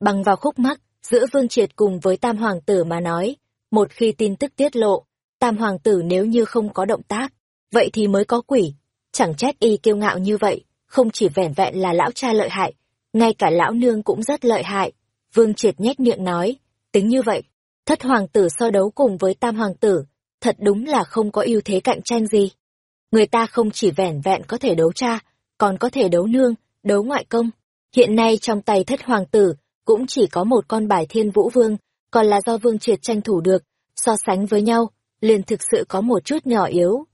Bằng vào khúc mắc, giữa Vương Triệt cùng với Tam Hoàng tử mà nói, một khi tin tức tiết lộ, Tam Hoàng tử nếu như không có động tác, vậy thì mới có quỷ. Chẳng trách y kiêu ngạo như vậy, không chỉ vẻn vẹn là lão cha lợi hại, ngay cả lão nương cũng rất lợi hại. Vương Triệt nhếch miệng nói, tính như vậy, thất hoàng tử so đấu cùng với tam hoàng tử, thật đúng là không có ưu thế cạnh tranh gì. Người ta không chỉ vẻn vẹn có thể đấu cha, còn có thể đấu nương, đấu ngoại công. Hiện nay trong tay thất hoàng tử, cũng chỉ có một con bài thiên vũ vương, còn là do vương triệt tranh thủ được, so sánh với nhau, liền thực sự có một chút nhỏ yếu.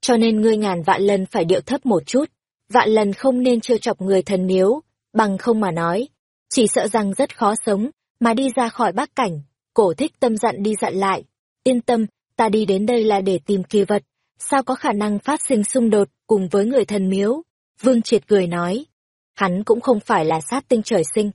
Cho nên ngươi ngàn vạn lần phải điệu thấp một chút, vạn lần không nên trêu chọc người thần miếu, bằng không mà nói, chỉ sợ rằng rất khó sống, mà đi ra khỏi bác cảnh, cổ thích tâm dặn đi dặn lại, yên tâm, ta đi đến đây là để tìm kỳ vật, sao có khả năng phát sinh xung đột cùng với người thần miếu, vương triệt cười nói, hắn cũng không phải là sát tinh trời sinh,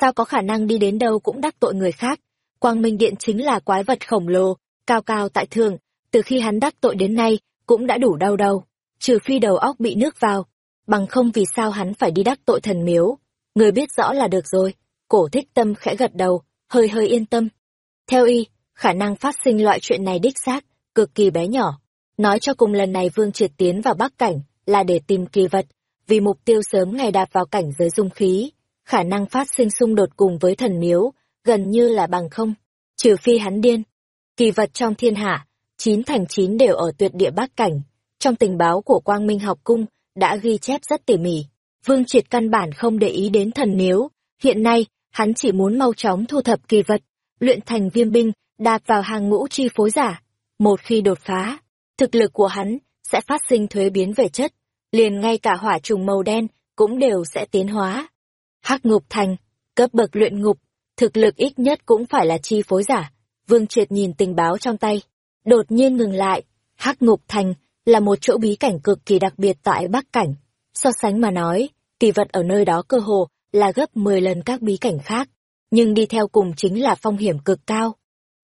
sao có khả năng đi đến đâu cũng đắc tội người khác, quang minh điện chính là quái vật khổng lồ, cao cao tại thường, từ khi hắn đắc tội đến nay, cũng đã đủ đau đầu, trừ phi đầu óc bị nước vào, bằng không vì sao hắn phải đi đắc tội thần miếu, người biết rõ là được rồi, cổ thích tâm khẽ gật đầu, hơi hơi yên tâm. Theo y, khả năng phát sinh loại chuyện này đích xác, cực kỳ bé nhỏ. Nói cho cùng lần này Vương Triệt tiến vào Bắc Cảnh là để tìm kỳ vật, vì mục tiêu sớm ngày đạp vào cảnh giới dung khí, khả năng phát sinh xung đột cùng với thần miếu, gần như là bằng không, trừ phi hắn điên. Kỳ vật trong thiên hạ, chín thành chín đều ở tuyệt địa Bắc Cảnh. Trong tình báo của Quang Minh học cung, đã ghi chép rất tỉ mỉ. Vương Triệt căn bản không để ý đến thần miếu, hiện nay, hắn chỉ muốn mau chóng thu thập kỳ vật, luyện thành viêm binh, đạp vào hàng ngũ chi phối giả. Một khi đột phá, thực lực của hắn sẽ phát sinh thuế biến về chất, liền ngay cả hỏa trùng màu đen cũng đều sẽ tiến hóa. Hắc ngục thành, cấp bậc luyện ngục, thực lực ít nhất cũng phải là chi phối giả. Vương Triệt nhìn tình báo trong tay, đột nhiên ngừng lại. Hắc ngục thành là một chỗ bí cảnh cực kỳ đặc biệt tại Bắc Cảnh. So sánh mà nói, kỳ vật ở nơi đó cơ hồ là gấp 10 lần các bí cảnh khác, nhưng đi theo cùng chính là phong hiểm cực cao.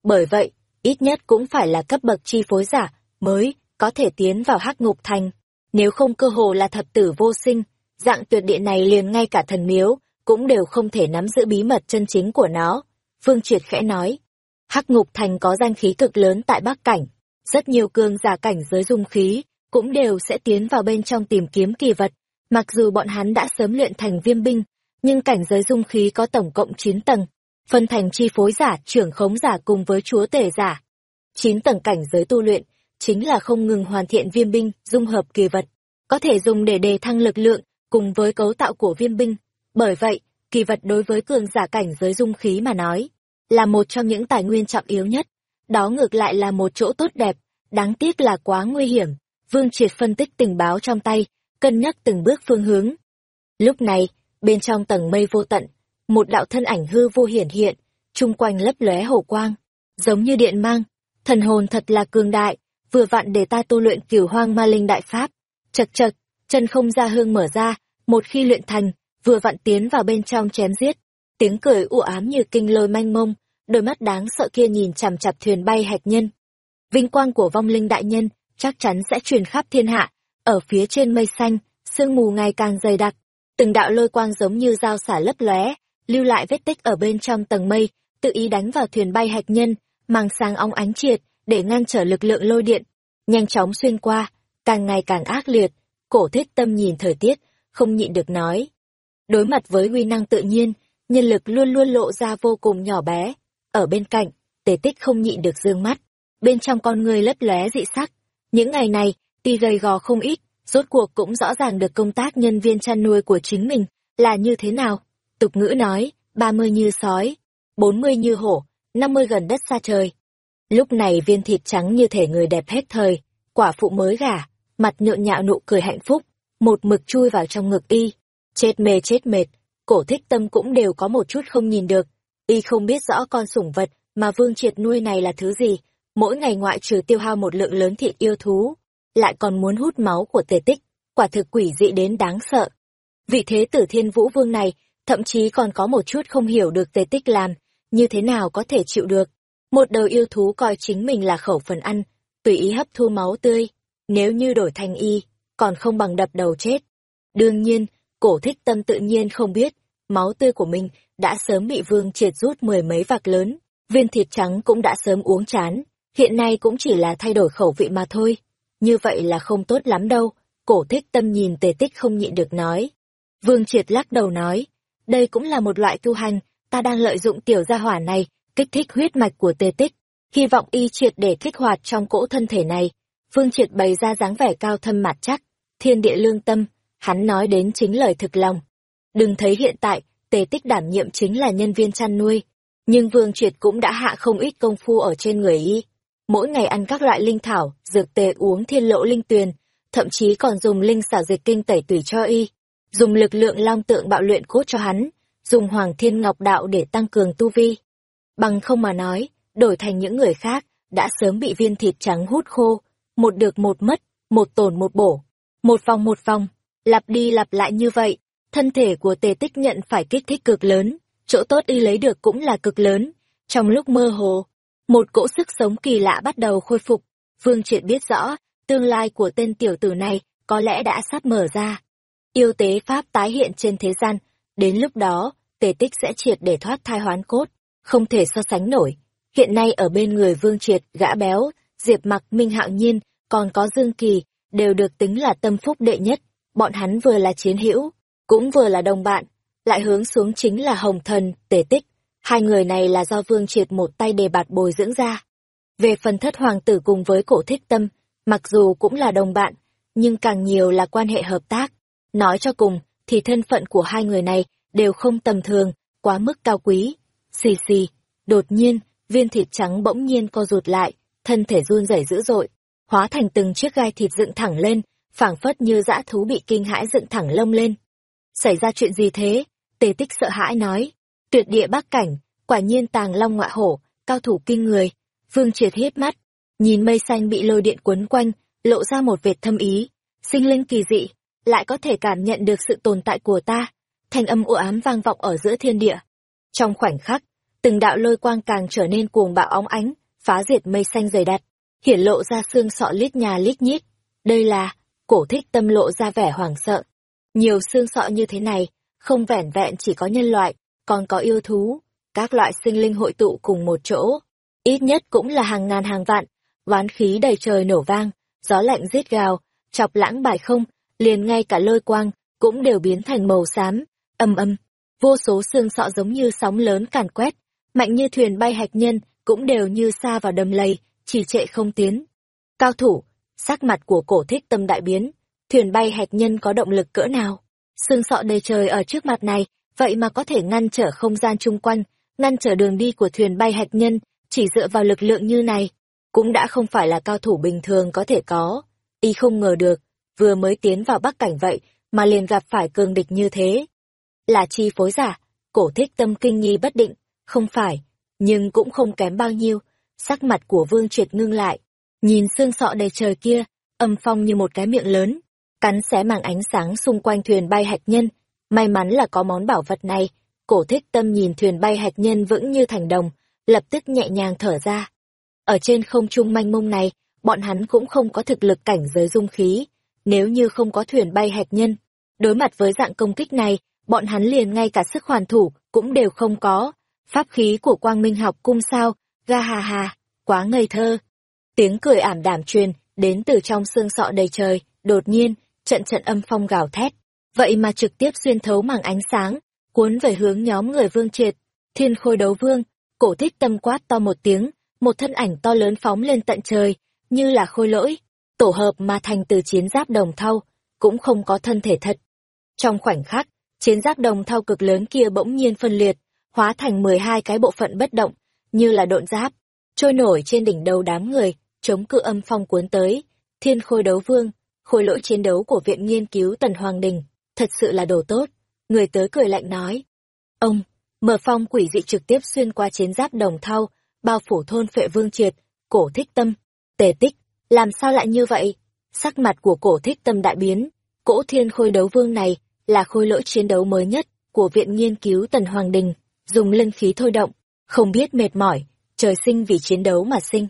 Bởi vậy, ít nhất cũng phải là cấp bậc chi phối giả mới có thể tiến vào hắc ngục thành. Nếu không cơ hồ là thập tử vô sinh, dạng tuyệt địa này liền ngay cả thần miếu cũng đều không thể nắm giữ bí mật chân chính của nó. Vương Triệt khẽ nói, hắc ngục thành có danh khí cực lớn tại Bắc Cảnh, rất nhiều cương giả cảnh giới dung khí cũng đều sẽ tiến vào bên trong tìm kiếm kỳ vật. Mặc dù bọn hắn đã sớm luyện thành viêm binh, nhưng cảnh giới dung khí có tổng cộng 9 tầng, phân thành chi phối giả, trưởng khống giả cùng với chúa tể giả. 9 tầng cảnh giới tu luyện, chính là không ngừng hoàn thiện viêm binh, dung hợp kỳ vật, có thể dùng để đề thăng lực lượng, cùng với cấu tạo của viêm binh. Bởi vậy, kỳ vật đối với cường giả cảnh giới dung khí mà nói, là một trong những tài nguyên trọng yếu nhất. Đó ngược lại là một chỗ tốt đẹp, đáng tiếc là quá nguy hiểm. Vương Triệt phân tích tình báo trong tay, cân nhắc từng bước phương hướng. Lúc này, bên trong tầng mây vô tận, một đạo thân ảnh hư vô hiển hiện, chung quanh lấp lóe hổ quang, giống như điện mang, thần hồn thật là cường đại, vừa vặn để ta tu luyện cửu hoang ma linh đại pháp. Chật chật, chân không ra hương mở ra, một khi luyện thành, vừa vặn tiến vào bên trong chém giết. Tiếng cười u ám như kinh lôi manh mông, đôi mắt đáng sợ kia nhìn chằm chằm thuyền bay hạch nhân. Vinh quang của vong linh đại nhân chắc chắn sẽ truyền khắp thiên hạ, ở phía trên mây xanh, sương mù ngày càng dày đặc, từng đạo lôi quang giống như dao xả lấp lóe, lưu lại vết tích ở bên trong tầng mây, tự ý đánh vào thuyền bay hạch nhân, mang sáng óng ánh triệt, để ngăn trở lực lượng lôi điện, nhanh chóng xuyên qua, càng ngày càng ác liệt. Cổ thiết tâm nhìn thời tiết, không nhịn được nói. Đối mặt với uy năng tự nhiên, nhân lực luôn luôn lộ ra vô cùng nhỏ bé. Ở bên cạnh, tề tích không nhịn được dương mắt, bên trong con người lấp lóe dị sắc. Những ngày này, tuy gầy gò không ít, rốt cuộc cũng rõ ràng được công tác nhân viên chăn nuôi của chính mình là như thế nào. Tục ngữ nói, ba mươi như sói, bốn mươi như hổ, năm mươi gần đất xa trời. Lúc này viên thịt trắng như thể người đẹp hết thời, quả phụ mới gả, mặt nhộn nhạo nụ cười hạnh phúc, một mực chui vào trong ngực y. Chết mê chết mệt, cổ thích tâm cũng đều có một chút không nhìn được. Y không biết rõ con sủng vật mà vương triệt nuôi này là thứ gì, mỗi ngày ngoại trừ tiêu hao một lượng lớn thịt yêu thú, lại còn muốn hút máu của tề tích, quả thực quỷ dị đến đáng sợ. Vị thế tử thiên vũ vương này, thậm chí còn có một chút không hiểu được tề tích làm, như thế nào có thể chịu được. Một đầu yêu thú coi chính mình là khẩu phần ăn, tùy ý hấp thu máu tươi, nếu như đổi thành y, còn không bằng đập đầu chết. Đương nhiên, cổ thích tâm tự nhiên không biết, máu tươi của mình đã sớm bị vương triệt rút mười mấy vạc lớn, viên thịt trắng cũng đã sớm uống chán, hiện nay cũng chỉ là thay đổi khẩu vị mà thôi. Như vậy là không tốt lắm đâu, cổ thích tâm nhìn tề tích không nhịn được nói. Vương triệt lắc đầu nói, đây cũng là một loại tu hành, ta đang lợi dụng tiểu gia hỏa này, kích thích huyết mạch của tề tích, hy vọng y triệt để kích hoạt trong cỗ thân thể này. Vương triệt bày ra dáng vẻ cao thâm mặt chắc, thiên địa lương tâm, hắn nói đến chính lời thực lòng. Đừng thấy hiện tại, tề tích đảm nhiệm chính là nhân viên chăn nuôi, nhưng Vương Triệt cũng đã hạ không ít công phu ở trên người y. Mỗi ngày ăn các loại linh thảo, dược tề uống thiên lỗ linh tuyền, thậm chí còn dùng linh xả dịch kinh tẩy tủy cho y, dùng lực lượng long tượng bạo luyện cốt cho hắn, dùng hoàng thiên ngọc đạo để tăng cường tu vi. Bằng không mà nói, đổi thành những người khác, đã sớm bị viên thịt trắng hút khô, một được một mất, một tổn một bổ, một vòng một vòng, lặp đi lặp lại như vậy, thân thể của tề tích nhận phải kích thích cực lớn, chỗ tốt y lấy được cũng là cực lớn. Trong lúc mơ hồ, một cỗ sức sống kỳ lạ bắt đầu khôi phục, Vương Triệt biết rõ, tương lai của tên tiểu tử này có lẽ đã sắp mở ra. Yêu tế pháp tái hiện trên thế gian, đến lúc đó, tề tích sẽ triệt để thoát thai hoán cốt, không thể so sánh nổi. Hiện nay ở bên người Vương Triệt, gã béo, Diệp Mặc, Minh Hạo Nhiên, còn có Dương Kỳ, đều được tính là tâm phúc đệ nhất. Bọn hắn vừa là chiến hữu, cũng vừa là đồng bạn, lại hướng xuống chính là Hồng Thần, Tề Tích. Hai người này là do Vương Triệt một tay đề bạt bồi dưỡng ra. Về phần thất hoàng tử cùng với cổ thích tâm, mặc dù cũng là đồng bạn, nhưng càng nhiều là quan hệ hợp tác. Nói cho cùng, thì thân phận của hai người này đều không tầm thường, quá mức cao quý. Xì xì, đột nhiên, viên thịt trắng bỗng nhiên co rụt lại, thân thể run rẩy dữ dội, hóa thành từng chiếc gai thịt dựng thẳng lên, phảng phất như dã thú bị kinh hãi dựng thẳng lông lên. Xảy ra chuyện gì thế? Tề tích sợ hãi nói. Tuyệt địa bắc cảnh, quả nhiên tàng long ngọa hổ, cao thủ kinh người. Vương triệt hết mắt, nhìn mây xanh bị lôi điện quấn quanh, lộ ra một vệt thâm ý. Sinh linh kỳ dị, lại có thể cảm nhận được sự tồn tại của ta. Thanh âm u ám vang vọng ở giữa thiên địa. Trong khoảnh khắc, từng đạo lôi quang càng trở nên cuồng bạo óng ánh, phá diệt mây xanh dày đặc, hiển lộ ra xương sọ lít nhà lít nhít. Đây là, cổ thích tâm lộ ra vẻ hoảng sợ. Nhiều xương sọ như thế này, không vẻn vẹn chỉ có nhân loại, còn có yêu thú, các loại sinh linh hội tụ cùng một chỗ. Ít nhất cũng là hàng ngàn hàng vạn, oán khí đầy trời nổ vang, gió lạnh rít gào, chọc lãng bài không, liền ngay cả lôi quang, cũng đều biến thành màu xám, âm âm. Vô số xương sọ giống như sóng lớn càn quét, mạnh như thuyền bay hạch nhân, cũng đều như xa vào đầm lầy, chỉ trệ không tiến. Cao thủ, sắc mặt của cổ thích tâm đại biến, thuyền bay hạt nhân có động lực cỡ nào? Sương sọ đầy trời ở trước mặt này, vậy mà có thể ngăn trở không gian chung quanh, ngăn trở đường đi của thuyền bay hạt nhân, chỉ dựa vào lực lượng như này, cũng đã không phải là cao thủ bình thường có thể có. Y không ngờ được, vừa mới tiến vào bắc cảnh vậy, mà liền gặp phải cường địch như thế. Là chi phối giả, cổ thích tâm kinh nghi bất định, không phải, nhưng cũng không kém bao nhiêu, sắc mặt của vương triệt ngưng lại, nhìn xương sọ đầy trời kia, âm phong như một cái miệng lớn, cắn xé màng ánh sáng xung quanh thuyền bay hạch nhân. May mắn là có món bảo vật này, cổ thích tâm nhìn thuyền bay hạch nhân vững như thành đồng, lập tức nhẹ nhàng thở ra. Ở trên không trung manh mông này, bọn hắn cũng không có thực lực cảnh giới dung khí, nếu như không có thuyền bay hạch nhân. Đối mặt với dạng công kích này, bọn hắn liền ngay cả sức hoàn thủ cũng đều không có. Pháp khí của quang minh học cung sao, ga hà hà, quá ngây thơ. Tiếng cười ảm đảm truyền, đến từ trong xương sọ đầy trời, đột nhiên, trận trận âm phong gào thét, vậy mà trực tiếp xuyên thấu màng ánh sáng, cuốn về hướng nhóm người vương triệt. Thiên khôi đấu vương, cổ thích tâm quát to một tiếng, một thân ảnh to lớn phóng lên tận trời, như là khôi lỗi, tổ hợp mà thành từ chiến giáp đồng thau, cũng không có thân thể thật. Trong khoảnh khắc, chiến giáp đồng thau cực lớn kia bỗng nhiên phân liệt, hóa thành 12 cái bộ phận bất động, như là độn giáp, trôi nổi trên đỉnh đầu đám người, chống cự âm phong cuốn tới. Thiên khôi đấu vương, khôi lỗi chiến đấu của Viện Nghiên cứu Tần Hoàng Đình, thật sự là đồ tốt. Người tới cười lạnh nói. Ông, mở phong quỷ dị trực tiếp xuyên qua chiến giáp đồng thau, bao phủ thôn phệ vương triệt, cổ thích tâm, tề tích, làm sao lại như vậy? Sắc mặt của cổ thích tâm đại biến, cỗ thiên khôi đấu vương này là khôi lỗi chiến đấu mới nhất của Viện Nghiên cứu Tần Hoàng Đình, dùng linh khí thôi động, không biết mệt mỏi, trời sinh vì chiến đấu mà sinh.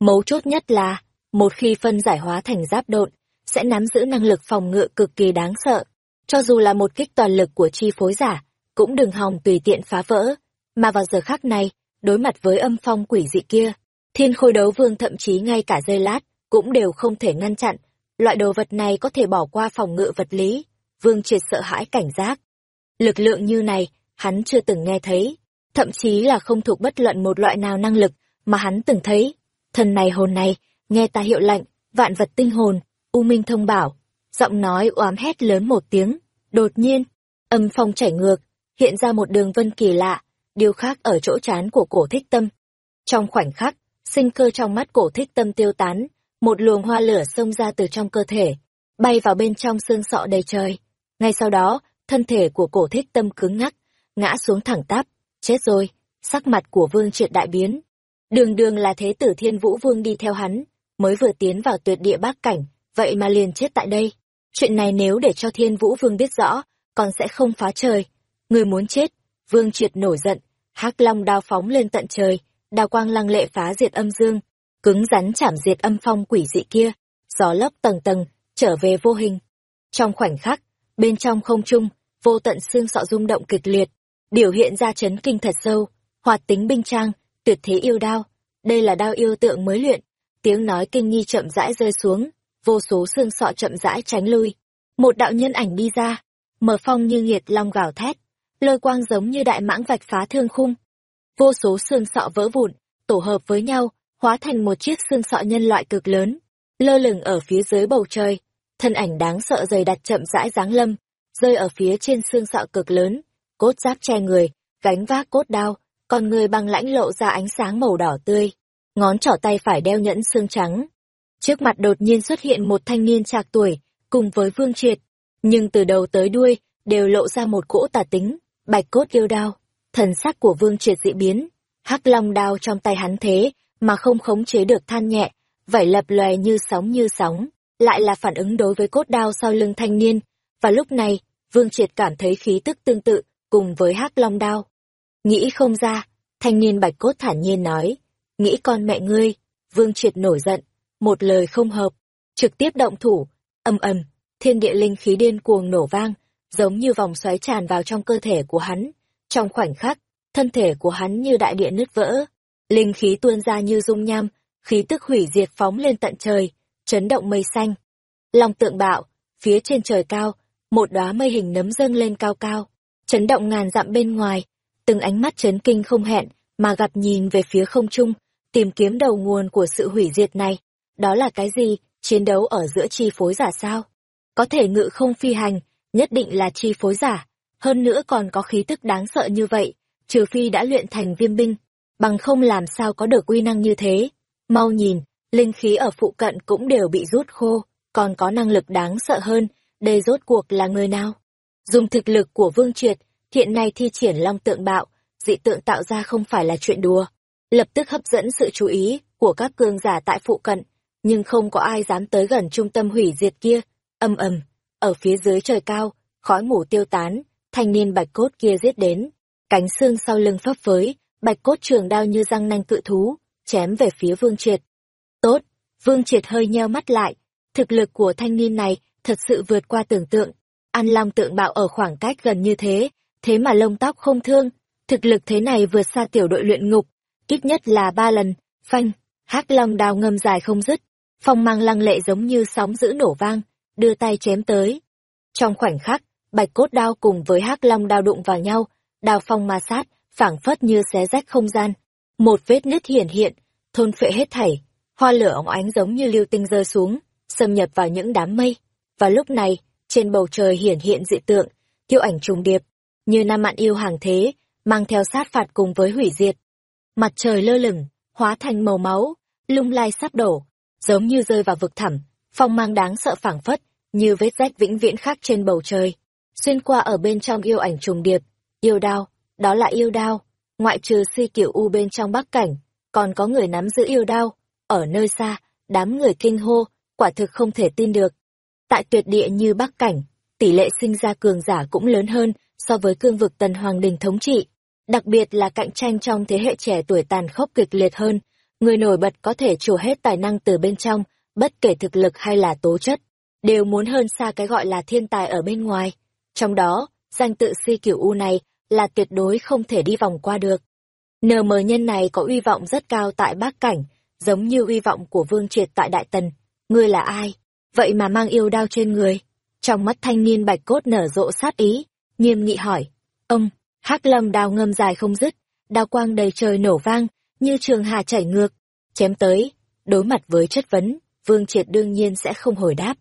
Mấu chốt nhất là, một khi phân giải hóa thành giáp độn, sẽ nắm giữ năng lực phòng ngự cực kỳ đáng sợ. Cho dù là một kích toàn lực của chi phối giả, cũng đừng hòng tùy tiện phá vỡ. Mà vào giờ khắc này, đối mặt với âm phong quỷ dị kia, thiên khôi đấu vương thậm chí ngay cả dây lát, cũng đều không thể ngăn chặn. Loại đồ vật này có thể bỏ qua phòng ngự vật lý. Vương triệt sợ hãi cảnh giác. Lực lượng như này, hắn chưa từng nghe thấy. Thậm chí là không thuộc bất luận một loại nào năng lực mà hắn từng thấy. Thần này hồn này, nghe ta hiệu lệnh, vạn vật tinh hồn, U Minh thông bảo. Giọng nói oám hét lớn một tiếng. Đột nhiên, âm phong chảy ngược, hiện ra một đường vân kỳ lạ, điều khác ở chỗ chán của cổ thích tâm. Trong khoảnh khắc, sinh cơ trong mắt cổ thích tâm tiêu tán, một luồng hoa lửa xông ra từ trong cơ thể, bay vào bên trong xương sọ đầy trời. Ngay sau đó, thân thể của cổ thích tâm cứng ngắc, ngã xuống thẳng tắp, chết rồi, sắc mặt của vương triệt đại biến. Đường đường là thế tử thiên vũ vương đi theo hắn, mới vừa tiến vào tuyệt địa bác cảnh, vậy mà liền chết tại đây. Chuyện này nếu để cho thiên vũ vương biết rõ, còn sẽ không phá trời. Người muốn chết, vương triệt nổi giận, hắc long đao phóng lên tận trời, đao quang lăng lệ phá diệt âm dương, cứng rắn chảm diệt âm phong quỷ dị kia, gió lốc tầng tầng, trở về vô hình. Trong khoảnh khắc, bên trong không trung, vô tận xương sọ rung động kịch liệt, biểu hiện ra chấn kinh thật sâu, hoạt tính binh trang, tuyệt thế yêu đao. Đây là đao yêu tượng mới luyện, tiếng nói kinh nghi chậm rãi rơi xuống, vô số xương sọ chậm rãi tránh lui. Một đạo nhân ảnh đi ra, mở phong như nghiệt long gào thét, lôi quang giống như đại mãng vạch phá thương khung. Vô số xương sọ vỡ vụn, tổ hợp với nhau, hóa thành một chiếc xương sọ nhân loại cực lớn, lơ lửng ở phía dưới bầu trời. Thân ảnh đáng sợ dày đặt chậm rãi giáng lâm, rơi ở phía trên xương sọ cực lớn, cốt giáp che người, gánh vác cốt đao, còn người băng lãnh lộ ra ánh sáng màu đỏ tươi, ngón trỏ tay phải đeo nhẫn xương trắng. Trước mặt đột nhiên xuất hiện một thanh niên trạc tuổi, cùng với Vương Triệt, nhưng từ đầu tới đuôi đều lộ ra một cỗ tà tính, bạch cốt yêu đao, thần sắc của Vương Triệt dị biến, hắc long đao trong tay hắn thế mà không khống chế được than nhẹ, vảy lập lòe như sóng như sóng, lại là phản ứng đối với cốt đao sau lưng thanh niên, và lúc này, Vương Triệt cảm thấy khí tức tương tự, cùng với hắc long đao. Nghĩ không ra, thanh niên bạch cốt thản nhiên nói, nghĩ con mẹ ngươi, Vương Triệt nổi giận, một lời không hợp, trực tiếp động thủ, âm ầm, thiên địa linh khí điên cuồng nổ vang, giống như vòng xoáy tràn vào trong cơ thể của hắn. Trong khoảnh khắc, thân thể của hắn như đại địa nứt vỡ, linh khí tuôn ra như dung nham, khí tức hủy diệt phóng lên tận trời, chấn động mây xanh. Long tượng bạo, phía trên trời cao, một đóa mây hình nấm dâng lên cao cao, chấn động ngàn dặm bên ngoài, từng ánh mắt chấn kinh không hẹn, mà gặp nhìn về phía không trung, tìm kiếm đầu nguồn của sự hủy diệt này. Đó là cái gì? Chiến đấu ở giữa chi phối giả sao? Có thể ngự không phi hành, nhất định là chi phối giả. Hơn nữa còn có khí tức đáng sợ như vậy, trừ phi đã luyện thành viêm binh, bằng không làm sao có được uy năng như thế. Mau nhìn, linh khí ở phụ cận cũng đều bị rút khô, còn có năng lực đáng sợ hơn, đây rốt cuộc là người nào? Dùng thực lực của Vương Triệt, hiện nay thi triển long tượng bạo, dị tượng tạo ra không phải là chuyện đùa. Lập tức hấp dẫn sự chú ý của các cương giả tại phụ cận, nhưng không có ai dám tới gần trung tâm hủy diệt kia. Âm ầm, ở phía dưới trời cao, khói mù tiêu tán, thanh niên bạch cốt kia giết đến. Cánh xương sau lưng phấp phới, bạch cốt trường đao như răng nanh cự thú, chém về phía Vương Triệt. Tốt, Vương Triệt hơi nheo mắt lại, thực lực của thanh niên này thật sự vượt qua tưởng tượng. An Long tượng bạo ở khoảng cách gần như thế, thế mà lông tóc không thương, thực lực thế này vượt xa tiểu đội luyện ngục, ít nhất là ba lần, phanh, hắc long đao ngâm dài không dứt, phong mang lăng lệ giống như sóng dữ nổ vang, đưa tay chém tới. Trong khoảnh khắc, bạch cốt đao cùng với hắc long đao đụng vào nhau, đao phong ma sát, phảng phất như xé rách không gian. Một vết nứt hiển hiện, thôn phệ hết thảy, hoa lửa óng ánh giống như lưu tinh rơi xuống, xâm nhập vào những đám mây. Và lúc này, trên bầu trời hiển hiện dị tượng, tiêu ảnh trùng điệp, như nam mạn yêu hàng thế, mang theo sát phạt cùng với hủy diệt. Mặt trời lơ lửng, hóa thành màu máu, lung lai sắp đổ, giống như rơi vào vực thẳm, phong mang đáng sợ phảng phất, như vết rách vĩnh viễn khác trên bầu trời. Xuyên qua ở bên trong yêu ảnh trùng điệp, yêu đao, đó là yêu đao, ngoại trừ si kiểu u bên trong bắc cảnh, còn có người nắm giữ yêu đao, ở nơi xa, đám người kinh hô, quả thực không thể tin được. Tại tuyệt địa như bắc cảnh, tỷ lệ sinh ra cường giả cũng lớn hơn so với cương vực tần hoàng đình thống trị, đặc biệt là cạnh tranh trong thế hệ trẻ tuổi tàn khốc kịch liệt hơn, người nổi bật có thể trổ hết tài năng từ bên trong, bất kể thực lực hay là tố chất, đều muốn hơn xa cái gọi là thiên tài ở bên ngoài. Trong đó, danh tự si kiểu U này là tuyệt đối không thể đi vòng qua được. Nờ mờ nhân này có uy vọng rất cao tại bác Cảnh, giống như uy vọng của Vương Triệt tại Đại Tần. Ngươi là ai? Vậy mà mang yêu đao trên người. Trong mắt thanh niên bạch cốt nở rộ sát ý, nghiêm nghị hỏi. Ông, hắc lâm đao ngâm dài không dứt, đao quang đầy trời nổ vang, như trường hà chảy ngược, chém tới. Đối mặt với chất vấn, Vương Triệt đương nhiên sẽ không hồi đáp.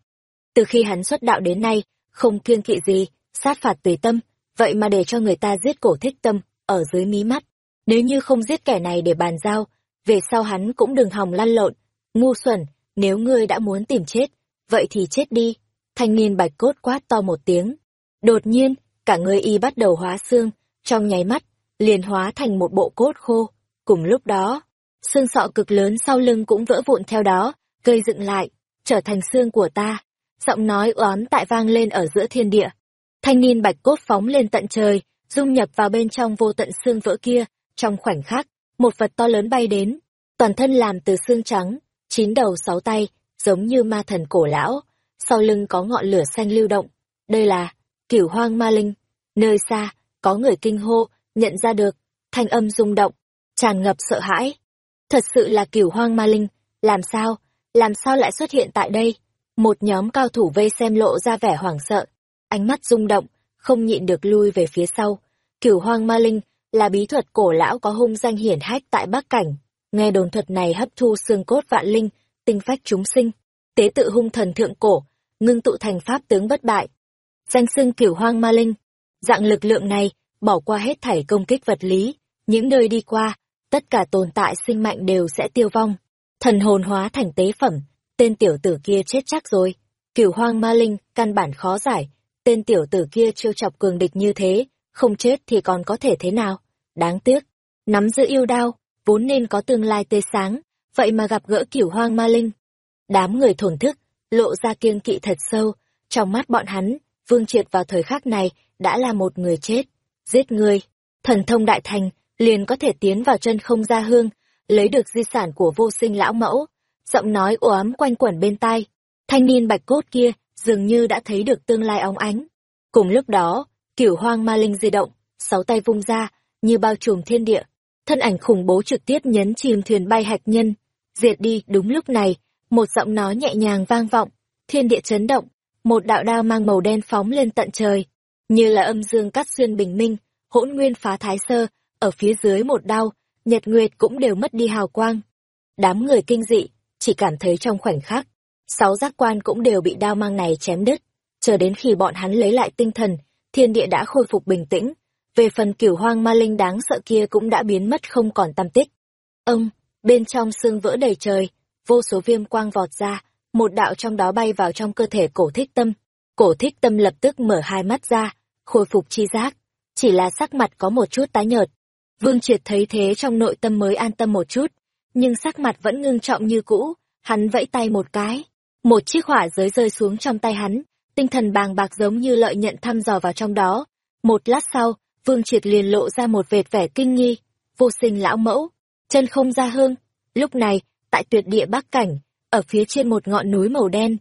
Từ khi hắn xuất đạo đến nay, không kiêng kỵ gì, sát phạt tùy tâm, vậy mà để cho người ta giết cổ thích tâm, ở dưới mí mắt. Nếu như không giết kẻ này để bàn giao, về sau hắn cũng đừng hòng lăn lộn. Ngu xuẩn, nếu ngươi đã muốn tìm chết, vậy thì chết đi. Thanh niên bạch cốt quát to một tiếng. Đột nhiên, cả người y bắt đầu hóa xương, trong nháy mắt, liền hóa thành một bộ cốt khô. Cùng lúc đó, xương sọ cực lớn sau lưng cũng vỡ vụn theo đó, gây dựng lại, trở thành xương của ta. Giọng nói oán tại vang lên ở giữa thiên địa. Thanh niên bạch cốt phóng lên tận trời, dung nhập vào bên trong vô tận xương vỡ kia, trong khoảnh khắc, một vật to lớn bay đến, toàn thân làm từ xương trắng, chín đầu sáu tay, giống như ma thần cổ lão, sau lưng có ngọn lửa xanh lưu động. Đây là cửu hoang ma linh. Nơi xa, có người kinh hô, nhận ra được, thanh âm rung động, tràn ngập sợ hãi. Thật sự là cửu hoang ma linh, làm sao, làm sao lại xuất hiện tại đây? Một nhóm cao thủ vây xem lộ ra vẻ hoảng sợ, ánh mắt rung động, không nhịn được lui về phía sau. Cửu hoang ma linh là bí thuật cổ lão có hung danh hiển hách tại Bắc Cảnh. Nghe đồn thuật này hấp thu xương cốt vạn linh, tinh phách chúng sinh, tế tự hung thần thượng cổ, ngưng tụ thành pháp tướng bất bại. Danh xưng cửu hoang ma linh, dạng lực lượng này, bỏ qua hết thảy công kích vật lý, những nơi đi qua, tất cả tồn tại sinh mạnh đều sẽ tiêu vong. Thần hồn hóa thành tế phẩm, tên tiểu tử kia chết chắc rồi. Cửu hoang ma linh, căn bản khó giải, tên tiểu tử kia trêu chọc cường địch như thế, không chết thì còn có thể thế nào. Đáng tiếc, nắm giữ yêu đao, vốn nên có tương lai tươi sáng, vậy mà gặp gỡ cửu hoang ma linh. Đám người thổn thức, lộ ra kiêng kỵ thật sâu, trong mắt bọn hắn, Vương Triệt vào thời khắc này đã là một người chết. Giết người, thần thông đại thành, liền có thể tiến vào chân không gia hương, lấy được di sản của vô sinh lão mẫu. Giọng nói ồ ám quanh quẩn bên tai. Thanh niên bạch cốt kia dường như đã thấy được tương lai óng ánh. Cùng lúc đó, kiểu hoang ma linh di động, sáu tay vung ra, như bao trùm thiên địa. Thân ảnh khủng bố trực tiếp nhấn chìm thuyền bay hạch nhân. Diệt đi đúng lúc này, một giọng nói nhẹ nhàng vang vọng, thiên địa chấn động, một đạo đao mang màu đen phóng lên tận trời, như là âm dương cắt xuyên bình minh, hỗn nguyên phá thái sơ, ở phía dưới một đao, nhật nguyệt cũng đều mất đi hào quang. Đám người kinh dị, chỉ cảm thấy trong khoảnh khắc, sáu giác quan cũng đều bị đao mang này chém đứt, chờ đến khi bọn hắn lấy lại tinh thần, thiên địa đã khôi phục bình tĩnh, về phần cửu hoang ma linh đáng sợ kia cũng đã biến mất không còn tăm tích. Ông, bên trong xương vỡ đầy trời, vô số viêm quang vọt ra, một đạo trong đó bay vào trong cơ thể cổ thích tâm. Cổ thích tâm lập tức mở hai mắt ra, khôi phục chi giác, chỉ là sắc mặt có một chút tái nhợt. Vương Triệt thấy thế trong nội tâm mới an tâm một chút, nhưng sắc mặt vẫn ngưng trọng như cũ, hắn vẫy tay một cái. Một chiếc hỏa giới rơi xuống trong tay hắn, tinh thần bàng bạc giống như lợi nhận thăm dò vào trong đó. Một lát sau, Vương Triệt liền lộ ra một vệt vẻ kinh nghi, vô sinh lão mẫu, chân không ra hương. Lúc này, tại tuyệt địa Bắc Cảnh, ở phía trên một ngọn núi màu đen.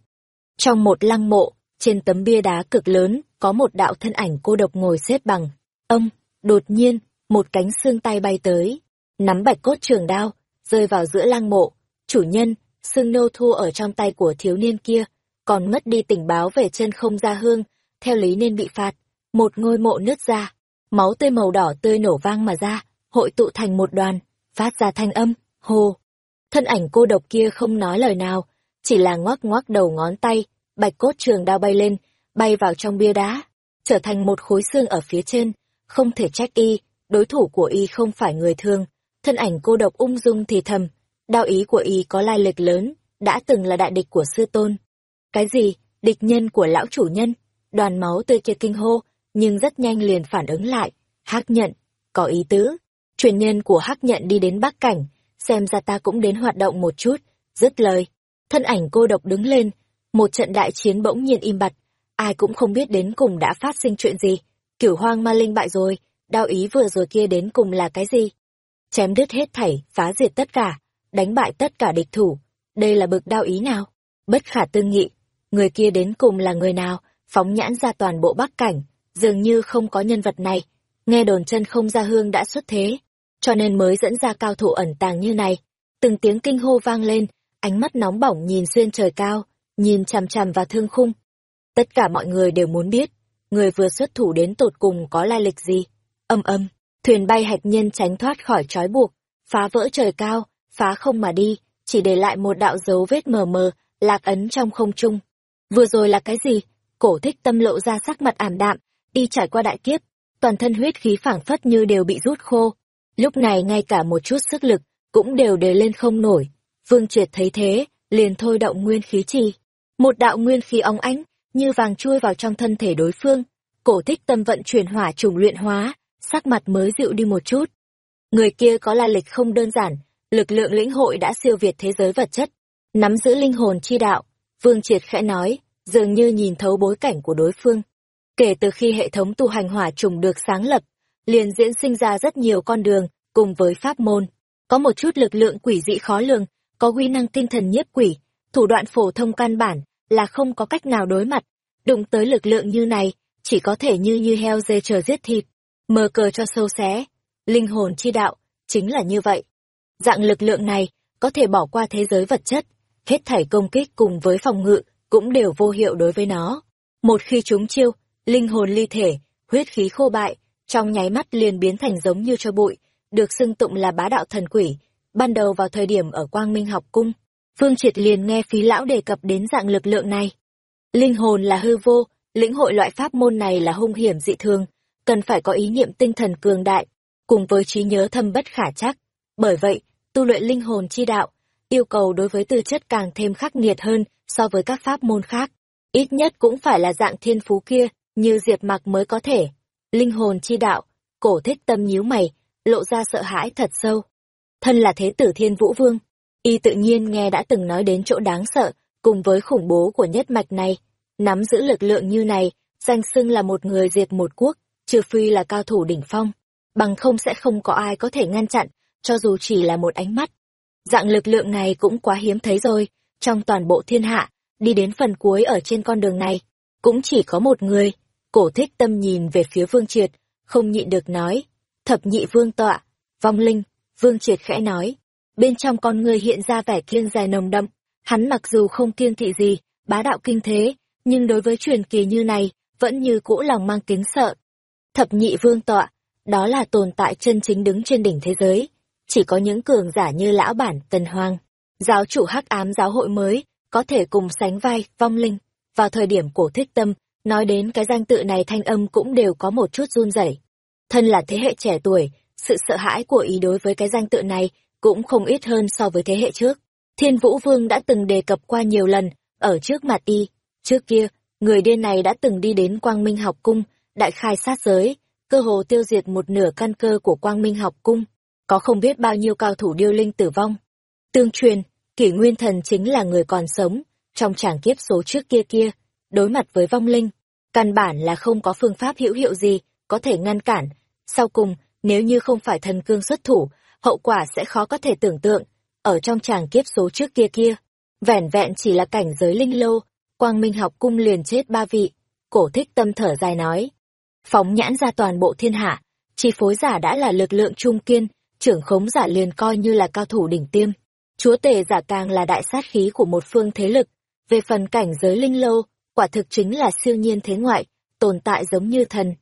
Trong một lăng mộ, trên tấm bia đá cực lớn, có một đạo thân ảnh cô độc ngồi xếp bằng. Ông, đột nhiên, một cánh xương tay bay tới, nắm bạch cốt trường đao, rơi vào giữa lang mộ. Chủ nhân, xương nô thua ở trong tay của thiếu niên kia, còn mất đi tình báo về chân không ra hương, theo lý nên bị phạt. Một ngôi mộ nứt ra, máu tươi màu đỏ tươi nổ vang mà ra, hội tụ thành một đoàn, phát ra thanh âm, hô. Thân ảnh cô độc kia không nói lời nào, chỉ là ngoắc ngoắc đầu ngón tay, bạch cốt trường đao bay lên, bay vào trong bia đá, trở thành một khối xương ở phía trên, không thể trách y, đối thủ của y không phải người thường. Thân ảnh cô độc ung dung thì thầm, đao ý của y có lai lịch lớn, đã từng là đại địch của sư tôn. Cái gì, địch nhân của lão chủ nhân? Đoàn máu tươi kia kinh hô, nhưng rất nhanh liền phản ứng lại. Hắc nhận, có ý tứ. Truyền nhân của Hắc nhận đi đến Bắc Cảnh, xem ra ta cũng đến hoạt động một chút, dứt lời. Thân ảnh cô độc đứng lên, một trận đại chiến bỗng nhiên im bặt, ai cũng không biết đến cùng đã phát sinh chuyện gì. Kiểu hoang ma linh bại rồi, đao ý vừa rồi kia đến cùng là cái gì? Chém đứt hết thảy, phá diệt tất cả, đánh bại tất cả địch thủ. Đây là bực đao ý nào? Bất khả tư nghị, người kia đến cùng là người nào? Phóng nhãn ra toàn bộ bắc cảnh, dường như không có nhân vật này. nghe đồn chân không ra hương đã xuất thế, cho nên mới dẫn ra cao thủ ẩn tàng như này. Từng tiếng kinh hô vang lên, ánh mắt nóng bỏng nhìn xuyên trời cao, nhìn chằm chằm vào thương khung. Tất cả mọi người đều muốn biết, người vừa xuất thủ đến tột cùng có lai lịch gì. Âm âm, thuyền bay hạch nhân tránh thoát khỏi trói buộc, phá vỡ trời cao, phá không mà đi, chỉ để lại một đạo dấu vết mờ mờ, lạc ấn trong không trung. Vừa rồi là cái gì? Cổ thích tâm lộ ra sắc mặt ảm đạm, y trải qua đại kiếp, toàn thân huyết khí phảng phất như đều bị rút khô. Lúc này ngay cả một chút sức lực, cũng đều đề lên không nổi. Vương Triệt thấy thế, liền thôi động nguyên khí trì. Một đạo nguyên khí óng ánh, như vàng chui vào trong thân thể đối phương. Cổ thích tâm vận chuyển hỏa trùng luyện hóa, sắc mặt mới dịu đi một chút. Người kia có la lịch không đơn giản, lực lượng lĩnh hội đã siêu việt thế giới vật chất, nắm giữ linh hồn chi đạo. Vương Triệt khẽ nói, dường như nhìn thấu bối cảnh của đối phương. Kể từ khi hệ thống tu hành hỏa trùng được sáng lập, liền diễn sinh ra rất nhiều con đường, cùng với pháp môn. Có một chút lực lượng quỷ dị khó lường, có quy năng tinh thần nhiếp quỷ, thủ đoạn phổ thông căn bản, là không có cách nào đối mặt. Đụng tới lực lượng như này, chỉ có thể như như heo dê chờ giết thịt, mờ cờ cho sâu xé. Linh hồn chi đạo, chính là như vậy. Dạng lực lượng này, có thể bỏ qua thế giới vật chất, hết thảy công kích cùng với phòng ngự, cũng đều vô hiệu đối với nó. Một khi chúng chiêu, linh hồn ly thể, huyết khí khô bại, trong nháy mắt liền biến thành giống như cho bụi, được xưng tụng là bá đạo thần quỷ. Ban đầu vào thời điểm ở Quang Minh học cung, Phương Triệt liền nghe phí lão đề cập đến dạng lực lượng này. Linh hồn là hư vô, lĩnh hội loại pháp môn này là hung hiểm dị thường, cần phải có ý niệm tinh thần cường đại, cùng với trí nhớ thâm bất khả chắc. Bởi vậy, tu luyện linh hồn chi đạo, yêu cầu đối với tư chất càng thêm khắc nghiệt hơn so với các pháp môn khác. Ít nhất cũng phải là dạng thiên phú kia, như diệp mặc mới có thể. Linh hồn chi đạo, cổ thích tâm nhíu mày, lộ ra sợ hãi thật sâu. Thân là thế tử thiên vũ vương, y tự nhiên nghe đã từng nói đến chỗ đáng sợ, cùng với khủng bố của nhất mạch này. Nắm giữ lực lượng như này, danh xưng là một người diệt một quốc, trừ phi là cao thủ đỉnh phong. Bằng không sẽ không có ai có thể ngăn chặn, cho dù chỉ là một ánh mắt. Dạng lực lượng này cũng quá hiếm thấy rồi, trong toàn bộ thiên hạ, đi đến phần cuối ở trên con đường này, cũng chỉ có một người. Cổ thích tâm nhìn về phía Vương Triệt, không nhịn được nói, thập nhị vương tọa, vong linh, Vương Triệt khẽ nói, bên trong con người hiện ra vẻ kiên dài nồng đậm, hắn mặc dù không kiêng thị gì, bá đạo kinh thế, nhưng đối với truyền kỳ như này, vẫn như cũ lòng mang kính sợ. Thập nhị vương tọa, đó là tồn tại chân chính đứng trên đỉnh thế giới, chỉ có những cường giả như lão bản Tần Hoàng, giáo chủ hắc ám giáo hội mới, có thể cùng sánh vai, vong linh. Vào thời điểm cổ thích tâm, nói đến cái danh tự này thanh âm cũng đều có một chút run rẩy. Thân là thế hệ trẻ tuổi, sự sợ hãi của ý đối với cái danh tự này cũng không ít hơn so với thế hệ trước. Thiên Vũ Vương đã từng đề cập qua nhiều lần, ở trước mặt y. Trước kia, người điên này đã từng đi đến Quang Minh học cung, đại khai sát giới, cơ hồ tiêu diệt một nửa căn cơ của Quang Minh học cung. Có không biết bao nhiêu cao thủ điêu linh tử vong. Tương truyền, kỷ nguyên thần chính là người còn sống, trong tràng kiếp số trước kia kia, đối mặt với vong linh. Căn bản là không có phương pháp hữu hiệu gì, có thể ngăn cản. Sau cùng, nếu như không phải thần cương xuất thủ, hậu quả sẽ khó có thể tưởng tượng. Ở trong tràng kiếp số trước kia kia, vẻn vẹn chỉ là cảnh giới linh lô, quang minh học cung liền chết ba vị. Cổ thích tâm thở dài nói. Phóng nhãn ra toàn bộ thiên hạ, chi phối giả đã là lực lượng trung kiên, trưởng khống giả liền coi như là cao thủ đỉnh tiêm. Chúa tể giả càng là đại sát khí của một phương thế lực. Về phần cảnh giới linh lô, quả thực chính là siêu nhiên thế ngoại, tồn tại giống như thần.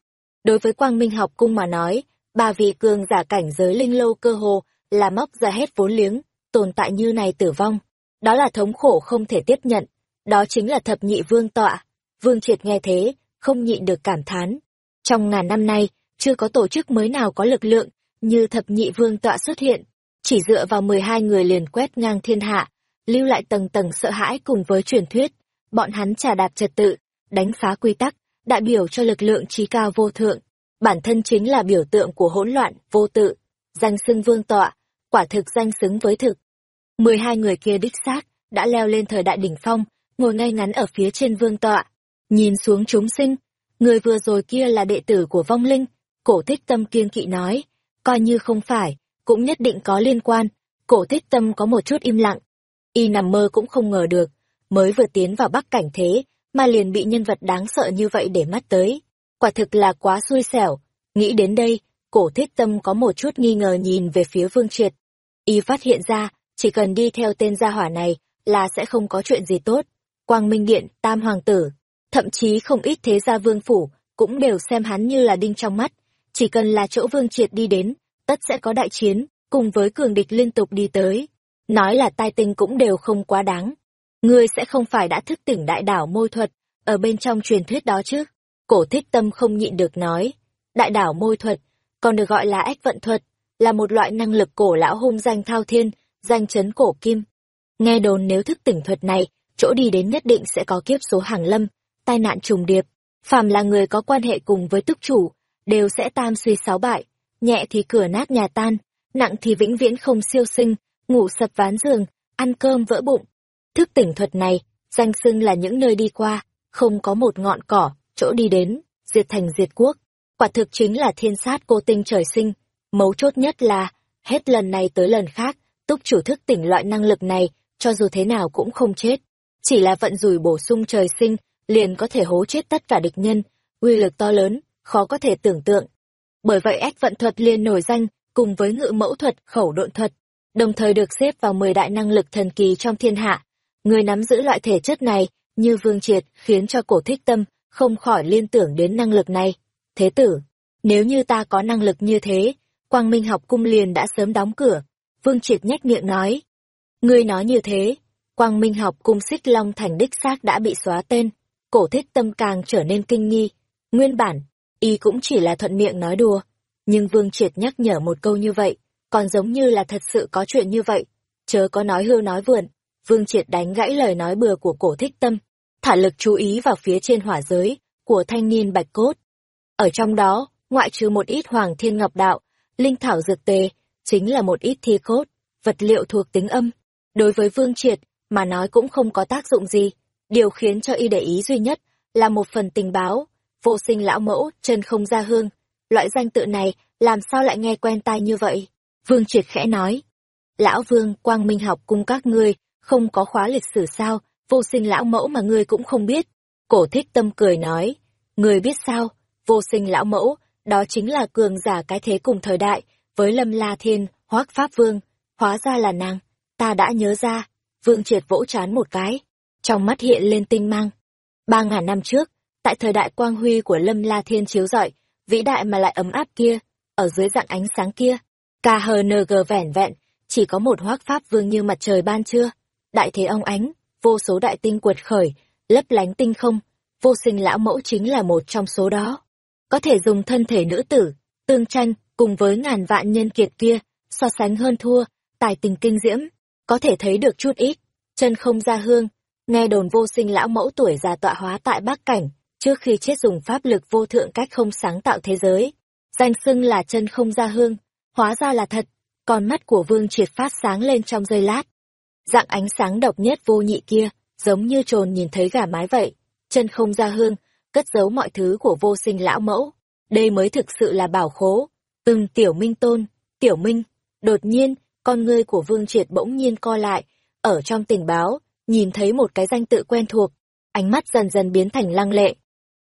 Đối với quang minh học cung mà nói, ba vị cường giả cảnh giới linh lâu cơ hồ là móc ra hết vốn liếng, tồn tại như này tử vong. Đó là thống khổ không thể tiếp nhận. Đó chính là thập nhị vương tọa. Vương triệt nghe thế, không nhịn được cảm thán. Trong ngàn năm nay, chưa có tổ chức mới nào có lực lượng, như thập nhị vương tọa xuất hiện. Chỉ dựa vào 12 người liền quét ngang thiên hạ, lưu lại tầng tầng sợ hãi cùng với truyền thuyết. Bọn hắn trà đạp trật tự, đánh phá quy tắc, đại biểu cho lực lượng trí cao vô thượng bản thân chính là biểu tượng của hỗn loạn, vô tự, danh xưng vương tọa, quả thực danh xứng với thực. mười hai người kia đích xác, đã leo lên thời đại đỉnh phong, ngồi ngay ngắn ở phía trên vương tọa, nhìn xuống chúng sinh, người vừa rồi kia là đệ tử của vong linh, cổ thích tâm kiên kỵ nói, coi như không phải, cũng nhất định có liên quan, cổ thích tâm có một chút im lặng, y nằm mơ cũng không ngờ được, mới vừa tiến vào bắc cảnh thế, mà liền bị nhân vật đáng sợ như vậy để mắt tới quả thực là quá xui xẻo. Nghĩ đến đây, cổ thích tâm có một chút nghi ngờ nhìn về phía Vương Triệt. Y phát hiện ra, chỉ cần đi theo tên gia hỏa này là sẽ không có chuyện gì tốt. Quang Minh Điện, Tam Hoàng Tử, thậm chí không ít thế gia vương phủ, cũng đều xem hắn như là đinh trong mắt. Chỉ cần là chỗ Vương Triệt đi đến, tất sẽ có đại chiến, cùng với cường địch liên tục đi tới. Nói là tai tinh cũng đều không quá đáng. Ngươi sẽ không phải đã thức tỉnh đại đảo môi thuật, ở bên trong truyền thuyết đó chứ. Cổ thích tâm không nhịn được nói. Đại đảo môi thuật, còn được gọi là ách vận thuật, là một loại năng lực cổ lão hung danh thao thiên, danh chấn cổ kim. Nghe đồn nếu thức tỉnh thuật này, chỗ đi đến nhất định sẽ có kiếp số hàng lâm, tai nạn trùng điệp. Phàm là người có quan hệ cùng với túc chủ, đều sẽ tam suy sáu bại, nhẹ thì cửa nát nhà tan, nặng thì vĩnh viễn không siêu sinh, ngủ sập ván giường, ăn cơm vỡ bụng. Thức tỉnh thuật này, danh xưng là những nơi đi qua, không có một ngọn cỏ, chỗ đi đến, diệt thành diệt quốc. Quả thực chính là thiên sát cô tinh trời sinh. Mấu chốt nhất là, hết lần này tới lần khác, túc chủ thức tỉnh loại năng lực này, cho dù thế nào cũng không chết. Chỉ là vận rủi bổ sung trời sinh, liền có thể hố chết tất cả địch nhân, uy lực to lớn, khó có thể tưởng tượng. Bởi vậy ách vận thuật liền nổi danh, cùng với ngự mẫu thuật, khẩu độn thuật, đồng thời được xếp vào 10 đại năng lực thần kỳ trong thiên hạ. Người nắm giữ loại thể chất này, như Vương Triệt, khiến cho cổ thích tâm, không khỏi liên tưởng đến năng lực này. Thế tử, nếu như ta có năng lực như thế, Quang Minh học cung liền đã sớm đóng cửa. Vương Triệt nhếch miệng nói. Ngươi nói như thế, Quang Minh học cung xích long thành đích xác đã bị xóa tên. Cổ thích tâm càng trở nên kinh nghi. Nguyên bản, y cũng chỉ là thuận miệng nói đùa. Nhưng Vương Triệt nhắc nhở một câu như vậy, còn giống như là thật sự có chuyện như vậy. Chớ có nói hưu nói vượn. Vương Triệt đánh gãy lời nói bừa của cổ thích tâm, thả lực chú ý vào phía trên hỏa giới của thanh niên bạch cốt. Ở trong đó, ngoại trừ một ít hoàng thiên ngọc đạo, linh thảo dược tề, chính là một ít thi cốt, vật liệu thuộc tính âm. Đối với Vương Triệt, mà nói cũng không có tác dụng gì. Điều khiến cho y để ý duy nhất là một phần tình báo, vô sinh lão mẫu, chân không ra hương. Loại danh tự này, làm sao lại nghe quen tai như vậy? Vương Triệt khẽ nói. Lão Vương, quang minh học cung các ngươi, không có khóa lịch sử sao, vô sinh lão mẫu mà ngươi cũng không biết. Cổ thích tâm cười nói. Ngươi biết sao, vô sinh lão mẫu, đó chính là cường giả cái thế cùng thời đại, với Lâm La Thiên, Hoác Pháp Vương, hóa ra là nàng, ta đã nhớ ra, Vương Triệt vỗ chán một cái, trong mắt hiện lên tinh mang. Ba ngàn năm trước, tại thời đại quang huy của Lâm La Thiên chiếu rọi, vĩ đại mà lại ấm áp kia, ở dưới dạng ánh sáng kia, KHNG vẻn vẹn, chỉ có một Hoác Pháp Vương như mặt trời ban trưa, đại thế ông ánh, vô số đại tinh quật khởi, lấp lánh tinh không, vô sinh lão mẫu chính là một trong số đó có thể dùng thân thể nữ tử, tương tranh, cùng với ngàn vạn nhân kiệt kia, so sánh hơn thua, tài tình kinh diễm, có thể thấy được chút ít, chân không ra hương, nghe đồn vô sinh lão mẫu tuổi già tọa hóa tại Bắc Cảnh, trước khi chết dùng pháp lực vô thượng cách không sáng tạo thế giới. Danh xưng là chân không ra hương, hóa ra là thật, còn mắt của vương triệt phát sáng lên trong giây lát. Dạng ánh sáng độc nhất vô nhị kia, giống như trồn nhìn thấy gà mái vậy, chân không ra hương, cất giấu mọi thứ của vô sinh lão mẫu. Đây mới thực sự là bảo khố. Từng tiểu minh tôn, tiểu minh. Đột nhiên, con ngươi của Vương Triệt bỗng nhiên co lại, ở trong tình báo, nhìn thấy một cái danh tự quen thuộc, ánh mắt dần dần biến thành lăng lệ.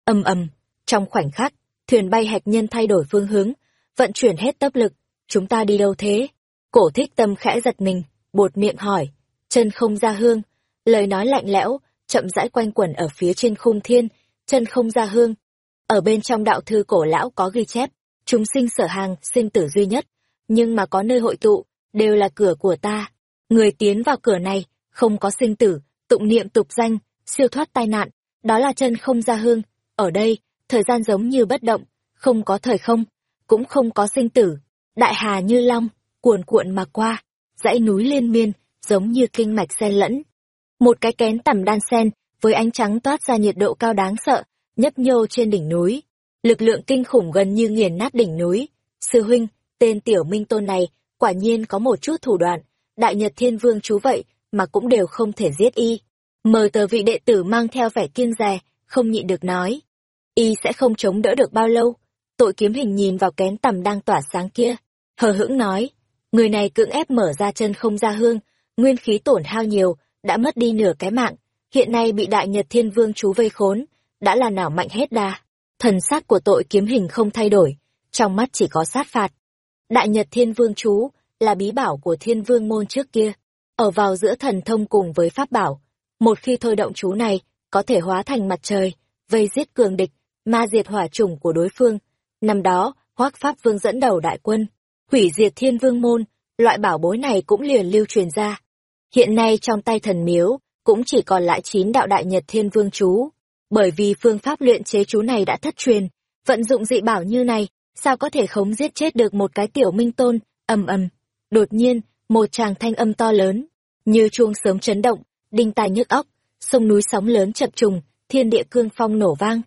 ầm ầm, trong khoảnh khắc, thuyền bay hạch nhân thay đổi phương hướng, vận chuyển hết tấp lực, chúng ta đi đâu thế? Cổ thích tâm khẽ giật mình, bột miệng hỏi, chân không ra hương, lời nói lạnh lẽo, chậm rãi quanh quẩn ở phía trên khung thiên, chân không ra hương. Ở bên trong đạo thư cổ lão có ghi chép, chúng sinh sở hàng, sinh tử duy nhất, nhưng mà có nơi hội tụ, đều là cửa của ta. Người tiến vào cửa này, không có sinh tử, tụng niệm tục danh, siêu thoát tai nạn, đó là chân không ra hương. Ở đây, thời gian giống như bất động, không có thời không, cũng không có sinh tử. Đại hà như long, cuồn cuộn mà qua, dãy núi liên miên, giống như kinh mạch xen lẫn. Một cái kén tầm đan sen, với ánh trắng toát ra nhiệt độ cao đáng sợ, nhấp nhô trên đỉnh núi. Lực lượng kinh khủng gần như nghiền nát đỉnh núi. Sư huynh, tên tiểu minh tôn này, quả nhiên có một chút thủ đoạn, đại nhật thiên vương chú vậy, mà cũng đều không thể giết y. Mờ tờ vị đệ tử mang theo vẻ kiên rè, không nhịn được nói. Y sẽ không chống đỡ được bao lâu. Tội kiếm hình nhìn vào kén tầm đang tỏa sáng kia. Hờ hững nói, người này cưỡng ép mở ra chân không ra hương, nguyên khí tổn hao nhiều, đã mất đi nửa cái mạng, hiện nay bị đại nhật thiên vương chú vây khốn, đã là nào mạnh hết đa. Thần sắc của tội kiếm hình không thay đổi, trong mắt chỉ có sát phạt. Đại Nhật Thiên Vương chú là bí bảo của Thiên Vương môn trước kia, ở vào giữa thần thông cùng với pháp bảo. Một khi thôi động chú này, có thể hóa thành mặt trời, vây giết cường địch, ma diệt hỏa chủng của đối phương. Năm đó, hoác Pháp Vương dẫn đầu đại quân, hủy diệt Thiên Vương môn, loại bảo bối này cũng liền lưu truyền ra. Hiện nay trong tay thần miếu, cũng chỉ còn lại chín đạo đại nhật thiên vương chú. Bởi vì phương pháp luyện chế chú này đã thất truyền, vận dụng dị bảo như này, sao có thể khống giết chết được một cái tiểu minh tôn, ầm ầm. Đột nhiên, một tràng thanh âm to lớn, như chuông sớm chấn động, đinh tai nhức óc, sông núi sóng lớn chập trùng, thiên địa cương phong nổ vang.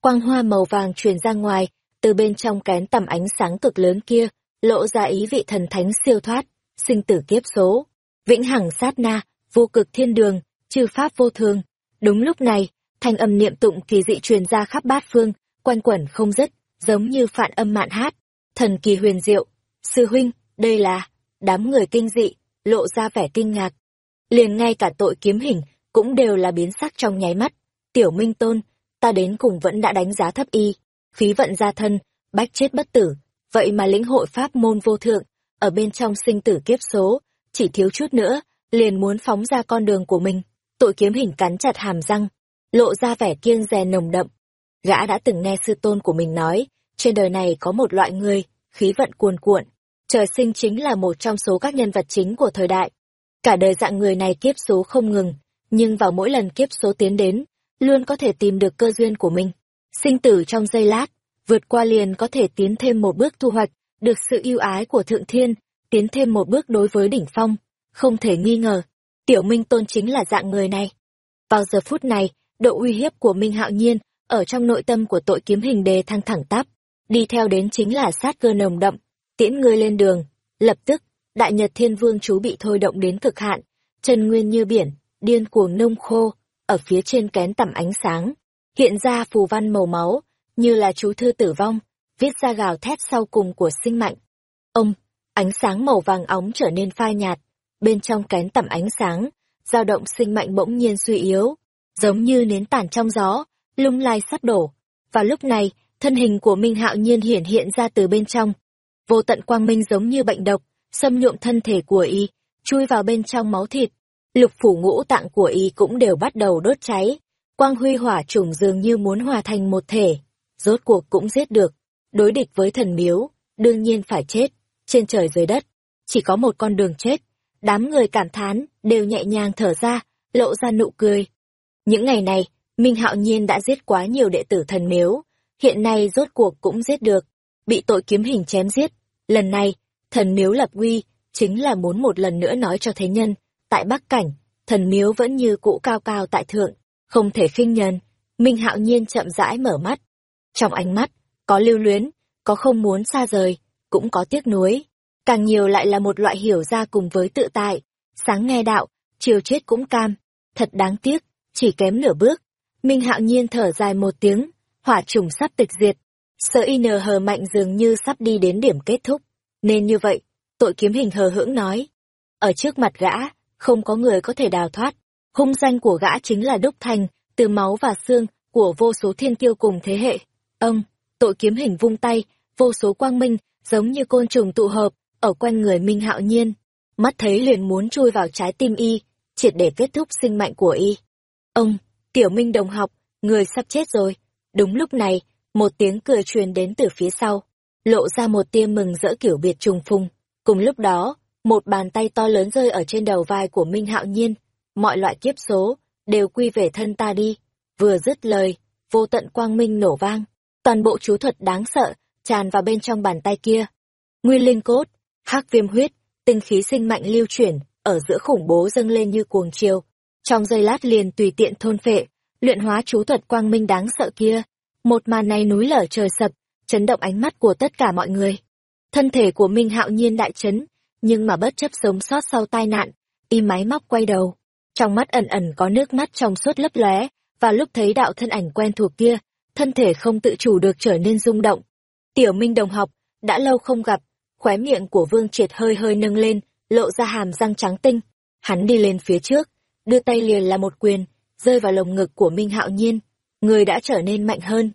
Quang hoa màu vàng truyền ra ngoài, từ bên trong kén tầm ánh sáng cực lớn kia, lộ ra ý vị thần thánh siêu thoát, sinh tử kiếp số, vĩnh hằng sát na, vô cực thiên đường, chư pháp vô thường. Đúng lúc này, thanh âm niệm tụng kỳ dị truyền ra khắp bát phương, quanh quẩn không dứt, giống như phạn âm mạn hát, thần kỳ huyền diệu. Sư huynh, đây là, đám người kinh dị, lộ ra vẻ kinh ngạc. Liền ngay cả tội kiếm hình, cũng đều là biến sắc trong nháy mắt. Tiểu Minh Tôn, ta đến cùng vẫn đã đánh giá thấp y, khí vận gia thân, bách chết bất tử, vậy mà lĩnh hội pháp môn vô thượng, ở bên trong sinh tử kiếp số, chỉ thiếu chút nữa, liền muốn phóng ra con đường của mình. Tội kiếm hình cắn chặt hàm răng, lộ ra vẻ kiêng dè nồng đậm. Gã đã từng nghe sư tôn của mình nói, trên đời này có một loại người, khí vận cuồn cuộn, trời sinh chính là một trong số các nhân vật chính của thời đại. Cả đời dạng người này kiếp số không ngừng, nhưng vào mỗi lần kiếp số tiến đến, luôn có thể tìm được cơ duyên của mình. Sinh tử trong giây lát, vượt qua liền có thể tiến thêm một bước thu hoạch, được sự yêu ái của Thượng Thiên, tiến thêm một bước đối với đỉnh phong. Không thể nghi ngờ, Tiểu Minh Tôn chính là dạng người này. Vào giờ phút này, độ uy hiếp của Minh Hạo Nhiên ở trong nội tâm của tội kiếm hình đề thăng thẳng tắp, đi theo đến chính là sát cơ nồng đậm, tiễn ngươi lên đường. Lập tức, Đại Nhật Thiên Vương chú bị thôi động đến cực hạn, chân nguyên như biển, điên cuồng nông khô, ở phía trên kén tầm ánh sáng, hiện ra phù văn màu máu, như là chú thư tử vong, viết ra gào thét sau cùng của sinh mạnh. Ông, ánh sáng màu vàng óng trở nên phai nhạt, bên trong kén tầm ánh sáng, dao động sinh mạnh bỗng nhiên suy yếu, giống như nến tàn trong gió, lung lai sắp đổ. Và lúc này, thân hình của Minh Hạo Nhiên hiển hiện ra từ bên trong. Vô tận quang minh giống như bệnh độc, xâm nhuộm thân thể của y, chui vào bên trong máu thịt. Lục phủ ngũ tạng của y cũng đều bắt đầu đốt cháy. Quang huy hỏa trùng dường như muốn hòa thành một thể. Rốt cuộc cũng giết được. Đối địch với thần miếu, đương nhiên phải chết. Trên trời dưới đất, chỉ có một con đường chết. Đám người cảm thán, đều nhẹ nhàng thở ra, lộ ra nụ cười. Những ngày này, Minh Hạo Nhiên đã giết quá nhiều đệ tử thần miếu, hiện nay rốt cuộc cũng giết được, bị tội kiếm hình chém giết. Lần này, thần miếu lập uy, chính là muốn một lần nữa nói cho thế nhân, tại Bắc Cảnh, thần miếu vẫn như cũ cao cao tại thượng, không thể khinh nhân. Minh Hạo Nhiên chậm rãi mở mắt. Trong ánh mắt, có lưu luyến, có không muốn xa rời, cũng có tiếc nuối. Càng nhiều lại là một loại hiểu ra cùng với tự tại, sáng nghe đạo, chiều chết cũng cam. Thật đáng tiếc, chỉ kém nửa bước. Minh Hạo Nhiên thở dài một tiếng, hỏa trùng sắp tịch diệt. Sợ in hờ mạnh dường như sắp đi đến điểm kết thúc. Nên như vậy, tội kiếm hình hờ hững nói. Ở trước mặt gã, không có người có thể đào thoát. Hung danh của gã chính là đúc thành, từ máu và xương, của vô số thiên tiêu cùng thế hệ. Ông, tội kiếm hình vung tay, vô số quang minh, giống như côn trùng tụ hợp, ở quanh người Minh Hạo Nhiên. Mắt thấy liền muốn chui vào trái tim y, triệt để kết thúc sinh mạnh của y. Ông, tiểu minh đồng học, người sắp chết rồi. Đúng lúc này, một tiếng cười truyền đến từ phía sau, lộ ra một tia mừng rỡ kiểu biệt trùng phùng. Cùng lúc đó, một bàn tay to lớn rơi ở trên đầu vai của Minh Hạo Nhiên. Mọi loại kiếp số, đều quy về thân ta đi. Vừa dứt lời, vô tận quang minh nổ vang. Toàn bộ chú thuật đáng sợ, tràn vào bên trong bàn tay kia. Nguyên linh cốt, hắc viêm huyết, tinh khí sinh mạnh lưu chuyển, ở giữa khủng bố dâng lên như cuồng chiều. Trong giây lát liền tùy tiện thôn phệ, luyện hóa chú thuật quang minh đáng sợ kia. Một màn này núi lở trời sập, chấn động ánh mắt của tất cả mọi người. Thân thể của Minh hạo nhiên đại chấn, nhưng mà bất chấp sống sót sau tai nạn, y máy móc quay đầu. Trong mắt ẩn ẩn có nước mắt trong suốt lấp lóe, và lúc thấy đạo thân ảnh quen thuộc kia, thân thể không tự chủ được trở nên rung động. Tiểu Minh đồng học, đã lâu không gặp, khóe miệng của Vương Triệt hơi hơi nâng lên, lộ ra hàm răng trắng tinh. Hắn đi lên phía trước, đưa tay liền là một quyền, rơi vào lồng ngực của Minh Hạo Nhiên. Người đã trở nên mạnh hơn.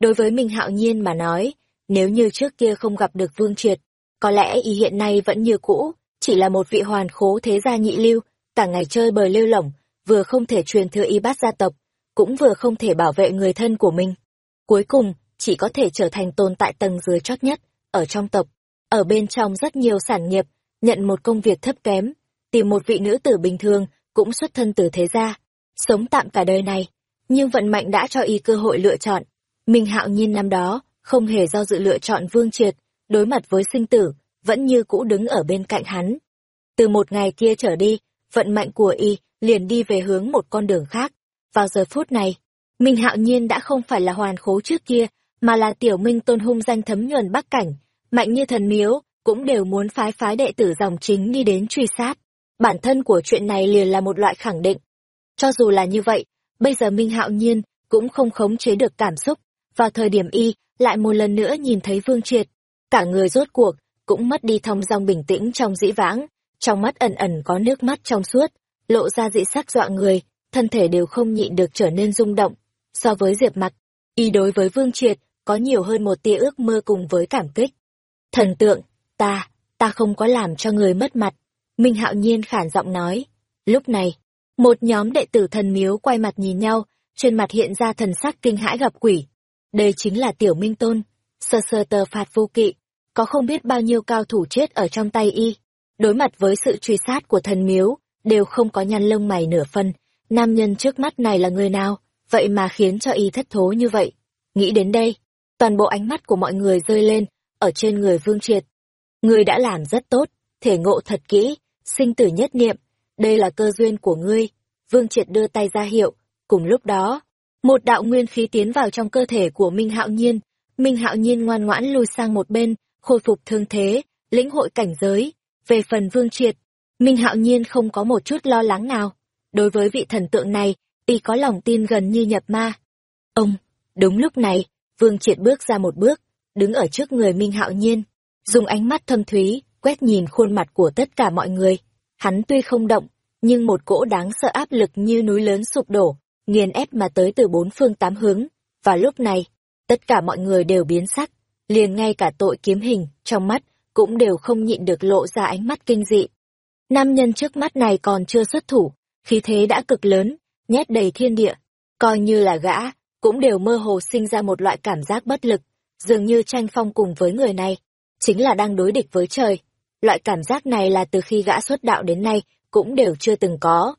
Đối với Minh Hạo Nhiên mà nói, Nếu như trước kia không gặp được Vương Triệt, có lẽ y hiện nay vẫn như cũ, chỉ là một vị hoàn khố thế gia nhị lưu, cả ngày chơi bời lêu lỏng, vừa không thể truyền thừa y bát gia tộc, cũng vừa không thể bảo vệ người thân của mình. Cuối cùng, chỉ có thể trở thành tồn tại tầng dưới chót nhất, ở trong tộc. Ở bên trong rất nhiều sản nghiệp, nhận một công việc thấp kém, tìm một vị nữ tử bình thường, cũng xuất thân từ thế gia, sống tạm cả đời này. Nhưng vận mệnh đã cho y cơ hội lựa chọn. Minh hạo nhiên năm đó, không hề do dự lựa chọn vương triệt, đối mặt với sinh tử, vẫn như cũ đứng ở bên cạnh hắn. Từ một ngày kia trở đi, vận mệnh của y liền đi về hướng một con đường khác. Vào giờ phút này, Minh Hạo Nhiên đã không phải là hoàn khố trước kia, mà là tiểu minh tôn hung danh thấm nhuần bắc cảnh, mạnh như thần miếu, cũng đều muốn phái phái đệ tử dòng chính đi đến truy sát. Bản thân của chuyện này liền là một loại khẳng định. Cho dù là như vậy, bây giờ Minh Hạo Nhiên cũng không khống chế được cảm xúc. Vào thời điểm y, lại một lần nữa nhìn thấy Vương Triệt. Cả người rốt cuộc, cũng mất đi thong dong bình tĩnh trong dĩ vãng, trong mắt ẩn ẩn có nước mắt trong suốt, lộ ra dị sắc dọa người, thân thể đều không nhịn được trở nên rung động. So với Diệp Mặc, y đối với Vương Triệt có nhiều hơn một tia ước mơ cùng với cảm kích. Thần tượng, ta, ta không có làm cho người mất mặt. Minh Hạo Nhiên khản giọng nói. Lúc này, một nhóm đệ tử thần miếu quay mặt nhìn nhau, trên mặt hiện ra thần sắc kinh hãi gặp quỷ. Đây chính là Tiểu Minh Tôn, sơ sơ tờ phạt vô kỵ, có không biết bao nhiêu cao thủ chết ở trong tay y. Đối mặt với sự truy sát của thần miếu, đều không có nhăn lông mày nửa phân. Nam nhân trước mắt này là người nào, vậy mà khiến cho y thất thố như vậy. Nghĩ đến đây, toàn bộ ánh mắt của mọi người rơi lên, ở trên người Vương Triệt. Ngươi đã làm rất tốt, thể ngộ thật kỹ, sinh tử nhất niệm, đây là cơ duyên của ngươi. Vương Triệt đưa tay ra hiệu, cùng lúc đó, một đạo nguyên khí tiến vào trong cơ thể của Minh Hạo Nhiên. Minh Hạo Nhiên ngoan ngoãn lùi sang một bên, khôi phục thương thế, lĩnh hội cảnh giới. Về phần Vương Triệt, Minh Hạo Nhiên không có một chút lo lắng nào. Đối với vị thần tượng này, y có lòng tin gần như nhập ma. Ông, đúng lúc này, Vương Triệt bước ra một bước, đứng ở trước người Minh Hạo Nhiên, dùng ánh mắt thâm thúy, quét nhìn khuôn mặt của tất cả mọi người. Hắn tuy không động, nhưng một cỗ đáng sợ áp lực như núi lớn sụp đổ, nghiền ép mà tới từ bốn phương tám hướng. Và lúc này, tất cả mọi người đều biến sắc, liền ngay cả tội kiếm hình, trong mắt, cũng đều không nhịn được lộ ra ánh mắt kinh dị. Nam nhân trước mắt này còn chưa xuất thủ, khí thế đã cực lớn, nhét đầy thiên địa, coi như là gã, cũng đều mơ hồ sinh ra một loại cảm giác bất lực, dường như tranh phong cùng với người này, chính là đang đối địch với trời. Loại cảm giác này là từ khi gã xuất đạo đến nay, cũng đều chưa từng có.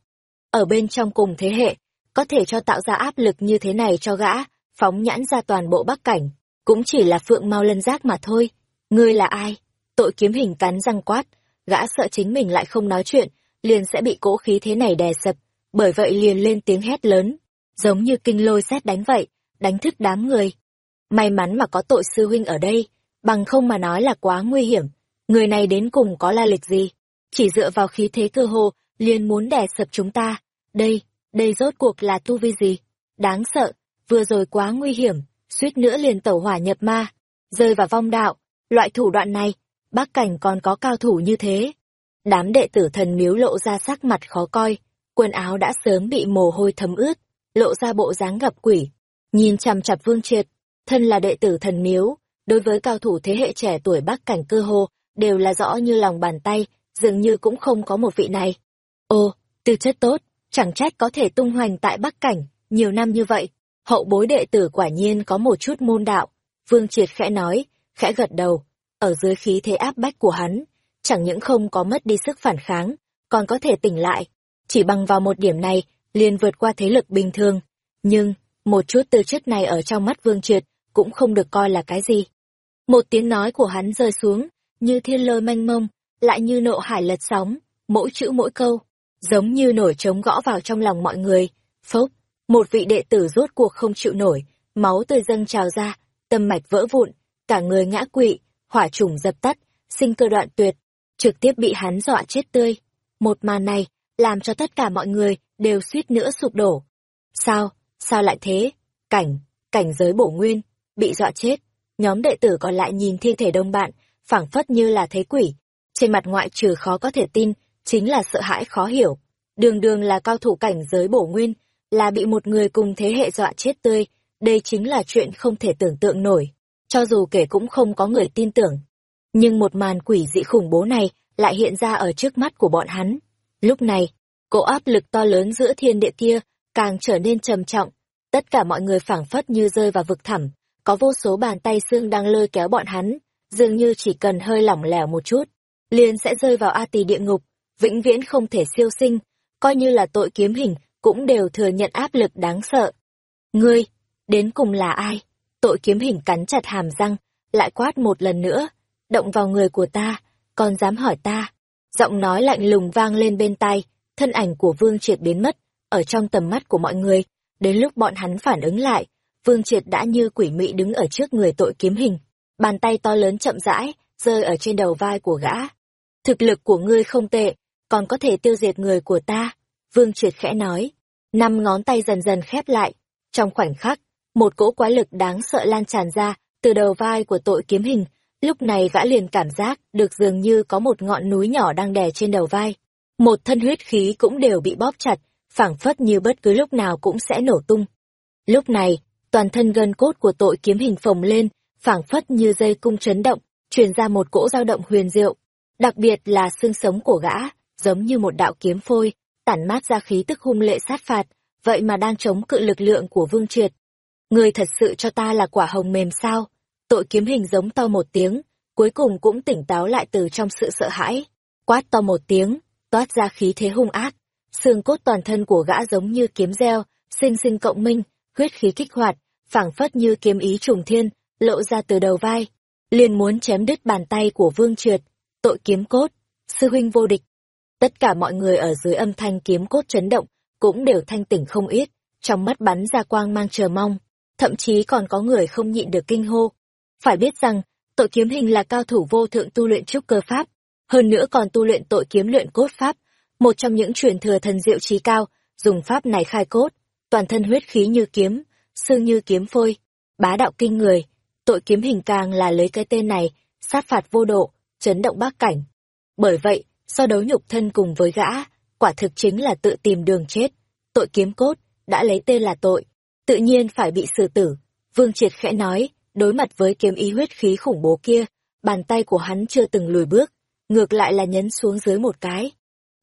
Ở bên trong cùng thế hệ, có thể cho tạo ra áp lực như thế này cho gã, phóng nhãn ra toàn bộ bắc cảnh, cũng chỉ là phượng mau lân giác mà thôi. Ngươi là ai? Tội kiếm hình cắn răng quát, gã sợ chính mình lại không nói chuyện, liền sẽ bị cỗ khí thế này đè sập, bởi vậy liền lên tiếng hét lớn, giống như kinh lôi xét đánh vậy, đánh thức đám người. May mắn mà có tội sư huynh ở đây, bằng không mà nói là quá nguy hiểm. Người này đến cùng có la lịch gì? Chỉ dựa vào khí thế cơ hồ, liền muốn đè sập chúng ta. Đây, đây rốt cuộc là tu vi gì? Đáng sợ, vừa rồi quá nguy hiểm, suýt nữa liền tẩu hỏa nhập ma, rơi vào vong đạo. Loại thủ đoạn này, bác cảnh còn có cao thủ như thế. Đám đệ tử thần miếu lộ ra sắc mặt khó coi, quần áo đã sớm bị mồ hôi thấm ướt, lộ ra bộ dáng gặp quỷ. Nhìn chằm chặp vương triệt, thân là đệ tử thần miếu, đối với cao thủ thế hệ trẻ tuổi bắc cảnh cơ hồ, đều là rõ như lòng bàn tay, dường như cũng không có một vị này. Ô, tư chất tốt, chẳng trách có thể tung hoành tại bắc cảnh, nhiều năm như vậy. Hậu bối đệ tử quả nhiên có một chút môn đạo. Vương Triệt khẽ nói, khẽ gật đầu, ở dưới khí thế áp bách của hắn, chẳng những không có mất đi sức phản kháng, còn có thể tỉnh lại. Chỉ bằng vào một điểm này, liền vượt qua thế lực bình thường. Nhưng, một chút tư chất này ở trong mắt Vương Triệt, cũng không được coi là cái gì. Một tiếng nói của hắn rơi xuống, như thiên lôi manh mông, lại như nộ hải lật sóng, mỗi chữ mỗi câu, giống như nổi trống gõ vào trong lòng mọi người. Phốc, một vị đệ tử rốt cuộc không chịu nổi, máu tươi dâng trào ra, tâm mạch vỡ vụn, cả người ngã quỵ, hỏa trùng dập tắt, sinh cơ đoạn tuyệt, trực tiếp bị hắn dọa chết tươi. Một màn này, làm cho tất cả mọi người đều suýt nữa sụp đổ. Sao, sao lại thế? Cảnh, cảnh giới bổ nguyên, bị dọa chết. Nhóm đệ tử còn lại nhìn thi thể đông bạn, phảng phất như là thế quỷ. Trên mặt ngoại trừ khó có thể tin, chính là sợ hãi khó hiểu. Đường đường là cao thủ cảnh giới bổ nguyên, là bị một người cùng thế hệ dọa chết tươi, đây chính là chuyện không thể tưởng tượng nổi. cho dù kể cũng không có người tin tưởng. Nhưng một màn quỷ dị khủng bố này lại hiện ra ở trước mắt của bọn hắn. Lúc này, cỗ áp lực to lớn giữa thiên địa kia càng trở nên trầm trọng. Tất cả mọi người phảng phất như rơi vào vực thẳm, có vô số bàn tay xương đang lôi kéo bọn hắn, dường như chỉ cần hơi lỏng lẻo một chút, liền sẽ rơi vào A tỳ địa ngục, vĩnh viễn không thể siêu sinh, coi như là tội kiếm hình, cũng đều thừa nhận áp lực đáng sợ. Ngươi, đến cùng là ai? Tội kiếm hình cắn chặt hàm răng, lại quát một lần nữa, động vào người của ta, còn dám hỏi ta. Giọng nói lạnh lùng vang lên bên tai, thân ảnh của Vương Triệt biến mất, ở trong tầm mắt của mọi người. Đến lúc bọn hắn phản ứng lại, Vương Triệt đã như quỷ mị đứng ở trước người tội kiếm hình. Bàn tay to lớn chậm rãi, rơi ở trên đầu vai của gã. Thực lực của ngươi không tệ, còn có thể tiêu diệt người của ta. Vương Triệt khẽ nói. Năm ngón tay dần dần khép lại. Trong khoảnh khắc, một cỗ quái lực đáng sợ lan tràn ra từ đầu vai của tội kiếm hình. Lúc này gã liền cảm giác được dường như có một ngọn núi nhỏ đang đè trên đầu vai. Một thân huyết khí cũng đều bị bóp chặt, phảng phất như bất cứ lúc nào cũng sẽ nổ tung. Lúc này, toàn thân gân cốt của tội kiếm hình phồng lên, phảng phất như dây cung chấn động, truyền ra một cỗ dao động huyền diệu. Đặc biệt là xương sống của gã, giống như một đạo kiếm phôi, tản mát ra khí tức hung lệ sát phạt, vậy mà đang chống cự lực lượng của Vương Triệt. Người thật sự cho ta là quả hồng mềm sao? Tội kiếm hình giống to một tiếng, cuối cùng cũng tỉnh táo lại từ trong sự sợ hãi. Quát to một tiếng, toát ra khí thế hung ác. Xương cốt toàn thân của gã giống như kiếm reo, sinh sinh cộng minh, huyết khí kích hoạt, phảng phất như kiếm ý trùng thiên, lộ ra từ đầu vai. Liền muốn chém đứt bàn tay của Vương Triệt, tội kiếm cốt, sư huynh vô địch. Tất cả mọi người ở dưới âm thanh kiếm cốt chấn động, cũng đều thanh tỉnh không ít, trong mắt bắn ra quang mang chờ mong, thậm chí còn có người không nhịn được kinh hô. Phải biết rằng, tội kiếm hình là cao thủ vô thượng tu luyện trúc cơ pháp, hơn nữa còn tu luyện tội kiếm luyện cốt pháp, một trong những truyền thừa thần diệu trí cao, dùng pháp này khai cốt, toàn thân huyết khí như kiếm, xương như kiếm phôi, bá đạo kinh người, tội kiếm hình càng là lấy cái tên này, sát phạt vô độ, chấn động bác cảnh. Bởi vậy, so đấu nhục thân cùng với gã, quả thực chính là tự tìm đường chết. Tội kiếm cốt, đã lấy tên là tội, tự nhiên phải bị xử tử. Vương Triệt khẽ nói, đối mặt với kiếm ý huyết khí khủng bố kia, bàn tay của hắn chưa từng lùi bước, ngược lại là nhấn xuống dưới một cái.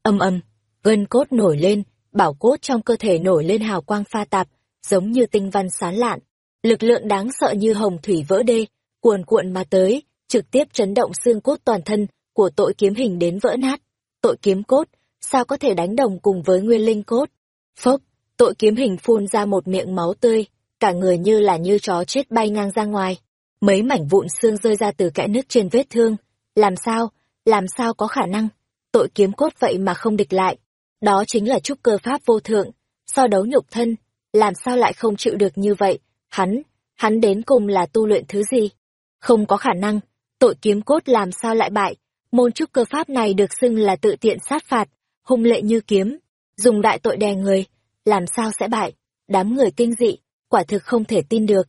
Âm âm, gân cốt nổi lên, bảo cốt trong cơ thể nổi lên hào quang pha tạp, giống như tinh văn sán lạn. Lực lượng đáng sợ như hồng thủy vỡ đê, cuồn cuộn mà tới, trực tiếp chấn động xương cốt toàn thân của tội kiếm hình đến vỡ nát. Tội kiếm cốt, sao có thể đánh đồng cùng với nguyên linh cốt? Phốc, tội kiếm hình phun ra một miệng máu tươi, cả người như là như chó chết bay ngang ra ngoài. Mấy mảnh vụn xương rơi ra từ kẽ nước trên vết thương. Làm sao, làm sao có khả năng? Tội kiếm cốt vậy mà không địch lại. Đó chính là trúc cơ pháp vô thượng, so đấu nhục thân, làm sao lại không chịu được như vậy? Hắn, hắn đến cùng là tu luyện thứ gì? Không có khả năng, tội kiếm cốt làm sao lại bại? Môn trúc cơ pháp này được xưng là tự tiện sát phạt, hung lệ như kiếm, dùng đại tội đè người, làm sao sẽ bại? Đám người kinh dị, quả thực không thể tin được.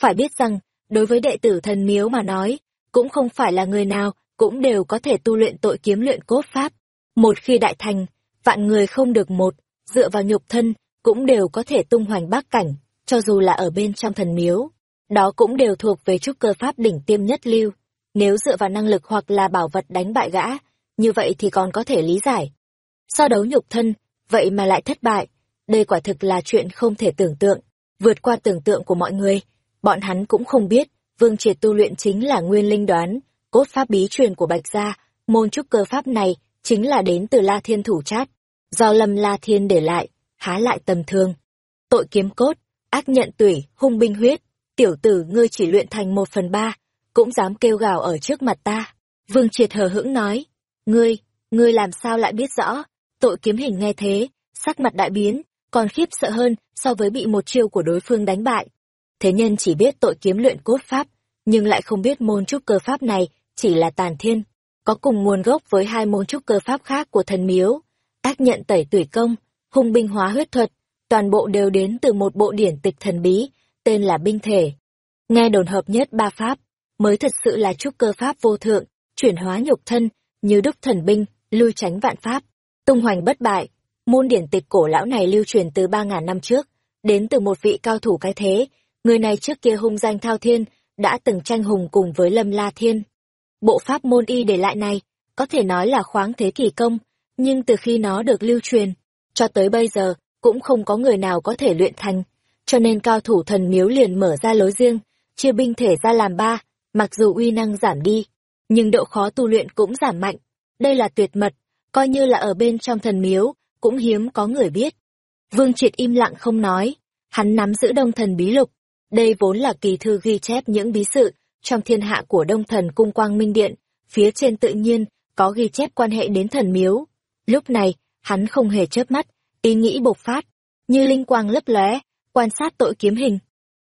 Phải biết rằng, đối với đệ tử thần miếu mà nói, cũng không phải là người nào cũng đều có thể tu luyện tội kiếm luyện cốt pháp. Một khi đại thành, vạn người không được một, dựa vào nhục thân, cũng đều có thể tung hoành bác cảnh, cho dù là ở bên trong thần miếu. Đó cũng đều thuộc về trúc cơ pháp đỉnh tiêm nhất lưu. Nếu dựa vào năng lực hoặc là bảo vật đánh bại gã, như vậy thì còn có thể lý giải. So đấu nhục thân, vậy mà lại thất bại, đây quả thực là chuyện không thể tưởng tượng, vượt qua tưởng tượng của mọi người. Bọn hắn cũng không biết, Vương Triệt tu luyện chính là nguyên linh đoán, cốt pháp bí truyền của Bạch Gia, môn trúc cơ pháp này chính là đến từ La Thiên thủ chát, do Lâm La Thiên để lại, há lại tầm thường. Tội kiếm cốt, ác nhận tủy, hung binh huyết, tiểu tử ngươi chỉ luyện thành một phần ba, cũng dám kêu gào ở trước mặt ta. Vương Triệt hờ hững nói, ngươi, ngươi làm sao lại biết rõ, tội kiếm hình nghe thế, sắc mặt đại biến, còn khiếp sợ hơn so với bị một chiêu của đối phương đánh bại. Thế nhân chỉ biết tội kiếm luyện cốt pháp, nhưng lại không biết môn trúc cơ pháp này chỉ là tàn thiên, có cùng nguồn gốc với hai môn trúc cơ pháp khác của thần miếu, ác nhận tẩy tủy công, hung binh hóa huyết thuật, toàn bộ đều đến từ một bộ điển tịch thần bí, tên là binh thể. Nghe đồn hợp nhất ba pháp, mới thật sự là trúc cơ pháp vô thượng, chuyển hóa nhục thân, như đúc thần binh, lui tránh vạn pháp, tung hoành bất bại. Môn điển tịch cổ lão này lưu truyền từ ba ngàn năm trước, đến từ một vị cao thủ cái thế, người này trước kia hung danh thao thiên, đã từng tranh hùng cùng với Lâm La Thiên. Bộ pháp môn y để lại này, có thể nói là khoáng thế kỷ công, nhưng từ khi nó được lưu truyền, cho tới bây giờ, cũng không có người nào có thể luyện thành, cho nên cao thủ thần miếu liền mở ra lối riêng, chia binh thể ra làm ba, mặc dù uy năng giảm đi, nhưng độ khó tu luyện cũng giảm mạnh. Đây là tuyệt mật, coi như là ở bên trong thần miếu, cũng hiếm có người biết. Vương Triệt im lặng không nói, hắn nắm giữ đông thần bí lục. Đây vốn là kỳ thư ghi chép những bí sự trong thiên hạ của đông thần cung quang minh điện, phía trên tự nhiên có ghi chép quan hệ đến thần miếu. Lúc này, hắn không hề chớp mắt, ý nghĩ bộc phát, như linh quang lấp lóe, quan sát tội kiếm hình.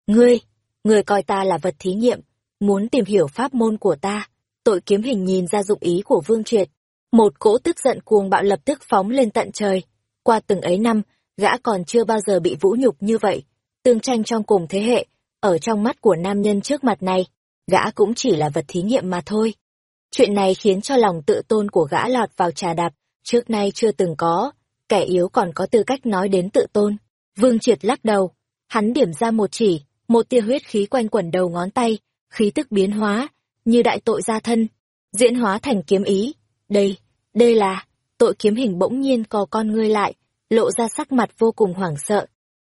Ngươi, ngươi coi ta là vật thí nghiệm, muốn tìm hiểu pháp môn của ta. Tội kiếm hình nhìn ra dụng ý của Vương Triệt. Một cỗ tức giận cuồng bạo lập tức phóng lên tận trời. Qua từng ấy năm, gã còn chưa bao giờ bị vũ nhục như vậy. Tương tranh trong cùng thế hệ, ở trong mắt của nam nhân trước mặt này, gã cũng chỉ là vật thí nghiệm mà thôi. Chuyện này khiến cho lòng tự tôn của gã lọt vào trà đạp, trước nay chưa từng có, kẻ yếu còn có tư cách nói đến tự tôn. Vương Triệt lắc đầu, hắn điểm ra một chỉ, một tia huyết khí quanh quẩn đầu ngón tay, khí tức biến hóa, như đại tội gia thân, diễn hóa thành kiếm ý. Đây, đây là, tội kiếm hình bỗng nhiên co con ngươi lại, lộ ra sắc mặt vô cùng hoảng sợ.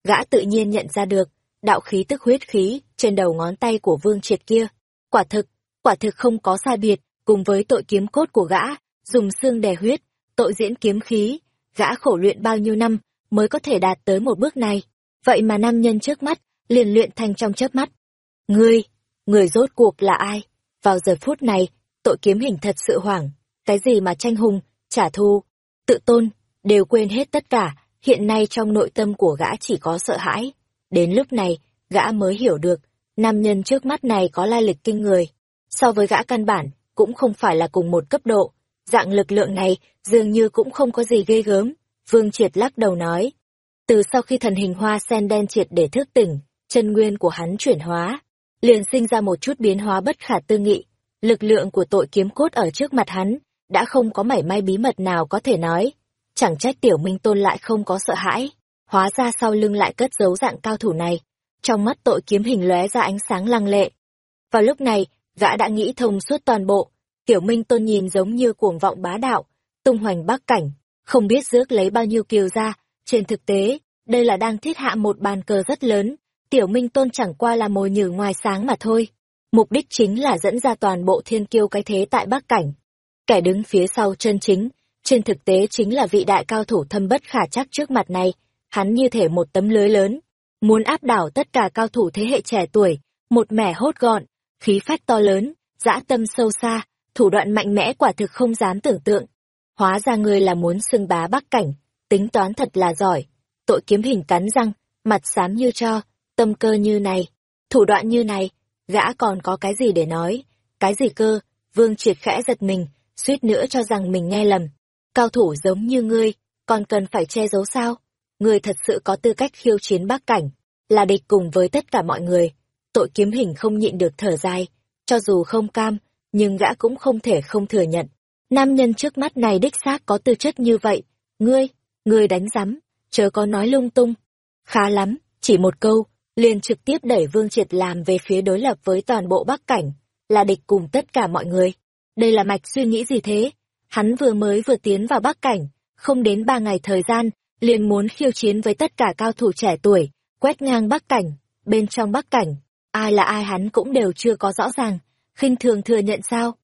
Gã tự nhiên nhận ra được, đạo khí tức huyết khí trên đầu ngón tay của vương triệt kia. Quả thực, quả thực không có sai biệt, cùng với tội kiếm cốt của gã, dùng xương đè huyết, tội diễn kiếm khí, gã khổ luyện bao nhiêu năm mới có thể đạt tới một bước này. Vậy mà nam nhân trước mắt, liền luyện thành trong chớp mắt. Ngươi, người rốt cuộc là ai? Vào giờ phút này, tội kiếm hình thật sự hoảng. Cái gì mà tranh hùng, trả thù, tự tôn, đều quên hết tất cả. Hiện nay trong nội tâm của gã chỉ có sợ hãi. Đến lúc này, gã mới hiểu được, nam nhân trước mắt này có lai lịch kinh người. So với gã căn bản, cũng không phải là cùng một cấp độ. Dạng lực lượng này dường như cũng không có gì ghê gớm. Vương Triệt lắc đầu nói. Từ sau khi thần hình hoa sen đen triệt để thức tỉnh, chân nguyên của hắn chuyển hóa, liền sinh ra một chút biến hóa bất khả tư nghị. Lực lượng của tội kiếm cốt ở trước mặt hắn, đã không có mảy may bí mật nào có thể nói. Chẳng trách tiểu minh tôn lại không có sợ hãi, hóa ra sau lưng lại cất giấu dạng cao thủ này. Trong mắt tội kiếm hình lóe ra ánh sáng lăng lệ. Vào lúc này, gã đã nghĩ thông suốt toàn bộ, tiểu minh tôn nhìn giống như cuồng vọng bá đạo, tung hoành bắc cảnh, không biết rước lấy bao nhiêu kiều ra, trên thực tế, đây là đang thiết hạ một bàn cờ rất lớn, tiểu minh tôn chẳng qua là mồi nhử ngoài sáng mà thôi. Mục đích chính là dẫn ra toàn bộ thiên kiêu cái thế tại Bắc Cảnh. Kẻ đứng phía sau chân chính, trên thực tế chính là vị đại cao thủ thâm bất khả chắc trước mặt này, hắn như thể một tấm lưới lớn, muốn áp đảo tất cả cao thủ thế hệ trẻ tuổi, một mẻ hốt gọn, khí phách to lớn, dã tâm sâu xa, thủ đoạn mạnh mẽ quả thực không dám tưởng tượng. Hóa ra ngươi là muốn xưng bá Bắc Cảnh, tính toán thật là giỏi. Tội kiếm hình cắn răng, mặt xám như cho, tâm cơ như này, thủ đoạn như này, gã còn có cái gì để nói, cái gì cơ, vương triệt khẽ giật mình, suýt nữa cho rằng mình nghe lầm. Cao thủ giống như ngươi, còn cần phải che giấu sao? Ngươi thật sự có tư cách khiêu chiến bác cảnh, là địch cùng với tất cả mọi người. Tội kiếm hình không nhịn được thở dài, cho dù không cam, nhưng gã cũng không thể không thừa nhận. Nam nhân trước mắt này đích xác có tư chất như vậy, ngươi, ngươi đánh rắm, chớ có nói lung tung. Khá lắm, chỉ một câu, liền trực tiếp đẩy Vương Triệt làm về phía đối lập với toàn bộ Bắc Cảnh, là địch cùng tất cả mọi người. Đây là mạch suy nghĩ gì thế? Hắn vừa mới vừa tiến vào Bắc Cảnh, không đến ba ngày thời gian, liền muốn khiêu chiến với tất cả cao thủ trẻ tuổi, quét ngang Bắc Cảnh, bên trong Bắc Cảnh. Ai là ai hắn cũng đều chưa có rõ ràng, khinh thường thừa nhận sao?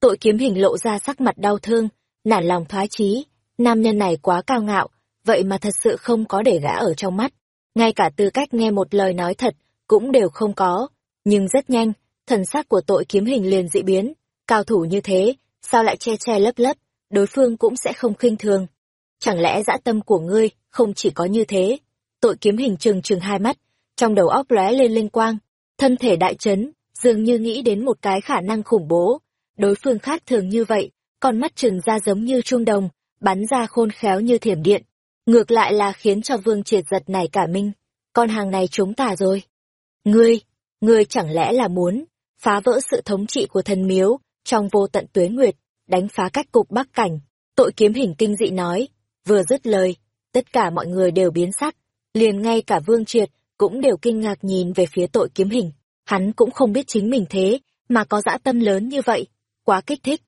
Tội kiếm hình lộ ra sắc mặt đau thương, nản lòng thoái chí, nam nhân này quá cao ngạo, vậy mà thật sự không có để gã ở trong mắt ngay cả tư cách nghe một lời nói thật cũng đều không có. Nhưng rất nhanh, thần sắc của tội kiếm hình liền dị biến, cao thủ như thế, sao lại che che lấp lấp, đối phương cũng sẽ không khinh thường. Chẳng lẽ dã tâm của ngươi không chỉ có như thế? Tội kiếm hình trừng trừng hai mắt, trong đầu óc lóe lên linh quang, thân thể đại chấn, dường như nghĩ đến một cái khả năng khủng bố. Đối phương khác thường như vậy, con mắt trừng ra giống như chuông đồng, bắn ra khôn khéo như thiểm điện, Ngược lại là khiến cho vương triệt giật này cả minh. Con hàng này chúng ta rồi. Ngươi, ngươi chẳng lẽ là muốn phá vỡ sự thống trị của thần miếu trong vô tận tuế nguyệt, đánh phá cách cục bắc cảnh. Tội kiếm hình kinh dị nói, vừa dứt lời, tất cả mọi người đều biến sắc, liền ngay cả vương triệt cũng đều kinh ngạc nhìn về phía tội kiếm hình. Hắn cũng không biết chính mình thế, mà có dã tâm lớn như vậy. Quá kích thích.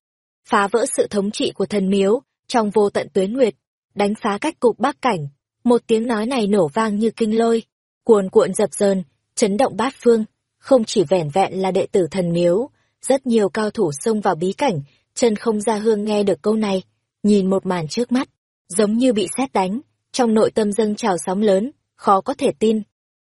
Phá vỡ sự thống trị của thần miếu, trong vô tận tuyến nguyệt, đánh phá cách cục bắc cảnh. Một tiếng nói này nổ vang như kinh lôi, cuồn cuộn dập dờn, chấn động bát phương. Không chỉ vẻn vẹn là đệ tử thần miếu, rất nhiều cao thủ xông vào bí cảnh, chân không ra hương nghe được câu này, nhìn một màn trước mắt, giống như bị sét đánh, trong nội tâm dâng trào sóng lớn, khó có thể tin.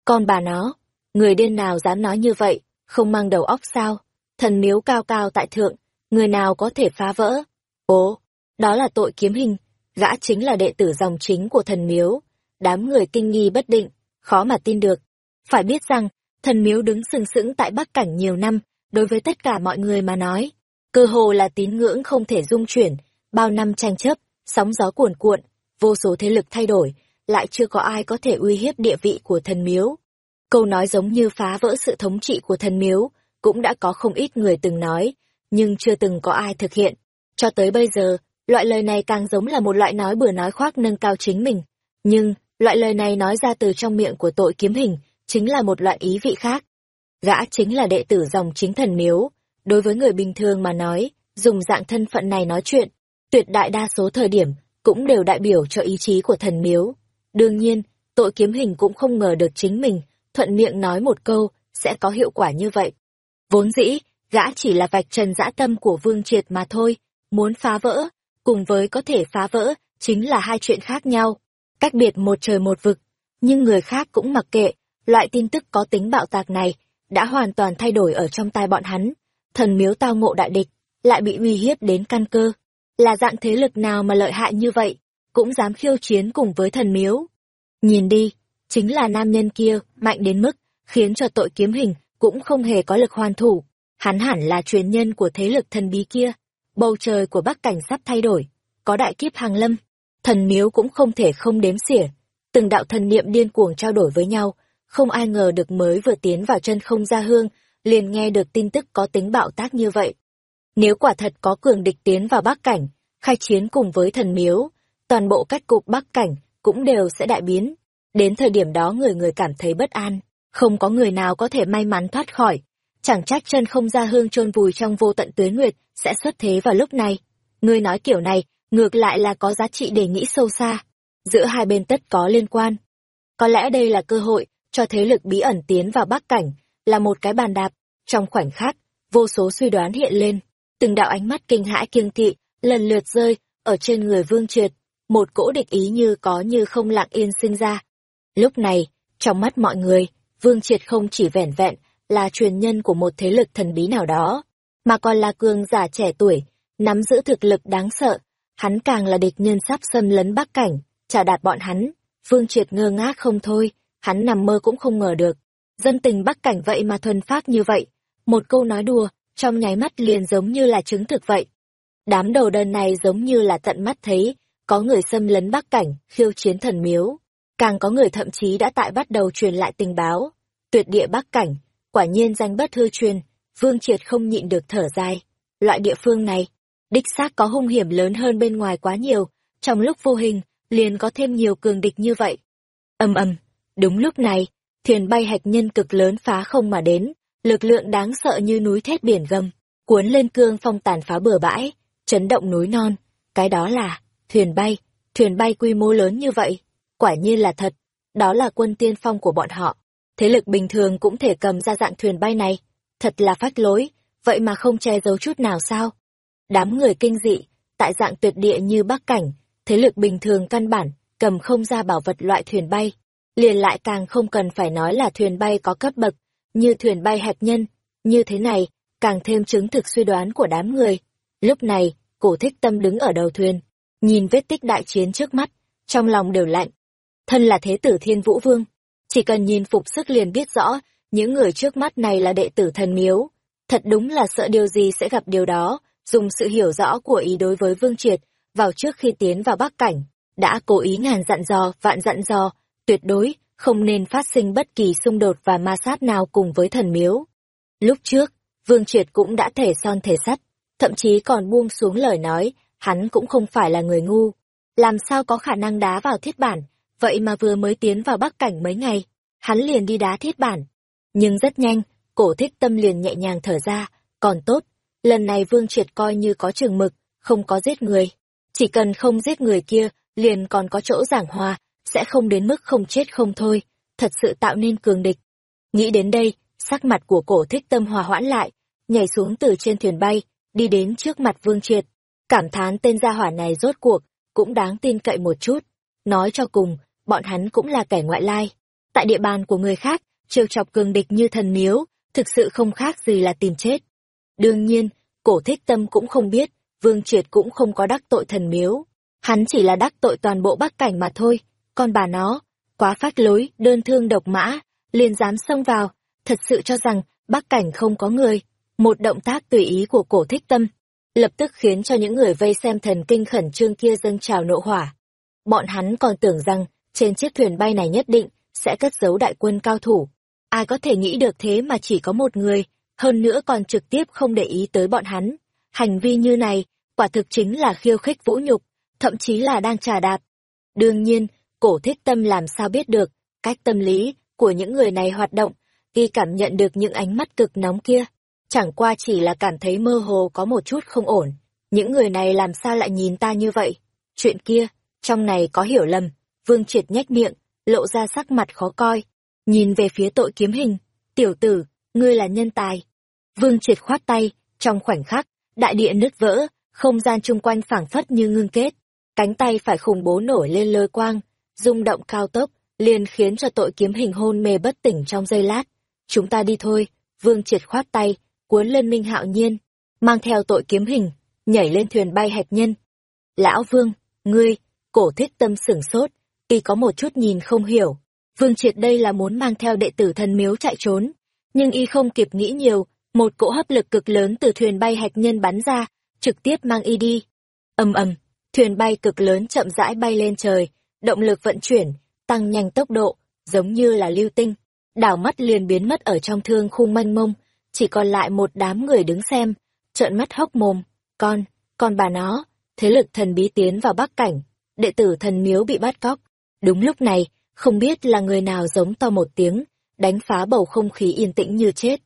Con bà nó, người điên nào dám nói như vậy, không mang đầu óc sao? Thần miếu cao cao tại thượng, người nào có thể phá vỡ? Ố, đó là tội kiếm hình, gã chính là đệ tử dòng chính của thần miếu. Đám người kinh nghi bất định, khó mà tin được. Phải biết rằng, thần miếu đứng sừng sững tại Bắc Cảnh nhiều năm, đối với tất cả mọi người mà nói. Cơ hồ là tín ngưỡng không thể dung chuyển, bao năm tranh chấp, sóng gió cuồn cuộn, vô số thế lực thay đổi, lại chưa có ai có thể uy hiếp địa vị của thần miếu. Câu nói giống như phá vỡ sự thống trị của thần miếu, cũng đã có không ít người từng nói, nhưng chưa từng có ai thực hiện. Cho tới bây giờ, loại lời này càng giống là một loại nói bừa nói khoác nâng cao chính mình. Nhưng, loại lời này nói ra từ trong miệng của tội kiếm hình, chính là một loại ý vị khác. Gã chính là đệ tử dòng chính thần miếu. Đối với người bình thường mà nói, dùng dạng thân phận này nói chuyện, tuyệt đại đa số thời điểm, cũng đều đại biểu cho ý chí của thần miếu. Đương nhiên, tội kiếm hình cũng không ngờ được chính mình, thuận miệng nói một câu, sẽ có hiệu quả như vậy. Vốn dĩ, gã chỉ là vạch trần dã tâm của Vương Triệt mà thôi, muốn phá vỡ, cùng với có thể phá vỡ, chính là hai chuyện khác nhau, cách biệt một trời một vực. Nhưng người khác cũng mặc kệ, loại tin tức có tính bạo tạc này, đã hoàn toàn thay đổi ở trong tai bọn hắn. Thần miếu tao ngộ đại địch, lại bị uy hiếp đến căn cơ. Là dạng thế lực nào mà lợi hại như vậy, cũng dám khiêu chiến cùng với thần miếu. Nhìn đi, chính là nam nhân kia, mạnh đến mức, khiến cho tội kiếm hình cũng không hề có lực hoàn thủ. Hắn hẳn là truyền nhân của thế lực thần bí kia. Bầu trời của Bắc Cảnh sắp thay đổi, có đại kiếp hàng lâm. Thần miếu cũng không thể không đếm xỉa. Từng đạo thần niệm điên cuồng trao đổi với nhau, không ai ngờ được mới vừa tiến vào chân không ra hương, liền nghe được tin tức có tính bạo tác như vậy. Nếu quả thật có cường địch tiến vào Bắc Cảnh, khai chiến cùng với thần miếu, toàn bộ cách cục Bắc Cảnh cũng đều sẽ đại biến. Đến thời điểm đó người người cảm thấy bất an, không có người nào có thể may mắn thoát khỏi. Chẳng trách chân không ra hương chôn vùi trong vô tận tuyến nguyệt sẽ xuất thế vào lúc này. Ngươi nói kiểu này, ngược lại là có giá trị để nghĩ sâu xa. Giữa hai bên tất có liên quan. Có lẽ đây là cơ hội cho thế lực bí ẩn tiến vào Bắc Cảnh, là một cái bàn đạp. Trong khoảnh khắc, vô số suy đoán hiện lên, từng đạo ánh mắt kinh hãi kiêng kỵ, lần lượt rơi, ở trên người Vương Triệt, một cỗ địch ý như có như không lặng yên sinh ra. Lúc này, trong mắt mọi người, Vương Triệt không chỉ vẻn vẹn là truyền nhân của một thế lực thần bí nào đó, mà còn là cường giả trẻ tuổi, nắm giữ thực lực đáng sợ. Hắn càng là địch nhân sắp xâm lấn Bắc Cảnh, trả đạt bọn hắn. Vương Triệt ngơ ngác không thôi, hắn nằm mơ cũng không ngờ được. Dân tình Bắc Cảnh vậy mà thuần phát như vậy. Một câu nói đùa, trong nháy mắt liền giống như là chứng thực vậy. Đám đầu đơn này giống như là tận mắt thấy, có người xâm lấn Bắc Cảnh, khiêu chiến thần miếu. Càng có người thậm chí đã tại bắt đầu truyền lại tình báo. Tuyệt địa Bắc Cảnh, quả nhiên danh bất hư truyền, Vương Triệt không nhịn được thở dài. Loại địa phương này, đích xác có hung hiểm lớn hơn bên ngoài quá nhiều, trong lúc vô hình, liền có thêm nhiều cường địch như vậy. Âm ầm, đúng lúc này, thuyền bay hạch nhân cực lớn phá không mà đến, lực lượng đáng sợ như núi thét biển gầm, cuốn lên cương phong tàn phá bừa bãi, chấn động núi non. Cái đó là, thuyền bay, thuyền bay quy mô lớn như vậy, quả nhiên là thật, đó là quân tiên phong của bọn họ. Thế lực bình thường cũng thể cầm ra dạng thuyền bay này, thật là phách lối, vậy mà không che giấu chút nào sao? Đám người kinh dị, tại dạng tuyệt địa như Bắc Cảnh, thế lực bình thường căn bản, cầm không ra bảo vật loại thuyền bay. Liền lại càng không cần phải nói là thuyền bay có cấp bậc, như thuyền bay hạt nhân, như thế này, càng thêm chứng thực suy đoán của đám người. Lúc này, cổ thích tâm đứng ở đầu thuyền, nhìn vết tích đại chiến trước mắt, trong lòng đều lạnh. Thân là thế tử thiên vũ vương, chỉ cần nhìn phục sức liền biết rõ, những người trước mắt này là đệ tử thần miếu. Thật đúng là sợ điều gì sẽ gặp điều đó, dùng sự hiểu rõ của ý đối với Vương Triệt, vào trước khi tiến vào Bắc Cảnh, đã cố ý ngàn dặn dò, vạn dặn dò, tuyệt đối, không nên phát sinh bất kỳ xung đột và ma sát nào cùng với thần miếu. Lúc trước, Vương Triệt cũng đã thể son thể sắt, thậm chí còn buông xuống lời nói, hắn cũng không phải là người ngu. Làm sao có khả năng đá vào thiết bản, vậy mà vừa mới tiến vào Bắc Cảnh mấy ngày, hắn liền đi đá thiết bản. Nhưng rất nhanh, cổ thích tâm liền nhẹ nhàng thở ra, còn tốt, lần này Vương Triệt coi như có chừng mực, không có giết người. Chỉ cần không giết người kia, liền còn có chỗ giảng hòa, sẽ không đến mức không chết không thôi, thật sự tạo nên cường địch. Nghĩ đến đây, sắc mặt của cổ thích tâm hòa hoãn lại, nhảy xuống từ trên thuyền bay, đi đến trước mặt Vương Triệt. Cảm thán tên gia hỏa này rốt cuộc, cũng đáng tin cậy một chút. Nói cho cùng, bọn hắn cũng là kẻ ngoại lai. Tại địa bàn của người khác, trêu chọc cường địch như thần miếu, thực sự không khác gì là tìm chết. Đương nhiên, cổ thích tâm cũng không biết, Vương Triệt cũng không có đắc tội thần miếu. Hắn chỉ là đắc tội toàn bộ bắc cảnh mà thôi, còn bà nó, quá phát lối, đơn thương độc mã, liền dám xông vào, thật sự cho rằng bắc cảnh không có người. Một động tác tùy ý của cổ thích tâm, lập tức khiến cho những người vây xem thần kinh khẩn trương kia dâng trào nộ hỏa. Bọn hắn còn tưởng rằng, trên chiếc thuyền bay này nhất định, sẽ cất giấu đại quân cao thủ. Ai có thể nghĩ được thế mà chỉ có một người, hơn nữa còn trực tiếp không để ý tới bọn hắn. Hành vi như này, quả thực chính là khiêu khích vũ nhục, thậm chí là đang trà đạp. Đương nhiên, cổ thích tâm làm sao biết được, cách tâm lý của những người này hoạt động, khi cảm nhận được những ánh mắt cực nóng kia. Chẳng qua chỉ là cảm thấy mơ hồ có một chút không ổn. Những người này làm sao lại nhìn ta như vậy? Chuyện kia, trong này có hiểu lầm. Vương Triệt nhếch miệng, lộ ra sắc mặt khó coi. Nhìn về phía tội kiếm hình. Tiểu tử, ngươi là nhân tài. Vương Triệt khoát tay, trong khoảnh khắc, đại địa nứt vỡ, không gian chung quanh phảng phất như ngưng kết. Cánh tay phải khủng bố nổi lên lôi quang, rung động cao tốc, liền khiến cho tội kiếm hình hôn mê bất tỉnh trong giây lát. Chúng ta đi thôi, Vương Triệt khoát tay, cuốn lên Minh Hạo Nhiên, mang theo tội kiếm hình, nhảy lên thuyền bay hạch nhân. Lão Vương, ngươi, cổ thích tâm sửng sốt, y có một chút nhìn không hiểu. Vương Triệt đây là muốn mang theo đệ tử thần miếu chạy trốn, nhưng y không kịp nghĩ nhiều, một cỗ hấp lực cực lớn từ thuyền bay hạch nhân bắn ra, trực tiếp mang y đi. ầm ầm, thuyền bay cực lớn chậm rãi bay lên trời, động lực vận chuyển, tăng nhanh tốc độ, giống như là lưu tinh, đảo mắt liền biến mất ở trong thương khung mênh mông, chỉ còn lại một đám người đứng xem, trợn mắt hốc mồm, con, con bà nó, thế lực thần bí tiến vào bắc cảnh, đệ tử thần miếu bị bắt cóc. Đúng lúc này, không biết là người nào giống to một tiếng, đánh phá bầu không khí yên tĩnh như chết.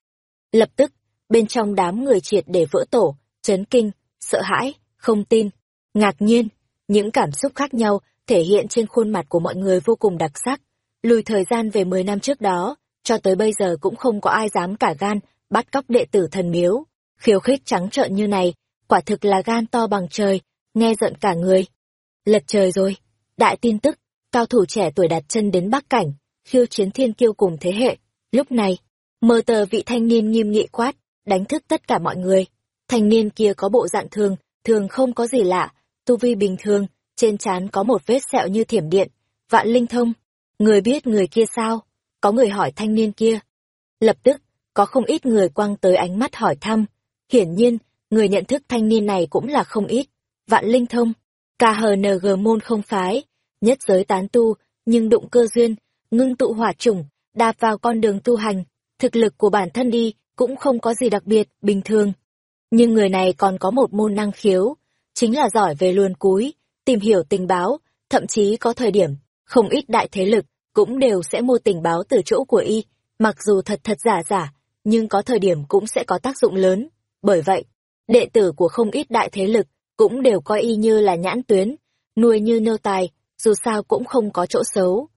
Lập tức, bên trong đám người triệt để vỡ tổ, chấn kinh, sợ hãi, không tin, ngạc nhiên, những cảm xúc khác nhau thể hiện trên khuôn mặt của mọi người vô cùng đặc sắc. Lùi thời gian về 10 năm trước đó, cho tới bây giờ cũng không có ai dám cả gan bắt cóc đệ tử thần miếu. Khiêu khích trắng trợn như này, quả thực là gan to bằng trời, nghe giận cả người. Lật trời rồi, đại tin tức, cao thủ trẻ tuổi đặt chân đến Bắc Cảnh, khiêu chiến thiên kiêu cùng thế hệ. Lúc này, mờ tờ vị thanh niên nghiêm nghị quát, đánh thức tất cả mọi người. Thanh niên kia có bộ dạng thường, thường không có gì lạ, tu vi bình thường, trên trán có một vết sẹo như thiểm điện. Vạn linh thông, người biết người kia sao? Có người hỏi thanh niên kia. Lập tức, có không ít người quăng tới ánh mắt hỏi thăm. Hiển nhiên, người nhận thức thanh niên này cũng là không ít. Vạn linh thông, KHNG môn không phái, nhất giới tán tu, nhưng đụng cơ duyên, ngưng tụ hỏa chủng, đạp vào con đường tu hành, thực lực của bản thân đi cũng không có gì đặc biệt, bình thường. Nhưng người này còn có một môn năng khiếu, chính là giỏi về luồn cúi, tìm hiểu tình báo, thậm chí có thời điểm, không ít đại thế lực cũng đều sẽ mua tình báo từ chỗ của y, mặc dù thật thật giả giả, nhưng có thời điểm cũng sẽ có tác dụng lớn. Bởi vậy, đệ tử của không ít đại thế lực cũng đều coi y như là nhãn tuyến, nuôi như nô tài, dù sao cũng không có chỗ xấu.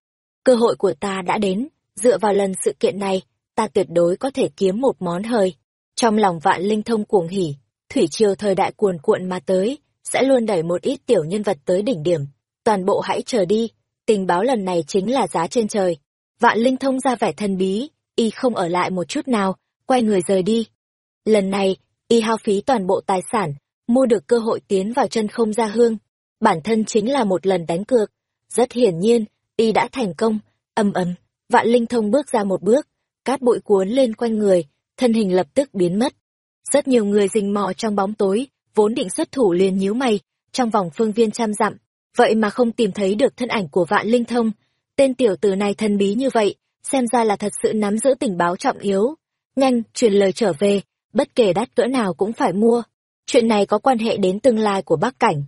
Cơ hội của ta đã đến, dựa vào lần sự kiện này, ta tuyệt đối có thể kiếm một món hời. Trong lòng vạn linh thông cuồng hỉ, thủy triều thời đại cuồn cuộn mà tới, sẽ luôn đẩy một ít tiểu nhân vật tới đỉnh điểm. Toàn bộ hãy chờ đi, tình báo lần này chính là giá trên trời. Vạn linh thông ra vẻ thân bí, y không ở lại một chút nào, quay người rời đi. Lần này, y hao phí toàn bộ tài sản, mua được cơ hội tiến vào chân không ra hương. Bản thân chính là một lần đánh cược. Rất hiển nhiên, y đã thành công, âm ầm, vạn linh thông bước ra một bước, cát bụi cuốn lên quanh người, thân hình lập tức biến mất. Rất nhiều người rình mò trong bóng tối, vốn định xuất thủ liền nhíu mày, trong vòng phương viên trăm dặm, vậy mà không tìm thấy được thân ảnh của vạn linh thông. Tên tiểu tử này thân bí như vậy, xem ra là thật sự nắm giữ tình báo trọng yếu. Nhanh, truyền lời trở về, bất kể đắt cỡ nào cũng phải mua. Chuyện này có quan hệ đến tương lai của Bắc Cảnh.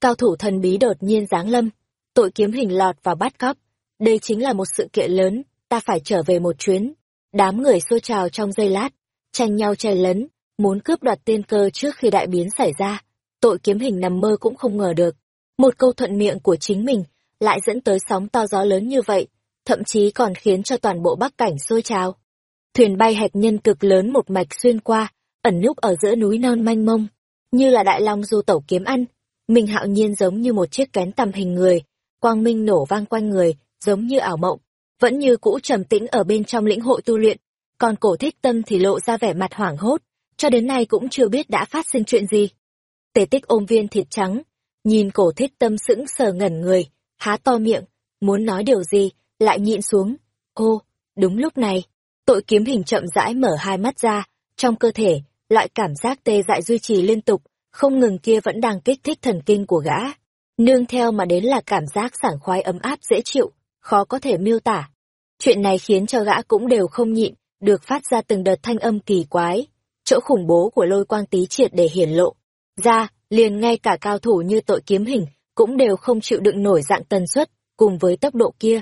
Cao thủ thần bí đột nhiên giáng lâm, tội kiếm hình lọt vào bắt cóc. Đây chính là một sự kiện lớn, ta phải trở về một chuyến. Đám người xô trào trong giây lát, tranh nhau chen lấn, muốn cướp đoạt tiên cơ trước khi đại biến xảy ra. Tội kiếm hình nằm mơ cũng không ngờ được. Một câu thuận miệng của chính mình lại dẫn tới sóng to gió lớn như vậy, thậm chí còn khiến cho toàn bộ bắc cảnh sôi trào. Thuyền bay hạch nhân cực lớn một mạch xuyên qua, ẩn núp ở giữa núi non manh mông, như là đại long du tẩu kiếm ăn. mình hạo nhiên giống như một chiếc kén tầm hình người, quang minh nổ vang quanh người, giống như ảo mộng, vẫn như cũ trầm tĩnh ở bên trong lĩnh hội tu luyện, còn cổ thích tâm thì lộ ra vẻ mặt hoảng hốt, cho đến nay cũng chưa biết đã phát sinh chuyện gì. Tề tích ôm viên thịt trắng, nhìn cổ thích tâm sững sờ ngẩn người, há to miệng, muốn nói điều gì, lại nhịn xuống. Ô, đúng lúc này, tội kiếm hình chậm rãi mở hai mắt ra, trong cơ thể, loại cảm giác tê dại duy trì liên tục, không ngừng kia vẫn đang kích thích thần kinh của gã. Nương theo mà đến là cảm giác sảng khoái ấm áp dễ chịu, khó có thể miêu tả. Chuyện này khiến cho gã cũng đều không nhịn, được phát ra từng đợt thanh âm kỳ quái. Chỗ khủng bố của lôi quang tí triệt để hiển lộ. Ra, liền ngay cả cao thủ như tội kiếm hình, cũng đều không chịu đựng nổi dạng tần suất, cùng với tốc độ kia.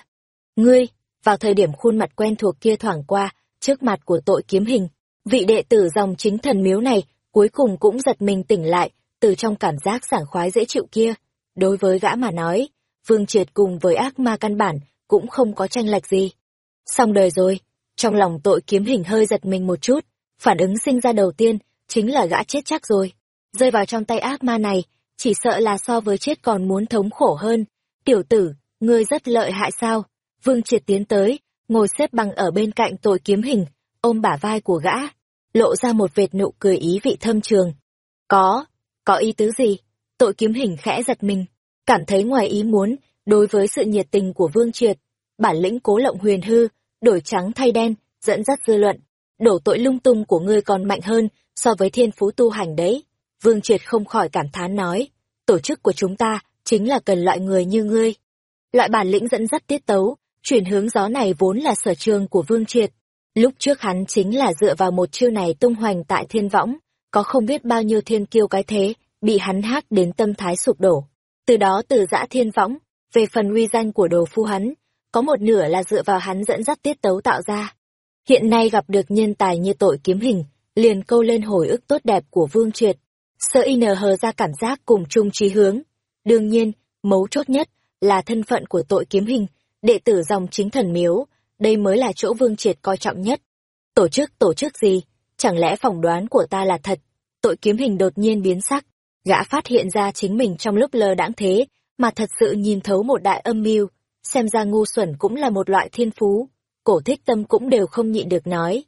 Ngươi, vào thời điểm khuôn mặt quen thuộc kia thoảng qua, trước mặt của tội kiếm hình, vị đệ tử dòng chính thần miếu này cuối cùng cũng giật mình tỉnh lại từ trong cảm giác sảng khoái dễ chịu kia. Đối với gã mà nói, Vương Triệt cùng với ác ma căn bản cũng không có tranh lệch gì. Xong đời rồi, trong lòng tội kiếm hình hơi giật mình một chút, phản ứng sinh ra đầu tiên chính là gã chết chắc rồi. Rơi vào trong tay ác ma này, chỉ sợ là so với chết còn muốn thống khổ hơn. Tiểu tử, ngươi rất lợi hại sao? Vương Triệt tiến tới, ngồi xếp bằng ở bên cạnh tội kiếm hình, ôm bả vai của gã, lộ ra một vệt nụ cười ý vị thâm trường. Có, có ý tứ gì? Tội kiếm hình khẽ giật mình, cảm thấy ngoài ý muốn, đối với sự nhiệt tình của Vương Triệt, bản lĩnh cố lộng huyền hư, đổi trắng thay đen, dẫn dắt dư luận, đổ tội lung tung của ngươi còn mạnh hơn so với thiên phú tu hành đấy. Vương Triệt không khỏi cảm thán nói, tổ chức của chúng ta chính là cần loại người như ngươi. Loại bản lĩnh dẫn dắt tiết tấu, chuyển hướng gió này vốn là sở trường của Vương Triệt. Lúc trước hắn chính là dựa vào một chiêu này tung hoành tại thiên võng, có không biết bao nhiêu thiên kiêu cái thế, bị hắn hát đến tâm thái sụp đổ. Từ đó từ giã thiên võng, về phần uy danh của đồ phu hắn, có một nửa là dựa vào hắn dẫn dắt tiết tấu tạo ra. Hiện nay gặp được nhân tài như tội kiếm hình, liền câu lên hồi ức tốt đẹp của Vương Triệt. Sơ in hờ ra cảm giác cùng chung trí hướng. Đương nhiên, mấu chốt nhất là thân phận của tội kiếm hình, đệ tử dòng chính thần miếu, đây mới là chỗ Vương Triệt coi trọng nhất. Tổ chức tổ chức gì? Chẳng lẽ phỏng đoán của ta là thật? Tội kiếm hình đột nhiên biến sắc, gã phát hiện ra chính mình trong lúc lơ đãng thế, mà thật sự nhìn thấu một đại âm mưu, xem ra ngu xuẩn cũng là một loại thiên phú. Cổ thích tâm cũng đều không nhịn được nói.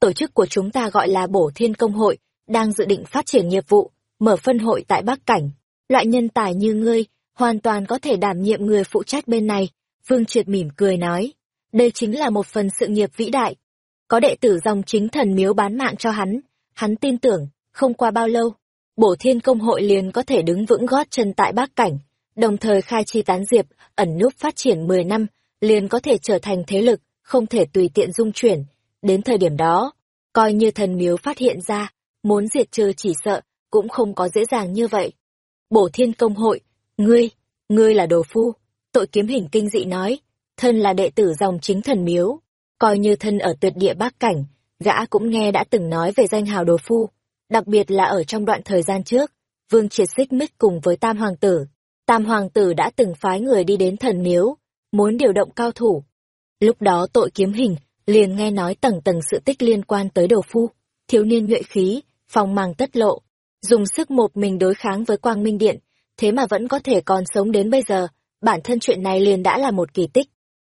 Tổ chức của chúng ta gọi là Bổ Thiên Công Hội, đang dự định phát triển nghiệp vụ, mở phân hội tại Bắc Cảnh. Loại nhân tài như ngươi, hoàn toàn có thể đảm nhiệm người phụ trách bên này. Vương Triệt mỉm cười nói, đây chính là một phần sự nghiệp vĩ đại. Có đệ tử dòng chính thần miếu bán mạng cho hắn, hắn tin tưởng, không qua bao lâu, bổ thiên công hội liền có thể đứng vững gót chân tại Bắc Cảnh, đồng thời khai chi tán diệp, ẩn núp phát triển 10 năm, liền có thể trở thành thế lực, không thể tùy tiện dung chuyển. Đến thời điểm đó, coi như thần miếu phát hiện ra, muốn diệt trừ chỉ sợ, cũng không có dễ dàng như vậy. Bổ thiên công hội, ngươi, ngươi là đồ phu, tội kiếm hình kinh dị nói, thân là đệ tử dòng chính thần miếu, coi như thân ở tuyệt địa bác Cảnh, gã cũng nghe đã từng nói về danh hào đồ phu, đặc biệt là ở trong đoạn thời gian trước, Vương Triệt xích mích cùng với Tam Hoàng tử. Tam Hoàng tử đã từng phái người đi đến thần miếu, muốn điều động cao thủ. Lúc đó tội kiếm hình, liền nghe nói tầng tầng sự tích liên quan tới đồ phu, thiếu niên nhuệ khí, phong mang tất lộ, dùng sức một mình đối kháng với quang minh điện, thế mà vẫn có thể còn sống đến bây giờ, bản thân chuyện này liền đã là một kỳ tích.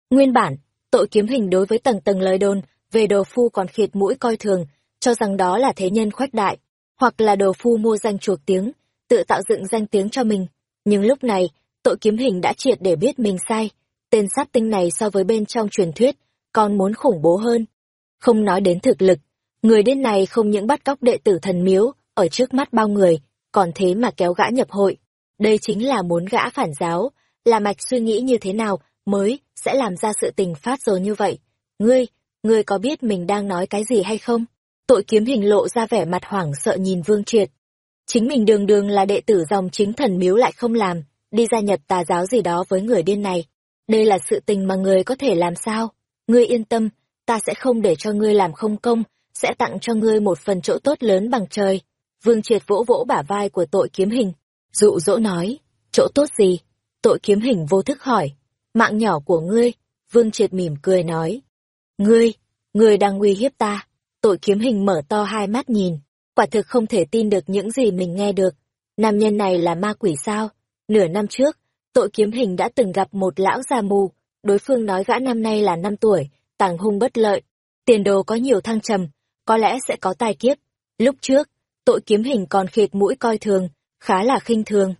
Nguyên bản, tội kiếm hình đối với tầng tầng lời đồn về đồ phu còn khịt mũi coi thường, cho rằng đó là thế nhân khoách đại, hoặc là đồ phu mua danh chuộc tiếng, tự tạo dựng danh tiếng cho mình. Nhưng lúc này, tội kiếm hình đã triệt để biết mình sai. Tên sát tinh này so với bên trong truyền thuyết, còn muốn khủng bố hơn. Không nói đến thực lực, người điên này không những bắt cóc đệ tử thần miếu, ở trước mắt bao người, còn thế mà kéo gã nhập hội. Đây chính là muốn gã phản giáo, là mạch suy nghĩ như thế nào mới sẽ làm ra sự tình phát rồi như vậy. Ngươi, ngươi có biết mình đang nói cái gì hay không? Tội kiếm hình lộ ra vẻ mặt hoảng sợ nhìn Vương Triệt. Chính mình đường đường là đệ tử dòng chính thần miếu lại không làm, đi gia nhập tà giáo gì đó với người điên này. Đây là sự tình mà người có thể làm sao? Ngươi yên tâm, ta sẽ không để cho ngươi làm không công, sẽ tặng cho ngươi một phần chỗ tốt lớn bằng trời. Vương Triệt vỗ vỗ bả vai của tội kiếm hình, dụ dỗ nói, chỗ tốt gì? Tội kiếm hình vô thức hỏi, mạng nhỏ của ngươi, Vương Triệt mỉm cười nói. Ngươi, ngươi đang uy hiếp ta. Tội kiếm hình mở to hai mắt nhìn, quả thực không thể tin được những gì mình nghe được. Nam nhân này là ma quỷ sao? Nửa năm trước, tội kiếm hình đã từng gặp một lão già mù, đối phương nói gã năm nay là năm tuổi, tàng hung bất lợi, tiền đồ có nhiều thăng trầm, có lẽ sẽ có tài kiếp. Lúc trước, tội kiếm hình còn khịt mũi coi thường, khá là khinh thường.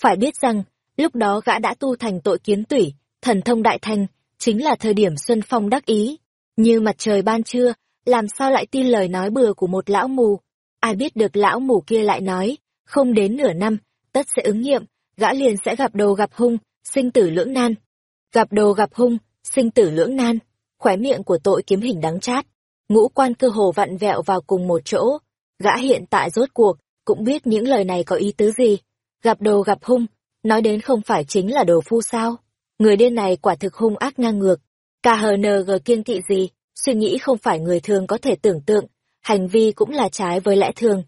Phải biết rằng, lúc đó gã đã tu thành tội kiếm tủy, thần thông đại thành, chính là thời điểm Xuân Phong đắc ý. Như mặt trời ban trưa, làm sao lại tin lời nói bừa của một lão mù. Ai biết được lão mù kia lại nói, không đến nửa năm, tất sẽ ứng nghiệm, gã liền sẽ gặp đồ gặp hung, sinh tử lưỡng nan. Gặp đồ gặp hung, sinh tử lưỡng nan, khóe miệng của tội kiếm hình đắng chát. Ngũ quan cơ hồ vặn vẹo vào cùng một chỗ. Gã hiện tại rốt cuộc, cũng biết những lời này có ý tứ gì. Gặp đồ gặp hung, nói đến không phải chính là đồ phu sao. Người điên này quả thực hung ác ngang ngược. KHNG kiên kỵ gì, suy nghĩ không phải người thường có thể tưởng tượng, hành vi cũng là trái với lẽ thường.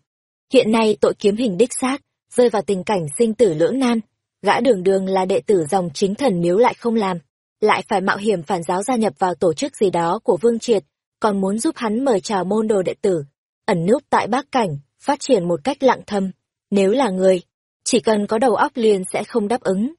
Hiện nay tội kiếm hình đích xác, rơi vào tình cảnh sinh tử lưỡng nan. Gã đường đường là đệ tử dòng chính thần miếu lại không làm, lại phải mạo hiểm phản giáo gia nhập vào tổ chức gì đó của Vương Triệt, còn muốn giúp hắn mời chào môn đồ đệ tử, ẩn núp tại bác Cảnh, phát triển một cách lặng thầm. Nếu là người, chỉ cần có đầu óc liền sẽ không đáp ứng.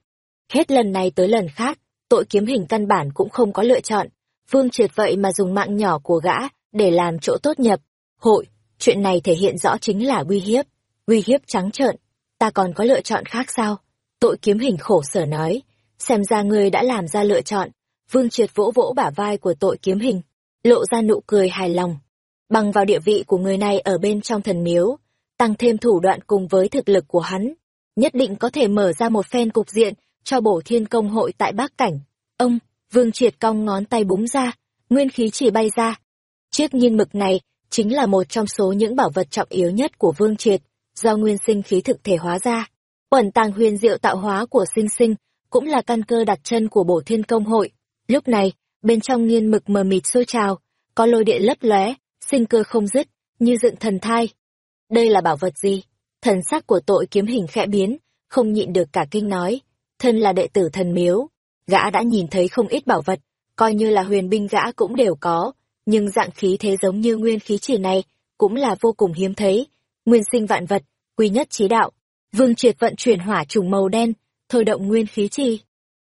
Hết lần này tới lần khác, tội kiếm hình căn bản cũng không có lựa chọn. Vương triệt vậy mà dùng mạng nhỏ của gã để làm chỗ tốt nhập. Hội, chuyện này thể hiện rõ chính là uy hiếp. Uy hiếp trắng trợn. Ta còn có lựa chọn khác sao? Tội kiếm hình khổ sở nói. Xem ra ngươi đã làm ra lựa chọn. Vương triệt vỗ vỗ bả vai của tội kiếm hình. Lộ ra nụ cười hài lòng. Bằng vào địa vị của người này ở bên trong thần miếu, tăng thêm thủ đoạn cùng với thực lực của hắn, nhất định có thể mở ra một phen cục diện cho bổ thiên công hội tại Bắc Cảnh. Ông, Vương Triệt cong ngón tay búng ra, nguyên khí chỉ bay ra. Chiếc nhiên mực này chính là một trong số những bảo vật trọng yếu nhất của Vương Triệt, do nguyên sinh khí thực thể hóa ra. Quẩn tàng huyền diệu tạo hóa của sinh sinh, cũng là căn cơ đặt chân của bổ thiên công hội. Lúc này, bên trong nghiên mực mờ mịt sôi trào, có lôi điện lấp lóe, sinh cơ không dứt, như dựng thần thai. Đây là bảo vật gì? Thần sắc của tội kiếm hình khẽ biến, không nhịn được cả kinh nói, thân là đệ tử thần miếu, gã đã nhìn thấy không ít bảo vật, coi như là huyền binh gã cũng đều có, nhưng dạng khí thế giống như nguyên khí chỉ này, cũng là vô cùng hiếm thấy, nguyên sinh vạn vật, quy nhất trí đạo. Vương triệt vận chuyển hỏa trùng màu đen, thôi động nguyên khí chi.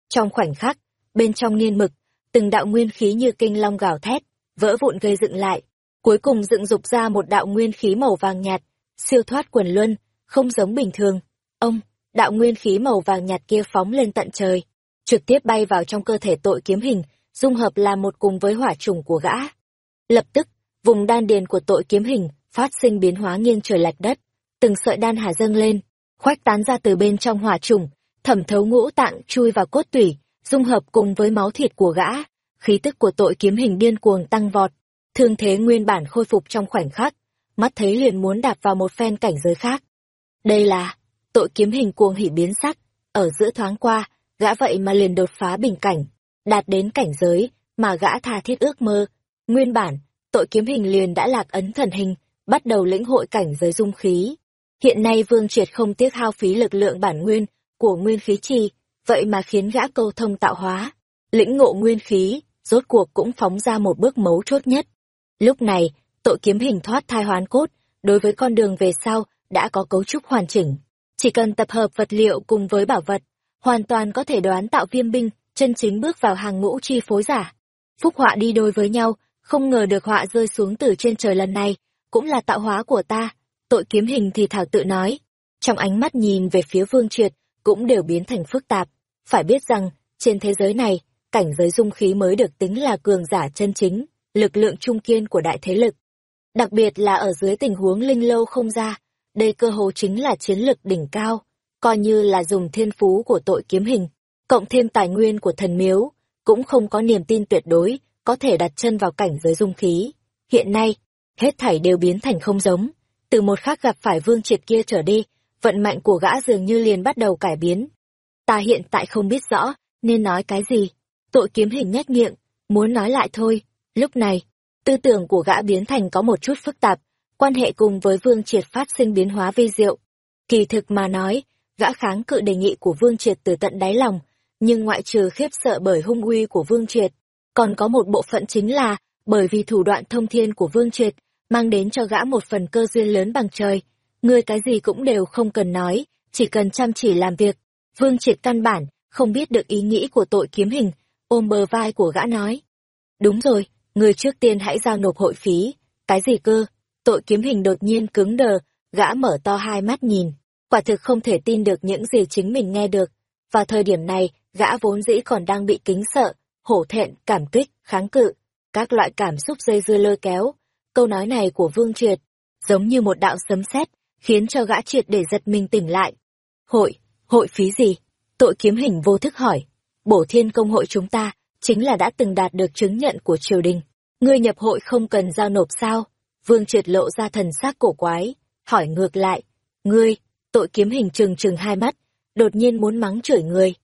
Trong khoảnh khắc, bên trong niên mực, từng đạo nguyên khí như kinh long gào thét, vỡ vụn gây dựng lại, cuối cùng dựng dục ra một đạo nguyên khí màu vàng nhạt, siêu thoát quần luân, không giống bình thường. Ông, đạo nguyên khí màu vàng nhạt kia phóng lên tận trời, trực tiếp bay vào trong cơ thể tội kiếm hình, dung hợp làm một cùng với hỏa trùng của gã. Lập tức, vùng đan điền của tội kiếm hình phát sinh biến hóa nghiêng trời lạch đất, từng sợi đan hà dâng lên, khoách tán ra từ bên trong hỏa trùng, thẩm thấu ngũ tạng chui vào cốt tủy, dung hợp cùng với máu thịt của gã, khí tức của tội kiếm hình điên cuồng tăng vọt, thương thế nguyên bản khôi phục trong khoảnh khắc, mắt thấy liền muốn đạp vào một phen cảnh giới khác. Đây là tội kiếm hình cuồng hỉ biến sắc, ở giữa thoáng qua, gã vậy mà liền đột phá bình cảnh, đạt đến cảnh giới mà gã tha thiết ước mơ. Nguyên bản, tội kiếm hình liền đã lạc ấn thần hình, bắt đầu lĩnh hội cảnh giới dung khí. Hiện nay Vương Triệt không tiếc hao phí lực lượng bản nguyên của nguyên khí trì, vậy mà khiến gã câu thông tạo hóa, lĩnh ngộ nguyên khí, rốt cuộc cũng phóng ra một bước mấu chốt nhất. Lúc này, tội kiếm hình thoát thai hoán cốt, đối với con đường về sau, đã có cấu trúc hoàn chỉnh. Chỉ cần tập hợp vật liệu cùng với bảo vật, hoàn toàn có thể đoán tạo viêm binh, chân chính bước vào hàng ngũ chi phối giả. Phúc họa đi đôi với nhau, không ngờ được họa rơi xuống từ trên trời lần này, cũng là tạo hóa của ta. Tội kiếm hình thì thảo tự nói. Trong ánh mắt nhìn về phía vương triệt, cũng đều biến thành phức tạp. Phải biết rằng, trên thế giới này, cảnh giới dung khí mới được tính là cường giả chân chính, lực lượng trung kiên của đại thế lực. Đặc biệt là ở dưới tình huống linh lâu không ra, đây cơ hồ chính là chiến lực đỉnh cao, coi như là dùng thiên phú của tội kiếm hình, cộng thêm tài nguyên của thần miếu, cũng không có niềm tin tuyệt đối, có thể đặt chân vào cảnh giới dung khí. Hiện nay, hết thảy đều biến thành không giống, từ một khắc gặp phải vương triệt kia trở đi, vận mạnh của gã dường như liền bắt đầu cải biến. Ta hiện tại không biết rõ, nên nói cái gì. Tội kiếm hình nhét miệng, muốn nói lại thôi. Lúc này, Tư tưởng của gã biến thành có một chút phức tạp, quan hệ cùng với Vương Triệt phát sinh biến hóa vi diệu. Kỳ thực mà nói, gã kháng cự đề nghị của Vương Triệt từ tận đáy lòng, nhưng ngoại trừ khiếp sợ bởi hung uy của Vương Triệt, còn có một bộ phận chính là bởi vì thủ đoạn thông thiên của Vương Triệt mang đến cho gã một phần cơ duyên lớn bằng trời. Người cái gì cũng đều không cần nói, chỉ cần chăm chỉ làm việc. Vương Triệt căn bản, không biết được ý nghĩ của tội kiếm hình, ôm bờ vai của gã nói. Đúng rồi, người trước tiên hãy giao nộp hội phí. Cái gì cơ? Tội kiếm hình đột nhiên cứng đờ, gã mở to hai mắt nhìn. Quả thực không thể tin được những gì chính mình nghe được. Vào thời điểm này, gã vốn dĩ còn đang bị kính sợ, hổ thẹn, cảm kích, kháng cự. Các loại cảm xúc dây dưa lôi kéo. Câu nói này của Vương Triệt, giống như một đạo sấm sét, khiến cho gã triệt để giật mình tỉnh lại. Hội, hội phí gì? Tội kiếm hình vô thức hỏi. Bổ thiên công hội chúng ta, chính là đã từng đạt được chứng nhận của triều đình. Ngươi nhập hội không cần giao nộp sao? Vương triệt lộ ra thần sắc cổ quái, hỏi ngược lại. Ngươi, tội kiếm hình trừng trừng hai mắt, đột nhiên muốn mắng chửi người.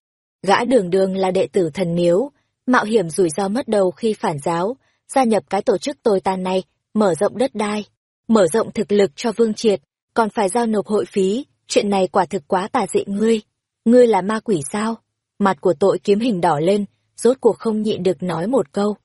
Gã đường đường là đệ tử thần miếu, mạo hiểm rủi ro mất đầu khi phản giáo, gia nhập cái tổ chức tồi tàn này, mở rộng đất đai, mở rộng thực lực cho vương triệt, còn phải giao nộp hội phí, chuyện này quả thực quá tà dị ngươi. Ngươi là ma quỷ sao? Mặt của tội kiếm hình đỏ lên, rốt cuộc không nhịn được nói một câu.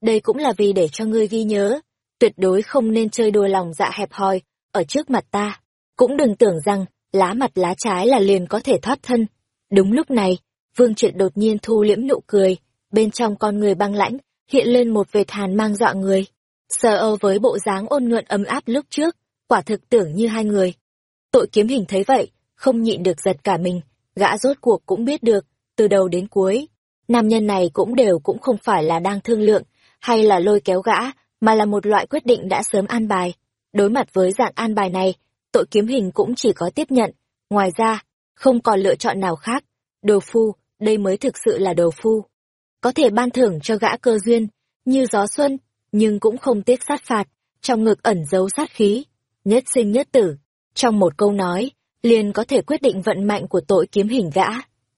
Đây cũng là vì để cho ngươi ghi nhớ, tuyệt đối không nên chơi đùa lòng dạ hẹp hòi, ở trước mặt ta. Cũng đừng tưởng rằng, lá mặt lá trái là liền có thể thoát thân. Đúng lúc này, Vương Triệt đột nhiên thu liễm nụ cười, bên trong con người băng lãnh, hiện lên một vệt hàn mang dọa người. Sờ Âu với bộ dáng ôn nhuận ấm áp lúc trước, quả thực tưởng như hai người. Tội kiếm hình thấy vậy, không nhịn được giật cả mình, gã rốt cuộc cũng biết được, từ đầu đến cuối, nam nhân này cũng đều cũng không phải là đang thương lượng, hay là lôi kéo gã, mà là một loại quyết định đã sớm an bài. Đối mặt với dạng an bài này, tội kiếm hình cũng chỉ có tiếp nhận, ngoài ra, không còn lựa chọn nào khác. Đồ phu, đây mới thực sự là đồ phu. Có thể ban thưởng cho gã cơ duyên, như gió xuân, nhưng cũng không tiếc sát phạt, trong ngực ẩn giấu sát khí, nhất sinh nhất tử. Trong một câu nói, liền có thể quyết định vận mạnh của tội kiếm hình gã.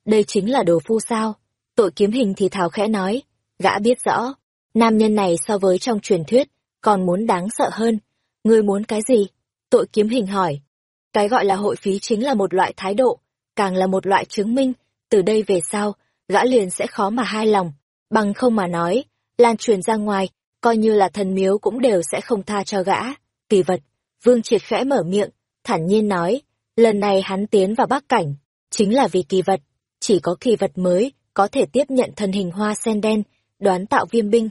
Đây chính là đồ phu sao? Tội kiếm hình thì thào khẽ nói, gã biết rõ, nam nhân này so với trong truyền thuyết, còn muốn đáng sợ hơn. Ngươi muốn cái gì? Tội kiếm hình hỏi. Cái gọi là hội phí chính là một loại thái độ, càng là một loại chứng minh, từ đây về sau, gã liền sẽ khó mà hai lòng, bằng không mà nói, lan truyền ra ngoài, coi như là thần miếu cũng đều sẽ không tha cho gã. Kỳ vật, Vương Triệt khẽ mở miệng, thản nhiên nói, lần này hắn tiến vào Bắc Cảnh, chính là vì kỳ vật, chỉ có kỳ vật mới, có thể tiếp nhận thần hình hoa sen đen, đoán tạo viêm binh.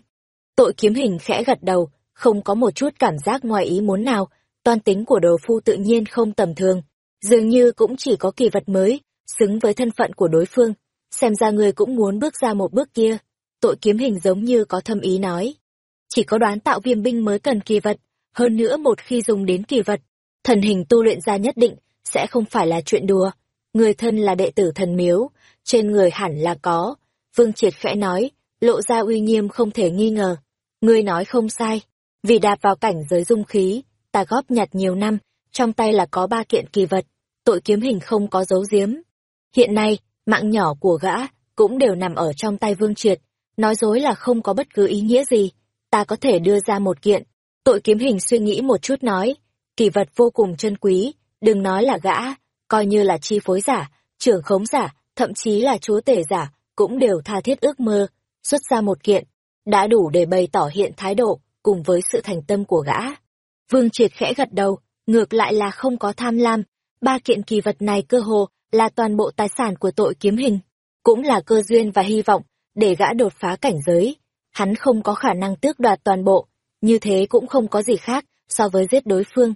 Tội kiếm hình khẽ gật đầu, không có một chút cảm giác ngoài ý muốn nào, toan tính của đồ phu tự nhiên không tầm thường, dường như cũng chỉ có kỳ vật mới, xứng với thân phận của đối phương, xem ra người cũng muốn bước ra một bước kia. Tội kiếm hình giống như có thâm ý nói. Chỉ có đoán tạo viêm binh mới cần kỳ vật, hơn nữa một khi dùng đến kỳ vật, thần hình tu luyện ra nhất định, sẽ không phải là chuyện đùa. Người thân là đệ tử thần miếu, trên người hẳn là có. Vương Triệt khẽ nói, lộ ra uy nghiêm không thể nghi ngờ. Ngươi nói không sai, vì đạp vào cảnh giới dung khí, ta góp nhặt nhiều năm, trong tay là có ba kiện kỳ vật, tội kiếm hình không có dấu giếm. Hiện nay, mạng nhỏ của gã cũng đều nằm ở trong tay Vương Triệt, nói dối là không có bất cứ ý nghĩa gì, ta có thể đưa ra một kiện. Tội kiếm hình suy nghĩ một chút nói, kỳ vật vô cùng chân quý, đừng nói là gã, coi như là chi phối giả, trưởng khống giả, thậm chí là chúa tể giả, cũng đều tha thiết ước mơ, xuất ra một kiện, đã đủ để bày tỏ hiện thái độ, cùng với sự thành tâm của gã. Vương Triệt khẽ gật đầu, ngược lại là không có tham lam, ba kiện kỳ vật này cơ hồ là toàn bộ tài sản của tội kiếm hình, cũng là cơ duyên và hy vọng để gã đột phá cảnh giới. Hắn không có khả năng tước đoạt toàn bộ, như thế cũng không có gì khác so với giết đối phương.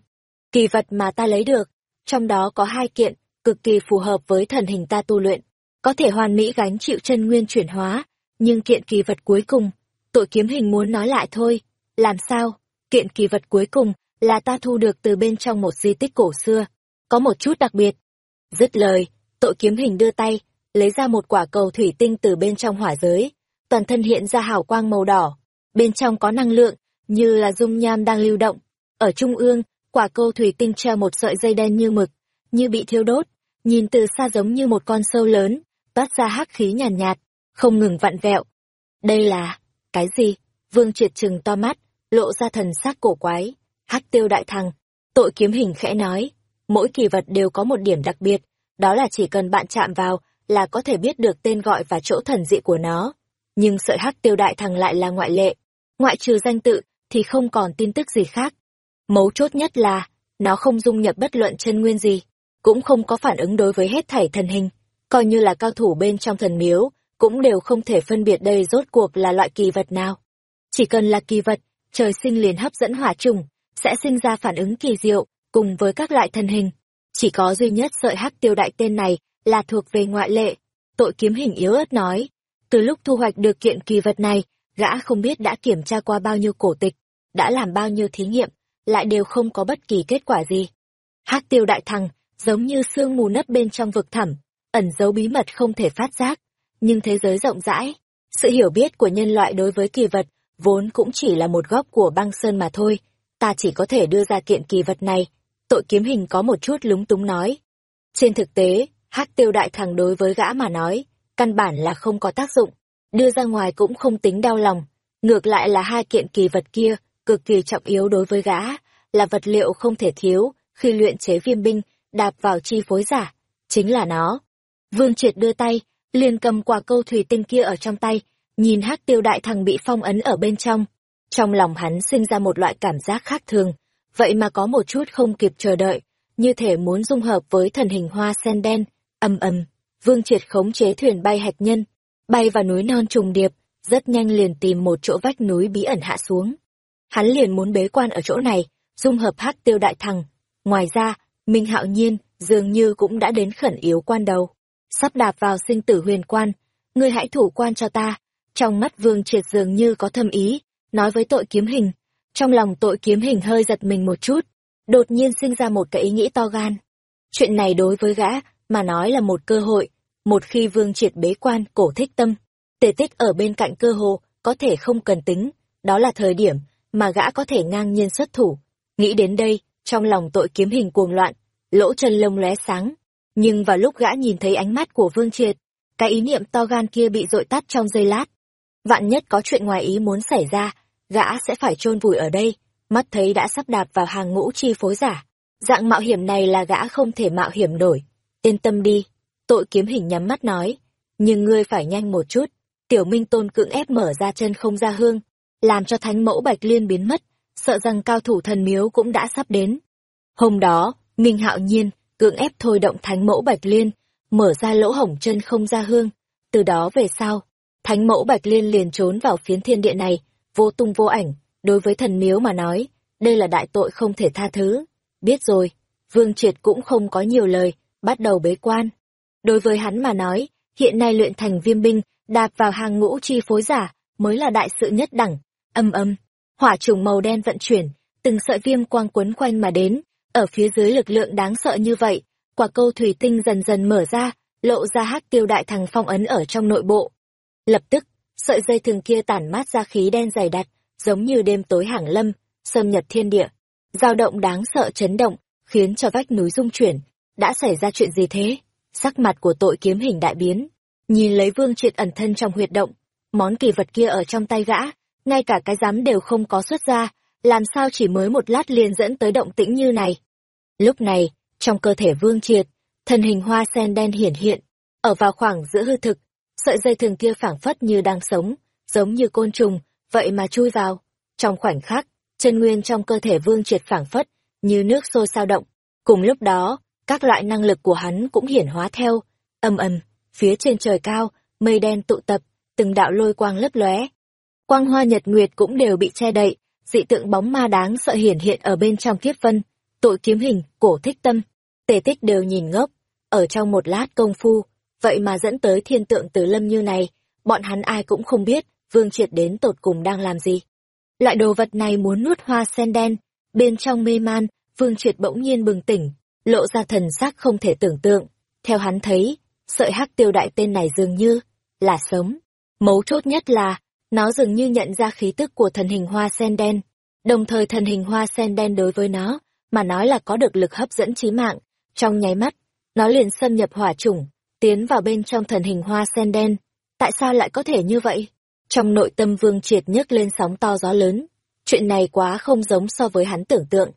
Kỳ vật mà ta lấy được, trong đó có hai kiện, cực kỳ phù hợp với thần hình ta tu luyện, có thể hoàn mỹ gánh chịu chân nguyên chuyển hóa, nhưng kiện kỳ vật cuối cùng, tội kiếm hình muốn nói lại thôi, làm sao? Kiện kỳ vật cuối cùng là ta thu được từ bên trong một di tích cổ xưa, có một chút đặc biệt. Dứt lời, tội kiếm hình đưa tay, lấy ra một quả cầu thủy tinh từ bên trong hỏa giới, toàn thân hiện ra hào quang màu đỏ, bên trong có năng lượng, như là dung nham đang lưu động. Ở trung ương, quả cầu thủy tinh treo một sợi dây đen như mực, như bị thiêu đốt, nhìn từ xa giống như một con sâu lớn, toát ra hắc khí nhàn nhạt, nhạt, không ngừng vặn vẹo. Đây là... cái gì? Vương triệt trừng to mắt, lộ ra thần sắc cổ quái. Hắc tiêu đại thằng, tội kiếm hình khẽ nói, mỗi kỳ vật đều có một điểm đặc biệt, đó là chỉ cần bạn chạm vào là có thể biết được tên gọi và chỗ thần dị của nó. Nhưng sợi hắc tiêu đại thằng lại là ngoại lệ, ngoại trừ danh tự thì không còn tin tức gì khác. Mấu chốt nhất là, nó không dung nhập bất luận chân nguyên gì, cũng không có phản ứng đối với hết thảy thần hình, coi như là cao thủ bên trong thần miếu, cũng đều không thể phân biệt đây rốt cuộc là loại kỳ vật nào. Chỉ cần là kỳ vật, trời sinh liền hấp dẫn hỏa trùng, sẽ sinh ra phản ứng kỳ diệu, cùng với các loại thần hình. Chỉ có duy nhất sợi hắc tiêu đại tên này là thuộc về ngoại lệ. Tội kiếm hình yếu ớt nói, từ lúc thu hoạch được kiện kỳ vật này, gã không biết đã kiểm tra qua bao nhiêu cổ tịch, đã làm bao nhiêu thí nghiệm, lại đều không có bất kỳ kết quả gì. hắc tiêu đại thằng, giống như sương mù nấp bên trong vực thẳm, ẩn giấu bí mật không thể phát giác, nhưng thế giới rộng rãi, sự hiểu biết của nhân loại đối với kỳ vật vốn cũng chỉ là một góc của băng sơn mà thôi, ta chỉ có thể đưa ra kiện kỳ vật này. Tội kiếm hình có một chút lúng túng nói. Trên thực tế, hắc tiêu đại thằng đối với gã mà nói, căn bản là không có tác dụng, đưa ra ngoài cũng không tính đau lòng. Ngược lại là hai kiện kỳ vật kia, cực kỳ trọng yếu đối với gã, là vật liệu không thể thiếu khi luyện chế viêm binh, đạp vào chi phối giả, chính là nó. Vương Triệt đưa tay, liền cầm quả câu thủy tinh kia ở trong tay, nhìn hắc tiêu đại thằng bị phong ấn ở bên trong. Trong lòng hắn sinh ra một loại cảm giác khác thường, vậy mà có một chút không kịp chờ đợi, như thể muốn dung hợp với thần hình hoa sen đen, âm ầm, vương triệt khống chế thuyền bay hạch nhân, bay vào núi non trùng điệp, rất nhanh liền tìm một chỗ vách núi bí ẩn hạ xuống. Hắn liền muốn bế quan ở chỗ này, dung hợp hắc tiêu đại thằng. Ngoài ra, Minh Hạo Nhiên dường như cũng đã đến khẩn yếu quan đầu sắp đạp vào sinh tử huyền quan, ngươi hãy thủ quan cho ta. Trong mắt vương triệt dường như có thâm ý, nói với tội kiếm hình. Trong lòng tội kiếm hình hơi giật mình một chút, đột nhiên sinh ra một cái ý nghĩ to gan. Chuyện này đối với gã, mà nói là một cơ hội, một khi vương triệt bế quan cổ thích tâm, tề tích ở bên cạnh cơ hồ, có thể không cần tính, đó là thời điểm mà gã có thể ngang nhiên xuất thủ. Nghĩ đến đây, trong lòng tội kiếm hình cuồng loạn, lỗ chân lông lóe sáng, nhưng vào lúc gã nhìn thấy ánh mắt của Vương Triệt, cái ý niệm to gan kia bị dội tắt trong giây lát. Vạn nhất có chuyện ngoài ý muốn xảy ra, gã sẽ phải chôn vùi ở đây, mắt thấy đã sắp đạp vào hàng ngũ chi phối giả. Dạng mạo hiểm này là gã không thể mạo hiểm nổi. Yên tâm đi, tội kiếm hình nhắm mắt nói. Nhưng ngươi phải nhanh một chút. Tiểu Minh Tôn cưỡng ép mở ra chân không ra hương, làm cho thánh mẫu Bạch Liên biến mất, sợ rằng cao thủ thần miếu cũng đã sắp đến. Hôm đó, Minh Hạo Nhiên, cưỡng ép thôi động thánh mẫu bạch liên, mở ra lỗ hổng chân không ra hương. Từ đó về sau, thánh mẫu bạch liên liền trốn vào phiến thiên địa này, vô tung vô ảnh, đối với thần miếu mà nói, đây là đại tội không thể tha thứ. Biết rồi, Vương Triệt cũng không có nhiều lời, bắt đầu bế quan. Đối với hắn mà nói, hiện nay luyện thành viêm binh, đạp vào hàng ngũ chi phối giả, mới là đại sự nhất đẳng. Âm âm, hỏa trùng màu đen vận chuyển, từng sợi viêm quang quấn quanh mà đến, ở phía dưới lực lượng đáng sợ như vậy, quả câu thủy tinh dần dần mở ra, lộ ra hắc tiêu đại thằng phong ấn ở trong nội bộ. Lập tức, sợi dây thường kia tản mát ra khí đen dày đặc, giống như đêm tối hàng lâm, xâm nhập thiên địa. dao động đáng sợ chấn động, khiến cho vách núi rung chuyển. Đã xảy ra chuyện gì thế? Sắc mặt của tội kiếm hình đại biến. Nhìn lấy vương triệt ẩn thân trong huyệt động, món kỳ vật kia ở trong tay gã, ngay cả cái giám đều không có xuất ra, làm sao chỉ mới một lát liền dẫn tới động tĩnh như này. Lúc này, trong cơ thể vương triệt, thân hình hoa sen đen hiển hiện, ở vào khoảng giữa hư thực, sợi dây thường kia phảng phất như đang sống, giống như côn trùng, vậy mà chui vào. Trong khoảnh khắc, chân nguyên trong cơ thể vương triệt phảng phất, như nước sôi sao động. Cùng lúc đó, các loại năng lực của hắn cũng hiển hóa theo, âm ầm, phía trên trời cao, mây đen tụ tập, từng đạo lôi quang lấp lóe. Quang hoa nhật nguyệt cũng đều bị che đậy, dị tượng bóng ma đáng sợ hiển hiện ở bên trong kiếp vân tội kiếm hình, cổ thích tâm, tề tích đều nhìn ngốc, ở trong một lát công phu, vậy mà dẫn tới thiên tượng từ lâm như này, bọn hắn ai cũng không biết, vương triệt đến tột cùng đang làm gì. Loại đồ vật này muốn nuốt hoa sen đen, bên trong mê man, vương triệt bỗng nhiên bừng tỉnh, lộ ra thần sắc không thể tưởng tượng. Theo hắn thấy, sợi hắc tiêu đại tên này dường như là sống. Mấu chốt nhất là, nó dường như nhận ra khí tức của thần hình hoa sen đen, đồng thời thần hình hoa sen đen đối với nó mà nói là có được lực hấp dẫn trí mạng. Trong nháy mắt, nó liền xâm nhập hỏa chủng, tiến vào bên trong thần hình hoa sen đen. Tại sao lại có thể như vậy? Trong nội tâm vương triệt nhấc lên sóng to gió lớn. Chuyện này quá không giống so với hắn tưởng tượng.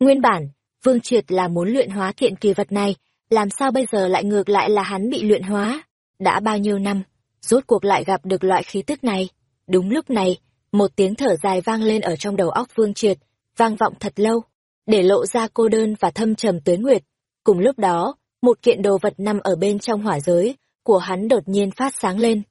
Nguyên bản, Vương Triệt là muốn luyện hóa kiện kỳ vật này, làm sao bây giờ lại ngược lại là hắn bị luyện hóa? Đã bao nhiêu năm, rốt cuộc lại gặp được loại khí tức này. Đúng lúc này, một tiếng thở dài vang lên ở trong đầu óc Vương Triệt, vang vọng thật lâu, để lộ ra cô đơn và thâm trầm tuyến nguyệt. Cùng lúc đó, một kiện đồ vật nằm ở bên trong hỏa giới của hắn đột nhiên phát sáng lên.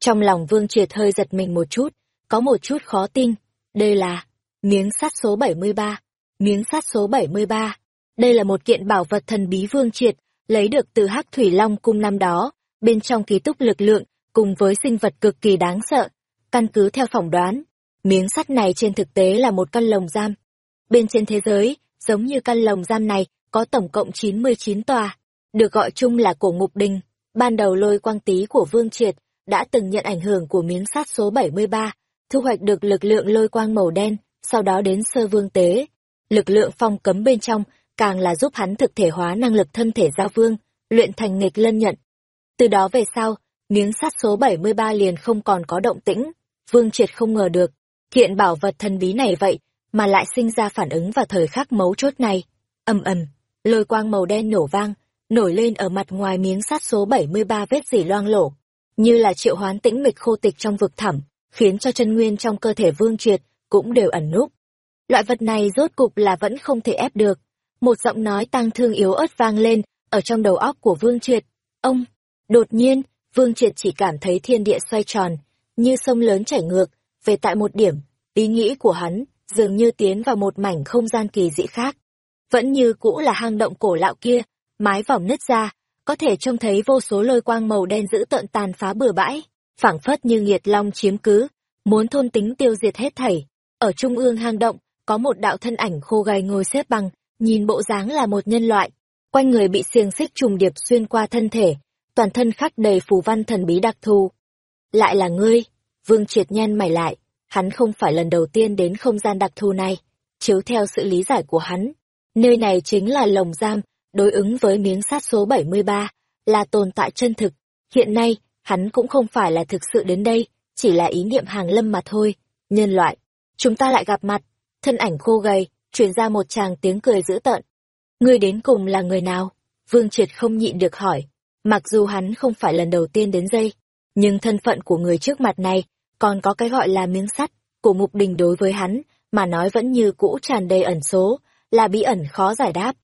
Trong lòng Vương Triệt hơi giật mình một chút, có một chút khó tin. Đây là miếng sắt số 73. Miếng sắt số 73. Đây là một kiện bảo vật thần bí Vương Triệt, lấy được từ Hắc Thủy Long cung năm đó, bên trong ký túc lực lượng, cùng với sinh vật cực kỳ đáng sợ. Căn cứ theo phỏng đoán, miếng sắt này trên thực tế là một căn lồng giam. Bên trên thế giới, giống như căn lồng giam này, có tổng cộng 99 tòa, được gọi chung là cổ ngục đình. Ban đầu lôi quang tí của Vương Triệt đã từng nhận ảnh hưởng của miếng sắt số 73, thu hoạch được lực lượng lôi quang màu đen, sau đó đến sơ vương tế. Lực lượng phong cấm bên trong càng là giúp hắn thực thể hóa năng lực thân thể giao vương, luyện thành nghịch lân nhận. Từ đó về sau, miếng sắt số 73 liền không còn có động tĩnh, Vương Triệt không ngờ được, kiện bảo vật thần bí này vậy mà lại sinh ra phản ứng vào thời khắc mấu chốt này. Ầm ầm, lôi quang màu đen nổ vang, nổi lên ở mặt ngoài miếng sắt số 73 vết dỉ loang lổ, như là triệu hoán tĩnh mịch khô tịch trong vực thẳm, khiến cho chân nguyên trong cơ thể Vương Triệt cũng đều ẩn núp. Loại vật này rốt cục là vẫn không thể ép được. Một giọng nói tăng thương yếu ớt vang lên ở trong đầu óc của Vương Triệt. Ông, đột nhiên, Vương Triệt chỉ cảm thấy thiên địa xoay tròn, như sông lớn chảy ngược, về tại một điểm, ý nghĩ của hắn dường như tiến vào một mảnh không gian kỳ dị khác. Vẫn như cũ là hang động cổ lão kia, mái vòng nứt ra, có thể trông thấy vô số lôi quang màu đen dữ tợn tàn phá bừa bãi, phảng phất như nghiệt long chiếm cứ, muốn thôn tính tiêu diệt hết thảy. Ở trung ương hang động, có một đạo thân ảnh khô gầy ngồi xếp bằng, nhìn bộ dáng là một nhân loại, quanh người bị xiềng xích trùng điệp xuyên qua thân thể, toàn thân khắc đầy phù văn thần bí đặc thù. Lại là ngươi, Vương Triệt nhan mày lại, hắn không phải lần đầu tiên đến không gian đặc thù này, chiếu theo sự lý giải của hắn. Nơi này chính là lồng giam, đối ứng với miếng sát số 73, là tồn tại chân thực. Hiện nay, hắn cũng không phải là thực sự đến đây, chỉ là ý niệm hàng lâm mà thôi. Nhân loại, chúng ta lại gặp mặt, thân ảnh khô gầy, truyền ra một tràng tiếng cười dữ tợn. Ngươi đến cùng là người nào? Vương Triệt không nhịn được hỏi. Mặc dù hắn không phải lần đầu tiên đến dây, nhưng thân phận của người trước mặt này còn có cái gọi là miếng sắt của mục đình đối với hắn mà nói vẫn như cũ tràn đầy ẩn số, là bí ẩn khó giải đáp.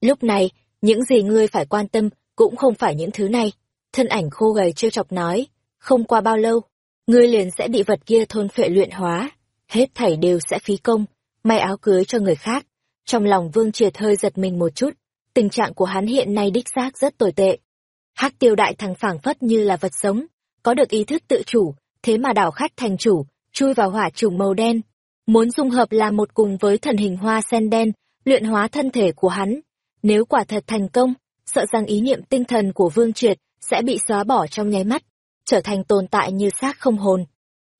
Lúc này, những gì ngươi phải quan tâm cũng không phải những thứ này. Thân ảnh khô gầy trêu chọc nói, không qua bao lâu, ngươi liền sẽ bị vật kia thôn phệ luyện hóa, hết thảy đều sẽ phí công, may áo cưới cho người khác. Trong lòng Vương Triệt hơi giật mình một chút, tình trạng của hắn hiện nay đích xác rất tồi tệ. Hắc tiêu đại thằng phảng phất như là vật sống, có được ý thức tự chủ, thế mà đảo khách thành chủ, chui vào hỏa trùng màu đen. Muốn dung hợp là một cùng với thần hình hoa sen đen, luyện hóa thân thể của hắn. Nếu quả thật thành công, sợ rằng ý niệm tinh thần của Vương Triệt sẽ bị xóa bỏ trong nháy mắt, trở thành tồn tại như xác không hồn.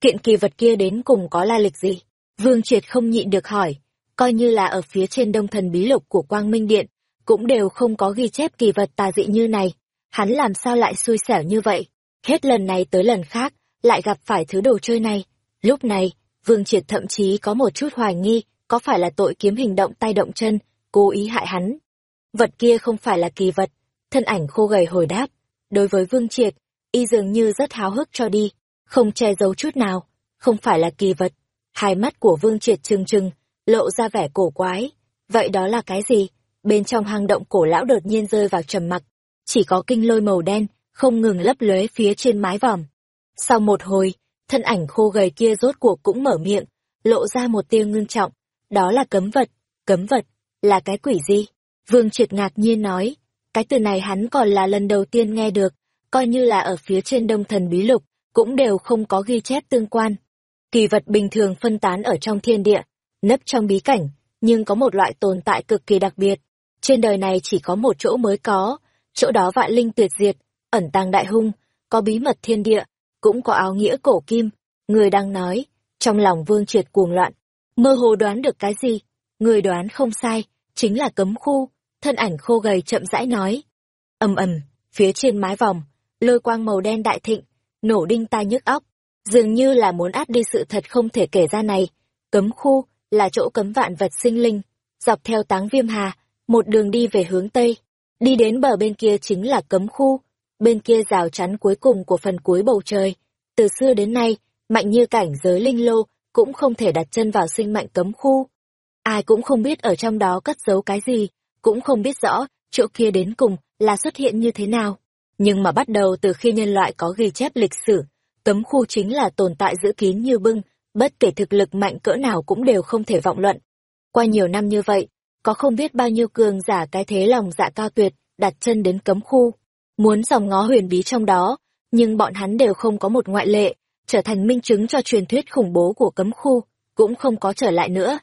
Kiện kỳ vật kia đến cùng có la lịch gì? Vương Triệt không nhịn được hỏi, coi như là ở phía trên đông thần bí lục của Quang Minh Điện, cũng đều không có ghi chép kỳ vật tà dị như này. Hắn làm sao lại xui xẻo như vậy? Hết lần này tới lần khác, lại gặp phải thứ đồ chơi này. Lúc này, Vương Triệt thậm chí có một chút hoài nghi, có phải là tội kiếm hình động tay động chân, cố ý hại hắn. Vật kia không phải là kỳ vật, thân ảnh khô gầy hồi đáp. Đối với Vương Triệt, y dường như rất háo hức cho đi, không che giấu chút nào, không phải là kỳ vật. Hai mắt của Vương Triệt trừng trừng, lộ ra vẻ cổ quái. Vậy đó là cái gì? Bên trong hang động cổ lão đột nhiên rơi vào trầm mặc, chỉ có kinh lôi màu đen, không ngừng lấp lóe phía trên mái vòm. Sau một hồi, thân ảnh khô gầy kia rốt cuộc cũng mở miệng, lộ ra một tia ngưng trọng. Đó là cấm vật. Cấm vật, là cái quỷ gì? Vương Triệt ngạc nhiên nói. Cái từ này hắn còn là lần đầu tiên nghe được, coi như là ở phía trên đông thần bí lục, cũng đều không có ghi chép tương quan. Kỳ vật bình thường phân tán ở trong thiên địa, nấp trong bí cảnh, nhưng có một loại tồn tại cực kỳ đặc biệt. Trên đời này chỉ có một chỗ mới có, chỗ đó vạn linh tuyệt diệt, ẩn tàng đại hung, có bí mật thiên địa, cũng có áo nghĩa cổ kim. Người đang nói, trong lòng vương triệt cuồng loạn, mơ hồ đoán được cái gì? Người đoán không sai, chính là cấm khu, thân ảnh khô gầy chậm rãi nói. ầm ầm, phía trên mái vòng, lôi quang màu đen đại thịnh, nổ đinh tai nhức óc, dường như là muốn át đi sự thật không thể kể ra này. Cấm khu là chỗ cấm vạn vật sinh linh, dọc theo táng viêm hà, một đường đi về hướng Tây. Đi đến bờ bên kia chính là cấm khu, bên kia rào chắn cuối cùng của phần cuối bầu trời. Từ xưa đến nay, mạnh như cảnh giới linh lô, cũng không thể đặt chân vào sinh mạnh cấm khu. Ai cũng không biết ở trong đó cất giấu cái gì, cũng không biết rõ chỗ kia đến cùng là xuất hiện như thế nào. Nhưng mà bắt đầu từ khi nhân loại có ghi chép lịch sử, cấm khu chính là tồn tại giữ kín như bưng, bất kể thực lực mạnh cỡ nào cũng đều không thể vọng luận. Qua nhiều năm như vậy, có không biết bao nhiêu cường giả cái thế lòng dạ cao tuyệt, đặt chân đến cấm khu, muốn dòng ngó huyền bí trong đó, nhưng bọn hắn đều không có một ngoại lệ, trở thành minh chứng cho truyền thuyết khủng bố của cấm khu, cũng không có trở lại nữa.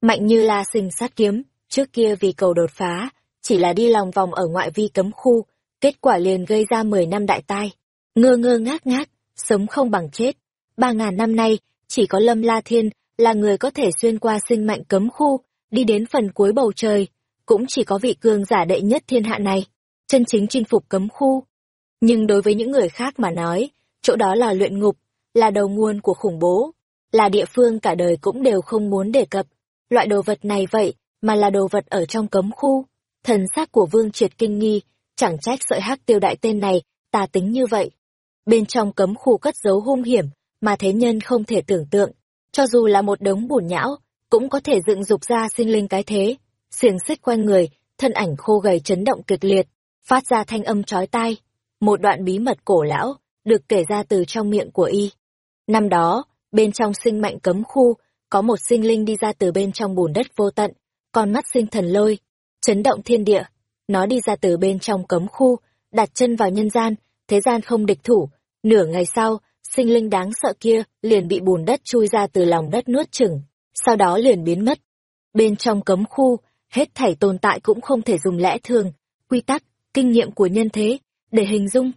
Mạnh như la sinh sát kiếm, trước kia vì cầu đột phá, chỉ là đi lòng vòng ở ngoại vi cấm khu, kết quả liền gây ra 10 năm đại tai. Ngơ ngơ ngác ngác, sống không bằng chết. Ba ngàn năm nay, chỉ có Lâm La Thiên là người có thể xuyên qua sinh mạnh cấm khu, đi đến phần cuối bầu trời, cũng chỉ có vị cường giả đệ nhất thiên hạ này, chân chính chinh phục cấm khu. Nhưng đối với những người khác mà nói, chỗ đó là luyện ngục, là đầu nguồn của khủng bố, là địa phương cả đời cũng đều không muốn đề cập. Loại đồ vật này vậy, mà là đồ vật ở trong cấm khu. Thần sắc của Vương Triệt kinh nghi, chẳng trách sợi hắc tiêu đại tên này, tà tính như vậy. Bên trong cấm khu cất giấu hung hiểm, mà thế nhân không thể tưởng tượng. Cho dù là một đống bùn nhão, cũng có thể dựng dục ra sinh linh cái thế. Xiềng xích quanh người, thân ảnh khô gầy chấn động kịch liệt, phát ra thanh âm chói tai. Một đoạn bí mật cổ lão, được kể ra từ trong miệng của y. Năm đó, bên trong sinh mạnh cấm khu, có một sinh linh đi ra từ bên trong bùn đất vô tận, con mắt sinh thần lôi, chấn động thiên địa. Nó đi ra từ bên trong cấm khu, đặt chân vào nhân gian, thế gian không địch thủ. Nửa ngày sau, sinh linh đáng sợ kia liền bị bùn đất chui ra từ lòng đất nuốt chửng, sau đó liền biến mất. Bên trong cấm khu, hết thảy tồn tại cũng không thể dùng lẽ thường, quy tắc, kinh nghiệm của nhân thế, để hình dung.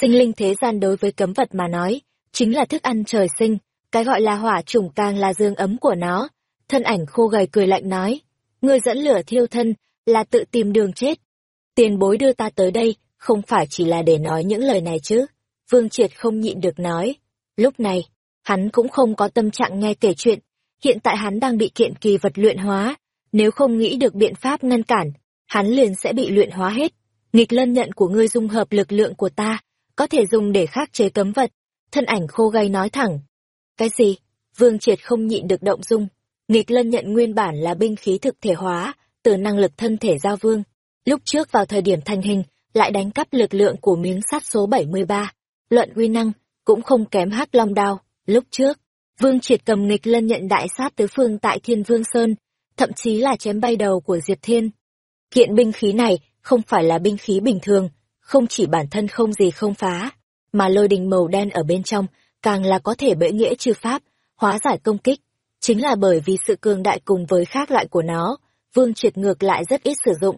Sinh linh thế gian đối với cấm vật mà nói, chính là thức ăn trời sinh, cái gọi là hỏa trùng càng là dương ấm của nó. Thân ảnh khô gầy cười lạnh nói, người dẫn lửa thiêu thân, là tự tìm đường chết. Tiền bối đưa ta tới đây, không phải chỉ là để nói những lời này chứ. Vương Triệt không nhịn được nói. Lúc này, hắn cũng không có tâm trạng nghe kể chuyện. Hiện tại hắn đang bị kiện kỳ vật luyện hóa. Nếu không nghĩ được biện pháp ngăn cản, hắn liền sẽ bị luyện hóa hết. Nghịch lân nhận của ngươi dung hợp lực lượng của ta, có thể dùng để khắc chế cấm vật. Thân ảnh khô gầy nói thẳng. Cái gì? Vương Triệt không nhịn được động dung. Nghịch lân nhận nguyên bản là binh khí thực thể hóa, từ năng lực thân thể giao vương. Lúc trước vào thời điểm thành hình, lại đánh cắp lực lượng của miếng sắt số 73. Luận uy năng, cũng không kém hắc long đao. Lúc trước, Vương Triệt cầm nghịch lân nhận đại sát tứ phương tại Thiên Vương Sơn, thậm chí là chém bay đầu của Diệp Thiên. Kiện binh khí này không phải là binh khí bình thường, không chỉ bản thân không gì không phá, mà lôi đình màu đen ở bên trong, càng là có thể bệ nghĩa trừ pháp, hóa giải công kích. Chính là bởi vì sự cường đại cùng với khác loại của nó, Vương Triệt ngược lại rất ít sử dụng.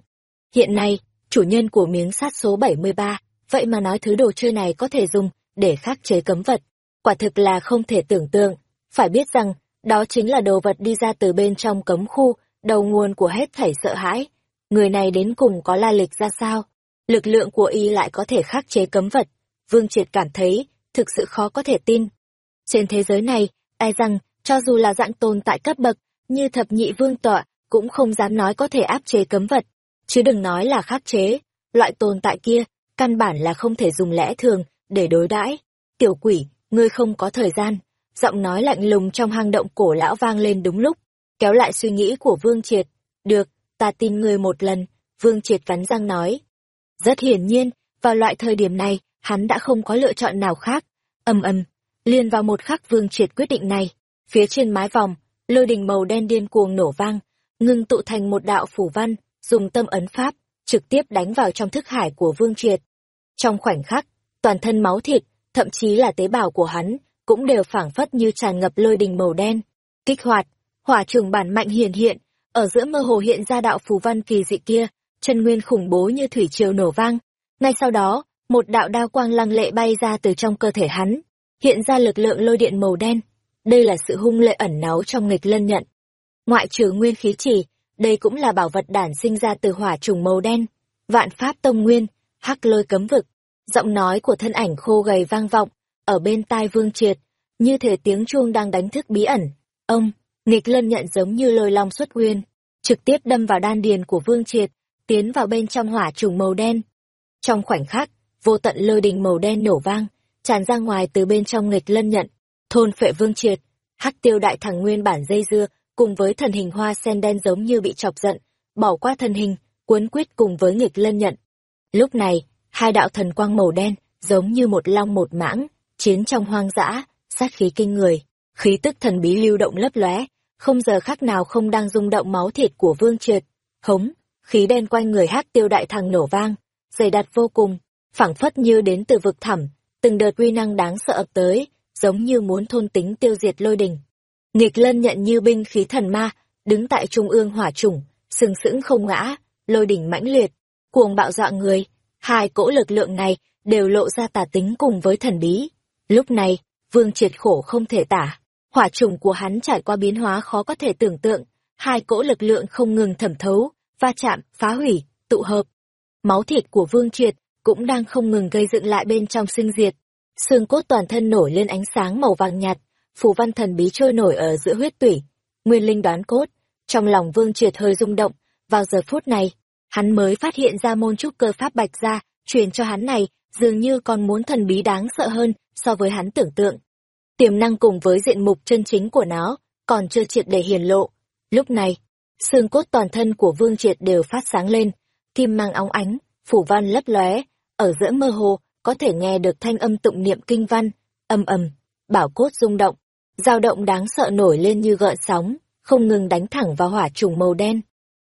Hiện nay, chủ nhân của miếng sát số 73, vậy mà nói thứ đồ chơi này có thể dùng để khắc chế cấm vật. Quả thực là không thể tưởng tượng. Phải biết rằng, đó chính là đồ vật đi ra từ bên trong cấm khu, đầu nguồn của hết thảy sợ hãi. Người này đến cùng có la lịch ra sao? Lực lượng của y lại có thể khắc chế cấm vật. Vương Triệt cảm thấy, thực sự khó có thể tin. Trên thế giới này, ai rằng, cho dù là dạng tồn tại cấp bậc, như thập nhị vương tọa, cũng không dám nói có thể áp chế cấm vật, chứ đừng nói là khắc chế, loại tồn tại kia, căn bản là không thể dùng lẽ thường để đối đãi. Tiểu quỷ, ngươi không có thời gian, giọng nói lạnh lùng trong hang động cổ lão vang lên đúng lúc, kéo lại suy nghĩ của Vương Triệt. Được, ta tin ngươi một lần, Vương Triệt cắn răng nói. Rất hiển nhiên, vào loại thời điểm này, hắn đã không có lựa chọn nào khác. Âm âm, liền vào một khắc Vương Triệt quyết định này, phía trên mái vòng, lôi đình màu đen điên cuồng nổ vang, ngưng tụ thành một đạo phủ văn, dùng tâm ấn pháp, trực tiếp đánh vào trong thức hải của Vương Triệt. Trong khoảnh khắc, toàn thân máu thịt, thậm chí là tế bào của hắn, cũng đều phảng phất như tràn ngập lôi đình màu đen. Kích hoạt, hỏa trường bản mạnh hiển hiện, ở giữa mơ hồ hiện ra đạo phù văn kỳ dị kia, chân nguyên khủng bố như thủy triều nổ vang. Ngay sau đó, một đạo đao quang lăng lệ bay ra từ trong cơ thể hắn, hiện ra lực lượng lôi điện màu đen. Đây là sự hung lệ ẩn náu trong nghịch lân nhận. Ngoại trừ nguyên khí chỉ, đây cũng là bảo vật đản sinh ra từ hỏa trùng màu đen. Vạn pháp tông nguyên, hắc lôi cấm vực. Giọng nói của thân ảnh khô gầy vang vọng, ở bên tai vương triệt, như thể tiếng chuông đang đánh thức bí ẩn. Ông, Nghịch lân nhận giống như lôi long xuất nguyên, trực tiếp đâm vào đan điền của Vương Triệt, tiến vào bên trong hỏa trùng màu đen. Trong khoảnh khắc, vô tận lôi đình màu đen nổ vang, tràn ra ngoài từ bên trong nghịch lân nhận, thôn phệ Vương Triệt, hắc tiêu đại thằng nguyên bản dây dưa, cùng với thần hình hoa sen đen giống như bị chọc giận, bỏ qua thần hình, cuốn quyết cùng với nghịch lân nhận. Lúc này, hai đạo thần quang màu đen, giống như một long một mãng, chiến trong hoang dã, sát khí kinh người, khí tức thần bí lưu động lấp lóe, không giờ khác nào không đang rung động máu thịt của Vương Triệt. Hống, khí đen quanh người hắc tiêu đại thằng nổ vang, dày đặt vô cùng, phảng phất như đến từ vực thẳm, từng đợt uy năng đáng sợ ập tới, giống như muốn thôn tính tiêu diệt lôi đình. Nghịch lân nhận như binh khí thần ma, đứng tại trung ương hỏa chủng, sừng sững không ngã, lôi đỉnh mãnh liệt, cuồng bạo dọa người. Hai cỗ lực lượng này đều lộ ra tà tính cùng với thần bí. Lúc này, vương triệt khổ không thể tả. Hỏa chủng của hắn trải qua biến hóa khó có thể tưởng tượng. Hai cỗ lực lượng không ngừng thẩm thấu, va chạm, phá hủy, tụ hợp. Máu thịt của vương triệt cũng đang không ngừng gây dựng lại bên trong sinh diệt. Xương cốt toàn thân nổi lên ánh sáng màu vàng nhạt, phù văn thần bí trôi nổi ở giữa huyết tủy. Nguyên linh đoán cốt, trong lòng vương triệt hơi rung động, vào giờ phút này, hắn mới phát hiện ra môn trúc cơ pháp bạch ra, truyền cho hắn này, dường như còn muốn thần bí đáng sợ hơn so với hắn tưởng tượng. Tiềm năng cùng với diện mục chân chính của nó, còn chưa triệt để hiển lộ. Lúc này, xương cốt toàn thân của vương triệt đều phát sáng lên, kim mang óng ánh, phủ văn lấp lóe, ở giữa mơ hồ, có thể nghe được thanh âm tụng niệm kinh văn, âm ầm, bảo cốt rung động, dao động đáng sợ nổi lên như gợn sóng, không ngừng đánh thẳng vào hỏa trùng màu đen.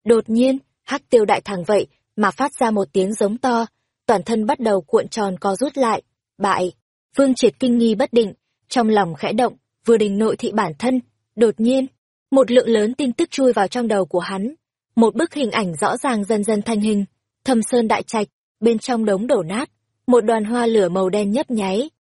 Đột nhiên, hắc tiêu đại thằng vậy mà phát ra một tiếng giống to, toàn thân bắt đầu cuộn tròn co rút lại, bại. Vương triệt kinh nghi bất định, trong lòng khẽ động, vừa đình nội thị bản thân, đột nhiên, một lượng lớn tin tức chui vào trong đầu của hắn. Một bức hình ảnh rõ ràng dần dần thành hình, thâm sơn đại trạch, bên trong đống đổ nát, một đoàn hoa lửa màu đen nhấp nháy,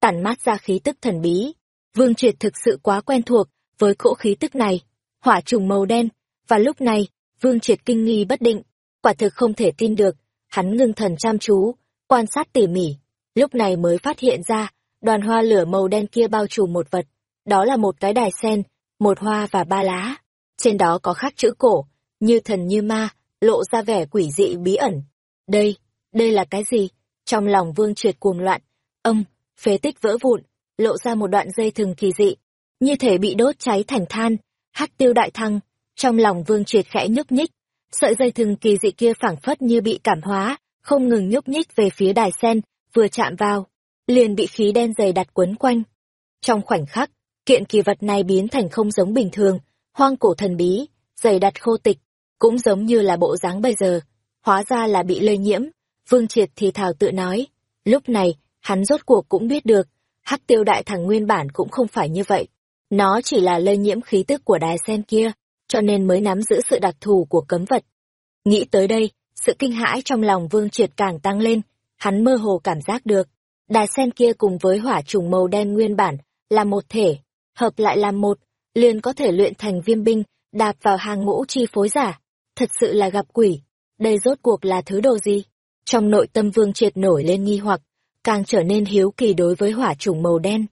tản mát ra khí tức thần bí. Vương Triệt thực sự quá quen thuộc với cỗ khí tức này, hỏa trùng màu đen, và lúc này, Vương Triệt kinh nghi bất định, quả thực không thể tin được, hắn ngưng thần chăm chú, quan sát tỉ mỉ, lúc này mới phát hiện ra, đoàn hoa lửa màu đen kia bao trùm một vật, đó là một cái đài sen, một hoa và ba lá, trên đó có khắc chữ cổ, như thần như ma, lộ ra vẻ quỷ dị bí ẩn. Đây, đây là cái gì? Trong lòng Vương Triệt cuồng loạn, âm, phế tích vỡ vụn, lộ ra một đoạn dây thừng kỳ dị, như thể bị đốt cháy thành than, hắc tiêu đại thăng, trong lòng Vương Triệt khẽ nhúc nhích, sợi dây thừng kỳ dị kia phảng phất như bị cảm hóa, không ngừng nhúc nhích về phía đài sen, vừa chạm vào, liền bị khí đen dày đặt quấn quanh. Trong khoảnh khắc, kiện kỳ vật này biến thành không giống bình thường, hoang cổ thần bí, dày đặt khô tịch, cũng giống như là bộ dáng bây giờ, hóa ra là bị lây nhiễm, Vương Triệt thì thào tự nói, lúc này, hắn rốt cuộc cũng biết được, hắc tiêu đại thằng nguyên bản cũng không phải như vậy. Nó chỉ là lây nhiễm khí tức của đài sen kia, cho nên mới nắm giữ sự đặc thù của cấm vật. Nghĩ tới đây, sự kinh hãi trong lòng Vương Triệt càng tăng lên, hắn mơ hồ cảm giác được. Đài sen kia cùng với hỏa trùng màu đen nguyên bản, là một thể, hợp lại làm một, liền có thể luyện thành viêm binh, đạp vào hàng ngũ chi phối giả. Thật sự là gặp quỷ. Đây rốt cuộc là thứ đồ gì? Trong nội tâm Vương Triệt nổi lên nghi hoặc, càng trở nên hiếu kỳ đối với hỏa trùng màu đen.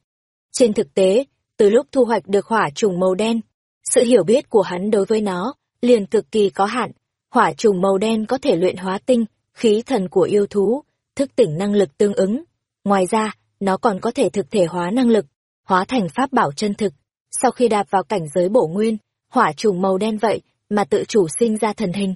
Trên thực tế, từ lúc thu hoạch được hỏa trùng màu đen, sự hiểu biết của hắn đối với nó liền cực kỳ có hạn. Hỏa trùng màu đen có thể luyện hóa tinh, khí thần của yêu thú, thức tỉnh năng lực tương ứng. Ngoài ra, nó còn có thể thực thể hóa năng lực, hóa thành pháp bảo chân thực. Sau khi đạp vào cảnh giới bổ nguyên, hỏa trùng màu đen vậy mà tự chủ sinh ra thần hình.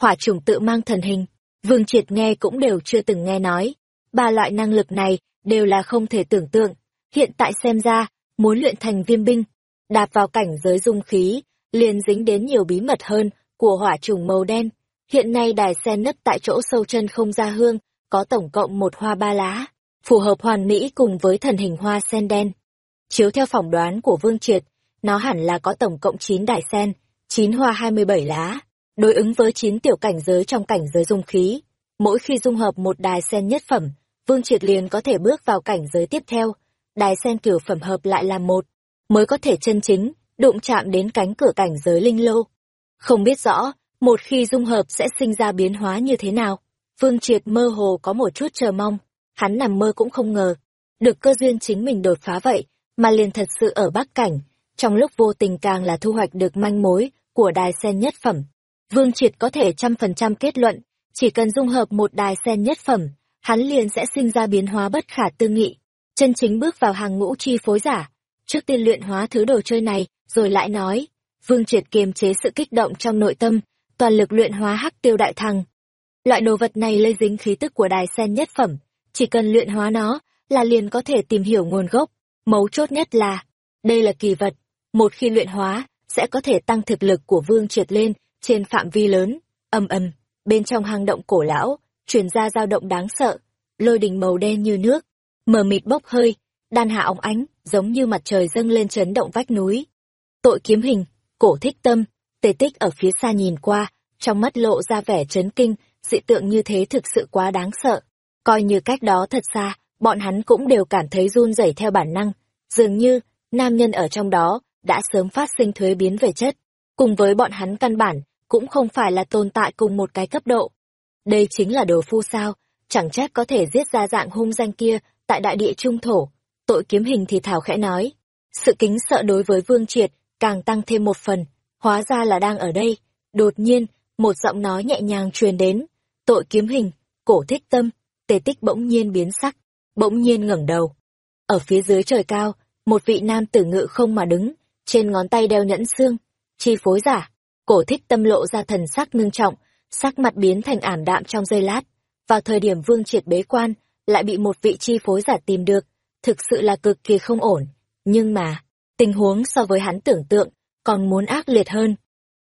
Hỏa trùng tự mang thần hình, Vương Triệt nghe cũng đều chưa từng nghe nói. Ba loại năng lực này đều là không thể tưởng tượng. Hiện tại xem ra, muốn luyện thành viêm binh, đạp vào cảnh giới dung khí, liền dính đến nhiều bí mật hơn của hỏa trùng màu đen. Hiện nay đài sen nấp tại chỗ sâu chân không ra hương, có tổng cộng một hoa ba lá, phù hợp hoàn mỹ cùng với thần hình hoa sen đen. Chiếu theo phỏng đoán của Vương Triệt, nó hẳn là có tổng cộng 9 đài sen, 9 hoa 27 lá, đối ứng với 9 tiểu cảnh giới trong cảnh giới dung khí. Mỗi khi dung hợp một đài sen nhất phẩm, Vương Triệt liền có thể bước vào cảnh giới tiếp theo, đài sen cửu phẩm hợp lại là một, mới có thể chân chính, đụng chạm đến cánh cửa cảnh giới linh lô. Không biết rõ, một khi dung hợp sẽ sinh ra biến hóa như thế nào. Vương Triệt mơ hồ có một chút chờ mong, hắn nằm mơ cũng không ngờ. Được cơ duyên chính mình đột phá vậy, mà liền thật sự ở bắc cảnh, trong lúc vô tình càng là thu hoạch được manh mối của đài sen nhất phẩm. Vương Triệt có thể trăm phần trăm kết luận, chỉ cần dung hợp một đài sen nhất phẩm, hắn liền sẽ sinh ra biến hóa bất khả tư nghị, chân chính bước vào hàng ngũ chi phối giả. Trước tiên luyện hóa thứ đồ chơi này, rồi lại nói, Vương Triệt kiềm chế sự kích động trong nội tâm, toàn lực luyện hóa hắc tiêu đại thăng. Loại đồ vật này lây dính khí tức của đài sen nhất phẩm, chỉ cần luyện hóa nó là liền có thể tìm hiểu nguồn gốc. Mấu chốt nhất là, đây là kỳ vật, một khi luyện hóa, sẽ có thể tăng thực lực của Vương Triệt lên trên phạm vi lớn. Âm ầm, bên trong hang động cổ lão, truyền ra dao động đáng sợ, lôi đình màu đen như nước, mờ mịt bốc hơi, đan hạ óng ánh, giống như mặt trời dâng lên chấn động vách núi. Tội kiếm hình, cổ thích tâm, tề tích ở phía xa nhìn qua, trong mắt lộ ra vẻ chấn kinh, dị tượng như thế thực sự quá đáng sợ. Coi như cách đó thật xa, bọn hắn cũng đều cảm thấy run rẩy theo bản năng, dường như, nam nhân ở trong đó, đã sớm phát sinh thuế biến về chất. Cùng với bọn hắn căn bản, cũng không phải là tồn tại cùng một cái cấp độ. Đây chính là đồ phu sao, chẳng trách có thể giết ra dạng hung danh kia tại đại địa trung thổ. Tội kiếm hình thì thảo khẽ nói. Sự kính sợ đối với vương triệt càng tăng thêm một phần, hóa ra là đang ở đây. Đột nhiên, một giọng nói nhẹ nhàng truyền đến. Tội kiếm hình, cổ thích tâm, tề tích bỗng nhiên biến sắc, bỗng nhiên ngẩng đầu. Ở phía dưới trời cao, một vị nam tử ngự không mà đứng, trên ngón tay đeo nhẫn xương, chi phối giả. Cổ thích tâm lộ ra thần sắc ngưng trọng, sắc mặt biến thành ảm đạm trong giây lát. Vào thời điểm vương triệt bế quan, lại bị một vị chi phối giả tìm được, thực sự là cực kỳ không ổn. Nhưng mà, tình huống so với hắn tưởng tượng, còn muốn ác liệt hơn.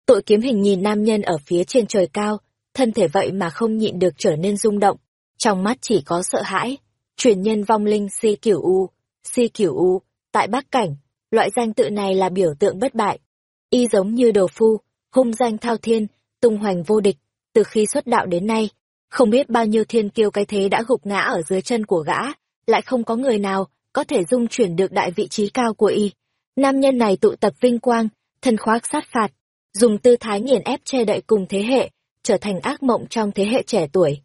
Tội kiếm hình nhìn nam nhân ở phía trên trời cao, thân thể vậy mà không nhịn được trở nên rung động. Trong mắt chỉ có sợ hãi. Truyền nhân vong linh si kiểu u, si kiểu u, tại Bắc Cảnh, loại danh tự này là biểu tượng bất bại. Y giống như đồ phu, hung danh thao thiên, tung hoành vô địch, từ khi xuất đạo đến nay, không biết bao nhiêu thiên kiêu cái thế đã gục ngã ở dưới chân của gã, lại không có người nào có thể dung chuyển được đại vị trí cao của y. Nam nhân này tụ tập vinh quang, thân khoác sát phạt, dùng tư thái nghiền ép che đậy cùng thế hệ, trở thành ác mộng trong thế hệ trẻ tuổi.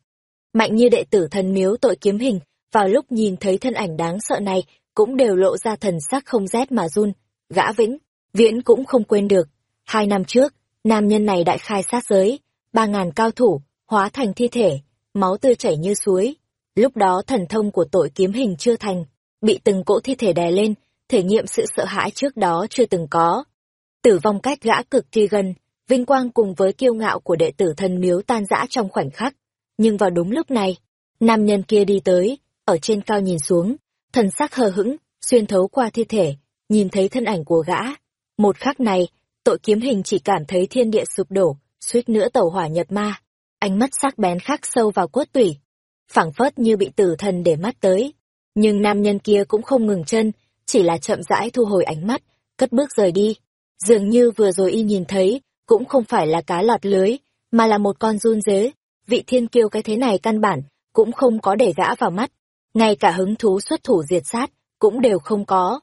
Mạnh như đệ tử thần miếu tội kiếm hình, vào lúc nhìn thấy thân ảnh đáng sợ này, cũng đều lộ ra thần sắc không rét mà run. Gã vĩnh, viễn cũng không quên được. Hai năm trước, nam nhân này đại khai sát giới, ba ngàn cao thủ, hóa thành thi thể, máu tươi chảy như suối. Lúc đó thần thông của tội kiếm hình chưa thành, bị từng cỗ thi thể đè lên, thể nghiệm sự sợ hãi trước đó chưa từng có. Tử vong cách gã cực kỳ gần, vinh quang cùng với kiêu ngạo của đệ tử thần miếu tan rã trong khoảnh khắc. Nhưng vào đúng lúc này, nam nhân kia đi tới, ở trên cao nhìn xuống, thần sắc hờ hững, xuyên thấu qua thi thể, nhìn thấy thân ảnh của gã. Một khắc này, tội kiếm hình chỉ cảm thấy thiên địa sụp đổ, suýt nữa tẩu hỏa nhập ma. Ánh mắt sắc bén khắc sâu vào cốt tủy, phảng phất như bị tử thần để mắt tới. Nhưng nam nhân kia cũng không ngừng chân, chỉ là chậm rãi thu hồi ánh mắt, cất bước rời đi. Dường như vừa rồi y nhìn thấy, cũng không phải là cá lọt lưới, mà là một con run dế. Vị thiên kiêu cái thế này căn bản, cũng không có để gã vào mắt. Ngay cả hứng thú xuất thủ diệt sát, cũng đều không có.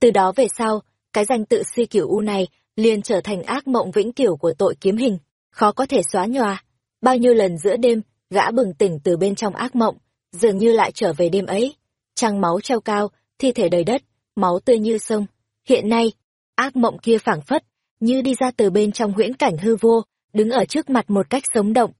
Từ đó về sau, cái danh tự si kiểu u này liền trở thành ác mộng vĩnh cửu của tội kiếm hình, khó có thể xóa nhòa. Bao nhiêu lần giữa đêm, gã bừng tỉnh từ bên trong ác mộng, dường như lại trở về đêm ấy. Trăng máu treo cao, thi thể đầy đất, máu tươi như sông. Hiện nay, ác mộng kia phảng phất, như đi ra từ bên trong huyễn cảnh hư vô, đứng ở trước mặt một cách sống động.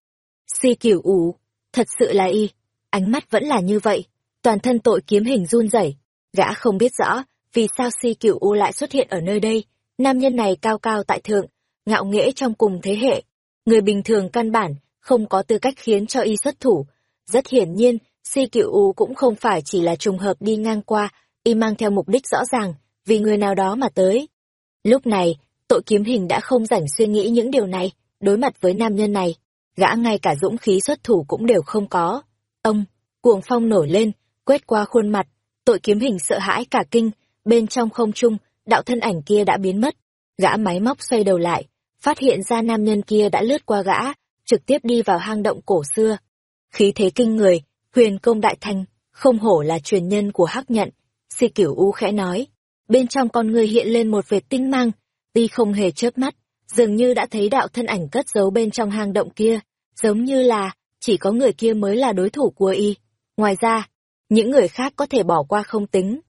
Si cửu ủ, thật sự là y, ánh mắt vẫn là như vậy, toàn thân tội kiếm hình run rẩy gã không biết rõ vì sao si cửu u lại xuất hiện ở nơi đây nam nhân này cao cao tại thượng ngạo nghễ trong cùng thế hệ. Người bình thường căn bản không có tư cách khiến cho y xuất thủ. Rất hiển nhiên si cựu u cũng không phải chỉ là trùng hợp đi ngang qua y mang theo mục đích rõ ràng vì người nào đó mà tới. Lúc này tội kiếm hình đã không rảnh suy nghĩ những điều này đối mặt với nam nhân này gã ngay cả dũng khí xuất thủ cũng đều không có. Ông cuồng phong nổi lên quét qua khuôn mặt, tội kiếm hình sợ hãi cả kinh, bên trong không trung, đạo thân ảnh kia đã biến mất. Gã máy móc xoay đầu lại, phát hiện ra nam nhân kia đã lướt qua gã, trực tiếp đi vào hang động cổ xưa. Khí thế kinh người, huyền công đại thanh, không hổ là truyền nhân của hắc nhận, si cửu u khẽ nói. Bên trong con người hiện lên một vệt tinh mang, tuy không hề chớp mắt, dường như đã thấy đạo thân ảnh cất giấu bên trong hang động kia, giống như là, chỉ có người kia mới là đối thủ của y. Ngoài ra, những người khác có thể bỏ qua không tính.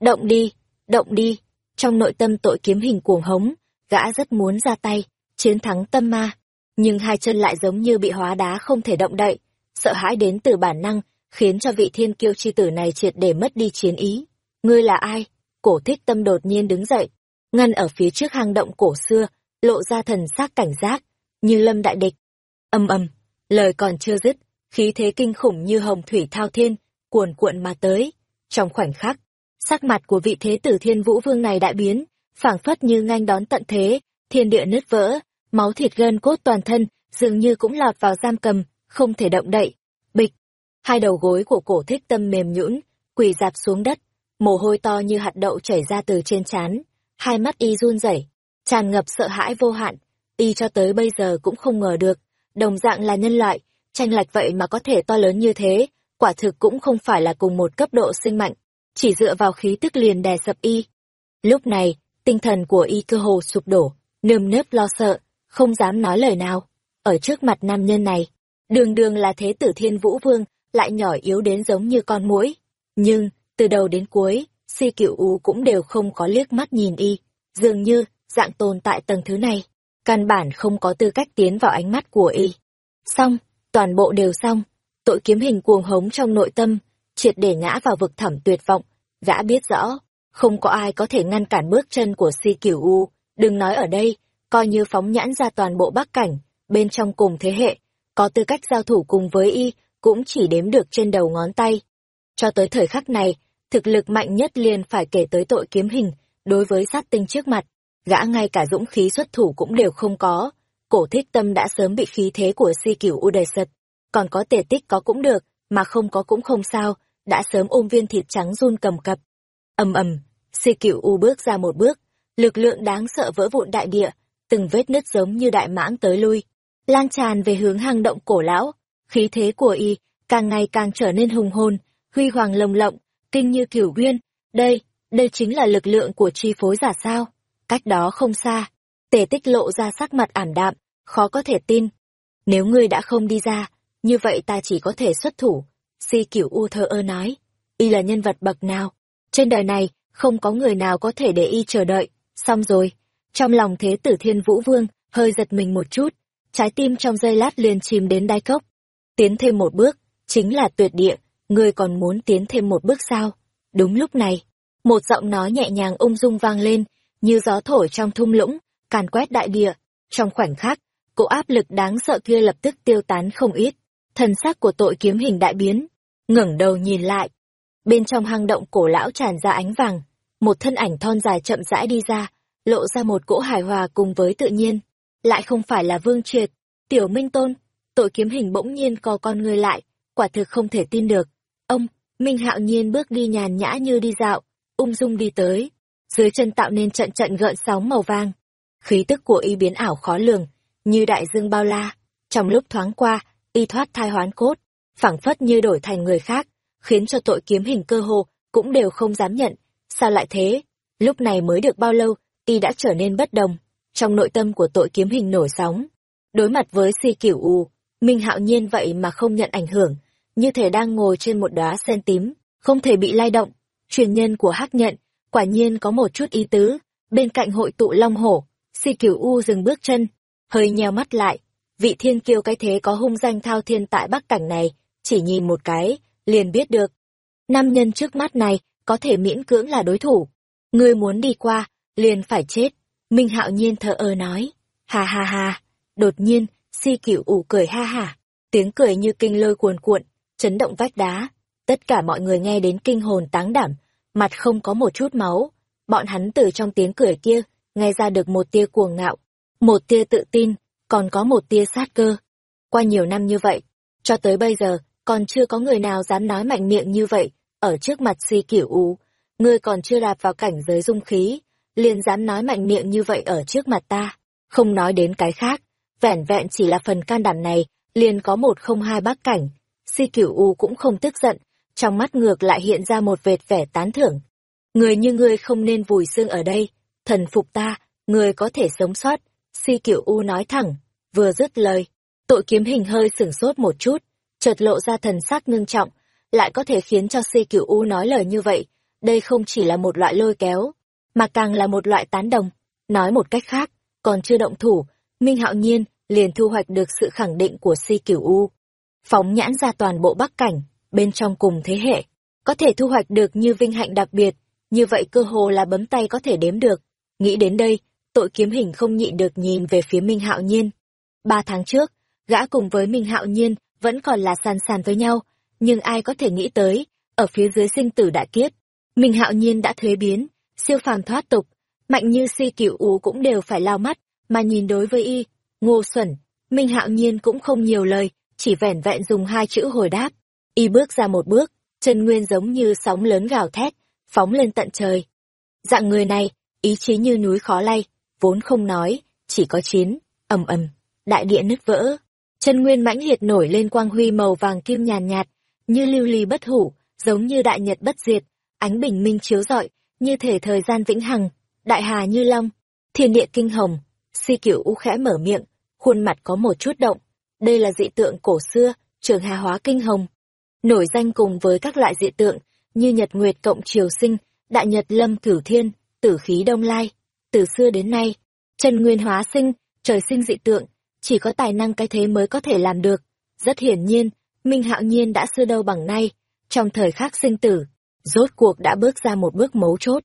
Động đi, động đi, trong nội tâm tội kiếm hình cuồng hống, gã rất muốn ra tay, chiến thắng tâm ma. Nhưng hai chân lại giống như bị hóa đá không thể động đậy, sợ hãi đến từ bản năng, khiến cho vị thiên kiêu chi tử này triệt để mất đi chiến ý. Ngươi là ai? Cổ thích tâm đột nhiên đứng dậy, ngăn ở phía trước hang động cổ xưa, lộ ra thần sắc cảnh giác, như lâm đại địch. Âm âm lời còn chưa dứt, khí thế kinh khủng như hồng thủy thao thiên, cuồn cuộn mà tới. Trong khoảnh khắc, sắc mặt của vị thế tử thiên vũ vương này đại biến, phảng phất như nganh đón tận thế, thiên địa nứt vỡ, máu thịt gân cốt toàn thân, dường như cũng lọt vào giam cầm, không thể động đậy. Bịch, hai đầu gối của cổ thích tâm mềm nhũn, quỳ dạp xuống đất, mồ hôi to như hạt đậu chảy ra từ trên trán, hai mắt y run rẩy, tràn ngập sợ hãi vô hạn, y cho tới bây giờ cũng không ngờ được, đồng dạng là nhân loại, tranh lệch vậy mà có thể to lớn như thế, quả thực cũng không phải là cùng một cấp độ sinh mạnh, chỉ dựa vào khí tức liền đè sập y. Lúc này, tinh thần của y cơ hồ sụp đổ, nơm nớp lo sợ, không dám nói lời nào. Ở trước mặt nam nhân này, đường đường là thế tử thiên vũ vương, lại nhỏ yếu đến giống như con muỗi. Nhưng, từ đầu đến cuối, si cựu u cũng đều không có liếc mắt nhìn y, dường như, dạng tồn tại tầng thứ này, căn bản không có tư cách tiến vào ánh mắt của y. Xong, toàn bộ đều xong, tội kiếm hình cuồng hống trong nội tâm, triệt để ngã vào vực thẳm tuyệt vọng, gã biết rõ, không có ai có thể ngăn cản bước chân của si cửu u, đừng nói ở đây, coi như phóng nhãn ra toàn bộ bắc cảnh, bên trong cùng thế hệ, có tư cách giao thủ cùng với y, cũng chỉ đếm được trên đầu ngón tay. Cho tới thời khắc này, thực lực mạnh nhất liền phải kể tới tội kiếm hình, đối với sát tinh trước mặt, gã ngay cả dũng khí xuất thủ cũng đều không có, cổ thích tâm đã sớm bị khí thế của si cửu u đầy sật, còn có tề tích có cũng được, mà không có cũng không sao, đã sớm ôm viên thịt trắng run cầm cập. ầm ầm, si cựu u bước ra một bước, lực lượng đáng sợ vỡ vụn đại địa, từng vết nứt giống như đại mãng tới lui, lan tràn về hướng hang động cổ lão, khí thế của y càng ngày càng trở nên hùng hồn, huy hoàng lồng lộng, kinh như cửu uyên, đây, đây chính là lực lượng của chi phối giả sao? Cách đó không xa, Tề Tích lộ ra sắc mặt ảm đạm, khó có thể tin. Nếu ngươi đã không đi ra, như vậy ta chỉ có thể xuất thủ. Si kiểu U thơ ơ nói, y là nhân vật bậc nào? Trên đời này, không có người nào có thể để y chờ đợi. Xong rồi, trong lòng thế tử thiên vũ vương, hơi giật mình một chút, trái tim trong giây lát liền chìm đến đáy cốc. Tiến thêm một bước, chính là tuyệt địa, ngươi còn muốn tiến thêm một bước sao? Đúng lúc này, một giọng nói nhẹ nhàng ung dung vang lên, như gió thổi trong thung lũng, càn quét đại địa. Trong khoảnh khắc, cỗ áp lực đáng sợ kia lập tức tiêu tán không ít. Thần sắc của tội kiếm hình đại biến, ngẩng đầu nhìn lại. Bên trong hang động cổ lão tràn ra ánh vàng, một thân ảnh thon dài chậm rãi đi ra, lộ ra một cỗ hài hòa cùng với tự nhiên. Lại không phải là vương triệt, tiểu minh tôn, tội kiếm hình bỗng nhiên co con người lại, quả thực không thể tin được. Ông, Minh Hạo Nhiên bước đi nhàn nhã như đi dạo, ung dung đi tới, dưới chân tạo nên trận trận gợn sóng màu vàng. Khí tức của y biến ảo khó lường, như đại dương bao la. Trong lúc thoáng qua, y thoát thai hoán cốt, phảng phất như đổi thành người khác, khiến cho tội kiếm hình cơ hồ cũng đều không dám nhận. Sao lại thế? Lúc này mới được bao lâu, y đã trở nên bất đồng. Trong nội tâm của tội kiếm hình nổi sóng. Đối mặt với si kiểu u, Minh Hạo Nhiên vậy mà không nhận ảnh hưởng, như thể đang ngồi trên một đóa sen tím, không thể bị lay động. Truyền nhân của Hắc Nhận, quả nhiên có một chút ý tứ, bên cạnh hội tụ long hổ, si cửu u dừng bước chân, hơi nheo mắt lại, vị thiên kiêu cái thế có hung danh thao thiên tại bắc cảnh này, chỉ nhìn một cái, liền biết được. Nam nhân trước mắt này, có thể miễn cưỡng là đối thủ. Ngươi muốn đi qua, liền phải chết. Minh hạo nhiên thờ ơ nói, ha ha ha, đột nhiên, si cửu ủ cười ha hà tiếng cười như kinh lôi cuồn cuộn, chấn động vách đá. Tất cả mọi người nghe đến kinh hồn táng đảm, mặt không có một chút máu. Bọn hắn từ trong tiếng cười kia, nghe ra được một tia cuồng ngạo, một tia tự tin, còn có một tia sát cơ. Qua nhiều năm như vậy, cho tới bây giờ, còn chưa có người nào dám nói mạnh miệng như vậy, ở trước mặt si kiểu ú. Ngươi còn chưa đạp vào cảnh giới dung khí, liền dám nói mạnh miệng như vậy ở trước mặt ta. Không nói đến cái khác, vẻn vẹn chỉ là phần can đảm này, liền có một không hai bác cảnh. Si kiểu u cũng không tức giận, trong mắt ngược lại hiện ra một vệt vẻ tán thưởng. Người như ngươi không nên vùi xương ở đây, thần phục ta, người có thể sống sót, si kiểu u nói thẳng, vừa dứt lời. Tội kiếm hình hơi sửng sốt một chút, chợt lộ ra thần sắc ngưng trọng, lại có thể khiến cho si Cửu u nói lời như vậy, đây không chỉ là một loại lôi kéo, mà càng là một loại tán đồng. Nói một cách khác, còn chưa động thủ, Minh Hạo Nhiên liền thu hoạch được sự khẳng định của si cửu U. Phóng nhãn ra toàn bộ bắc cảnh, bên trong cùng thế hệ, có thể thu hoạch được như vinh hạnh đặc biệt, như vậy cơ hồ là bấm tay có thể đếm được. Nghĩ đến đây, tội kiếm hình không nhịn được nhìn về phía Minh Hạo Nhiên. Ba tháng trước, gã cùng với Minh Hạo Nhiên vẫn còn là sàn sàn với nhau, nhưng ai có thể nghĩ tới, ở phía dưới sinh tử đại kiếp, Minh Hạo Nhiên đã thuế biến, siêu phàm thoát tục, mạnh như si cửu ú cũng đều phải lao mắt, mà nhìn đối với y, ngô xuẩn, Minh Hạo Nhiên cũng không nhiều lời, chỉ vẻn vẹn dùng hai chữ hồi đáp. Y bước ra một bước, chân nguyên giống như sóng lớn gào thét, phóng lên tận trời. Dạng người này, ý chí như núi khó lay, vốn không nói, chỉ có chiến, ầm ầm, đại địa nứt vỡ. Chân nguyên mãnh liệt nổi lên quang huy màu vàng kim nhàn nhạt, như lưu ly bất hủ, giống như đại nhật bất diệt, ánh bình minh chiếu rọi, như thể thời gian vĩnh hằng, đại hà như long, thiên địa kinh hồng. Si Cửu U khẽ mở miệng, khuôn mặt có một chút động. Đây là dị tượng cổ xưa, trường hà hóa kinh hồng. Nổi danh cùng với các loại dị tượng, như nhật nguyệt cộng triều sinh, đại nhật lâm cửu thiên, tử khí đông lai. Từ xưa đến nay, chân nguyên hóa sinh, trời sinh dị tượng, chỉ có tài năng cái thế mới có thể làm được. Rất hiển nhiên, Minh Hạo Nhiên đã xưa đâu bằng nay, trong thời khắc sinh tử, rốt cuộc đã bước ra một bước mấu chốt.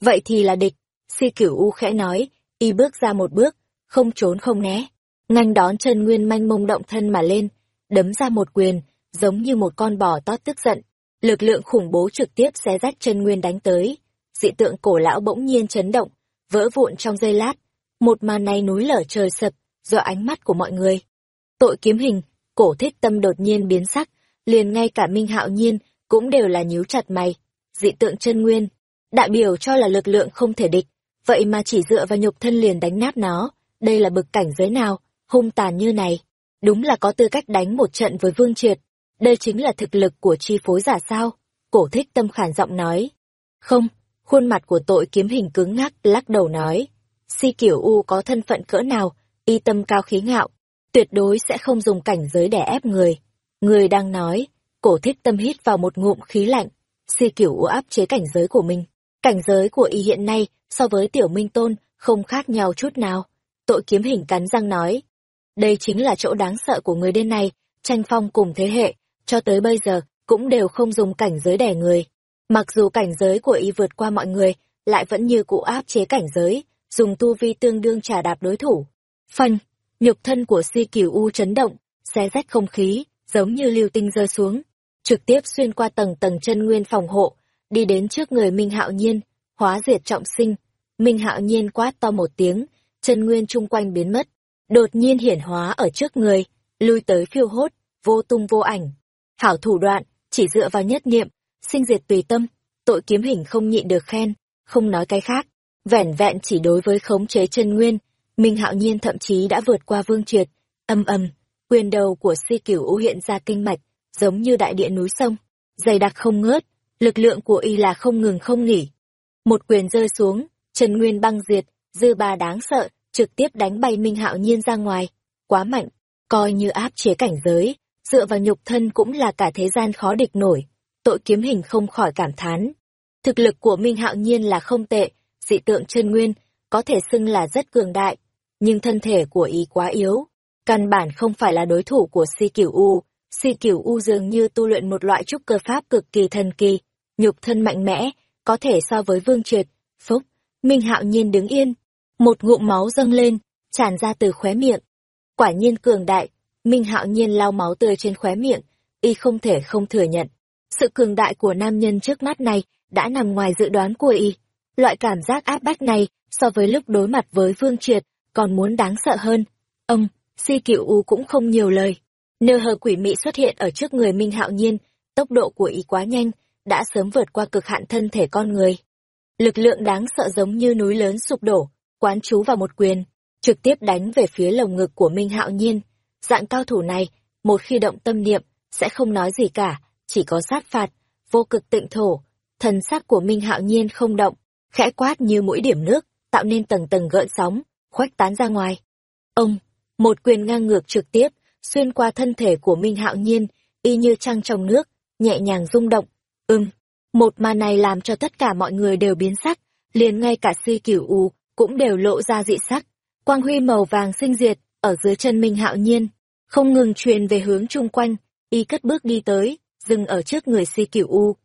Vậy thì là địch, si cửu u khẽ nói, y bước ra một bước, không trốn không né, nganh đón chân nguyên manh mông động thân mà lên, đấm ra một quyền, giống như một con bò tót tức giận. Lực lượng khủng bố trực tiếp xé rách chân nguyên đánh tới. Dị tượng cổ lão bỗng nhiên chấn động, vỡ vụn trong giây lát. Một màn này núi lở trời sập, do ánh mắt của mọi người. Tội kiếm hình, cổ thích tâm đột nhiên biến sắc, liền ngay cả Minh Hạo Nhiên cũng đều là nhíu chặt mày. Dị tượng chân nguyên, đại biểu cho là lực lượng không thể địch, vậy mà chỉ dựa vào nhục thân liền đánh nát nó, đây là bực cảnh giới nào, hung tàn như này. Đúng là có tư cách đánh một trận với Vương Triệt, đây chính là thực lực của chi phối giả sao? Cổ thích tâm khản giọng nói. Không, khuôn mặt của tội kiếm hình cứng ngắc lắc đầu nói. Si kiểu U có thân phận cỡ nào, y tâm cao khí ngạo, tuyệt đối sẽ không dùng cảnh giới để ép người. Người đang nói, cổ thích tâm hít vào một ngụm khí lạnh, si kiểu áp chế cảnh giới của mình. Cảnh giới của y hiện nay so với tiểu minh tôn không khác nhau chút nào. Tội kiếm hình cắn răng nói. Đây chính là chỗ đáng sợ của người đêm này, tranh phong cùng thế hệ, cho tới bây giờ cũng đều không dùng cảnh giới đẻ người. Mặc dù cảnh giới của y vượt qua mọi người, lại vẫn như cụ áp chế cảnh giới, dùng tu vi tương đương trả đạp đối thủ. Phanh, nhục thân của si cửu u chấn động, xé rách không khí, giống như lưu tinh rơi xuống, trực tiếp xuyên qua tầng tầng chân nguyên phòng hộ, đi đến trước người Minh Hạo Nhiên, hóa diệt trọng sinh. Minh Hạo Nhiên quát to một tiếng, chân nguyên chung quanh biến mất, đột nhiên hiển hóa ở trước người, lui tới phiêu hốt, vô tung vô ảnh. Hảo thủ đoạn, chỉ dựa vào nhất niệm, sinh diệt tùy tâm, tội kiếm hình không nhịn được khen, không nói cái khác, vẻn vẹn chỉ đối với khống chế chân nguyên, Minh Hạo Nhiên thậm chí đã vượt qua Vương Triệt, âm âm, quyền đầu của Si Cửu U hiện ra kinh mạch, giống như đại địa núi sông, dày đặc không ngớt, lực lượng của y là không ngừng không nghỉ. Một quyền rơi xuống, Trần nguyên băng diệt, dư bà đáng sợ, trực tiếp đánh bay Minh Hạo Nhiên ra ngoài, quá mạnh, coi như áp chế cảnh giới, dựa vào nhục thân cũng là cả thế gian khó địch nổi. Tội kiếm hình không khỏi cảm thán. Thực lực của Minh Hạo Nhiên là không tệ, dị tượng chân nguyên, có thể xưng là rất cường đại, nhưng thân thể của y quá yếu. Căn bản không phải là đối thủ của si cửu U. Si cửu U dường như tu luyện một loại trúc cơ pháp cực kỳ thần kỳ, nhục thân mạnh mẽ, có thể so với vương triệt. Phúc, Minh Hạo Nhiên đứng yên, một ngụm máu dâng lên, tràn ra từ khóe miệng. Quả nhiên cường đại, Minh Hạo Nhiên lau máu tươi trên khóe miệng, y không thể không thừa nhận. Sự cường đại của nam nhân trước mắt này đã nằm ngoài dự đoán của y. Loại cảm giác áp bách này, so với lúc đối mặt với Vương Triệt, còn muốn đáng sợ hơn. Ông, si cựu u cũng không nhiều lời. Nơ hờ quỷ mị xuất hiện ở trước người Minh Hạo Nhiên, tốc độ của y quá nhanh, đã sớm vượt qua cực hạn thân thể con người. Lực lượng đáng sợ giống như núi lớn sụp đổ, quán chú vào một quyền, trực tiếp đánh về phía lồng ngực của Minh Hạo Nhiên. Dạng cao thủ này, một khi động tâm niệm, sẽ không nói gì cả, chỉ có sát phạt, vô cực tịnh thổ. Thần sắc của Minh Hạo Nhiên không động, khẽ quát như mũi điểm nước, tạo nên tầng tầng gợn sóng, khuếch tán ra ngoài. Ông, một quyền ngang ngược trực tiếp, xuyên qua thân thể của Minh Hạo Nhiên, y như trăng trong nước, nhẹ nhàng rung động. Ừm, một màn này làm cho tất cả mọi người đều biến sắc, liền ngay cả si cửu u cũng đều lộ ra dị sắc. Quang huy màu vàng sinh diệt, ở dưới chân Minh Hạo Nhiên, không ngừng truyền về hướng chung quanh, y cất bước đi tới, dừng ở trước người si cửu u.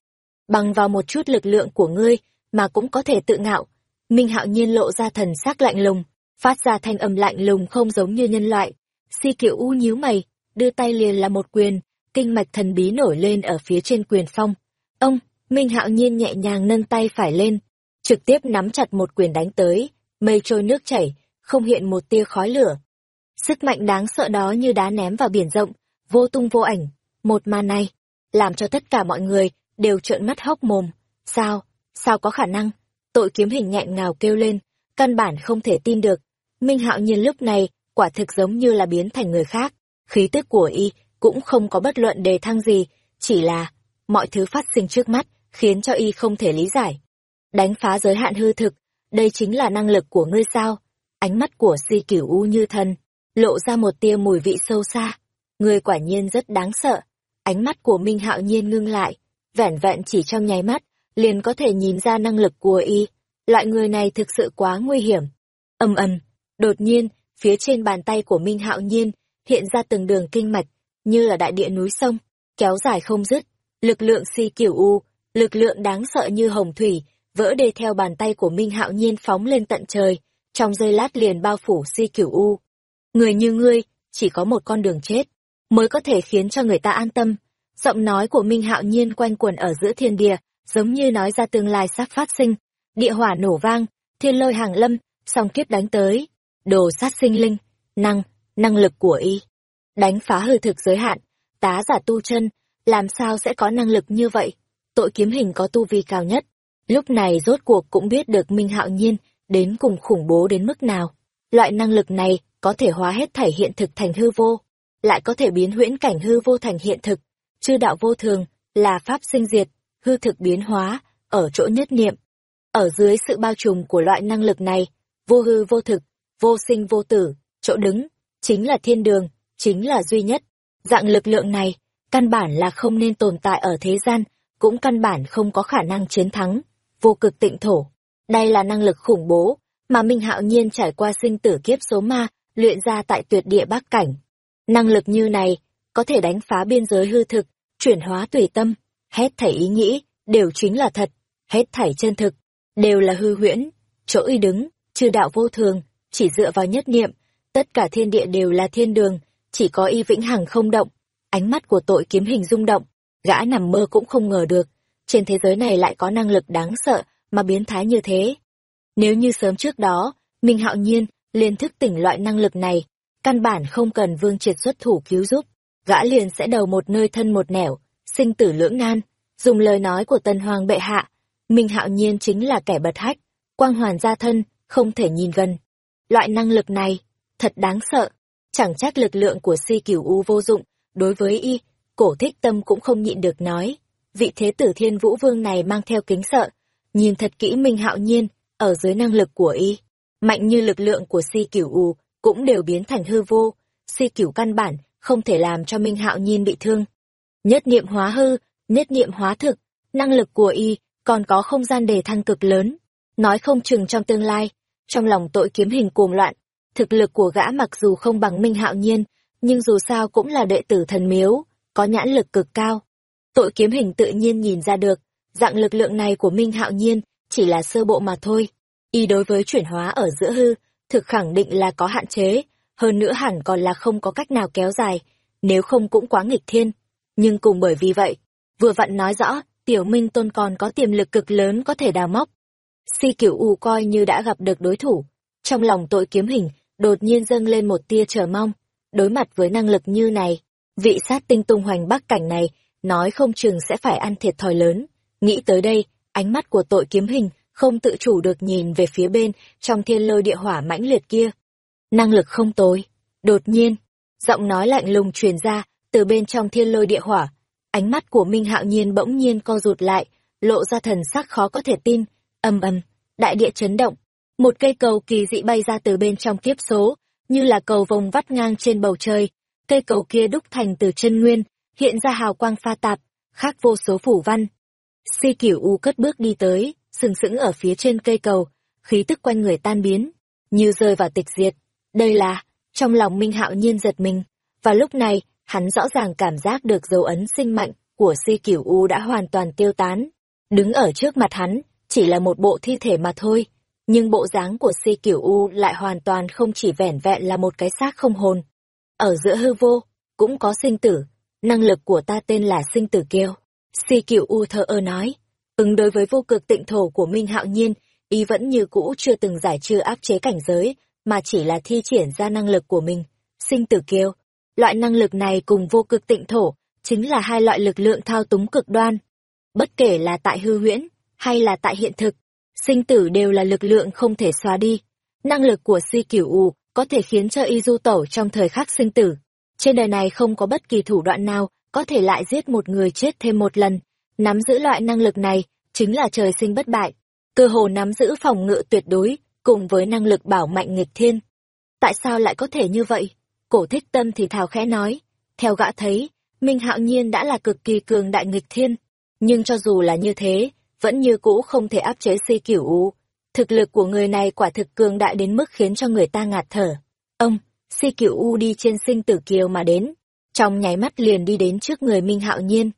Bằng vào một chút lực lượng của ngươi, mà cũng có thể tự ngạo. Minh Hạo Nhiên lộ ra thần sắc lạnh lùng, phát ra thanh âm lạnh lùng không giống như nhân loại. Si cửu u nhíu mày, đưa tay liền là một quyền, kinh mạch thần bí nổi lên ở phía trên quyền phong. Ông, Minh Hạo Nhiên nhẹ nhàng nâng tay phải lên, trực tiếp nắm chặt một quyền đánh tới, mây trôi nước chảy, không hiện một tia khói lửa. Sức mạnh đáng sợ đó như đá ném vào biển rộng, vô tung vô ảnh, một màn này, làm cho tất cả mọi người đều trợn mắt hốc mồm. Sao, sao có khả năng? Tội kiếm hình nghẹn ngào kêu lên, căn bản không thể tin được. Minh Hạo Nhiên lúc này, quả thực giống như là biến thành người khác, khí tức của y cũng không có bất luận đề thăng gì, chỉ là mọi thứ phát sinh trước mắt, khiến cho y không thể lý giải. Đánh phá giới hạn hư thực, đây chính là năng lực của ngươi sao? Ánh mắt của si cửu u như thần, lộ ra một tia mùi vị sâu xa. Ngươi quả nhiên rất đáng sợ. Ánh mắt của Minh Hạo Nhiên ngưng lại, vẻn vẹn chỉ trong nháy mắt, liền có thể nhìn ra năng lực của y. Loại người này thực sự quá nguy hiểm. Âm ầm, đột nhiên, phía trên bàn tay của Minh Hạo Nhiên hiện ra từng đường kinh mạch, như là đại địa núi sông, kéo dài không dứt. Lực lượng si kiểu u, lực lượng đáng sợ như hồng thủy, vỡ đê theo bàn tay của Minh Hạo Nhiên phóng lên tận trời, trong giây lát liền bao phủ si kiểu u. Người như ngươi, chỉ có một con đường chết, mới có thể khiến cho người ta an tâm. Giọng nói của Minh Hạo Nhiên quanh quẩn ở giữa thiên địa, giống như nói ra tương lai sắp phát sinh. Địa hỏa nổ vang, thiên lôi hàng lâm, song kiếp đánh tới. Đồ sát sinh linh, năng, năng lực của y. Đánh phá hư thực giới hạn, tá giả tu chân, làm sao sẽ có năng lực như vậy? Tội kiếm hình có tu vi cao nhất. Lúc này rốt cuộc cũng biết được Minh Hạo Nhiên đến cùng khủng bố đến mức nào. Loại năng lực này có thể hóa hết thảy hiện thực thành hư vô, lại có thể biến huyễn cảnh hư vô thành hiện thực. Chư đạo vô thường là pháp sinh diệt, hư thực biến hóa, ở chỗ nhất niệm. Ở dưới sự bao trùm của loại năng lực này, vô hư vô thực, vô sinh vô tử, chỗ đứng, chính là thiên đường, chính là duy nhất. Dạng lực lượng này, căn bản là không nên tồn tại ở thế gian, cũng căn bản không có khả năng chiến thắng. Vô cực tịnh thổ. Đây là năng lực khủng bố, mà Minh Hạo Nhiên trải qua sinh tử kiếp số ma, luyện ra tại tuyệt địa bắc cảnh. Năng lực như này, có thể đánh phá biên giới hư thực, chuyển hóa tùy tâm, hết thảy ý nghĩ, đều chính là thật, hết thảy chân thực, đều là hư huyễn, chỗ y đứng, chư đạo vô thường, chỉ dựa vào nhất niệm, tất cả thiên địa đều là thiên đường, chỉ có y vĩnh hằng không động. Ánh mắt của tội kiếm hình rung động, gã nằm mơ cũng không ngờ được, trên thế giới này lại có năng lực đáng sợ mà biến thái như thế. Nếu như sớm trước đó, Minh Hạo Nhiên liền thức tỉnh loại năng lực này, căn bản không cần Vương Triệt xuất thủ cứu giúp, gã liền sẽ đầu một nơi thân một nẻo, sinh tử lưỡng nan. Dùng lời nói của Tân Hoàng bệ hạ, Minh Hạo Nhiên chính là kẻ bật hách, quang hoàn gia thân, không thể nhìn gần. Loại năng lực này, thật đáng sợ. Chẳng trách lực lượng của si cửu u vô dụng, đối với y, cổ thích tâm cũng không nhịn được nói. Vị thế tử thiên vũ vương này mang theo kính sợ, nhìn thật kỹ minh hạo nhiên, ở dưới năng lực của y. Mạnh như lực lượng của si cửu u, cũng đều biến thành hư vô, si cửu căn bản, không thể làm cho minh hạo nhiên bị thương. Nhất niệm hóa hư, nhất niệm hóa thực, năng lực của y, còn có không gian đề thăng cực lớn. Nói không chừng trong tương lai, trong lòng tội kiếm hình cuồng loạn, Thực lực của gã mặc dù không bằng Minh Hạo Nhiên, nhưng dù sao cũng là đệ tử thần miếu, có nhãn lực cực cao. Tội kiếm hình tự nhiên nhìn ra được, dạng lực lượng này của Minh Hạo Nhiên chỉ là sơ bộ mà thôi. Y đối với chuyển hóa ở giữa hư, thực khẳng định là có hạn chế, hơn nữa hẳn còn là không có cách nào kéo dài, nếu không cũng quá nghịch thiên. Nhưng cùng bởi vì vậy, vừa vặn nói rõ, tiểu minh tôn còn có tiềm lực cực lớn có thể đào móc. Si kiểu u coi như đã gặp được đối thủ. Trong lòng tội kiếm hình, đột nhiên dâng lên một tia chờ mong. Đối mặt với năng lực như này, vị sát tinh tung hoành bắc cảnh này, nói không chừng sẽ phải ăn thiệt thòi lớn. Nghĩ tới đây, ánh mắt của tội kiếm hình không tự chủ được nhìn về phía bên trong thiên lôi địa hỏa mãnh liệt kia. Năng lực không tối. Đột nhiên, giọng nói lạnh lùng truyền ra từ bên trong thiên lôi địa hỏa. Ánh mắt của Minh Hạo Nhiên bỗng nhiên co rụt lại, lộ ra thần sắc khó có thể tin ầm ầm, đại địa chấn động, một cây cầu kỳ dị bay ra từ bên trong kiếp số, như là cầu vồng vắt ngang trên bầu trời. Cây cầu kia đúc thành từ chân nguyên, hiện ra hào quang pha tạp, khác vô số phủ văn. Si cửu u cất bước đi tới, sừng sững ở phía trên cây cầu, khí tức quanh người tan biến, như rơi vào tịch diệt. Đây là, trong lòng Minh Hạo Nhiên giật mình, và lúc này, hắn rõ ràng cảm giác được dấu ấn sinh mạnh của si cửu U đã hoàn toàn tiêu tán. Đứng ở trước mặt hắn, chỉ là một bộ thi thể mà thôi, nhưng bộ dáng của si cửu U lại hoàn toàn không chỉ vẻn vẹn là một cái xác không hồn. Ở giữa hư vô, cũng có sinh tử, năng lực của ta tên là sinh tử kiêu. Si cửu U thơ ơ nói, ứng đối với vô cực tịnh thổ của Minh Hạo Nhiên, y vẫn như cũ chưa từng giải trừ áp chế cảnh giới, mà chỉ là thi triển ra năng lực của mình. Sinh tử kiêu, loại năng lực này cùng vô cực tịnh thổ, chính là hai loại lực lượng thao túng cực đoan. Bất kể là tại hư huyễn, hay là tại hiện thực, sinh tử đều là lực lượng không thể xóa đi. Năng lực của si cửu u có thể khiến cho y du tẩu trong thời khắc sinh tử. Trên đời này không có bất kỳ thủ đoạn nào có thể lại giết một người chết thêm một lần. Nắm giữ loại năng lực này chính là trời sinh bất bại. Cơ hồ nắm giữ phòng ngự tuyệt đối, cùng với năng lực bảo mạnh nghịch thiên. Tại sao lại có thể như vậy? Cổ thích tâm thì thào khẽ nói. Theo gã thấy, Minh Hạo Nhiên đã là cực kỳ cường đại nghịch thiên. Nhưng cho dù là như thế, vẫn như cũ không thể áp chế si cửu u. Thực lực của người này quả thực cường đại đến mức khiến cho người ta ngạt thở. Ông, si cửu u đi trên sinh tử kiều mà đến, trong nháy mắt liền đi đến trước người Minh Hạo Nhiên.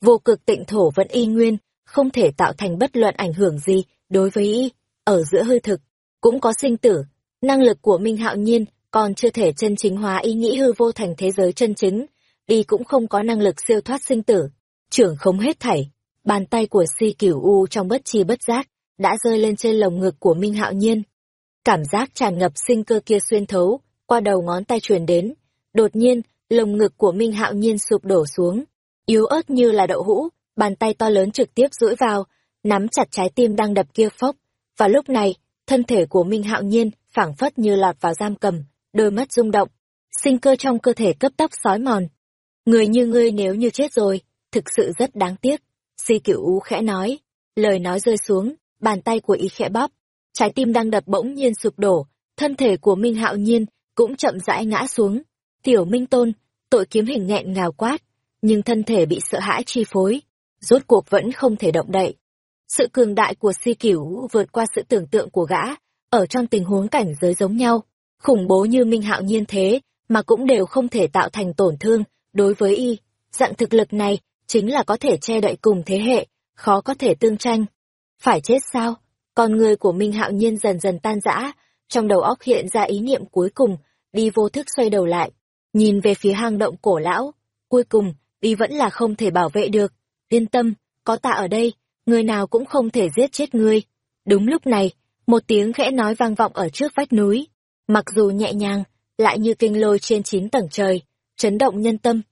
Vô cực tịnh thổ vẫn y nguyên, không thể tạo thành bất luận ảnh hưởng gì đối với y, ở giữa hư thực, cũng có sinh tử. Năng lực của Minh Hạo Nhiên còn chưa thể chân chính hóa ý nghĩ hư vô thành thế giới chân chính, y cũng không có năng lực siêu thoát sinh tử, trưởng không hết thảy. Bàn tay của si cửu u trong bất chi bất giác, đã rơi lên trên lồng ngực của Minh Hạo Nhiên. Cảm giác tràn ngập sinh cơ kia xuyên thấu, qua đầu ngón tay truyền đến. Đột nhiên, lồng ngực của Minh Hạo Nhiên sụp đổ xuống, yếu ớt như là đậu hũ, bàn tay to lớn trực tiếp duỗi vào, nắm chặt trái tim đang đập kia phốc. Và lúc này, thân thể của Minh Hạo Nhiên phảng phất như lọt vào giam cầm, đôi mắt rung động, sinh cơ trong cơ thể cấp tốc sói mòn. Người như ngươi nếu như chết rồi, thực sự rất đáng tiếc. Si cửu ú khẽ nói, lời nói rơi xuống, bàn tay của y khẽ bóp, trái tim đang đập bỗng nhiên sụp đổ, thân thể của Minh Hạo Nhiên cũng chậm rãi ngã xuống. Tiểu Minh Tôn, tội kiếm hình nghẹn ngào quát, nhưng thân thể bị sợ hãi chi phối, rốt cuộc vẫn không thể động đậy. Sự cường đại của si cửu vượt qua sự tưởng tượng của gã, ở trong tình huống cảnh giới giống nhau, khủng bố như Minh Hạo Nhiên thế, mà cũng đều không thể tạo thành tổn thương đối với y. Dạng thực lực này chính là có thể che đậy cùng thế hệ, khó có thể tương tranh. Phải chết sao? Con người của Minh Hạo Nhiên dần dần tan rã, trong đầu óc hiện ra ý niệm cuối cùng, đi vô thức xoay đầu lại, nhìn về phía hang động cổ lão. Cuối cùng, đi vẫn là không thể bảo vệ được. Yên tâm, có ta ở đây, người nào cũng không thể giết chết ngươi. Đúng lúc này, một tiếng khẽ nói vang vọng ở trước vách núi. Mặc dù nhẹ nhàng, lại như kinh lôi trên chín tầng trời, chấn động nhân tâm.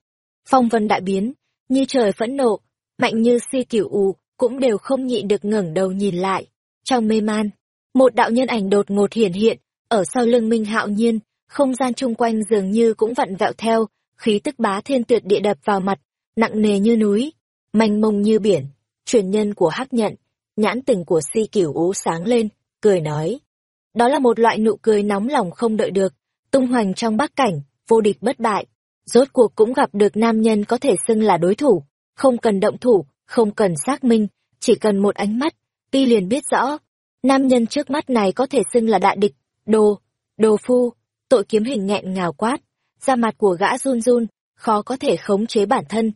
Phong vân đại biến, như trời phẫn nộ, mạnh như si cửu ù, cũng đều không nhịn được ngẩng đầu nhìn lại. Trong mê man, một đạo nhân ảnh đột ngột hiển hiện, ở sau lưng Minh Hạo Nhiên, không gian chung quanh dường như cũng vặn vẹo theo, khí tức bá thiên tuyệt địa đập vào mặt, nặng nề như núi, mênh mông như biển. Truyền nhân của Hắc Nhận, nhãn tình của Si Cửu Ú sáng lên, cười nói: "Đó là một loại nụ cười nóng lòng không đợi được, tung hoành trong bắc cảnh, vô địch bất bại." Rốt cuộc cũng gặp được nam nhân có thể xưng là đối thủ, không cần động thủ, không cần xác minh, chỉ cần một ánh mắt, ti liền biết rõ, nam nhân trước mắt này có thể xưng là đại địch, đồ, đồ phu, tội kiếm hình nghẹn ngào quát, da mặt của gã run run, khó có thể khống chế bản thân.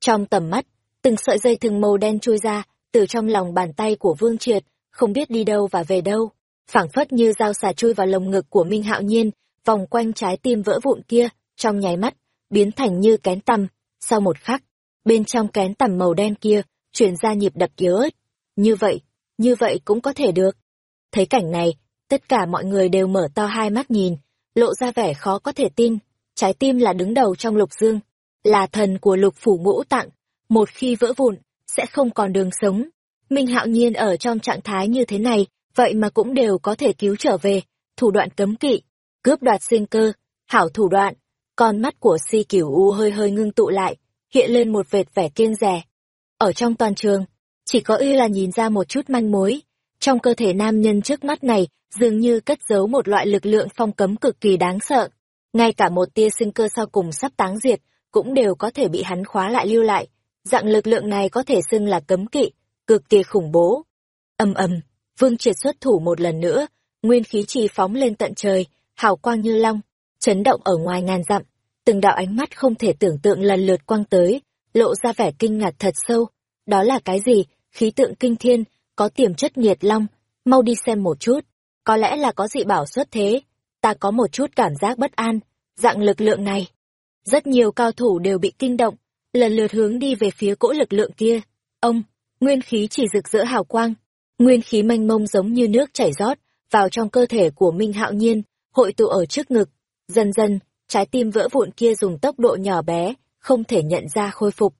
Trong tầm mắt, từng sợi dây thừng màu đen trôi ra, từ trong lòng bàn tay của Vương Triệt, không biết đi đâu và về đâu, phảng phất như dao xà chui vào lồng ngực của Minh Hạo Nhiên, vòng quanh trái tim vỡ vụn kia, trong nháy mắt, biến thành như kén tằm. Sau một khắc, bên trong kén tằm màu đen kia, truyền ra nhịp đập yếu ớt. Như vậy, như vậy cũng có thể được. Thấy cảnh này, tất cả mọi người đều mở to hai mắt nhìn, lộ ra vẻ khó có thể tin. Trái tim là đứng đầu trong lục dương, là thần của lục phủ ngũ tặng. Một khi vỡ vụn, sẽ không còn đường sống. Minh hạo nhiên ở trong trạng thái như thế này, vậy mà cũng đều có thể cứu trở về. Thủ đoạn cấm kỵ, cướp đoạt sinh cơ, hảo thủ đoạn. Con mắt của si cửu u hơi hơi ngưng tụ lại, hiện lên một vệt vẻ kiêng rè. Ở trong toàn trường, chỉ có y là nhìn ra một chút manh mối. Trong cơ thể nam nhân trước mắt này, dường như cất giấu một loại lực lượng phong cấm cực kỳ đáng sợ. Ngay cả một tia sinh cơ sau cùng sắp táng diệt, cũng đều có thể bị hắn khóa lại lưu lại. Dạng lực lượng này có thể xưng là cấm kỵ, cực kỳ khủng bố. ầm ầm, Vương Triệt xuất thủ một lần nữa, nguyên khí trì phóng lên tận trời, hào quang như long, chấn động ở ngoài ngàn dặm, từng đạo ánh mắt không thể tưởng tượng lần lượt quang tới, lộ ra vẻ kinh ngạc thật sâu. Đó là cái gì? Khí tượng kinh thiên, có tiềm chất nhiệt long, mau đi xem một chút. Có lẽ là có dị bảo xuất thế, ta có một chút cảm giác bất an, dạng lực lượng này. Rất nhiều cao thủ đều bị kinh động, lần lượt hướng đi về phía cỗ lực lượng kia. Ông, nguyên khí chỉ rực rỡ hào quang, nguyên khí mênh mông giống như nước chảy rót vào trong cơ thể của Minh Hạo Nhiên, hội tụ ở trước ngực. Dần dần, trái tim vỡ vụn kia dùng tốc độ nhỏ bé, không thể nhận ra khôi phục.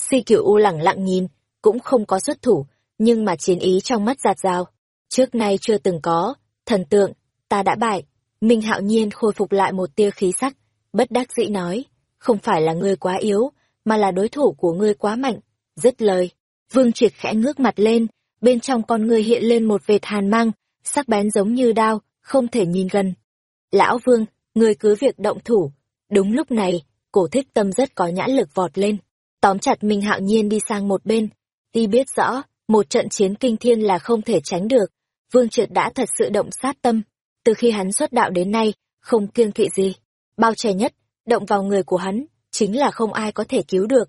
Si Cửu U lẳng lặng nhìn, cũng không có xuất thủ, nhưng mà chiến ý trong mắt giạt rào. Trước nay chưa từng có, thần tượng, ta đã bại. Minh Hạo Nhiên khôi phục lại một tia khí sắc, bất đắc dĩ nói, không phải là ngươi quá yếu, mà là đối thủ của ngươi quá mạnh. Dứt lời, Vương Triệt khẽ ngước mặt lên, bên trong con ngươi hiện lên một vệt hàn mang, sắc bén giống như đao, không thể nhìn gần. Lão Vương, người cứ việc động thủ. Đúng lúc này, cổ thích tâm rất có nhãn lực vọt lên, tóm chặt Minh Hạo Nhiên đi sang một bên. Y biết rõ, một trận chiến kinh thiên là không thể tránh được. Vương Triệt đã thật sự động sát tâm. Từ khi hắn xuất đạo đến nay, không kiêng kỵ gì. Bao trẻ nhất, động vào người của hắn, chính là không ai có thể cứu được.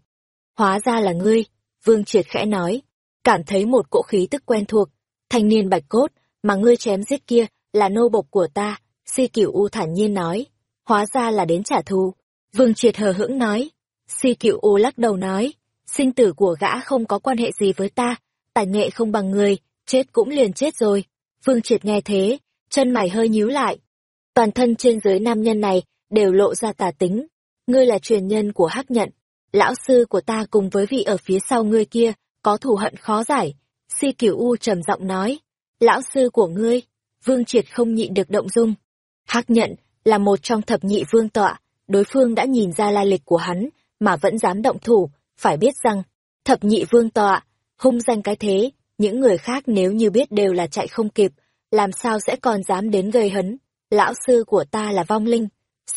Hóa ra là ngươi, Vương Triệt khẽ nói, cảm thấy một cỗ khí tức quen thuộc. Thanh niên bạch cốt, mà ngươi chém giết kia, là nô bộc của ta, si cửu u thản nhiên nói. Hóa ra là đến trả thù. Vương Triệt hờ hững nói. Si cửu u lắc đầu nói, sinh tử của gã không có quan hệ gì với ta, tài nghệ không bằng người, chết cũng liền chết rồi. Vương Triệt nghe thế, chân mày hơi nhíu lại. Toàn thân trên dưới nam nhân này đều lộ ra tà tính. Ngươi là truyền nhân của hắc nhận. Lão sư của ta cùng với vị ở phía sau ngươi kia, có thù hận khó giải. Si Cửu U trầm giọng nói, lão sư của ngươi, Vương Triệt không nhịn được động dung. Hắc nhận, là một trong thập nhị vương tọa, đối phương đã nhìn ra lai lịch của hắn, mà vẫn dám động thủ, phải biết rằng, thập nhị vương tọa, hung danh cái thế, những người khác nếu như biết đều là chạy không kịp, làm sao sẽ còn dám đến gây hấn. Lão sư của ta là vong linh,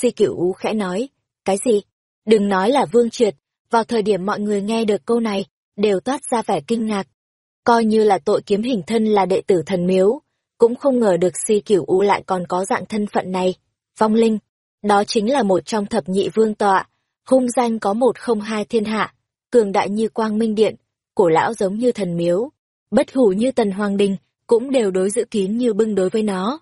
si cửu ú khẽ nói, cái gì? Đừng nói là vương triệt, vào thời điểm mọi người nghe được câu này, đều toát ra vẻ kinh ngạc. Coi như là tội kiếm hình thân là đệ tử thần miếu, cũng không ngờ được si cửu u lại còn có dạng thân phận này. Vong linh, đó chính là một trong thập nhị vương tọa, hung danh có một không hai thiên hạ, cường đại như quang minh điện, cổ lão giống như thần miếu, bất hủ như tần hoàng đình, cũng đều đối giữ kín như bưng đối với nó.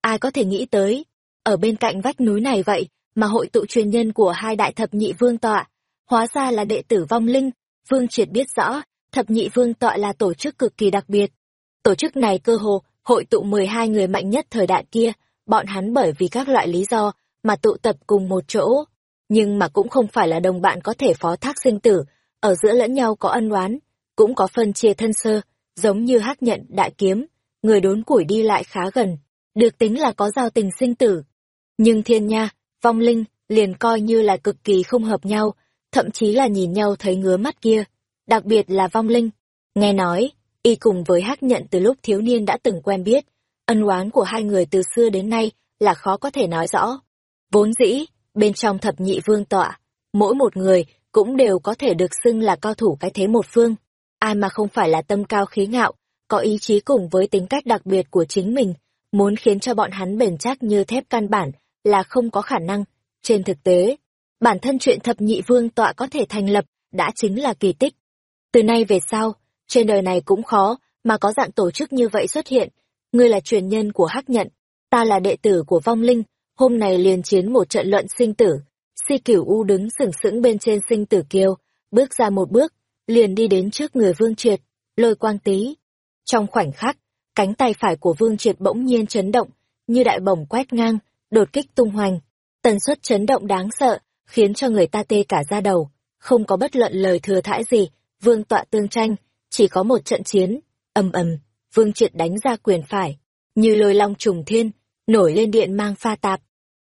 Ai có thể nghĩ tới, ở bên cạnh vách núi này vậy, mà hội tụ truyền nhân của hai đại thập nhị vương tọa, hóa ra là đệ tử vong linh, vương triệt biết rõ, thập nhị vương tọa là tổ chức cực kỳ đặc biệt. Tổ chức này cơ hồ hội tụ 12 người mạnh nhất thời đại kia, bọn hắn bởi vì các loại lý do mà tụ tập cùng một chỗ, nhưng mà cũng không phải là đồng bạn có thể phó thác sinh tử, ở giữa lẫn nhau có ân oán, cũng có phân chia thân sơ, giống như hắc nhận đại kiếm, người đốn củi đi lại khá gần, được tính là có giao tình sinh tử. Nhưng thiên nha, vong linh, liền coi như là cực kỳ không hợp nhau, thậm chí là nhìn nhau thấy ngứa mắt kia, đặc biệt là vong linh. Nghe nói, y cùng với hắc nhận từ lúc thiếu niên đã từng quen biết, ân oán của hai người từ xưa đến nay là khó có thể nói rõ. Vốn dĩ, bên trong thập nhị vương tọa, mỗi một người cũng đều có thể được xưng là cao thủ cái thế một phương. Ai mà không phải là tâm cao khí ngạo, có ý chí cùng với tính cách đặc biệt của chính mình, muốn khiến cho bọn hắn bền chắc như thép căn bản là không có khả năng. Trên thực tế, bản thân chuyện thập nhị vương tọa có thể thành lập đã chính là kỳ tích. Từ nay về sau, trên đời này cũng khó mà có dạng tổ chức như vậy xuất hiện. Ngươi là truyền nhân của hắc nhận, ta là đệ tử của vong linh, hôm nay liền chiến một trận luận sinh tử. Si cửu u đứng sừng sững bên trên sinh tử kiêu, bước ra một bước, liền đi đến trước người vương triệt, lôi quang tí. Trong khoảnh khắc, cánh tay phải của vương triệt bỗng nhiên chấn động, như đại bổng quét ngang, đột kích tung hoành. Tần suất chấn động đáng sợ, khiến cho người ta tê cả da đầu, không có bất luận lời thừa thãi gì, vương tọa tương tranh, chỉ có một trận chiến, ầm ầm, vương triệt đánh ra quyền phải, như lôi long trùng thiên, nổi lên điện mang pha tạp.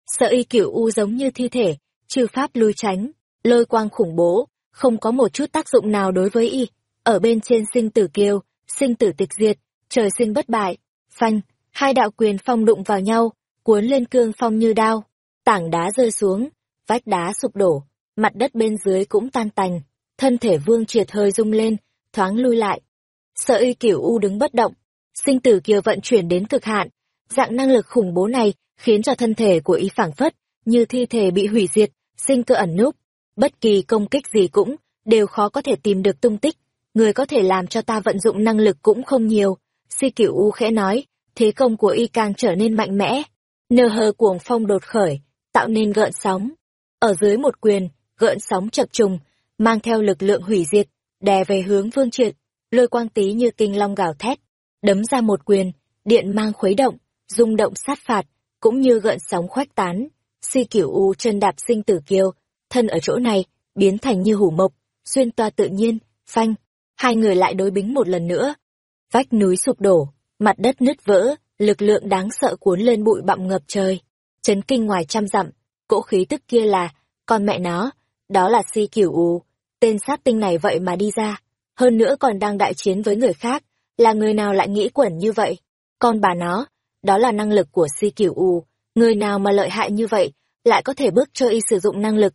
Sợ y cửu u giống như thi thể, trừ pháp lui tránh, lôi quang khủng bố, không có một chút tác dụng nào đối với y. Ở bên trên sinh tử kiêu, sinh tử tịch diệt, trời sinh bất bại, phanh, hai đạo quyền phong đụng vào nhau, cuốn lên cương phong như đao, tảng đá rơi xuống, vách đá sụp đổ, mặt đất bên dưới cũng tan tành, thân thể vương triệt hơi rung lên, thoáng lui lại. Sợ y kiểu u đứng bất động, sinh tử kia vận chuyển đến cực hạn. Dạng năng lực khủng bố này khiến cho thân thể của y phảng phất, như thi thể bị hủy diệt, sinh cơ ẩn núp. Bất kỳ công kích gì cũng, đều khó có thể tìm được tung tích. Người có thể làm cho ta vận dụng năng lực cũng không nhiều. Si cửu U khẽ nói, thế công của y càng trở nên mạnh mẽ. Nờ hờ cuồng phong đột khởi, tạo nên gợn sóng. Ở dưới một quyền, gợn sóng chập trùng, mang theo lực lượng hủy diệt, đè về hướng vương triệt, lôi quang tí như kinh long gào thét, đấm ra một quyền, điện mang khuấy động, rung động sát phạt, cũng như gợn sóng khoách tán. Si kiểu u chân đạp sinh tử kiêu, thân ở chỗ này, biến thành như hủ mộc, xuyên toa tự nhiên, phanh, hai người lại đối bính một lần nữa. Vách núi sụp đổ, mặt đất nứt vỡ, lực lượng đáng sợ cuốn lên bụi bặm ngập trời. Chấn kinh ngoài trăm dặm, cỗ khí tức kia là, con mẹ nó, đó là si kiểu u, tên sát tinh này vậy mà đi ra, hơn nữa còn đang đại chiến với người khác, là người nào lại nghĩ quẩn như vậy? Con bà nó, đó là năng lực của si kiểu u, người nào mà lợi hại như vậy, lại có thể bước cho y sử dụng năng lực.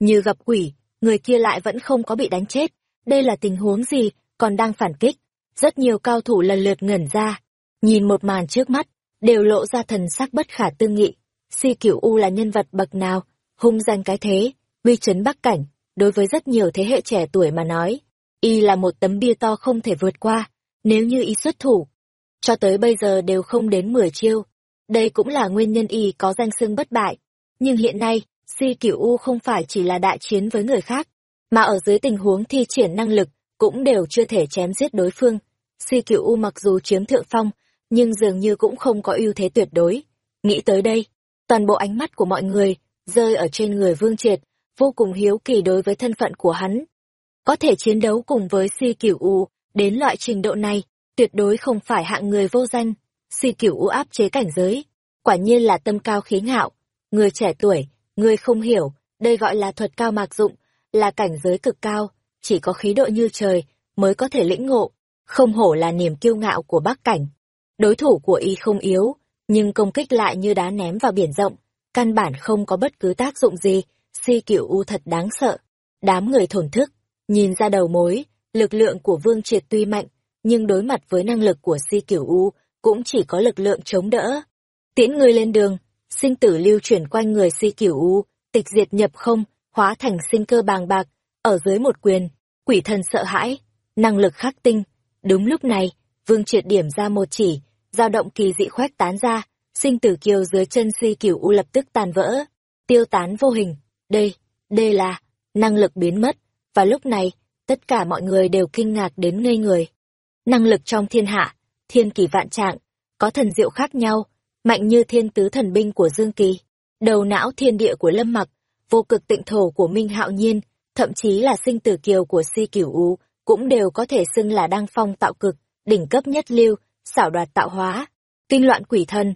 Như gặp quỷ, người kia lại vẫn không có bị đánh chết, đây là tình huống gì, còn đang phản kích. Rất nhiều cao thủ lần lượt ngẩn ra, nhìn một màn trước mắt, đều lộ ra thần sắc bất khả tư nghị. Si kiểu U là nhân vật bậc nào, hung danh cái thế, uy chấn bắc cảnh, đối với rất nhiều thế hệ trẻ tuổi mà nói, y là một tấm bia to không thể vượt qua, nếu như y xuất thủ. Cho tới bây giờ đều không đến 10 chiêu. Đây cũng là nguyên nhân y có danh xưng bất bại. Nhưng hiện nay, Si Cửu U không phải chỉ là đại chiến với người khác, mà ở dưới tình huống thi triển năng lực, cũng đều chưa thể chém giết đối phương. Si Cửu U mặc dù chiếm thượng phong, nhưng dường như cũng không có ưu thế tuyệt đối. Nghĩ tới đây, toàn bộ ánh mắt của mọi người rơi ở trên người Vương Triệt, vô cùng hiếu kỳ đối với thân phận của hắn. Có thể chiến đấu cùng với Si Cửu U, đến loại trình độ này, tuyệt đối không phải hạng người vô danh. Si Cửu U áp chế cảnh giới, quả nhiên là tâm cao khí ngạo. Người trẻ tuổi, người không hiểu, đây gọi là thuật cao mạc dụng, là cảnh giới cực cao, chỉ có khí độ như trời mới có thể lĩnh ngộ, không hổ là niềm kiêu ngạo của Bắc cảnh. Đối thủ của y không yếu, nhưng công kích lại như đá ném vào biển rộng, căn bản không có bất cứ tác dụng gì, si cửu u thật đáng sợ. Đám người thổn thức, nhìn ra đầu mối, lực lượng của Vương Triệt tuy mạnh, nhưng đối mặt với năng lực của si cửu u, cũng chỉ có lực lượng chống đỡ. Tiễn người lên đường, sinh tử lưu chuyển quanh người si cửu u, tịch diệt nhập không, hóa thành sinh cơ bàng bạc, ở dưới một quyền, quỷ thần sợ hãi, năng lực khắc tinh. Đúng lúc này, Vương Triệt điểm ra một chỉ, dao động kỳ dị khoét tán ra, sinh tử kiều dưới chân si cửu u lập tức tàn vỡ, tiêu tán vô hình. Đây, đây là, năng lực biến mất, và lúc này, tất cả mọi người đều kinh ngạc đến ngây người. Năng lực trong thiên hạ, thiên kỳ vạn trạng, có thần diệu khác nhau, mạnh như thiên tứ thần binh của Dương Kỳ, đầu não thiên địa của Lâm Mặc, vô cực tịnh thổ của Minh Hạo Nhiên, thậm chí là sinh tử kiều của Si Cửu Ú, cũng đều có thể xưng là đăng phong tạo cực, đỉnh cấp nhất lưu, xảo đoạt tạo hóa, kinh loạn quỷ thân.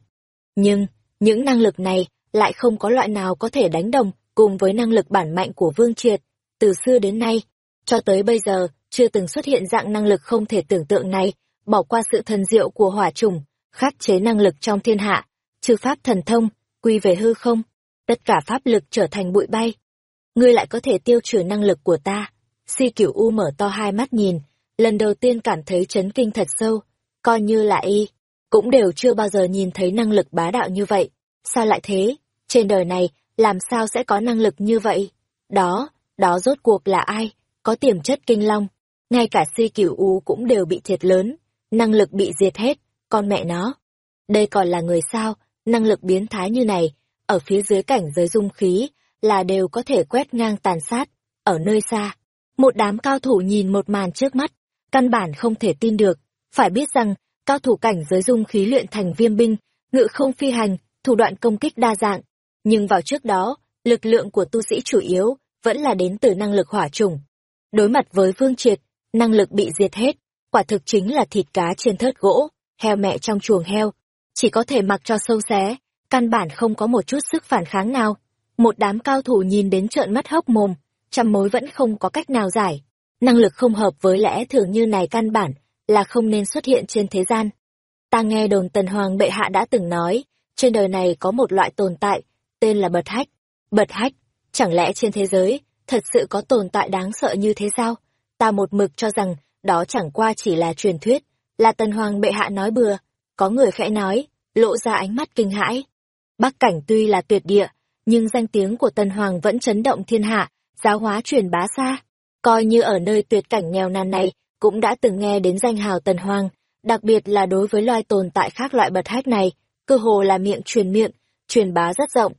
Nhưng, những năng lực này lại không có loại nào có thể đánh đồng cùng với năng lực bản mạnh của Vương Triệt, từ xưa đến nay, cho tới bây giờ, chưa từng xuất hiện dạng năng lực không thể tưởng tượng này, bỏ qua sự thần diệu của hỏa trùng, khắc chế năng lực trong thiên hạ, trừ pháp thần thông, quy về hư không, tất cả pháp lực trở thành bụi bay. Ngươi lại có thể tiêu trừ năng lực của ta. Si Cửu U mở to hai mắt nhìn, lần đầu tiên cảm thấy chấn kinh thật sâu, coi như là y, cũng đều chưa bao giờ nhìn thấy năng lực bá đạo như vậy. Sao lại thế? Trên đời này, làm sao sẽ có năng lực như vậy? Đó, đó rốt cuộc là ai? Có tiềm chất kinh long. Ngay cả si cửu u cũng đều bị thiệt lớn, năng lực bị diệt hết, con mẹ nó. Đây còn là người sao, năng lực biến thái như này, ở phía dưới cảnh giới dung khí, là đều có thể quét ngang tàn sát, ở nơi xa. Một đám cao thủ nhìn một màn trước mắt, căn bản không thể tin được, phải biết rằng, cao thủ cảnh giới dung khí luyện thành viêm binh, ngự không phi hành, thủ đoạn công kích đa dạng. Nhưng vào trước đó, lực lượng của tu sĩ chủ yếu vẫn là đến từ năng lực hỏa trùng. Đối mặt với Vương Triệt, năng lực bị diệt hết, quả thực chính là thịt cá trên thớt gỗ, heo mẹ trong chuồng heo, chỉ có thể mặc cho sâu xé, căn bản không có một chút sức phản kháng nào. Một đám cao thủ nhìn đến trợn mắt hốc mồm, trăm mối vẫn không có cách nào giải. Năng lực không hợp với lẽ thường như này căn bản là không nên xuất hiện trên thế gian. Ta nghe đồn tần hoàng bệ hạ đã từng nói, trên đời này có một loại tồn tại, tên là bật hách. Bật hách, chẳng lẽ trên thế giới, thật sự có tồn tại đáng sợ như thế sao? Ta một mực cho rằng, đó chẳng qua chỉ là truyền thuyết, là tần hoàng bệ hạ nói bừa, có người khẽ nói, lộ ra ánh mắt kinh hãi. Bắc cảnh tuy là tuyệt địa, nhưng danh tiếng của tần hoàng vẫn chấn động thiên hạ, giáo hóa truyền bá xa. Coi như ở nơi tuyệt cảnh nghèo nàn này, cũng đã từng nghe đến danh hào tần hoàng, đặc biệt là đối với loài tồn tại khác loại bật hách này, cơ hồ là miệng truyền miệng, truyền bá rất rộng.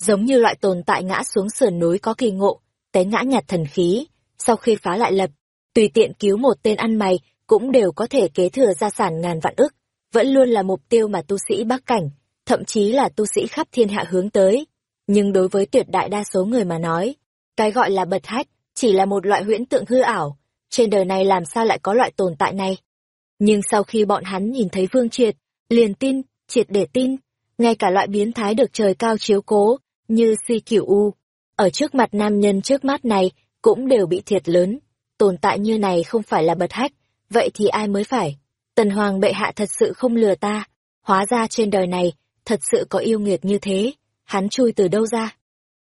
Giống như loại tồn tại ngã xuống sườn núi có kỳ ngộ, té ngã nhặt thần khí, sau khi phá lại lập, tùy tiện cứu một tên ăn mày cũng đều có thể kế thừa gia sản ngàn vạn ức, vẫn luôn là mục tiêu mà tu sĩ Bắc Cảnh, thậm chí là tu sĩ khắp thiên hạ hướng tới. Nhưng đối với tuyệt đại đa số người mà nói, cái gọi là bật hách chỉ là một loại huyễn tượng hư ảo, trên đời này làm sao lại có loại tồn tại này. Nhưng sau khi bọn hắn nhìn thấy Vương Triệt, liền tin, triệt để tin, ngay cả loại biến thái được trời cao chiếu cố, như si kiểu u, ở trước mặt nam nhân trước mắt này, cũng đều bị thiệt lớn. Tồn tại như này không phải là bật hách, vậy thì ai mới phải? Tần Hoàng bệ hạ thật sự không lừa ta, hóa ra trên đời này, thật sự có yêu nghiệt như thế, hắn chui từ đâu ra?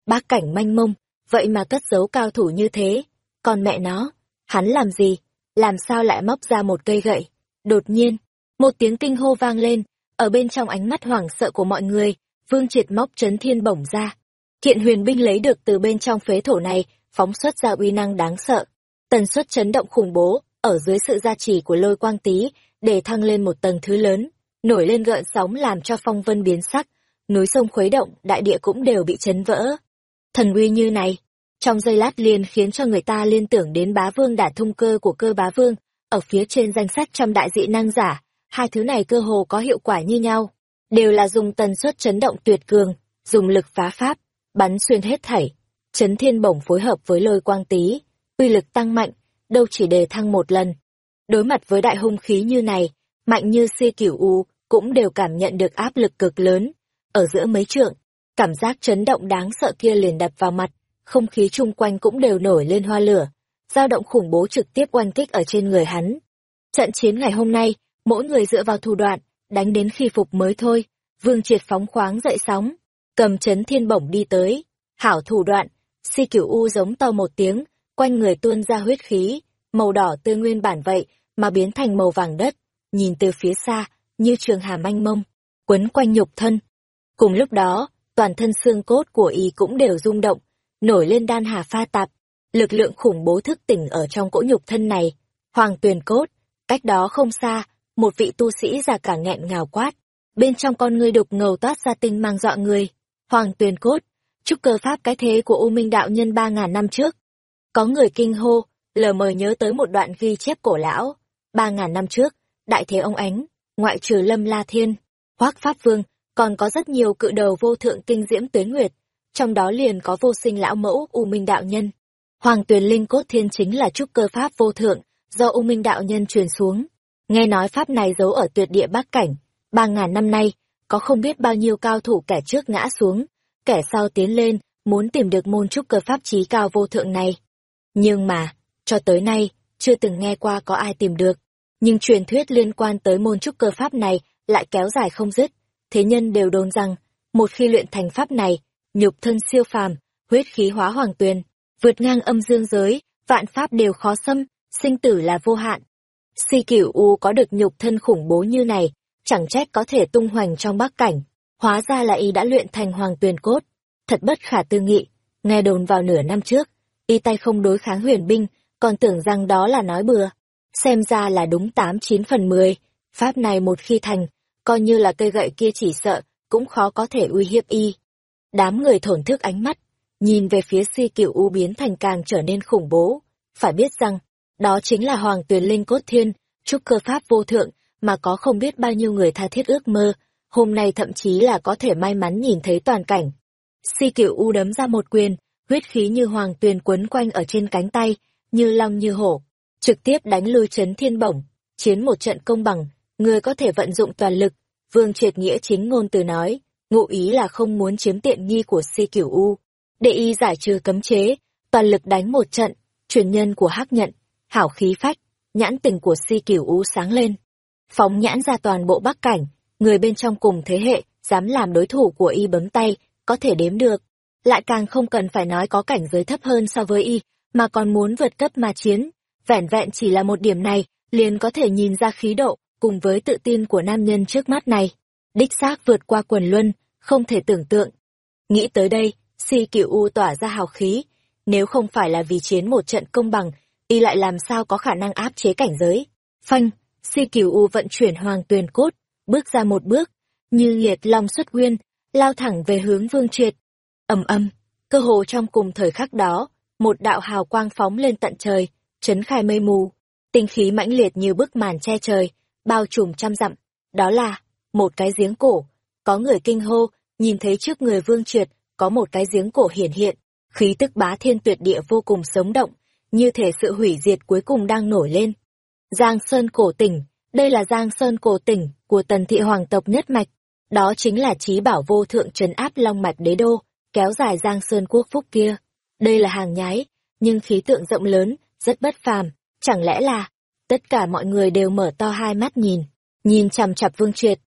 Bác cảnh manh mông, vậy mà cất giấu cao thủ như thế, còn mẹ nó, hắn làm gì? Làm sao lại móc ra một cây gậy? Đột nhiên, một tiếng kinh hô vang lên, ở bên trong ánh mắt hoảng sợ của mọi người, Vương Triệt móc chấn thiên bổng ra. Kiện huyền binh lấy được từ bên trong phế thổ này, phóng xuất ra uy năng đáng sợ. Tần suất chấn động khủng bố, ở dưới sự gia trì của lôi quang tý, để thăng lên một tầng thứ lớn, nổi lên gợn sóng làm cho phong vân biến sắc, núi sông khuấy động, đại địa cũng đều bị chấn vỡ. Thần uy như này, trong giây lát liền khiến cho người ta liên tưởng đến bá vương đả thông cơ của cơ bá vương, ở phía trên danh sách trăm đại dị năng giả, hai thứ này cơ hồ có hiệu quả như nhau, đều là dùng tần suất chấn động tuyệt cường, dùng lực phá pháp, bắn xuyên hết thảy. Chấn thiên bổng phối hợp với lôi quang tý, uy lực tăng mạnh, đâu chỉ đề thăng một lần. Đối mặt với đại hung khí như này, mạnh như si cửu u, cũng đều cảm nhận được áp lực cực lớn. Ở giữa mấy trượng, cảm giác chấn động đáng sợ kia liền đập vào mặt, không khí chung quanh cũng đều nổi lên hoa lửa, dao động khủng bố trực tiếp oanh kích ở trên người hắn. Trận chiến ngày hôm nay, mỗi người dựa vào thủ đoạn, đánh đến khi phục mới thôi. Vương triệt phóng khoáng dậy sóng, cầm chấn thiên bổng đi tới. Hảo thủ đoạn, si cửu u giống to một tiếng, quanh người tuôn ra huyết khí, màu đỏ tươi nguyên bản vậy, mà biến thành màu vàng đất, nhìn từ phía xa, như trường hà manh mông, quấn quanh nhục thân. Cùng lúc đó, toàn thân xương cốt của y cũng đều rung động, nổi lên đan hà pha tạp, lực lượng khủng bố thức tỉnh ở trong cỗ nhục thân này. Hoàng tuyền cốt, cách đó không xa, một vị tu sĩ già cả nghẹn ngào quát, bên trong con ngươi đục ngầu toát ra tinh mang dọa người. Hoàng tuyền cốt, chúc cơ pháp cái thế của U Minh đạo nhân ba ngàn năm trước. Có người kinh hô, lờ mờ nhớ tới một đoạn ghi chép cổ lão. Ba ngàn năm trước, đại thế ông ánh, ngoại trừ Lâm La Thiên, Hoác Pháp Vương, còn có rất nhiều cự đầu vô thượng kinh diễm Tuyến nguyệt, trong đó liền có vô sinh lão mẫu U Minh đạo nhân. Hoàng Tuyền Linh Cốt Thiên chính là trúc cơ pháp vô thượng, do U Minh đạo nhân truyền xuống. Nghe nói pháp này giấu ở tuyệt địa Bắc cảnh, ba ngàn năm nay, có không biết bao nhiêu cao thủ kẻ trước ngã xuống, kẻ sau tiến lên, muốn tìm được môn trúc cơ pháp trí cao vô thượng này. Nhưng mà, cho tới nay, chưa từng nghe qua có ai tìm được. Nhưng truyền thuyết liên quan tới môn trúc cơ pháp này lại kéo dài không dứt. Thế nhân đều đồn rằng, một khi luyện thành pháp này, nhục thân siêu phàm, huyết khí hóa hoàng tuyền, vượt ngang âm dương giới, vạn pháp đều khó xâm, sinh tử là vô hạn. Si cửu U có được nhục thân khủng bố như này, chẳng trách có thể tung hoành trong bắc cảnh. Hóa ra là y đã luyện thành hoàng tuyền cốt. Thật bất khả tư nghị, nghe đồn vào nửa năm trước, y tay không đối kháng huyền binh, còn tưởng rằng đó là nói bừa. Xem ra là đúng tám chín phần mười pháp này một khi thành, coi như là cây gậy kia chỉ sợ, cũng khó có thể uy hiếp y. Đám người thổn thức ánh mắt, nhìn về phía si cựu u biến thành càng trở nên khủng bố. Phải biết rằng, đó chính là Hoàng Tuyền Linh Cốt Thiên, trúc cơ pháp vô thượng, mà có không biết bao nhiêu người tha thiết ước mơ, hôm nay thậm chí là có thể may mắn nhìn thấy toàn cảnh. Si cửu u đấm ra một quyền, huyết khí như hoàng tuyền quấn quanh ở trên cánh tay, như long như hổ, trực tiếp đánh lui chấn thiên bổng, chiến một trận công bằng, người có thể vận dụng toàn lực, vương triệt nghĩa chính ngôn từ nói, ngụ ý là không muốn chiếm tiện nghi của si cửu u. Để y giải trừ cấm chế, toàn lực đánh một trận, truyền nhân của hắc nhận, hảo khí phách, nhãn tình của si cửu u sáng lên. Phóng nhãn ra toàn bộ bắc cảnh, người bên trong cùng thế hệ, dám làm đối thủ của y bấm tay, có thể đếm được. Lại càng không cần phải nói có cảnh giới thấp hơn so với y, mà còn muốn vượt cấp mà chiến. Vẻn vẹn chỉ là một điểm này, liền có thể nhìn ra khí độ cùng với tự tin của nam nhân trước mắt này, đích xác vượt qua quần luân, không thể tưởng tượng. Nghĩ tới đây, si cựu u tỏa ra hào khí, nếu không phải là vì chiến một trận công bằng, y lại làm sao có khả năng áp chế cảnh giới. Phanh, si cửu u vận chuyển hoàng tuyền cốt, bước ra một bước, như liệt long xuất nguyên, lao thẳng về hướng vương triệt. ầm ầm, cơ hồ trong cùng thời khắc đó, một đạo hào quang phóng lên tận trời, chấn khai mây mù, tinh khí mãnh liệt như bức màn che trời, bao trùm trăm dặm. Đó là một cái giếng cổ, có người kinh hô, nhìn thấy trước người vương triệt, có một cái giếng cổ hiển hiện, khí tức bá thiên tuyệt địa vô cùng sống động, như thể sự hủy diệt cuối cùng đang nổi lên. Giang Sơn cổ tỉnh, đây là Giang Sơn cổ tỉnh của tần thị hoàng tộc nhất mạch, đó chính là trí bảo vô thượng trấn áp long mạch đế đô, kéo dài Giang Sơn quốc phúc kia. Đây là hàng nhái, nhưng khí tượng rộng lớn, rất bất phàm, chẳng lẽ là... Tất cả mọi người đều mở to hai mắt nhìn, nhìn chằm chặp Vương Triệt.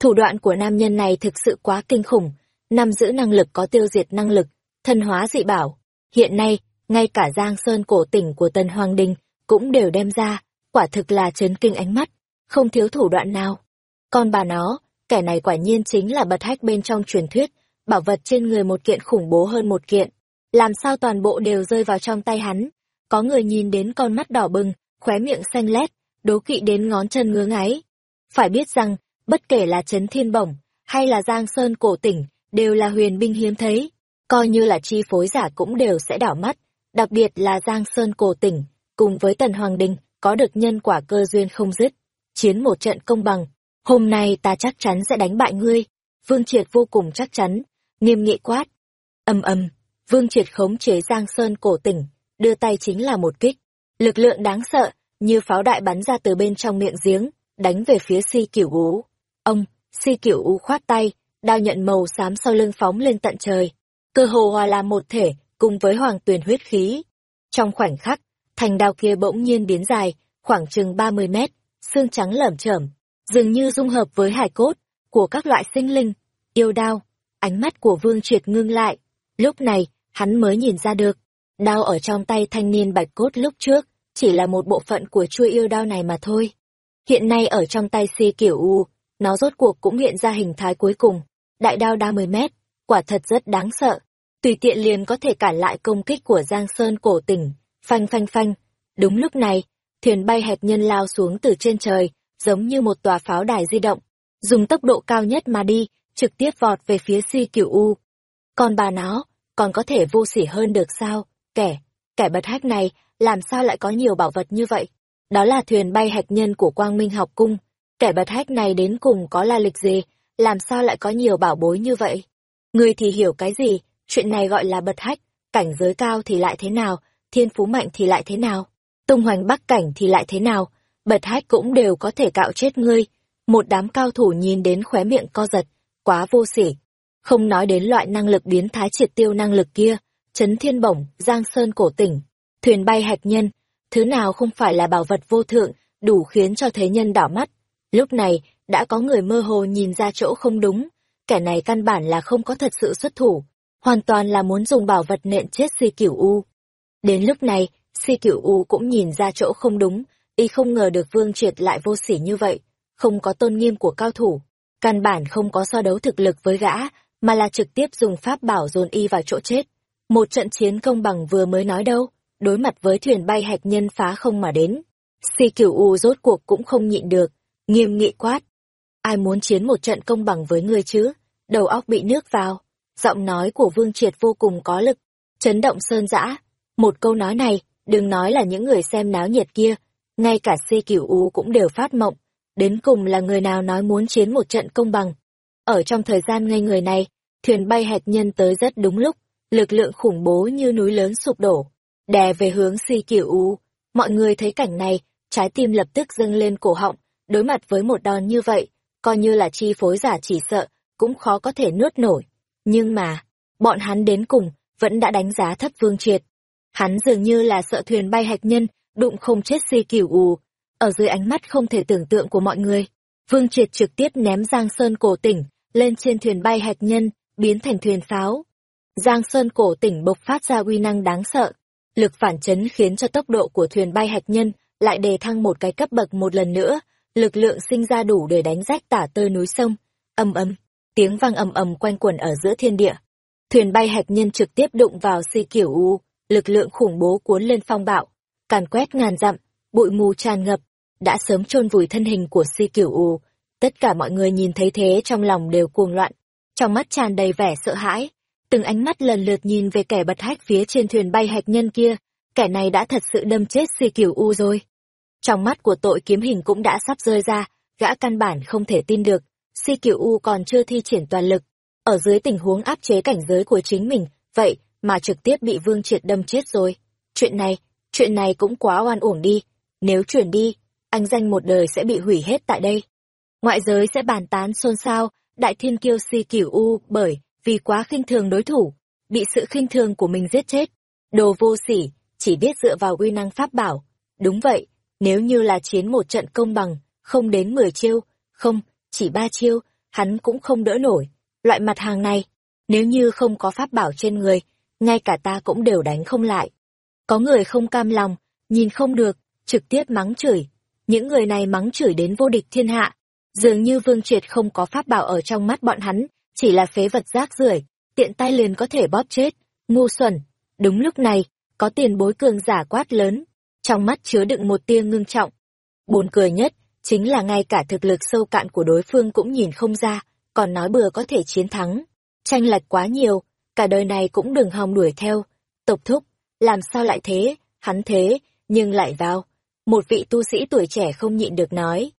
Thủ đoạn của nam nhân này thực sự quá kinh khủng, nắm giữ năng lực có tiêu diệt năng lực, thân hóa dị bảo. Hiện nay, ngay cả Giang Sơn cổ tỉnh của Tần Hoàng Đình cũng đều đem ra, quả thực là chấn kinh ánh mắt, không thiếu thủ đoạn nào. Còn bà nó, kẻ này quả nhiên chính là bật hách bên trong truyền thuyết, bảo vật trên người một kiện khủng bố hơn một kiện. Làm sao toàn bộ đều rơi vào trong tay hắn? Có người nhìn đến con mắt đỏ bừng, khóe miệng xanh lét, đố kỵ đến ngón chân ngứa ngáy. Phải biết rằng, bất kể là Trấn Thiên Bổng, hay là Giang Sơn cổ tỉnh, đều là huyền binh hiếm thấy. Coi như là chi phối giả cũng đều sẽ đảo mắt, đặc biệt là Giang Sơn cổ tỉnh, cùng với Tần Hoàng Đình, có được nhân quả cơ duyên không dứt. Chiến một trận công bằng, hôm nay ta chắc chắn sẽ đánh bại ngươi. Vương Triệt vô cùng chắc chắn, nghiêm nghị quát. Âm âm, Vương Triệt khống chế Giang Sơn cổ tỉnh, đưa tay chính là một kích. Lực lượng đáng sợ, như pháo đại bắn ra từ bên trong miệng giếng, đánh về phía si kiểu ú. Ông, si kiểu ú khoát tay, đao nhận màu xám sau lưng phóng lên tận trời. Cơ hồ hòa làm một thể, cùng với hoàng tuyền huyết khí. Trong khoảnh khắc, thành đao kia bỗng nhiên biến dài, khoảng chừng 30 mét, xương trắng lởm chởm, dường như dung hợp với hải cốt của các loại sinh linh. Yêu đao, ánh mắt của Vương Triệt ngưng lại. Lúc này, hắn mới nhìn ra được, đao ở trong tay thanh niên bạch cốt lúc trước, chỉ là một bộ phận của chuôi yêu đao này mà thôi. Hiện nay ở trong tay si kiểu u, nó rốt cuộc cũng hiện ra hình thái cuối cùng. Đại đao đa 10 mét, quả thật rất đáng sợ. Tùy tiện liền có thể cản lại công kích của Giang Sơn cổ tỉnh. Phanh phanh phanh. Đúng lúc này, thuyền bay hẹp nhân lao xuống từ trên trời, giống như một tòa pháo đài di động. Dùng tốc độ cao nhất mà đi, trực tiếp vọt về phía si cửu u. Còn bà nó, còn có thể vô sỉ hơn được sao? Kẻ, kẻ bật hách này, làm sao lại có nhiều bảo vật như vậy? Đó là thuyền bay hạch nhân của Quang Minh học cung. Kẻ bật hách này đến cùng có la lịch gì, làm sao lại có nhiều bảo bối như vậy? Người thì hiểu cái gì, chuyện này gọi là bật hách, cảnh giới cao thì lại thế nào, thiên phú mạnh thì lại thế nào, tung hoành bắc cảnh thì lại thế nào, bật hách cũng đều có thể cạo chết ngươi. Một đám cao thủ nhìn đến khóe miệng co giật, quá vô sỉ. Không nói đến loại năng lực biến thái triệt tiêu năng lực kia, chấn thiên bổng, giang sơn cổ tỉnh, thuyền bay hạch nhân, thứ nào không phải là bảo vật vô thượng, đủ khiến cho thế nhân đảo mắt. Lúc này, đã có người mơ hồ nhìn ra chỗ không đúng, kẻ này căn bản là không có thật sự xuất thủ, hoàn toàn là muốn dùng bảo vật nện chết si cửu u. Đến lúc này, si cửu u cũng nhìn ra chỗ không đúng, y không ngờ được vương triệt lại vô sỉ như vậy, không có tôn nghiêm của cao thủ, căn bản không có so đấu thực lực với gã, mà là trực tiếp dùng pháp bảo dồn y vào chỗ chết. Một trận chiến công bằng vừa mới nói đâu, đối mặt với thuyền bay hạch nhân phá không mà đến. Si cửu u rốt cuộc cũng không nhịn được, nghiêm nghị quát. Ai muốn chiến một trận công bằng với ngươi chứ? Đầu óc bị nước vào. Giọng nói của Vương Triệt vô cùng có lực, chấn động sơn dã. Một câu nói này, đừng nói là những người xem náo nhiệt kia, ngay cả si cửu u cũng đều phát mộng. Đến cùng là người nào nói muốn chiến một trận công bằng. Ở trong thời gian ngây người này, thuyền bay hạt nhân tới rất đúng lúc, lực lượng khủng bố như núi lớn sụp đổ, đè về hướng si cửu u. Mọi người thấy cảnh này, trái tim lập tức dâng lên cổ họng, đối mặt với một đòn như vậy, coi như là chi phối giả chỉ sợ, cũng khó có thể nuốt nổi. Nhưng mà, bọn hắn đến cùng, vẫn đã đánh giá thấp vương triệt. Hắn dường như là sợ thuyền bay hạch nhân, đụng không chết si kiểu u. Ở dưới ánh mắt không thể tưởng tượng của mọi người, vương triệt trực tiếp ném Giang Sơn cổ tỉnh, lên trên thuyền bay hạch nhân, biến thành thuyền pháo. Giang Sơn cổ tỉnh bộc phát ra uy năng đáng sợ, lực phản chấn khiến cho tốc độ của thuyền bay hạch nhân lại đề thăng một cái cấp bậc một lần nữa, lực lượng sinh ra đủ để đánh rách tả tơi núi sông. Âm ầm, tiếng vang ầm ầm quanh quẩn ở giữa thiên địa. Thuyền bay hạch nhân trực tiếp đụng vào si kiểu u, lực lượng khủng bố cuốn lên phong bạo, càn quét ngàn dặm, bụi mù tràn ngập, đã sớm chôn vùi thân hình của si kiểu u. Tất cả mọi người nhìn thấy thế trong lòng đều cuồng loạn, trong mắt tràn đầy vẻ sợ hãi. Từng ánh mắt lần lượt nhìn về kẻ bật hách phía trên thuyền bay hạch nhân kia, kẻ này đã thật sự đâm chết si kiểu u rồi. Trong mắt của tội kiếm hình cũng đã sắp rơi ra, gã căn bản không thể tin được, si kiểu u còn chưa thi triển toàn lực. Ở dưới tình huống áp chế cảnh giới của chính mình, vậy mà trực tiếp bị vương triệt đâm chết rồi. Chuyện này, chuyện này cũng quá oan uổng đi. Nếu chuyển đi, anh danh một đời sẽ bị hủy hết tại đây. Ngoại giới sẽ bàn tán xôn xao, đại thiên kiêu si kiểu u bởi vì quá khinh thường đối thủ, bị sự khinh thường của mình giết chết. Đồ vô sỉ, chỉ biết dựa vào uy năng pháp bảo. Đúng vậy, nếu như là chiến một trận công bằng, không đến 10 chiêu, không, chỉ ba chiêu, hắn cũng không đỡ nổi. Loại mặt hàng này, nếu như không có pháp bảo trên người, ngay cả ta cũng đều đánh không lại. Có người không cam lòng, nhìn không được, trực tiếp mắng chửi. Những người này mắng chửi đến vô địch thiên hạ. Dường như Vương Triệt không có pháp bảo ở trong mắt bọn hắn, chỉ là phế vật rác rưởi, tiện tay liền có thể bóp chết. Ngu xuẩn. Đúng lúc này, có tiền bối cường giả quát lớn, trong mắt chứa đựng một tia ngưng trọng. Buồn cười nhất, chính là ngay cả thực lực sâu cạn của đối phương cũng nhìn không ra, còn nói bừa có thể chiến thắng. Tranh lệch quá nhiều, cả đời này cũng đừng hòng đuổi theo. Tộc thúc, làm sao lại thế, hắn thế, nhưng lại vào. Một vị tu sĩ tuổi trẻ không nhịn được nói.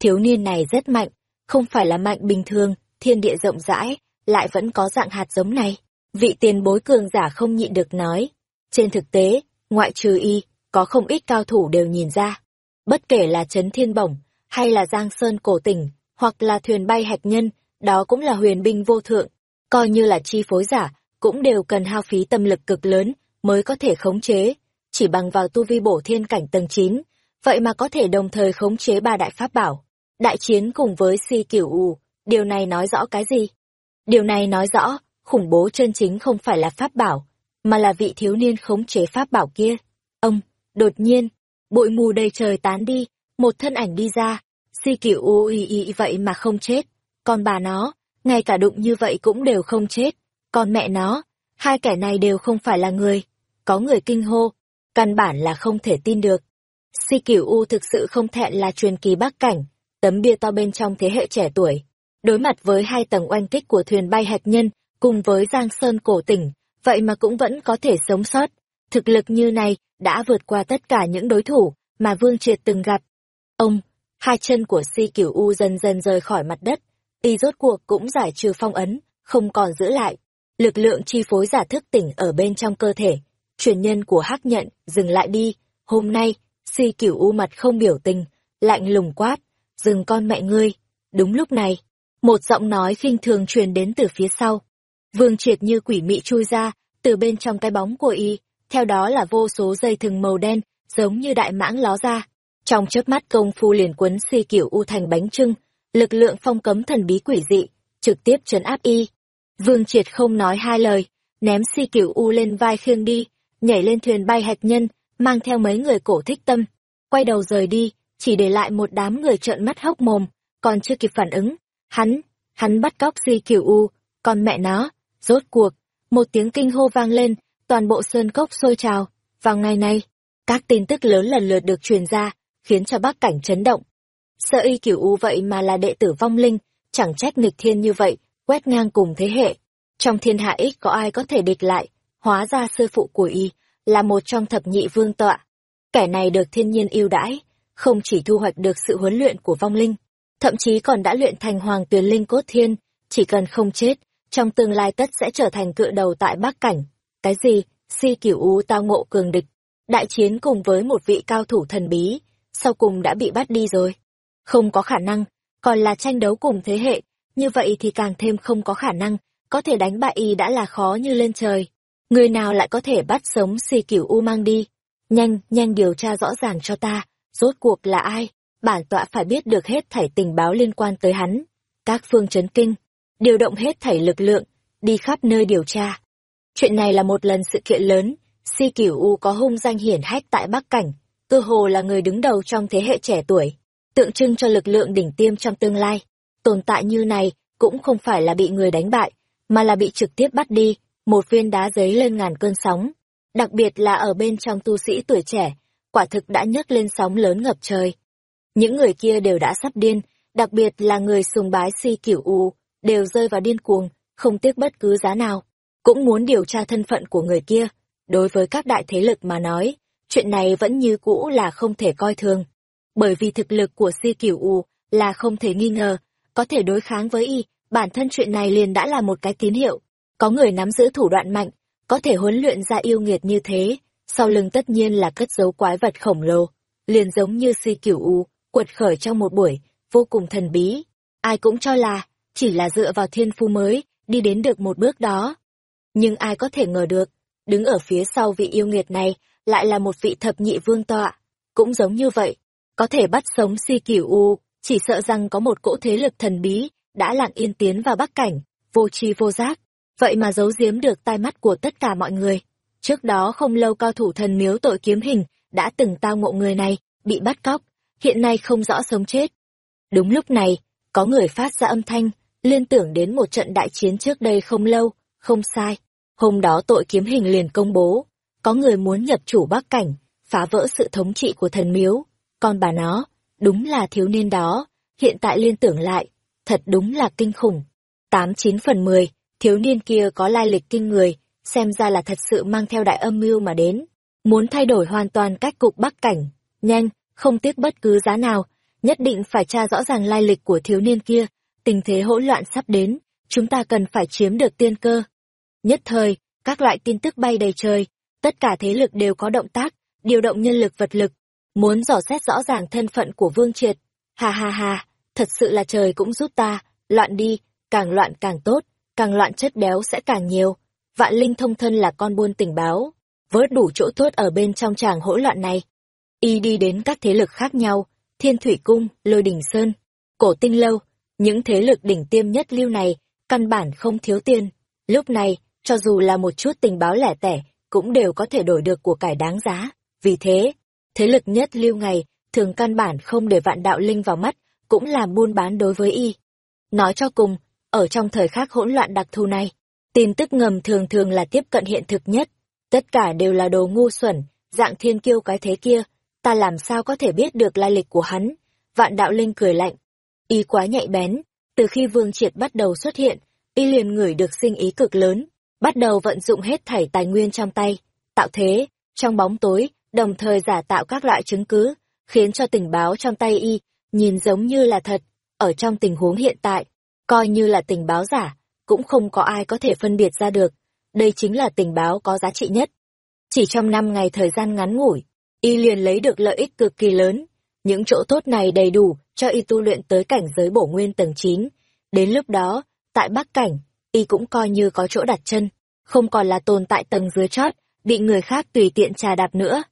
Thiếu niên này rất mạnh, không phải là mạnh bình thường, thiên địa rộng rãi, lại vẫn có dạng hạt giống này. Vị tiền bối cường giả không nhịn được nói. Trên thực tế, ngoại trừ y, có không ít cao thủ đều nhìn ra. Bất kể là Trấn Thiên Bổng, hay là Giang Sơn Cổ Tỉnh, hoặc là thuyền bay hạch nhân, đó cũng là huyền binh vô thượng, coi như là chi phối giả, cũng đều cần hao phí tâm lực cực lớn mới có thể khống chế, chỉ bằng vào tu vi bổ thiên cảnh tầng 9, vậy mà có thể đồng thời khống chế ba đại pháp bảo. Đại chiến cùng với si kiểu ù, điều này nói rõ cái gì? Điều này nói rõ, khủng bố chân chính không phải là pháp bảo, mà là vị thiếu niên khống chế pháp bảo kia. Ông, đột nhiên, bụi mù đầy trời tán đi, một thân ảnh đi ra, si kiểu u y y vậy mà không chết. Còn bà nó, ngay cả đụng như vậy cũng đều không chết. Còn mẹ nó, hai kẻ này đều không phải là người. Có người kinh hô, căn bản là không thể tin được. Si kiểu u thực sự không thẹn là truyền kỳ bắc cảnh, tấm bia to bên trong thế hệ trẻ tuổi. Đối mặt với hai tầng oanh kích của thuyền bay hạt nhân, cùng với Giang Sơn cổ tỉnh, vậy mà cũng vẫn có thể sống sót. Thực lực như này đã vượt qua tất cả những đối thủ mà Vương Triệt từng gặp. Ông, hai chân của si kiểu u dần dần rời khỏi mặt đất, y rốt cuộc cũng giải trừ phong ấn, không còn giữ lại. Lực lượng chi phối giả thức tỉnh ở bên trong cơ thể, truyền nhân của hắc nhận, dừng lại đi, hôm nay, si cửu u mặt không biểu tình, lạnh lùng quát, dừng con mẹ ngươi. Đúng lúc này, một giọng nói khinh thường truyền đến từ phía sau. Vương triệt như quỷ mị chui ra, từ bên trong cái bóng của y, theo đó là vô số dây thừng màu đen, giống như đại mãng ló ra. Trong chớp mắt công phu liền quấn si cửu u thành bánh trưng, lực lượng phong cấm thần bí quỷ dị, trực tiếp trấn áp y. Vương triệt không nói hai lời, ném si Cửu u lên vai khiêng đi, nhảy lên thuyền bay hạch nhân, mang theo mấy người cổ thích tâm, quay đầu rời đi, chỉ để lại một đám người trợn mắt hốc mồm, còn chưa kịp phản ứng. Hắn, hắn bắt cóc si Cửu u, con mẹ nó, rốt cuộc, một tiếng kinh hô vang lên, toàn bộ sơn cốc sôi trào. Vào ngày nay, các tin tức lớn lần lượt được truyền ra, khiến cho bác cảnh chấn động. Sợ y cửu u vậy mà là đệ tử vong linh, chẳng trách nghịch thiên như vậy, quét ngang cùng thế hệ. Trong thiên hạ ít có ai có thể địch lại, hóa ra sư phụ của y là một trong thập nhị vương tọa. Kẻ này được thiên nhiên yêu đãi, không chỉ thu hoạch được sự huấn luyện của vong linh, thậm chí còn đã luyện thành hoàng tuyền linh cốt thiên, chỉ cần không chết, trong tương lai tất sẽ trở thành cự đầu tại Bắc Cảnh. Cái gì? Si cửu ú tao ngộ cường địch. Đại chiến cùng với một vị cao thủ thần bí, sau cùng đã bị bắt đi rồi. Không có khả năng, còn là tranh đấu cùng thế hệ, như vậy thì càng thêm không có khả năng, có thể đánh bại y đã là khó như lên trời. Người nào lại có thể bắt sống si cửu u mang đi? Nhanh, nhanh điều tra rõ ràng cho ta, rốt cuộc là ai? Bản tọa phải biết được hết thảy tình báo liên quan tới hắn. Các phương chấn kinh, điều động hết thảy lực lượng, đi khắp nơi điều tra. Chuyện này là một lần sự kiện lớn, Si Cửu U có hung danh hiển hách tại Bắc Cảnh, cơ hồ là người đứng đầu trong thế hệ trẻ tuổi. tượng trưng cho lực lượng đỉnh tiêm trong tương lai. Tồn tại như này cũng không phải là bị người đánh bại, mà là bị trực tiếp bắt đi, một viên đá giấy lên ngàn cơn sóng. Đặc biệt là ở bên trong tu sĩ tuổi trẻ, quả thực đã nhấc lên sóng lớn ngập trời. Những người kia đều đã sắp điên, đặc biệt là người sùng bái si kiểu u, đều rơi vào điên cuồng, không tiếc bất cứ giá nào, cũng muốn điều tra thân phận của người kia. Đối với các đại thế lực mà nói, chuyện này vẫn như cũ là không thể coi thường. Bởi vì thực lực của si kiểu u là không thể nghi ngờ, có thể đối kháng với y, bản thân chuyện này liền đã là một cái tín hiệu. Có người nắm giữ thủ đoạn mạnh, có thể huấn luyện ra yêu nghiệt như thế, sau lưng tất nhiên là cất giấu quái vật khổng lồ, liền giống như si kiểu u, quật khởi trong một buổi, vô cùng thần bí. Ai cũng cho là, chỉ là dựa vào thiên phu mới, đi đến được một bước đó. Nhưng ai có thể ngờ được, đứng ở phía sau vị yêu nghiệt này, lại là một vị thập nhị vương tọa. Cũng giống như vậy, có thể bắt sống si kiểu u, chỉ sợ rằng có một cỗ thế lực thần bí, đã lặng yên tiến vào bắc cảnh, vô tri vô giác, vậy mà giấu giếm được tai mắt của tất cả mọi người. Trước đó không lâu cao thủ thần miếu tội kiếm hình, đã từng tao ngộ người này, bị bắt cóc, hiện nay không rõ sống chết. Đúng lúc này, có người phát ra âm thanh, liên tưởng đến một trận đại chiến trước đây không lâu, không sai. Hôm đó tội kiếm hình liền công bố, có người muốn nhập chủ bắc cảnh, phá vỡ sự thống trị của thần miếu. Còn bà nó, đúng là thiếu niên đó, hiện tại liên tưởng lại, thật đúng là kinh khủng. Tám chín phần mười, thiếu niên kia có lai lịch kinh người, xem ra là thật sự mang theo đại âm mưu mà đến. Muốn thay đổi hoàn toàn cách cục bắc cảnh, nhanh, không tiếc bất cứ giá nào, nhất định phải tra rõ ràng lai lịch của thiếu niên kia, tình thế hỗn loạn sắp đến, chúng ta cần phải chiếm được tiên cơ. Nhất thời, các loại tin tức bay đầy trời, tất cả thế lực đều có động tác, điều động nhân lực vật lực, muốn dò xét rõ ràng thân phận của Vương Triệt. ha ha ha thật sự là trời cũng giúp ta, loạn đi, càng loạn càng tốt, càng loạn chất béo sẽ càng nhiều. Vạn Linh thông thân là con buôn tình báo, vớt đủ chỗ tốt ở bên trong tràng hỗn loạn này. Y đi đến các thế lực khác nhau, Thiên Thủy Cung, Lôi Đỉnh Sơn, Cổ Tinh Lâu, những thế lực đỉnh tiêm nhất lưu này, căn bản không thiếu tiền. Lúc này, cho dù là một chút tình báo lẻ tẻ, cũng đều có thể đổi được của cải đáng giá. Vì thế, thế lực nhất lưu ngày, thường căn bản không để vạn đạo linh vào mắt, cũng làm buôn bán đối với y. Nói cho cùng, ở trong thời khắc hỗn loạn đặc thù này, tin tức ngầm thường thường là tiếp cận hiện thực nhất. Tất cả đều là đồ ngu xuẩn, dạng thiên kiêu cái thế kia, ta làm sao có thể biết được lai lịch của hắn. Vạn đạo linh cười lạnh. Y quá nhạy bén, từ khi vương triệt bắt đầu xuất hiện, y liền ngửi được sinh ý cực lớn, bắt đầu vận dụng hết thảy tài nguyên trong tay, tạo thế, trong bóng tối, đồng thời giả tạo các loại chứng cứ, khiến cho tình báo trong tay y nhìn giống như là thật, ở trong tình huống hiện tại, coi như là tình báo giả, cũng không có ai có thể phân biệt ra được, đây chính là tình báo có giá trị nhất. Chỉ trong năm ngày thời gian ngắn ngủi, y liền lấy được lợi ích cực kỳ lớn, những chỗ tốt này đầy đủ cho y tu luyện tới cảnh giới bổ nguyên tầng 9. Đến lúc đó, tại Bắc Cảnh, y cũng coi như có chỗ đặt chân, không còn là tồn tại tầng dưới chót, bị người khác tùy tiện trà đạp nữa.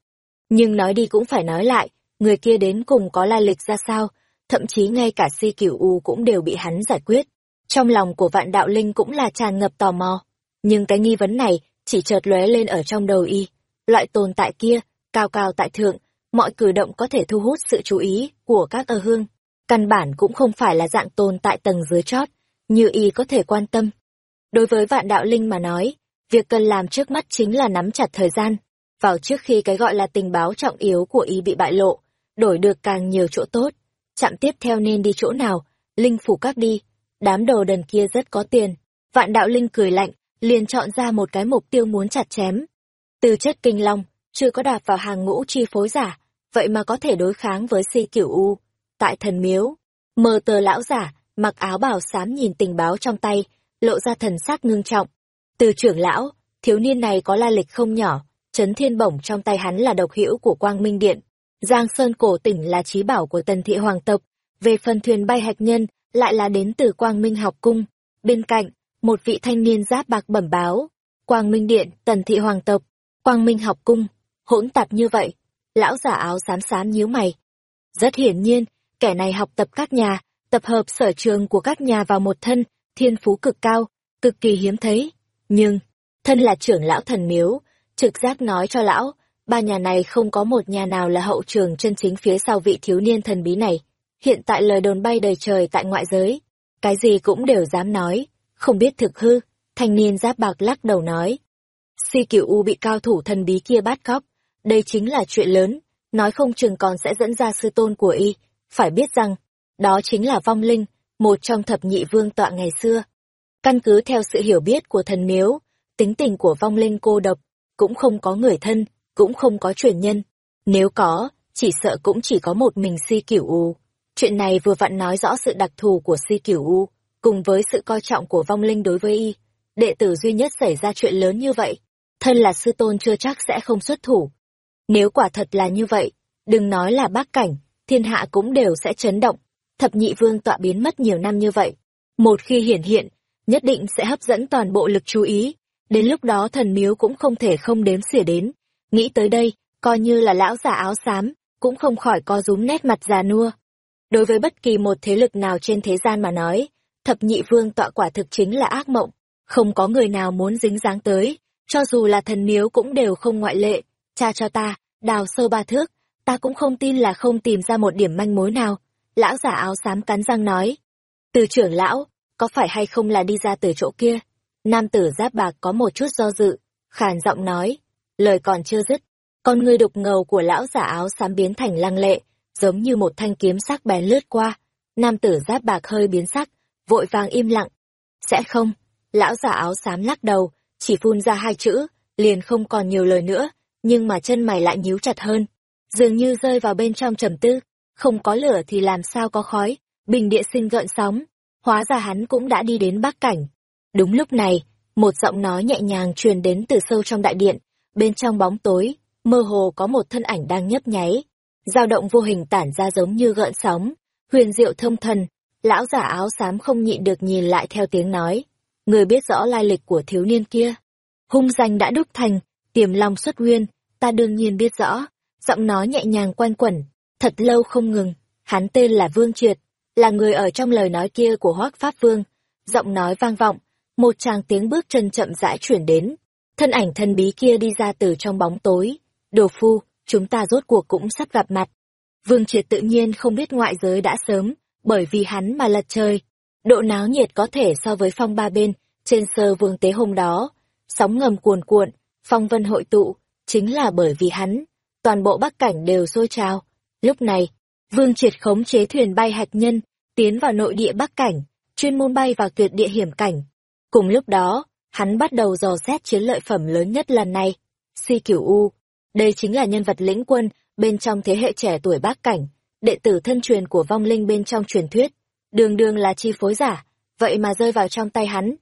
Nhưng nói đi cũng phải nói lại, người kia đến cùng có lai lịch ra sao, thậm chí ngay cả si cửu u cũng đều bị hắn giải quyết. Trong lòng của vạn đạo linh cũng là tràn ngập tò mò, nhưng cái nghi vấn này chỉ chợt lóe lên ở trong đầu y. Loại tồn tại kia, cao cao tại thượng, mọi cử động có thể thu hút sự chú ý của các ơ hương. Căn bản cũng không phải là dạng tồn tại tầng dưới chót, như y có thể quan tâm. Đối với vạn đạo linh mà nói, việc cần làm trước mắt chính là nắm chặt thời gian, vào trước khi cái gọi là tình báo trọng yếu của y bị bại lộ, đổi được càng nhiều chỗ tốt. Chạm tiếp theo nên đi chỗ nào, linh phủ các đi, đám đồ đần kia rất có tiền. Vạn đạo linh cười lạnh, liền chọn ra một cái mục tiêu muốn chặt chém. Từ chất kinh long, chưa có đạp vào hàng ngũ chi phối giả, vậy mà có thể đối kháng với si kiểu u. Tại thần miếu, mờ tờ lão giả, mặc áo bào xám nhìn tình báo trong tay, lộ ra thần sắc ngưng trọng. Từ trưởng lão, thiếu niên này có la lịch không nhỏ, chấn thiên bổng trong tay hắn là độc hữu của quang minh điện. Giang Sơn cổ tỉnh là trí bảo của tần thị hoàng tộc, về phần thuyền bay hạch nhân, lại là đến từ quang minh học cung. Bên cạnh, một vị thanh niên giáp bạc bẩm báo, quang minh điện, tần thị hoàng tộc, quang minh học cung, hỗn tạp như vậy. Lão giả áo xám xám nhíu mày. Rất hiển nhiên, kẻ này học tập các nhà, tập hợp sở trường của các nhà vào một thân, thiên phú cực cao, cực kỳ hiếm thấy. Nhưng, thân là trưởng lão thần miếu, trực giác nói cho lão, ba nhà này không có một nhà nào là hậu trường chân chính phía sau vị thiếu niên thần bí này. hiện tại lời đồn bay đầy trời tại ngoại giới, cái gì cũng đều dám nói, không biết thực hư, thanh niên giáp bạc lắc đầu nói. Si cửu U bị cao thủ thần bí kia bắt cóc, đây chính là chuyện lớn, nói không chừng còn sẽ dẫn ra sư tôn của y, phải biết rằng, đó chính là vong linh, một trong thập nhị vương tọa ngày xưa. Căn cứ theo sự hiểu biết của thần miếu, tính tình của vong linh cô độc, cũng không có người thân, cũng không có truyền nhân. Nếu có, chỉ sợ cũng chỉ có một mình si cửu u. Chuyện này vừa vặn nói rõ sự đặc thù của si cửu u, cùng với sự coi trọng của vong linh đối với y. Đệ tử duy nhất xảy ra chuyện lớn như vậy, thân là sư tôn chưa chắc sẽ không xuất thủ. Nếu quả thật là như vậy, đừng nói là bác cảnh, thiên hạ cũng đều sẽ chấn động. Thập nhị vương tọa biến mất nhiều năm như vậy. Một khi hiển hiện, nhất định sẽ hấp dẫn toàn bộ lực chú ý. Đến lúc đó thần miếu cũng không thể không đếm xỉa đến. Nghĩ tới đây, coi như là lão già áo xám, cũng không khỏi co rúm nét mặt già nua. Đối với bất kỳ một thế lực nào trên thế gian mà nói, thập nhị vương tọa quả thực chính là ác mộng, không có người nào muốn dính dáng tới, cho dù là thần miếu cũng đều không ngoại lệ. Cha cho ta, đào sâu ba thước, ta cũng không tin là không tìm ra một điểm manh mối nào. Lão giả áo xám cắn răng nói. Từ trưởng lão, có phải hay không là đi ra từ chỗ kia? Nam tử giáp bạc có một chút do dự, khàn giọng nói. Lời còn chưa dứt, con ngươi đục ngầu của lão giả áo xám biến thành lăng lệ, giống như một thanh kiếm sắc bén lướt qua. Nam tử giáp bạc hơi biến sắc, vội vàng im lặng. Sẽ không, lão giả áo xám lắc đầu, chỉ phun ra hai chữ, liền không còn nhiều lời nữa, nhưng mà chân mày lại nhíu chặt hơn. Dường như rơi vào bên trong trầm tư, không có lửa thì làm sao có khói, bình địa sinh gợn sóng, hóa ra hắn cũng đã đi đến bắc cảnh. Đúng lúc này, một giọng nói nhẹ nhàng truyền đến từ sâu trong đại điện, bên trong bóng tối, mơ hồ có một thân ảnh đang nhấp nháy, dao động vô hình tản ra giống như gợn sóng, huyền diệu thông thần, lão giả áo xám không nhịn được nhìn lại theo tiếng nói, người biết rõ lai lịch của thiếu niên kia. Hung danh đã đúc thành, tiềm long xuất nguyên, ta đương nhiên biết rõ, giọng nói nhẹ nhàng quanh quẩn, thật lâu không ngừng, hắn tên là Vương Triệt, là người ở trong lời nói kia của Hoác Pháp Vương, giọng nói vang vọng, một tràng tiếng bước chân chậm rãi chuyển đến, thân ảnh thân bí kia đi ra từ trong bóng tối, đồ phu, chúng ta rốt cuộc cũng sắp gặp mặt. Vương Triệt tự nhiên không biết ngoại giới đã sớm, bởi vì hắn mà lật trời. Độ náo nhiệt có thể so với phong ba bên, trên sơ vương tế hôm đó. Sóng ngầm cuồn cuộn, phong vân hội tụ, chính là bởi vì hắn. Toàn bộ bắc cảnh đều sôi trào. Lúc này, Vương Triệt khống chế thuyền bay hạch nhân, tiến vào nội địa bắc cảnh, chuyên môn bay vào tuyệt địa hiểm cảnh. Cùng lúc đó, hắn bắt đầu dò xét chiến lợi phẩm lớn nhất lần này. Si Cửu U, đây chính là nhân vật lĩnh quân bên trong thế hệ trẻ tuổi bác cảnh, đệ tử thân truyền của vong linh bên trong truyền thuyết, đường đường là chi phối giả, vậy mà rơi vào trong tay hắn.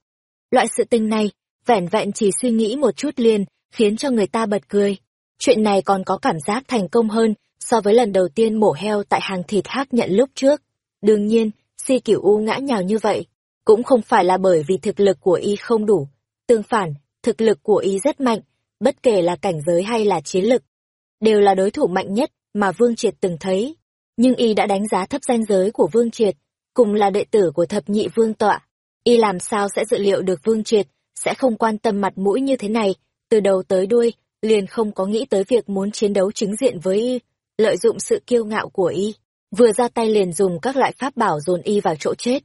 Loại sự tình này, vẻn vẹn chỉ suy nghĩ một chút liền, khiến cho người ta bật cười. Chuyện này còn có cảm giác thành công hơn so với lần đầu tiên mổ heo tại hàng thịt hác nhận lúc trước. Đương nhiên, si kiểu u ngã nhào như vậy, cũng không phải là bởi vì thực lực của y không đủ. Tương phản, thực lực của y rất mạnh, bất kể là cảnh giới hay là chiến lực, đều là đối thủ mạnh nhất mà Vương Triệt từng thấy. Nhưng y đã đánh giá thấp danh giới của Vương Triệt, cùng là đệ tử của thập nhị Vương Tọa. Y làm sao sẽ dự liệu được Vương Triệt, sẽ không quan tâm mặt mũi như thế này, từ đầu tới đuôi, liền không có nghĩ tới việc muốn chiến đấu chính diện với y, lợi dụng sự kiêu ngạo của y, vừa ra tay liền dùng các loại pháp bảo dồn y vào chỗ chết.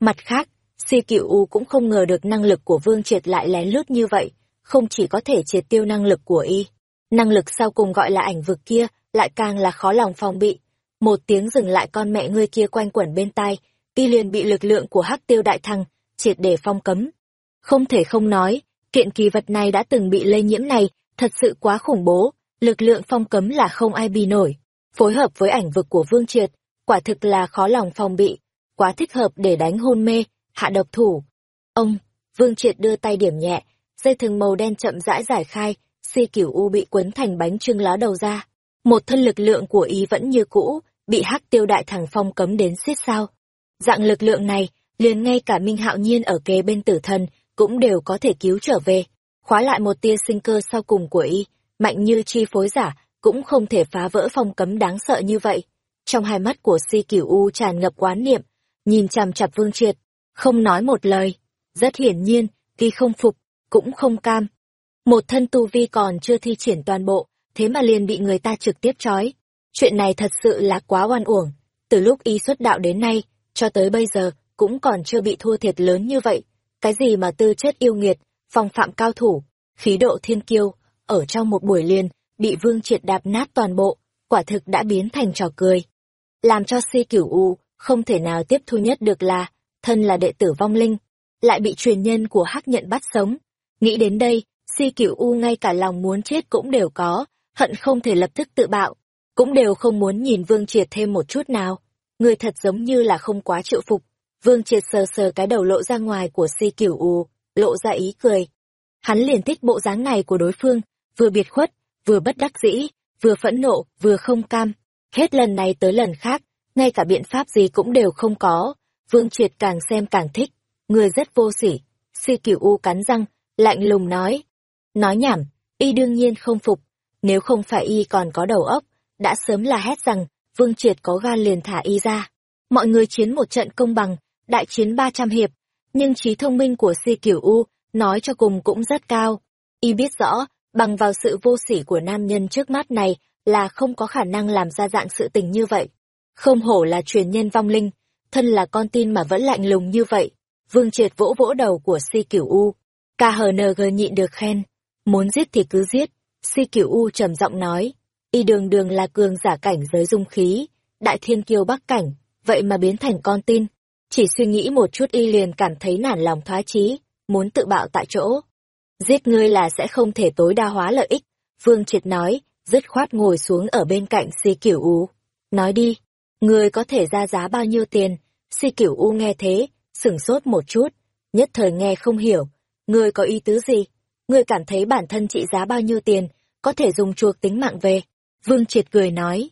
Mặt khác, Si Cựu U cũng không ngờ được năng lực của Vương Triệt lại lén lút như vậy, không chỉ có thể triệt tiêu năng lực của y, năng lực sau cùng gọi là ảnh vực kia, lại càng là khó lòng phòng bị. Một tiếng dừng lại con mẹ ngươi kia quanh quẩn bên tai, y liền bị lực lượng của hắc tiêu đại thăng, triệt để phong cấm. Không thể không nói, kiện kỳ vật này đã từng bị lây nhiễm này, thật sự quá khủng bố, lực lượng phong cấm là không ai bì nổi. Phối hợp với ảnh vực của Vương Triệt, quả thực là khó lòng phòng bị, quá thích hợp để đánh hôn mê, hạ độc thủ. Ông, Vương Triệt đưa tay điểm nhẹ, dây thừng màu đen chậm rãi giải khai, si cửu u bị quấn thành bánh trưng ló đầu ra. Một thân lực lượng của ý vẫn như cũ, bị hắc tiêu đại thẳng phong cấm đến xiết sao. Dạng lực lượng này, liền ngay cả Minh Hạo Nhiên ở kế bên tử thần, cũng đều có thể cứu trở về. Khóa lại một tia sinh cơ sau cùng của y, mạnh như chi phối giả, cũng không thể phá vỡ phong cấm đáng sợ như vậy. Trong hai mắt của si cửu u tràn ngập quán niệm, nhìn chằm chặp vương triệt, không nói một lời. Rất hiển nhiên, khi không phục, cũng không cam. Một thân tu vi còn chưa thi triển toàn bộ, thế mà liền bị người ta trực tiếp trói. Chuyện này thật sự là quá oan uổng. từ lúc y xuất đạo đến nay, cho tới bây giờ, cũng còn chưa bị thua thiệt lớn như vậy. Cái gì mà tư chất yêu nghiệt, phong phạm cao thủ, khí độ thiên kiêu, ở trong một buổi liền, bị vương triệt đạp nát toàn bộ, quả thực đã biến thành trò cười. Làm cho si cửu u, không thể nào tiếp thu nhất được là, thân là đệ tử vong linh, lại bị truyền nhân của hắc nhận bắt sống. Nghĩ đến đây, si cửu u ngay cả lòng muốn chết cũng đều có, hận không thể lập tức tự bạo, cũng đều không muốn nhìn vương triệt thêm một chút nào. Người thật giống như là không quá chịu phục. Vương triệt sờ sờ cái đầu lộ ra ngoài của si cửu u, lộ ra ý cười. Hắn liền thích bộ dáng này của đối phương, vừa biệt khuất, vừa bất đắc dĩ, vừa phẫn nộ, vừa không cam. Hết lần này tới lần khác, ngay cả biện pháp gì cũng đều không có. Vương Triệt càng xem càng thích, người rất vô sỉ. Si Cửu U cắn răng, lạnh lùng nói. Nói nhảm, y đương nhiên không phục, nếu không phải y còn có đầu óc, đã sớm là hét rằng, Vương Triệt có gan liền thả y ra. Mọi người chiến một trận công bằng, đại chiến 300 hiệp, nhưng trí thông minh của Si Cửu U, nói cho cùng cũng rất cao. Y biết rõ, bằng vào sự vô sỉ của nam nhân trước mắt này là không có khả năng làm ra dạng sự tình như vậy. Không hổ là truyền nhân vong linh, thân là con tin mà vẫn lạnh lùng như vậy. Vương triệt vỗ vỗ đầu của si cửu U. KHNG nhịn được khen. Muốn giết thì cứ giết. Si cửu U trầm giọng nói. Y đường đường là cường giả cảnh giới dung khí. Đại thiên kiêu bắc cảnh. Vậy mà biến thành con tin. Chỉ suy nghĩ một chút y liền cảm thấy nản lòng thoái chí. Muốn tự bạo tại chỗ. Giết ngươi là sẽ không thể tối đa hóa lợi ích. Vương triệt nói. Dứt khoát ngồi xuống ở bên cạnh si cửu U. Nói đi. Ngươi có thể ra giá bao nhiêu tiền? Si Cửu U nghe thế, sửng sốt một chút, nhất thời nghe không hiểu. Ngươi có ý tứ gì? Ngươi cảm thấy bản thân trị giá bao nhiêu tiền, có thể dùng chuộc tính mạng về? Vương Triệt cười nói.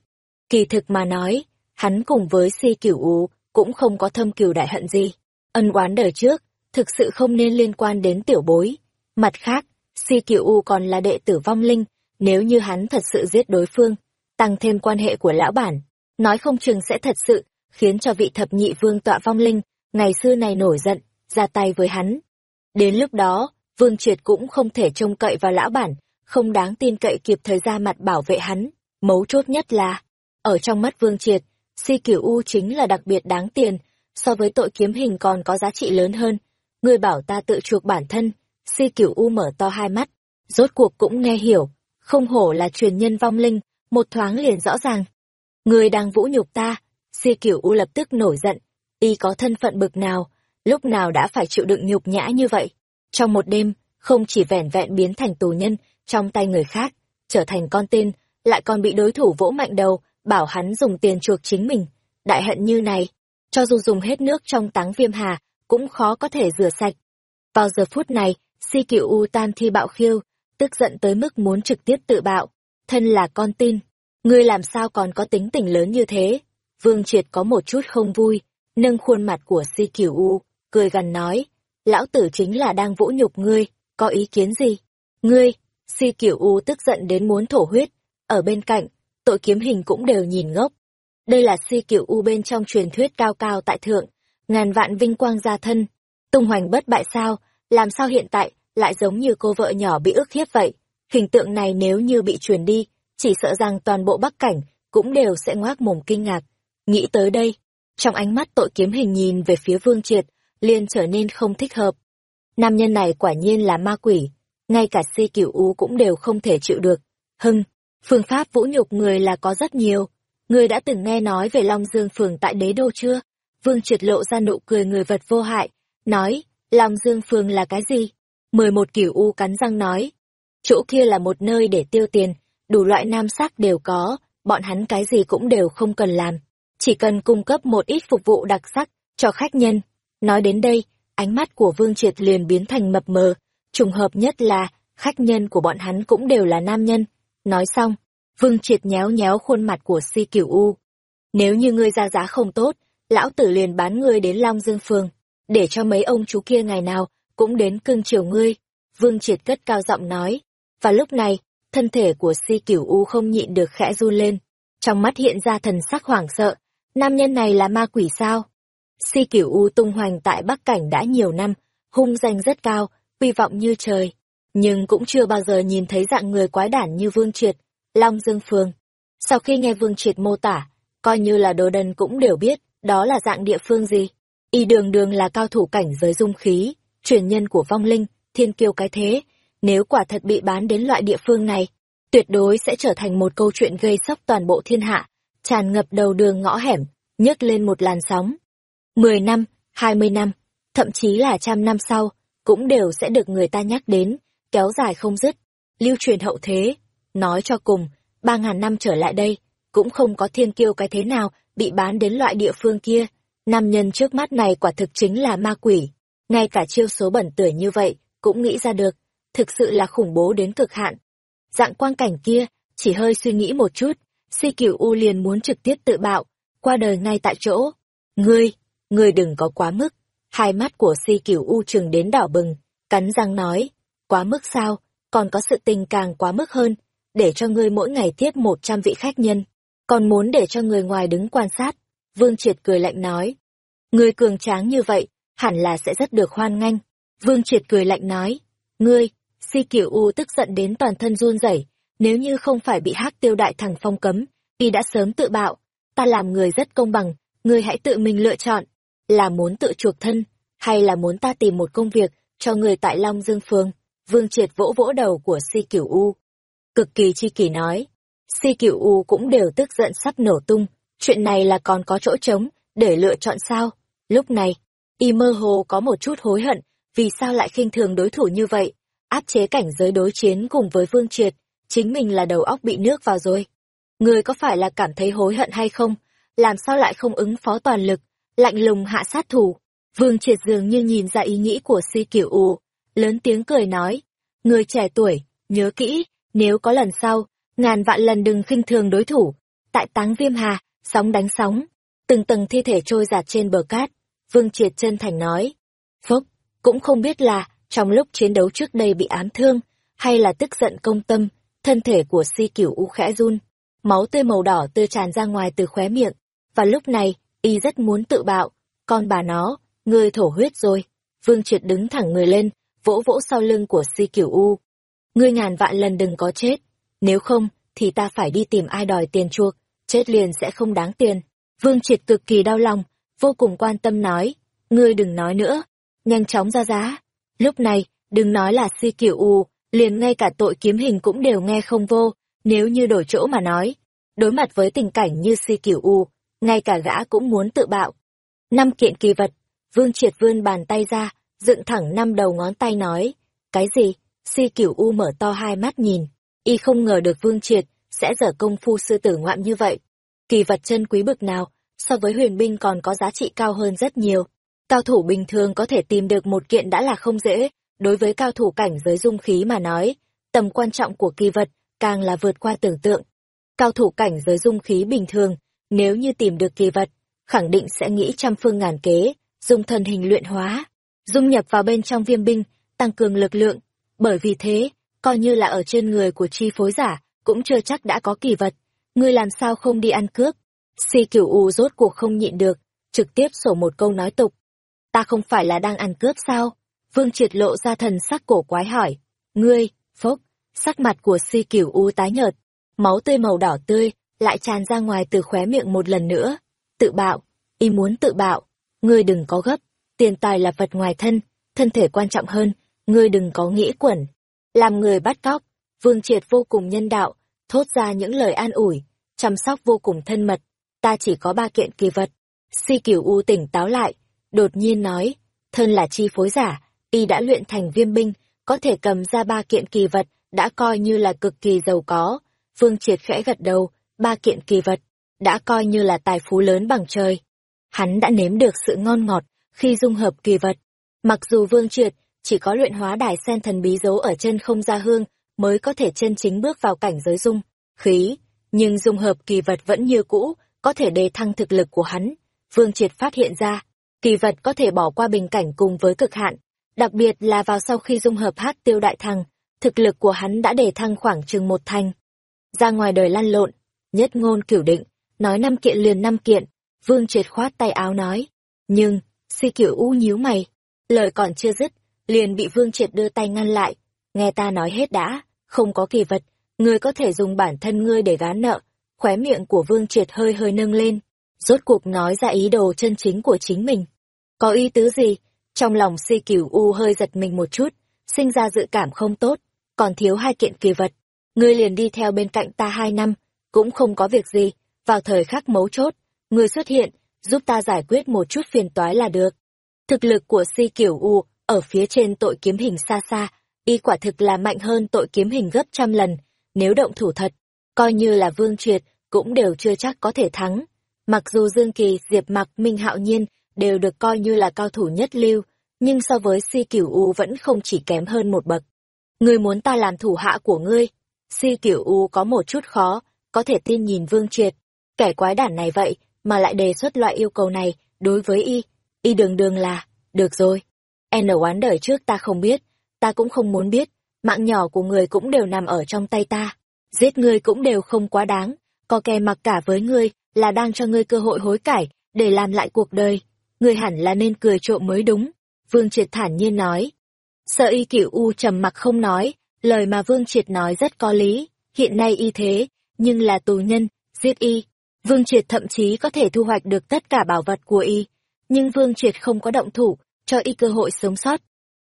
Kỳ thực mà nói, hắn cùng với Si Cửu U cũng không có thâm cừu đại hận gì. Ân oán đời trước, thực sự không nên liên quan đến tiểu bối. Mặt khác, Si Cửu U còn là đệ tử vong linh, nếu như hắn thật sự giết đối phương, tăng thêm quan hệ của lão bản, nói không chừng sẽ thật sự khiến cho vị thập nhị vương tọa vong linh ngày xưa này nổi giận ra tay với hắn. Đến lúc đó vương triệt cũng không thể trông cậy vào lão bản không đáng tin cậy kịp thời ra mặt bảo vệ hắn. Mấu chốt nhất là ở trong mắt vương triệt si cửu u chính là đặc biệt đáng tiền so với tội kiếm hình còn có giá trị lớn hơn. Người bảo ta tự chuộc bản thân si cửu u mở to hai mắt rốt cuộc cũng nghe hiểu không hổ là truyền nhân vong linh một thoáng liền rõ ràng. Người đang vũ nhục ta, si Cửu u lập tức nổi giận, y có thân phận bực nào, lúc nào đã phải chịu đựng nhục nhã như vậy. Trong một đêm, không chỉ vẻn vẹn biến thành tù nhân trong tay người khác, trở thành con tin, lại còn bị đối thủ vỗ mạnh đầu, bảo hắn dùng tiền chuộc chính mình. Đại hận như này, cho dù dùng hết nước trong táng viêm hà, cũng khó có thể rửa sạch. Vào giờ phút này, si cựu u tan thi bạo khiêu, tức giận tới mức muốn trực tiếp tự bạo. Thân là con tin, Ngươi làm sao còn có tính tình lớn như thế? Vương Triệt có một chút không vui, nâng khuôn mặt của Si Cửu U, cười gần nói, lão tử chính là đang vũ nhục ngươi, có ý kiến gì? Ngươi, Si Cửu U tức giận đến muốn thổ huyết, ở bên cạnh, tội kiếm hình cũng đều nhìn ngốc. Đây là Si Cửu U bên trong truyền thuyết cao cao tại thượng, ngàn vạn vinh quang gia thân, tung hoành bất bại sao, làm sao hiện tại lại giống như cô vợ nhỏ bị ức hiếp vậy? Hình tượng này nếu như bị truyền đi, chỉ sợ rằng toàn bộ bắc cảnh cũng đều sẽ ngoác mồm kinh ngạc. Nghĩ tới đây, trong ánh mắt tội kiếm hình nhìn về phía vương triệt, liền trở nên không thích hợp. Nam nhân này quả nhiên là ma quỷ, ngay cả si cửu u cũng đều không thể chịu được. Hưng, phương pháp vũ nhục người là có rất nhiều. Người đã từng nghe nói về Long Dương Phường tại đế đô chưa? Vương triệt lộ ra nụ cười người vật vô hại, nói, Long Dương Phường là cái gì? Mười một cửu u cắn răng nói, chỗ kia là một nơi để tiêu tiền, đủ loại nam sắc đều có, bọn hắn cái gì cũng đều không cần làm, chỉ cần cung cấp một ít phục vụ đặc sắc cho khách nhân. Nói đến đây, ánh mắt của Vương Triệt liền biến thành mập mờ, trùng hợp nhất là khách nhân của bọn hắn cũng đều là nam nhân. Nói xong, Vương Triệt nhéo nhéo khuôn mặt của Si Cửu U. Nếu như ngươi ra giá không tốt, lão tử liền bán ngươi đến Long Dương Phường, để cho mấy ông chú kia ngày nào cũng đến cưng chiều ngươi. Vương Triệt cất cao giọng nói. Và lúc này, thân thể của si cửu u không nhịn được khẽ run lên trong mắt hiện ra thần sắc hoảng sợ nam nhân này là ma quỷ sao si cửu u tung hoành tại bắc cảnh đã nhiều năm hung danh rất cao uy vọng như trời nhưng cũng chưa bao giờ nhìn thấy dạng người quái đản như vương triệt long dương phương sau khi nghe vương triệt mô tả coi như là đồ đần cũng đều biết, đó là dạng địa phương gì. Y đường đường là cao thủ cảnh giới dung khí, truyền nhân của vong linh, thiên kiêu cái thế. Nếu quả thật bị bán đến loại địa phương này, tuyệt đối sẽ trở thành một câu chuyện gây sốc toàn bộ thiên hạ, tràn ngập đầu đường ngõ hẻm, nhấc lên một làn sóng. Mười năm, hai mươi năm, thậm chí là trăm năm sau, cũng đều sẽ được người ta nhắc đến, kéo dài không dứt, lưu truyền hậu thế. Nói cho cùng, ba ngàn năm trở lại đây, cũng không có thiên kiêu cái thế nào bị bán đến loại địa phương kia. Nam nhân trước mắt này quả thực chính là ma quỷ. Ngay cả chiêu số bẩn tưởi như vậy, cũng nghĩ ra được. Thực sự là khủng bố đến cực hạn. Dạng quang cảnh kia, chỉ hơi suy nghĩ một chút, si cửu u liền muốn trực tiếp tự bạo, qua đời ngay tại chỗ. Ngươi, ngươi đừng có quá mức. Hai mắt của si cửu u trừng đến đỏ bừng, cắn răng nói, quá mức sao, còn có sự tình càng quá mức hơn, để cho ngươi mỗi ngày tiếp một trăm vị khách nhân, còn muốn để cho người ngoài đứng quan sát. Vương Triệt cười lạnh nói, ngươi cường tráng như vậy, hẳn là sẽ rất được hoan nghênh. Vương Triệt cười lạnh nói, ngươi, si cửu u tức giận đến toàn thân run rẩy nếu như không phải bị hắc tiêu đại thẳng phong cấm, y đã sớm tự bạo, ta làm người rất công bằng, ngươi hãy tự mình lựa chọn, là muốn tự chuộc thân, hay là muốn ta tìm một công việc cho người tại Long Dương Phương. Vương Triệt vỗ vỗ đầu của Si Cửu U. Cực kỳ chi kỷ nói. Si Cửu U cũng đều tức giận sắp nổ tung. Chuyện này là còn có chỗ trống, để lựa chọn sao? Lúc này, y mơ hồ có một chút hối hận, vì sao lại khinh thường đối thủ như vậy? Áp chế cảnh giới đối chiến cùng với Vương Triệt, chính mình là đầu óc bị nước vào rồi. Người có phải là cảm thấy hối hận hay không? Làm sao lại không ứng phó toàn lực, lạnh lùng hạ sát thủ? Vương Triệt dường như nhìn ra ý nghĩ của si kiểu ù, lớn tiếng cười nói, người trẻ tuổi, nhớ kỹ, nếu có lần sau, ngàn vạn lần đừng khinh thường đối thủ. Tại táng viêm hà, sóng đánh sóng, từng tầng thi thể trôi giạt trên bờ cát, Vương Triệt chân thành nói. Phúc, cũng không biết là, trong lúc chiến đấu trước đây bị ám thương, hay là tức giận công tâm, thân thể của si cửu u khẽ run, máu tươi màu đỏ tươi tràn ra ngoài từ khóe miệng, và lúc này, y rất muốn tự bạo, con bà nó, ngươi thổ huyết rồi. Vương Triệt đứng thẳng người lên, vỗ vỗ sau lưng của si cửu u. Ngươi ngàn vạn lần đừng có chết, nếu không, thì ta phải đi tìm ai đòi tiền chuộc, chết liền sẽ không đáng tiền. Vương Triệt cực kỳ đau lòng, vô cùng quan tâm nói, ngươi đừng nói nữa, nhanh chóng ra giá. Lúc này, đừng nói là si cửu u, liền ngay cả tội kiếm hình cũng đều nghe không vô, nếu như đổi chỗ mà nói. Đối mặt với tình cảnh như si cửu u, ngay cả gã cũng muốn tự bạo. Năm kiện kỳ vật, Vương Triệt vươn bàn tay ra, dựng thẳng năm đầu ngón tay nói, cái gì? Si cửu u mở to hai mắt nhìn, y không ngờ được Vương Triệt sẽ dở công phu sư tử ngoạm như vậy. Kỳ vật chân quý bực nào, so với huyền binh còn có giá trị cao hơn rất nhiều. Cao thủ bình thường có thể tìm được một kiện đã là không dễ, đối với cao thủ cảnh giới dung khí mà nói, tầm quan trọng của kỳ vật càng là vượt qua tưởng tượng. Cao thủ cảnh giới dung khí bình thường, nếu như tìm được kỳ vật, khẳng định sẽ nghĩ trăm phương ngàn kế, dùng thần hình luyện hóa, dung nhập vào bên trong viêm binh, tăng cường lực lượng. Bởi vì thế, coi như là ở trên người của chi phối giả, cũng chưa chắc đã có kỳ vật. Ngươi làm sao không đi ăn cướp? Si kiểu u rốt cuộc không nhịn được, trực tiếp sổ một câu nói tục. Ta không phải là đang ăn cướp sao? Vương triệt lộ ra thần sắc cổ quái hỏi. Ngươi, phốc, sắc mặt của si cửu u tái nhợt, máu tươi màu đỏ tươi, lại tràn ra ngoài từ khóe miệng một lần nữa. Tự bạo, y muốn tự bạo, ngươi đừng có gấp, tiền tài là vật ngoài thân, thân thể quan trọng hơn, ngươi đừng có nghĩ quẩn. Làm người bắt cóc, Vương Triệt vô cùng nhân đạo, thốt ra những lời an ủi, chăm sóc vô cùng thân mật, ta chỉ có ba kiện kỳ vật. Si Cửu U tỉnh táo lại, đột nhiên nói, thân là chi phối giả, y đã luyện thành viêm binh, có thể cầm ra ba kiện kỳ vật, đã coi như là cực kỳ giàu có. Vương Triệt khẽ gật đầu, ba kiện kỳ vật, đã coi như là tài phú lớn bằng trời. Hắn đã nếm được sự ngon ngọt khi dung hợp kỳ vật. Mặc dù Vương Triệt chỉ có luyện hóa đài sen thần bí dấu ở chân không gia hương mới có thể chân chính bước vào cảnh giới dung, khí, nhưng dung hợp kỳ vật vẫn như cũ, có thể đề thăng thực lực của hắn. Vương Triệt phát hiện ra, kỳ vật có thể bỏ qua bình cảnh cùng với cực hạn, đặc biệt là vào sau khi dung hợp hát tiêu đại thăng, thực lực của hắn đã để thăng khoảng chừng một thành. Ra ngoài đời lăn lộn, nhất ngôn cửu định, nói năm kiện liền năm kiện, vương triệt khoát tay áo nói. Nhưng, si kiểu u nhíu mày, lời còn chưa dứt, liền bị vương triệt đưa tay ngăn lại. Nghe ta nói hết đã, không có kỳ vật, ngươi có thể dùng bản thân ngươi để gán nợ. khóe miệng của Vương Triệt hơi hơi nâng lên, rốt cuộc nói ra ý đồ chân chính của chính mình. Có ý tứ gì? Trong lòng si cửu u hơi giật mình một chút, sinh ra dự cảm không tốt, còn thiếu hai kiện kỳ vật. Ngươi liền đi theo bên cạnh ta hai năm, cũng không có việc gì, vào thời khắc mấu chốt, ngươi xuất hiện, giúp ta giải quyết một chút phiền toái là được. Thực lực của si kiểu u, ở phía trên tội kiếm hình xa xa, y quả thực là mạnh hơn tội kiếm hình gấp trăm lần, nếu động thủ thật, coi như là vương triệt, cũng đều chưa chắc có thể thắng. Mặc dù Dương Kỳ, Diệp Mặc, Minh Hạo Nhiên đều được coi như là cao thủ nhất lưu, nhưng so với si cửu u vẫn không chỉ kém hơn một bậc. Ngươi muốn ta làm thủ hạ của ngươi? Si cửu u có một chút khó, có thể tin nhìn Vương Triệt. Kẻ quái đản này vậy, mà lại đề xuất loại yêu cầu này, đối với y, y đường đường là, được rồi. N oán đời trước ta không biết, ta cũng không muốn biết, mạng nhỏ của người cũng đều nằm ở trong tay ta. Giết ngươi cũng đều không quá đáng, có kè mặc cả với ngươi, là đang cho ngươi cơ hội hối cải, để làm lại cuộc đời người hẳn là nên cười trộm mới đúng. Vương Triệt thản nhiên nói. Sợ y cửu u trầm mặc không nói, lời mà Vương Triệt nói rất có lý, hiện nay y thế, nhưng là tù nhân, giết y. Vương Triệt thậm chí có thể thu hoạch được tất cả bảo vật của y, nhưng Vương Triệt không có động thủ, cho y cơ hội sống sót.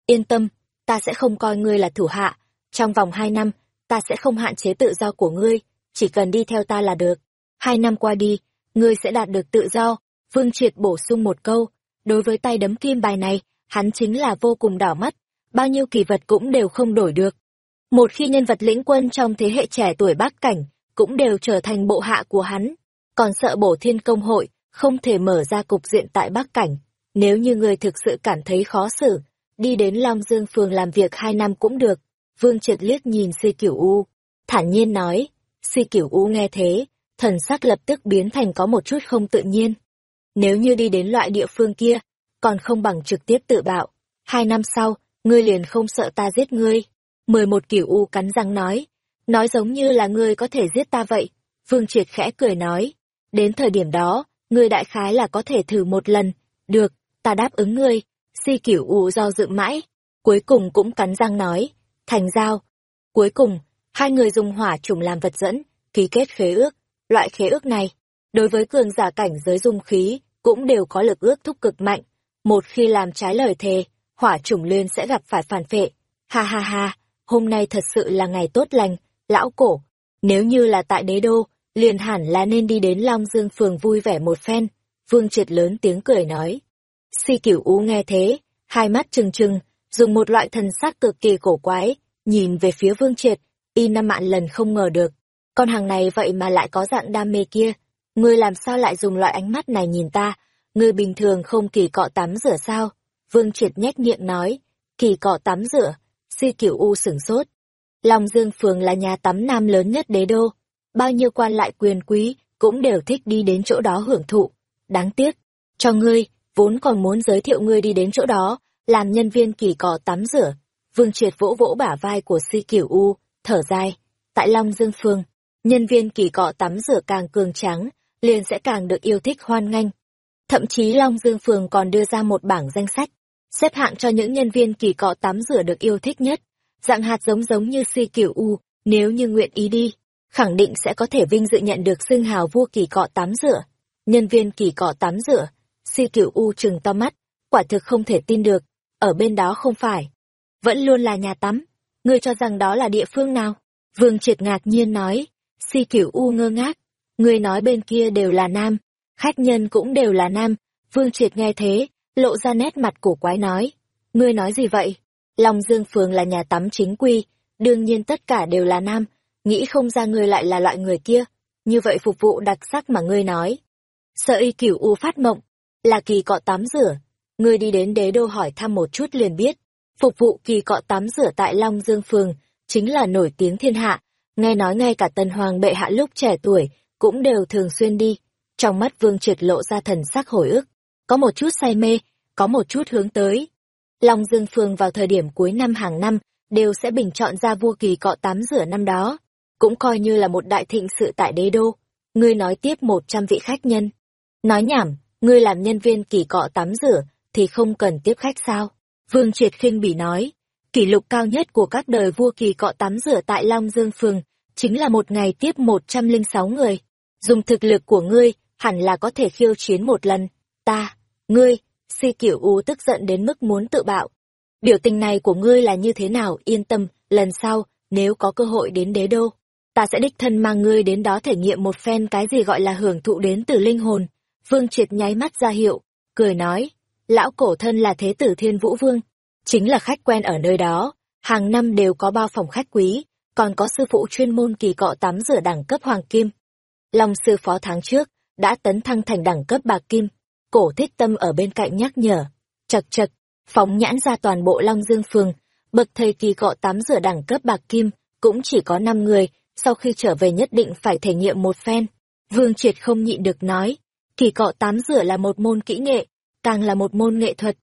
Yên tâm, ta sẽ không coi ngươi là thủ hạ, trong vòng hai năm, ta sẽ không hạn chế tự do của ngươi, chỉ cần đi theo ta là được. Hai năm qua đi, ngươi sẽ đạt được tự do. Vương Triệt bổ sung một câu, đối với tay đấm kim bài này, hắn chính là vô cùng đỏ mắt, bao nhiêu kỳ vật cũng đều không đổi được. Một khi nhân vật lĩnh quân trong thế hệ trẻ tuổi Bắc Cảnh, cũng đều trở thành bộ hạ của hắn. Còn sợ bổ thiên công hội, không thể mở ra cục diện tại Bắc Cảnh. Nếu như người thực sự cảm thấy khó xử, đi đến Long Dương Phường làm việc hai năm cũng được. Vương Triệt liếc nhìn Si Kiểu U, thản nhiên nói, Si Kiểu U nghe thế, thần sắc lập tức biến thành có một chút không tự nhiên. Nếu như đi đến loại địa phương kia, còn không bằng trực tiếp tự bạo. Hai năm sau, ngươi liền không sợ ta giết ngươi. Mười một kiểu u cắn răng nói. Nói giống như là ngươi có thể giết ta vậy. Vương Triệt khẽ cười nói. Đến thời điểm đó, ngươi đại khái là có thể thử một lần. Được, ta đáp ứng ngươi. Si kiểu u do dự mãi. Cuối cùng cũng cắn răng nói. Thành giao. Cuối cùng, hai người dùng hỏa trùng làm vật dẫn, ký kết khế ước. Loại khế ước này, đối với cường giả cảnh giới dung khí, cũng đều có lực ước thúc cực mạnh. Một khi làm trái lời thề, hỏa chủng liên sẽ gặp phải phản phệ. Ha ha ha, hôm nay thật sự là ngày tốt lành, lão cổ. Nếu như là tại đế đô, liền hẳn là nên đi đến Long Dương phường vui vẻ một phen. Vương triệt lớn tiếng cười nói. Si cửu ú nghe thế, hai mắt trừng trừng, dùng một loại thần sắc cực kỳ cổ quái, nhìn về phía vương triệt, y năm mạn lần không ngờ được. Con hàng này vậy mà lại có dạng đam mê kia. Ngươi làm sao lại dùng loại ánh mắt này nhìn ta, Ngươi bình thường không kỳ cọ tắm rửa sao? Vương Triệt nhếch miệng nói, kỳ cọ tắm rửa, si kiểu u sửng sốt. Long Dương Phường là nhà tắm nam lớn nhất đế đô, bao nhiêu quan lại quyền quý cũng đều thích đi đến chỗ đó hưởng thụ. Đáng tiếc, cho ngươi, vốn còn muốn giới thiệu ngươi đi đến chỗ đó, làm nhân viên kỳ cọ tắm rửa. Vương Triệt vỗ vỗ bả vai của si kiểu u, thở dài. Tại Long Dương Phường, nhân viên kỳ cọ tắm rửa càng cường trắng, liền sẽ càng được yêu thích hoan nghênh. Thậm chí Long Dương Phường còn đưa ra một bảng danh sách, xếp hạng cho những nhân viên kỳ cọ tắm rửa được yêu thích nhất. Dạng hạt giống giống như si kiểu U, nếu như nguyện ý đi, khẳng định sẽ có thể vinh dự nhận được xưng hào vua kỳ cọ tắm rửa. Nhân viên kỳ cọ tắm rửa, si kiểu U trừng to mắt, quả thực không thể tin được, ở bên đó không phải. Vẫn luôn là nhà tắm, ngươi cho rằng đó là địa phương nào? Vương Triệt ngạc nhiên nói, si kiểu U ngơ ngác, ngươi nói bên kia đều là nam, Khách nhân cũng đều là nam, Vương Triệt nghe thế, lộ ra nét mặt cổ quái nói. Ngươi nói gì vậy? Long Dương Phường là nhà tắm chính quy, đương nhiên tất cả đều là nam, nghĩ không ra ngươi lại là loại người kia. Như vậy phục vụ đặc sắc mà ngươi nói. Sợ y cửu u phát mộng, là kỳ cọ tắm rửa. Ngươi đi đến đế đô hỏi thăm một chút liền biết. Phục vụ kỳ cọ tắm rửa tại Long Dương Phường, chính là nổi tiếng thiên hạ. Nghe nói ngay cả tần hoàng bệ hạ lúc trẻ tuổi, cũng đều thường xuyên đi. Trong mắt Vương Triệt lộ ra thần sắc hồi ức, có một chút say mê, có một chút hướng tới. Long Dương Phương vào thời điểm cuối năm hàng năm, đều sẽ bình chọn ra vua kỳ cọ tám rửa năm đó. Cũng coi như là một đại thịnh sự tại đế đô. Ngươi nói tiếp một trăm vị khách nhân. Nói nhảm, ngươi làm nhân viên kỳ cọ tắm rửa, thì không cần tiếp khách sao? Vương Triệt khinh bỉ nói, kỷ lục cao nhất của các đời vua kỳ cọ tắm rửa tại Long Dương Phường, chính là một ngày tiếp một trăm linh sáu người. dùng thực lực của ngươi, hẳn là có thể khiêu chiến một lần. Ta, ngươi, si kiểu u tức giận đến mức muốn tự bạo. Biểu tình này của ngươi là như thế nào, yên tâm, lần sau, nếu có cơ hội đến đế đô, ta sẽ đích thân mang ngươi đến đó thể nghiệm một phen cái gì gọi là hưởng thụ đến từ linh hồn. Vương Triệt nháy mắt ra hiệu, cười nói, lão cổ thân là thế tử thiên vũ vương, chính là khách quen ở nơi đó, hàng năm đều có bao phòng khách quý, còn có sư phụ chuyên môn kỳ cọ tắm rửa đẳng cấp hoàng kim. Long sư phó tháng trước, đã tấn thăng thành đẳng cấp bạc kim, cổ thích tâm ở bên cạnh nhắc nhở, chật chật, phóng nhãn ra toàn bộ Long Dương Phường, bậc thầy kỳ cọ tắm rửa đẳng cấp bạc kim, cũng chỉ có 5 người, sau khi trở về nhất định phải thể nghiệm một phen. Vương Triệt không nhịn được nói, kỳ cọ tắm rửa là một môn kỹ nghệ, càng là một môn nghệ thuật.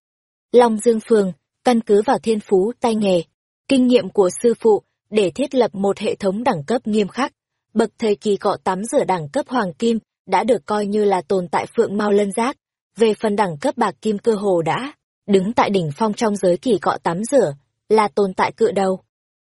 Long Dương Phường, căn cứ vào thiên phú tay nghề, kinh nghiệm của sư phụ, để thiết lập một hệ thống đẳng cấp nghiêm khắc. Bậc thầy kỳ cọ tắm rửa đẳng cấp hoàng kim đã được coi như là tồn tại phượng mau lân giác. Về phần đẳng cấp bạc kim cơ hồ đã, đứng tại đỉnh phong trong giới kỳ cọ tắm rửa, là tồn tại cự đầu.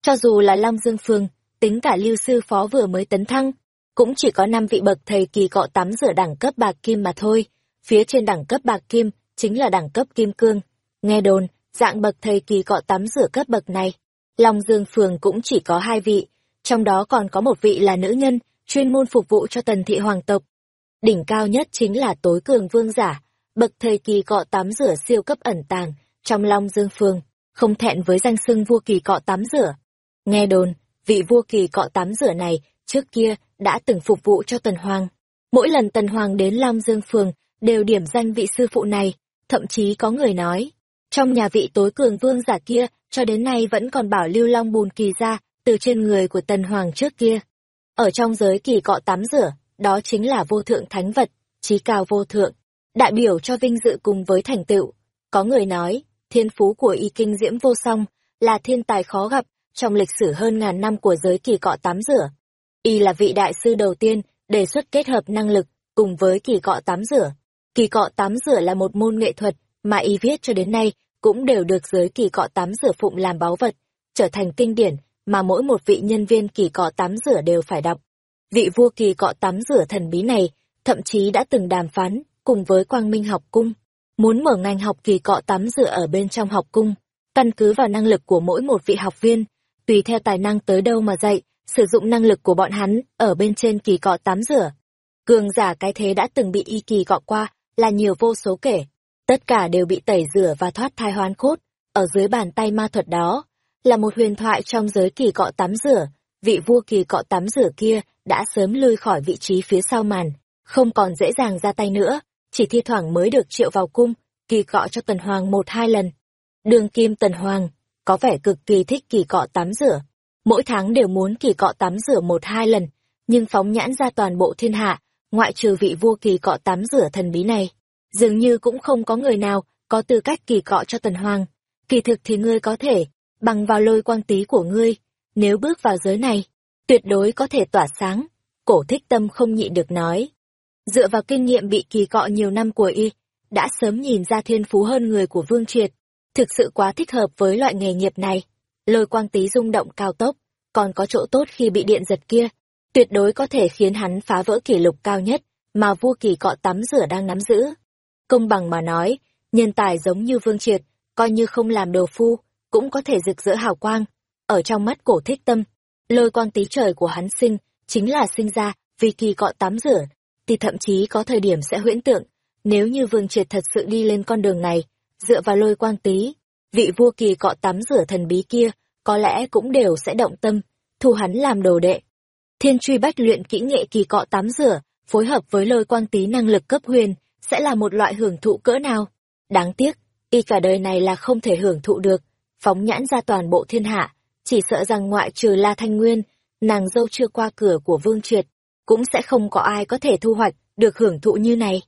Cho dù là Long Dương Phương, tính cả lưu sư phó vừa mới tấn thăng, cũng chỉ có 5 vị bậc thầy kỳ cọ tắm rửa đẳng cấp bạc kim mà thôi. Phía trên đẳng cấp bạc kim chính là đẳng cấp kim cương. Nghe đồn, dạng bậc thầy kỳ cọ tắm rửa cấp bậc này, Long Dương Phường cũng chỉ có hai vị, trong đó còn có một vị là nữ nhân, chuyên môn phục vụ cho tần thị hoàng tộc. Đỉnh cao nhất chính là tối cường vương giả, bậc thầy kỳ cọ tắm rửa siêu cấp ẩn tàng, trong Long Dương Phường, không thẹn với danh xưng vua kỳ cọ tắm rửa. Nghe đồn, vị vua kỳ cọ tắm rửa này, trước kia, đã từng phục vụ cho Tần Hoàng. Mỗi lần Tần Hoàng đến Long Dương Phường, đều điểm danh vị sư phụ này, thậm chí có người nói, trong nhà vị tối cường vương giả kia, cho đến nay vẫn còn bảo lưu long bùn kỳ ra, từ trên người của tần hoàng trước kia. Ở trong giới kỳ cọ tắm rửa, đó chính là vô thượng thánh vật, trí cao vô thượng, đại biểu cho vinh dự cùng với thành tựu. Có người nói, thiên phú của y kinh diễm vô song, là thiên tài khó gặp, trong lịch sử hơn ngàn năm của giới kỳ cọ tắm rửa. Y là vị đại sư đầu tiên, đề xuất kết hợp năng lực, cùng với kỳ cọ tắm rửa. Kỳ cọ tắm rửa là một môn nghệ thuật, mà y viết cho đến nay cũng đều được giới kỳ cọ tắm rửa phụng làm báu vật, trở thành kinh điển mà mỗi một vị nhân viên kỳ cọ tắm rửa đều phải đọc. Vị vua kỳ cọ tắm rửa thần bí này thậm chí đã từng đàm phán cùng với Quang Minh học cung, muốn mở ngành học kỳ cọ tắm rửa ở bên trong học cung, căn cứ vào năng lực của mỗi một vị học viên, tùy theo tài năng tới đâu mà dạy, sử dụng năng lực của bọn hắn ở bên trên kỳ cọ tắm rửa. Cường giả cái thế đã từng bị y kỳ cọ qua là nhiều vô số kể, tất cả đều bị tẩy rửa và thoát thai hoán cốt, ở dưới bàn tay ma thuật đó, là một huyền thoại trong giới kỳ cọ tắm rửa, vị vua kỳ cọ tắm rửa kia đã sớm lui khỏi vị trí phía sau màn, không còn dễ dàng ra tay nữa, chỉ thi thoảng mới được triệu vào cung, kỳ cọ cho tần hoàng một hai lần. Đường kim tần hoàng, có vẻ cực kỳ thích kỳ cọ tắm rửa, mỗi tháng đều muốn kỳ cọ tắm rửa một hai lần, nhưng phóng nhãn ra toàn bộ thiên hạ, ngoại trừ vị vua kỳ cọ tắm rửa thần bí này dường như cũng không có người nào có tư cách kỳ cọ cho tần hoàng. Kỳ thực thì ngươi có thể, bằng vào lôi quang tí của ngươi, nếu bước vào giới này, tuyệt đối có thể tỏa sáng. Cổ thích tâm không nhịn được nói. Dựa vào kinh nghiệm bị kỳ cọ nhiều năm của y, đã sớm nhìn ra thiên phú hơn người của Vương Triệt. Thực sự quá thích hợp với loại nghề nghiệp này. Lôi quang tí rung động cao tốc, còn có chỗ tốt khi bị điện giật kia. Tuyệt đối có thể khiến hắn phá vỡ kỷ lục cao nhất mà vua kỳ cọ tắm rửa đang nắm giữ. Công bằng mà nói, nhân tài giống như Vương Triệt, coi như không làm đồ phu, cũng có thể rực rỡ hào quang. Ở trong mắt cổ thích tâm, lôi quang tí trời của hắn sinh, chính là sinh ra vì kỳ cọ tắm rửa, thì thậm chí có thời điểm sẽ huyễn tượng. Nếu như Vương Triệt thật sự đi lên con đường này, dựa vào lôi quang tí, vị vua kỳ cọ tắm rửa thần bí kia, có lẽ cũng đều sẽ động tâm, thu hắn làm đồ đệ. Thiên truy bách luyện kỹ nghệ kỳ cọ tắm rửa, phối hợp với lôi quang tí năng lực cấp huyền, sẽ là một loại hưởng thụ cỡ nào. Đáng tiếc, y cả đời này là không thể hưởng thụ được, phóng nhãn ra toàn bộ thiên hạ, chỉ sợ rằng ngoại trừ La Thanh Nguyên, nàng dâu chưa qua cửa của Vương Triệt, cũng sẽ không có ai có thể thu hoạch được hưởng thụ như này.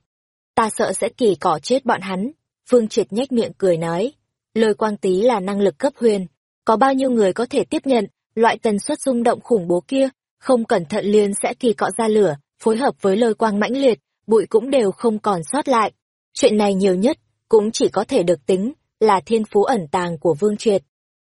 Ta sợ sẽ kỳ cỏ chết bọn hắn, Vương Triệt nhếch miệng cười nói, lời quang tí là năng lực cấp huyền, có bao nhiêu người có thể tiếp nhận loại tần suất rung động khủng bố kia, không cẩn thận liền sẽ kỳ cọ ra lửa, phối hợp với lời quang mãnh liệt, bụi cũng đều không còn sót lại. Chuyện này nhiều nhất, cũng chỉ có thể được tính là thiên phú ẩn tàng của Vương Triệt.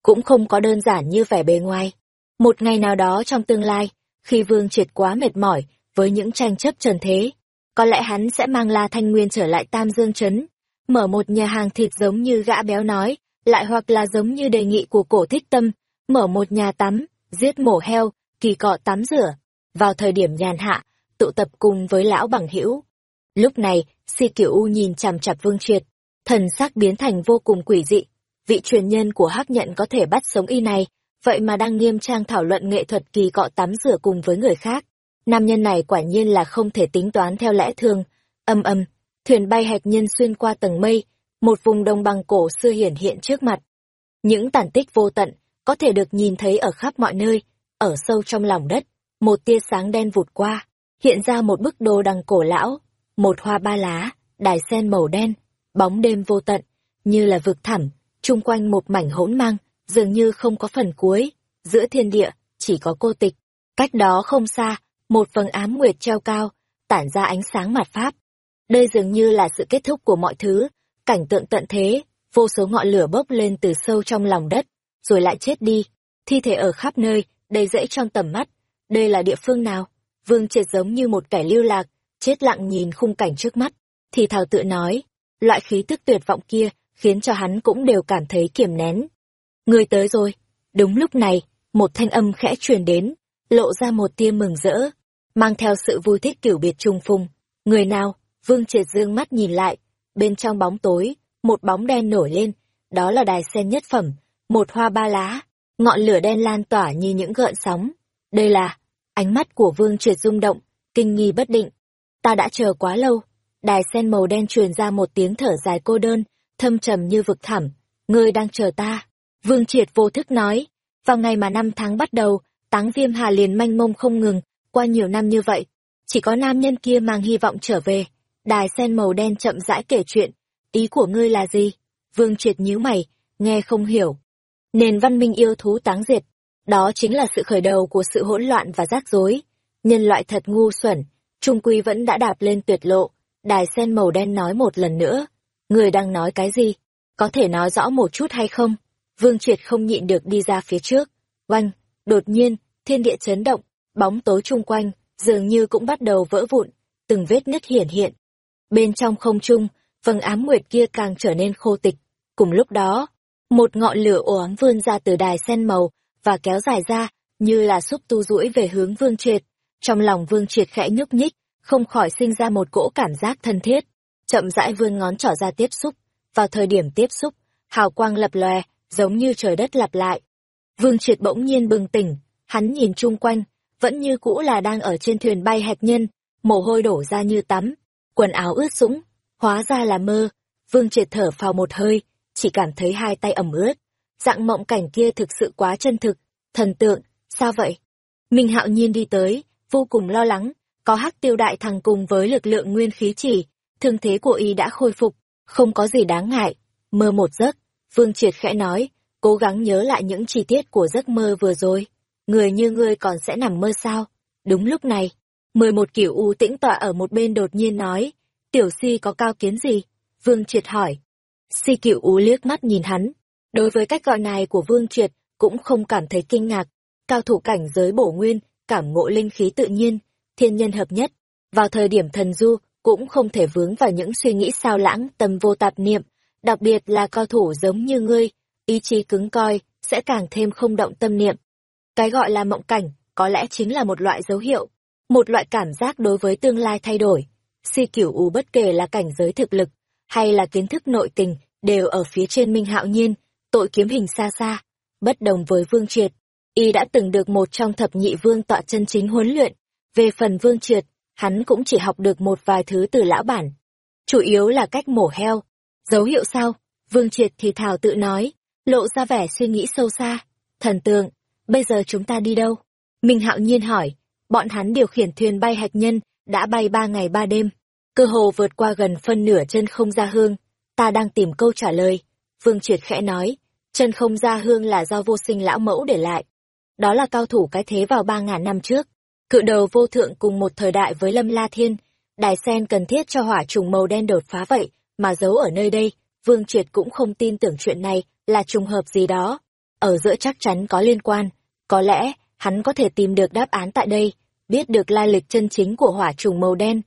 Cũng không có đơn giản như vẻ bề ngoài. Một ngày nào đó trong tương lai, khi Vương Triệt quá mệt mỏi, với những tranh chấp trần thế. Có lẽ hắn sẽ mang La Thanh Nguyên trở lại Tam Dương Trấn, mở một nhà hàng thịt giống như gã béo nói, lại hoặc là giống như đề nghị của cổ thích tâm, mở một nhà tắm, giết mổ heo, kỳ cọ tắm rửa. Vào thời điểm nhàn hạ, tụ tập cùng với lão bằng hữu. Lúc này, si kiểu u nhìn chằm chặp vương triệt, thần sắc biến thành vô cùng quỷ dị. Vị truyền nhân của hắc nhận có thể bắt sống y này, vậy mà đang nghiêm trang thảo luận nghệ thuật kỳ cọ tắm rửa cùng với người khác. Nam nhân này quả nhiên là không thể tính toán theo lẽ thường. Âm âm, thuyền bay hạch nhân xuyên qua tầng mây, một vùng đồng bằng cổ xưa hiển hiện trước mặt. Những tàn tích vô tận, có thể được nhìn thấy ở khắp mọi nơi, ở sâu trong lòng đất, một tia sáng đen vụt qua, hiện ra một bức đồ đằng cổ lão, một hoa ba lá, đài sen màu đen, bóng đêm vô tận, như là vực thẳm, chung quanh một mảnh hỗn mang, dường như không có phần cuối, giữa thiên địa, chỉ có cô tịch. Cách đó không xa, một vầng ám nguyệt treo cao, tản ra ánh sáng mặt pháp. Đây dường như là sự kết thúc của mọi thứ, cảnh tượng tận thế, vô số ngọn lửa bốc lên từ sâu trong lòng đất, rồi lại chết đi, thi thể ở khắp nơi, đầy rẫy trong tầm mắt. Đây là địa phương nào? Vương triệt giống như một kẻ lưu lạc, chết lặng nhìn khung cảnh trước mắt, thì thảo tự nói, loại khí tức tuyệt vọng kia khiến cho hắn cũng đều cảm thấy kiềm nén. Người tới rồi. Đúng lúc này, một thanh âm khẽ truyền đến, lộ ra một tia mừng rỡ, mang theo sự vui thích kiểu biệt trùng phùng. Người nào? Vương triệt dương mắt nhìn lại, bên trong bóng tối, một bóng đen nổi lên, đó là đài sen nhất phẩm, một hoa ba lá, ngọn lửa đen lan tỏa như những gợn sóng. Đây là, ánh mắt của vương triệt rung động, kinh nghi bất định. Ta đã chờ quá lâu, đài sen màu đen truyền ra một tiếng thở dài cô đơn, thâm trầm như vực thẳm. Ngươi đang chờ ta. Vương triệt vô thức nói, vào ngày mà năm tháng bắt đầu, táng viêm hà liền manh mông không ngừng, qua nhiều năm như vậy. Chỉ có nam nhân kia mang hy vọng trở về. Đài sen màu đen chậm rãi kể chuyện. Ý của ngươi là gì? Vương triệt nhíu mày, nghe không hiểu. Nền văn minh yêu thú táng diệt. Đó chính là sự khởi đầu của sự hỗn loạn và rắc rối. Nhân loại thật ngu xuẩn, trung quy vẫn đã đạp lên tuyệt lộ. Đài sen màu đen nói một lần nữa. Người đang nói cái gì? Có thể nói rõ một chút hay không? Vương Triệt không nhịn được đi ra phía trước. Oanh, đột nhiên, thiên địa chấn động, bóng tối chung quanh, dường như cũng bắt đầu vỡ vụn, từng vết nứt hiển hiện. Bên trong không trung, vầng ám nguyệt kia càng trở nên khô tịch. Cùng lúc đó, một ngọn lửa ồ ám vươn ra từ đài sen màu và kéo dài ra, như là xúc tu duỗi về hướng Vương Triệt. Trong lòng Vương Triệt khẽ nhúc nhích, không khỏi sinh ra một cỗ cảm giác thân thiết. Chậm rãi vươn ngón trỏ ra tiếp xúc. Vào thời điểm tiếp xúc, hào quang lập lòe, giống như trời đất lặp lại. Vương Triệt bỗng nhiên bừng tỉnh, hắn nhìn chung quanh, vẫn như cũ là đang ở trên thuyền bay hạt nhân, mồ hôi đổ ra như tắm, quần áo ướt sũng, hóa ra là mơ. Vương Triệt thở phào một hơi, chỉ cảm thấy hai tay ẩm ướt. Dạng mộng cảnh kia thực sự quá chân thực, thần tượng, sao vậy? Minh hạo nhiên đi tới, vô cùng lo lắng, có hắc tiêu đại thằng cùng với lực lượng nguyên khí chỉ, thương thế của y đã khôi phục, không có gì đáng ngại. Mơ một giấc, Vương Triệt khẽ nói, cố gắng nhớ lại những chi tiết của giấc mơ vừa rồi. Người như ngươi còn sẽ nằm mơ sao? Đúng lúc này, mười một kiểu u tĩnh tọa ở một bên đột nhiên nói, tiểu si có cao kiến gì? Vương Triệt hỏi. Si kiểu u liếc mắt nhìn hắn. Đối với cách gọi này của Vương Triệt, cũng không cảm thấy kinh ngạc. Cao thủ cảnh giới bổ nguyên, cảm ngộ linh khí tự nhiên, thiên nhân hợp nhất. Vào thời điểm thần du, cũng không thể vướng vào những suy nghĩ sao lãng, tâm vô tạp niệm. Đặc biệt là cao thủ giống như ngươi, ý chí cứng coi, sẽ càng thêm không động tâm niệm. Cái gọi là mộng cảnh, có lẽ chính là một loại dấu hiệu, một loại cảm giác đối với tương lai thay đổi. Si kiểu u bất kể là cảnh giới thực lực, hay là kiến thức nội tình, đều ở phía trên Minh Hạo Nhiên, tội kiếm hình xa xa. Bất đồng với Vương Triệt, y đã từng được một trong thập nhị vương tọa chân chính huấn luyện. Về phần Vương Triệt, hắn cũng chỉ học được một vài thứ từ lão bản. Chủ yếu là cách mổ heo. Dấu hiệu sao? Vương Triệt thì thảo tự nói, lộ ra vẻ suy nghĩ sâu xa. Thần tượng, bây giờ chúng ta đi đâu? Minh Hạo Nhiên hỏi, bọn hắn điều khiển thuyền bay hạch nhân, đã bay ba ngày ba đêm cơ hồ vượt qua gần phân nửa chân không ra hương. Ta đang tìm câu trả lời. Vương Triệt khẽ nói, chân không ra hương là do vô sinh lão mẫu để lại. Đó là cao thủ cái thế vào ba ngàn năm trước. Cự đầu vô thượng cùng một thời đại với Lâm La Thiên. Đài sen cần thiết cho hỏa trùng màu đen đột phá vậy, mà giấu ở nơi đây. Vương Triệt cũng không tin tưởng chuyện này là trùng hợp gì đó. Ở giữa chắc chắn có liên quan. Có lẽ, hắn có thể tìm được đáp án tại đây. biết được lai lịch chân chính của hỏa trùng màu đen.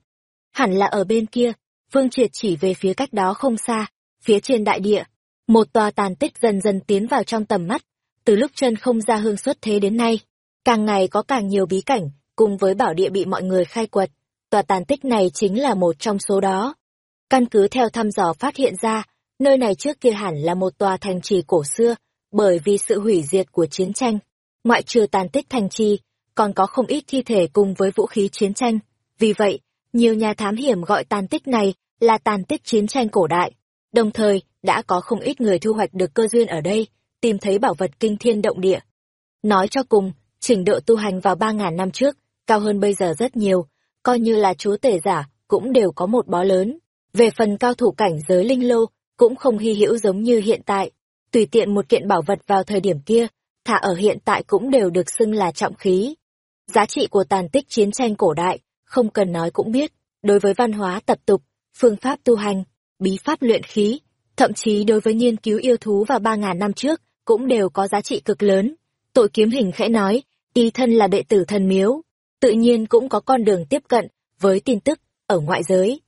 Hẳn là ở bên kia, Vương Triệt chỉ về phía cách đó không xa, phía trên đại địa. Một tòa tàn tích dần dần tiến vào trong tầm mắt, từ lúc chân không ra hương xuất thế đến nay. Càng ngày có càng nhiều bí cảnh, cùng với bảo địa bị mọi người khai quật. Tòa tàn tích này chính là một trong số đó. Căn cứ theo thăm dò phát hiện ra, nơi này trước kia hẳn là một tòa thành trì cổ xưa, bởi vì sự hủy diệt của chiến tranh. Ngoại trừ tàn tích thành trì, còn có không ít thi thể cùng với vũ khí chiến tranh. Vì vậy, nhiều nhà thám hiểm gọi tàn tích này là tàn tích chiến tranh cổ đại. Đồng thời, đã có không ít người thu hoạch được cơ duyên ở đây, tìm thấy bảo vật kinh thiên động địa. Nói cho cùng, trình độ tu hành vào 3.000 năm trước, cao hơn bây giờ rất nhiều, coi như là chúa tể giả, cũng đều có một bó lớn. Về phần cao thủ cảnh giới linh lô, cũng không hy hữu giống như hiện tại. Tùy tiện một kiện bảo vật vào thời điểm kia, thả ở hiện tại cũng đều được xưng là trọng khí. Giá trị của tàn tích chiến tranh cổ đại, không cần nói cũng biết, đối với văn hóa tập tục, phương pháp tu hành, bí pháp luyện khí, thậm chí đối với nghiên cứu yêu thú vào ba ngàn năm trước, cũng đều có giá trị cực lớn. Tội kiếm hình khẽ nói, y thân là đệ tử thần miếu, tự nhiên cũng có con đường tiếp cận với tin tức ở ngoại giới.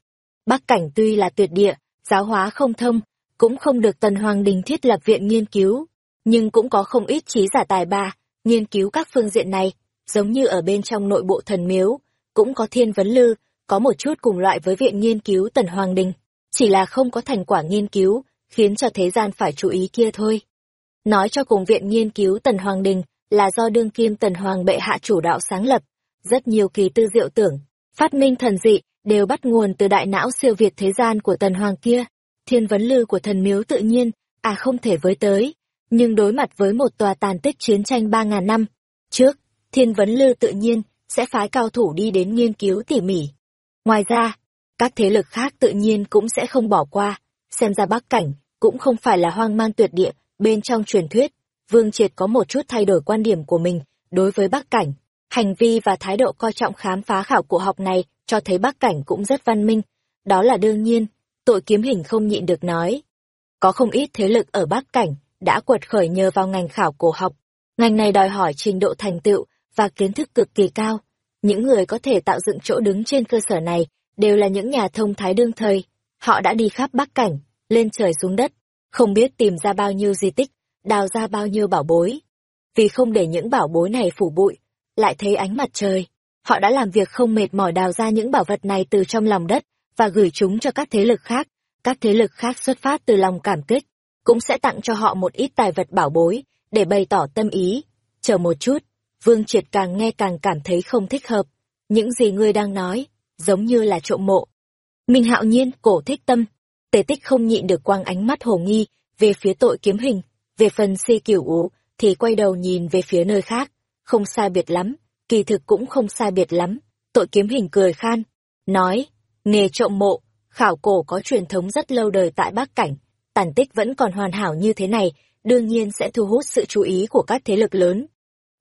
Bắc Cảnh tuy là tuyệt địa, giáo hóa không thông, cũng không được Tần Hoàng Đình thiết lập viện nghiên cứu, nhưng cũng có không ít trí giả tài ba, nghiên cứu các phương diện này, giống như ở bên trong nội bộ thần miếu, cũng có thiên vấn lư, có một chút cùng loại với viện nghiên cứu Tần Hoàng Đình, chỉ là không có thành quả nghiên cứu, khiến cho thế gian phải chú ý kia thôi. Nói cho cùng viện nghiên cứu Tần Hoàng Đình là do đương kim Tần Hoàng bệ hạ chủ đạo sáng lập, rất nhiều kỳ tư diệu tưởng, phát minh thần dị, đều bắt nguồn từ đại não siêu việt thế gian của Tần Hoàng kia. Thiên vấn lư của thần miếu tự nhiên, à không thể với tới, nhưng đối mặt với một tòa tàn tích chiến tranh ba ngàn năm. Trước, thiên vấn lư tự nhiên sẽ phái cao thủ đi đến nghiên cứu tỉ mỉ. Ngoài ra, các thế lực khác tự nhiên cũng sẽ không bỏ qua, xem ra bắc cảnh cũng không phải là hoang mang tuyệt địa, bên trong truyền thuyết, Vương Triệt có một chút thay đổi quan điểm của mình đối với bắc cảnh. Hành vi và thái độ coi trọng khám phá khảo cổ học này cho thấy bắc cảnh cũng rất văn minh. Đó là đương nhiên, tội kiếm hình không nhịn được nói. Có không ít thế lực ở bắc cảnh đã quật khởi nhờ vào ngành khảo cổ học. Ngành này đòi hỏi trình độ thành tựu và kiến thức cực kỳ cao. Những người có thể tạo dựng chỗ đứng trên cơ sở này đều là những nhà thông thái đương thời. Họ đã đi khắp Bắc Cảnh, lên trời xuống đất, không biết tìm ra bao nhiêu di tích, đào ra bao nhiêu bảo bối. Vì không để những bảo bối này phủ bụi, lại thấy ánh mặt trời, họ đã làm việc không mệt mỏi đào ra những bảo vật này từ trong lòng đất và gửi chúng cho các thế lực khác. Các thế lực khác xuất phát từ lòng cảm kích, cũng sẽ tặng cho họ một ít tài vật bảo bối để bày tỏ tâm ý. Chờ một chút, Vương Triệt càng nghe càng cảm thấy không thích hợp. Những gì ngươi đang nói, giống như là trộm mộ. Minh hạo nhiên, cổ thích tâm. Tề tích không nhịn được quang ánh mắt hồ nghi, về phía tội kiếm hình. Về phần si cửu ú, thì quay đầu nhìn về phía nơi khác. Không sai biệt lắm, kỳ thực cũng không sai biệt lắm. Tội kiếm hình cười khan, nói, nghề trộm mộ, khảo cổ có truyền thống rất lâu đời tại Bắc Cảnh. Tàn tích vẫn còn hoàn hảo như thế này, đương nhiên sẽ thu hút sự chú ý của các thế lực lớn.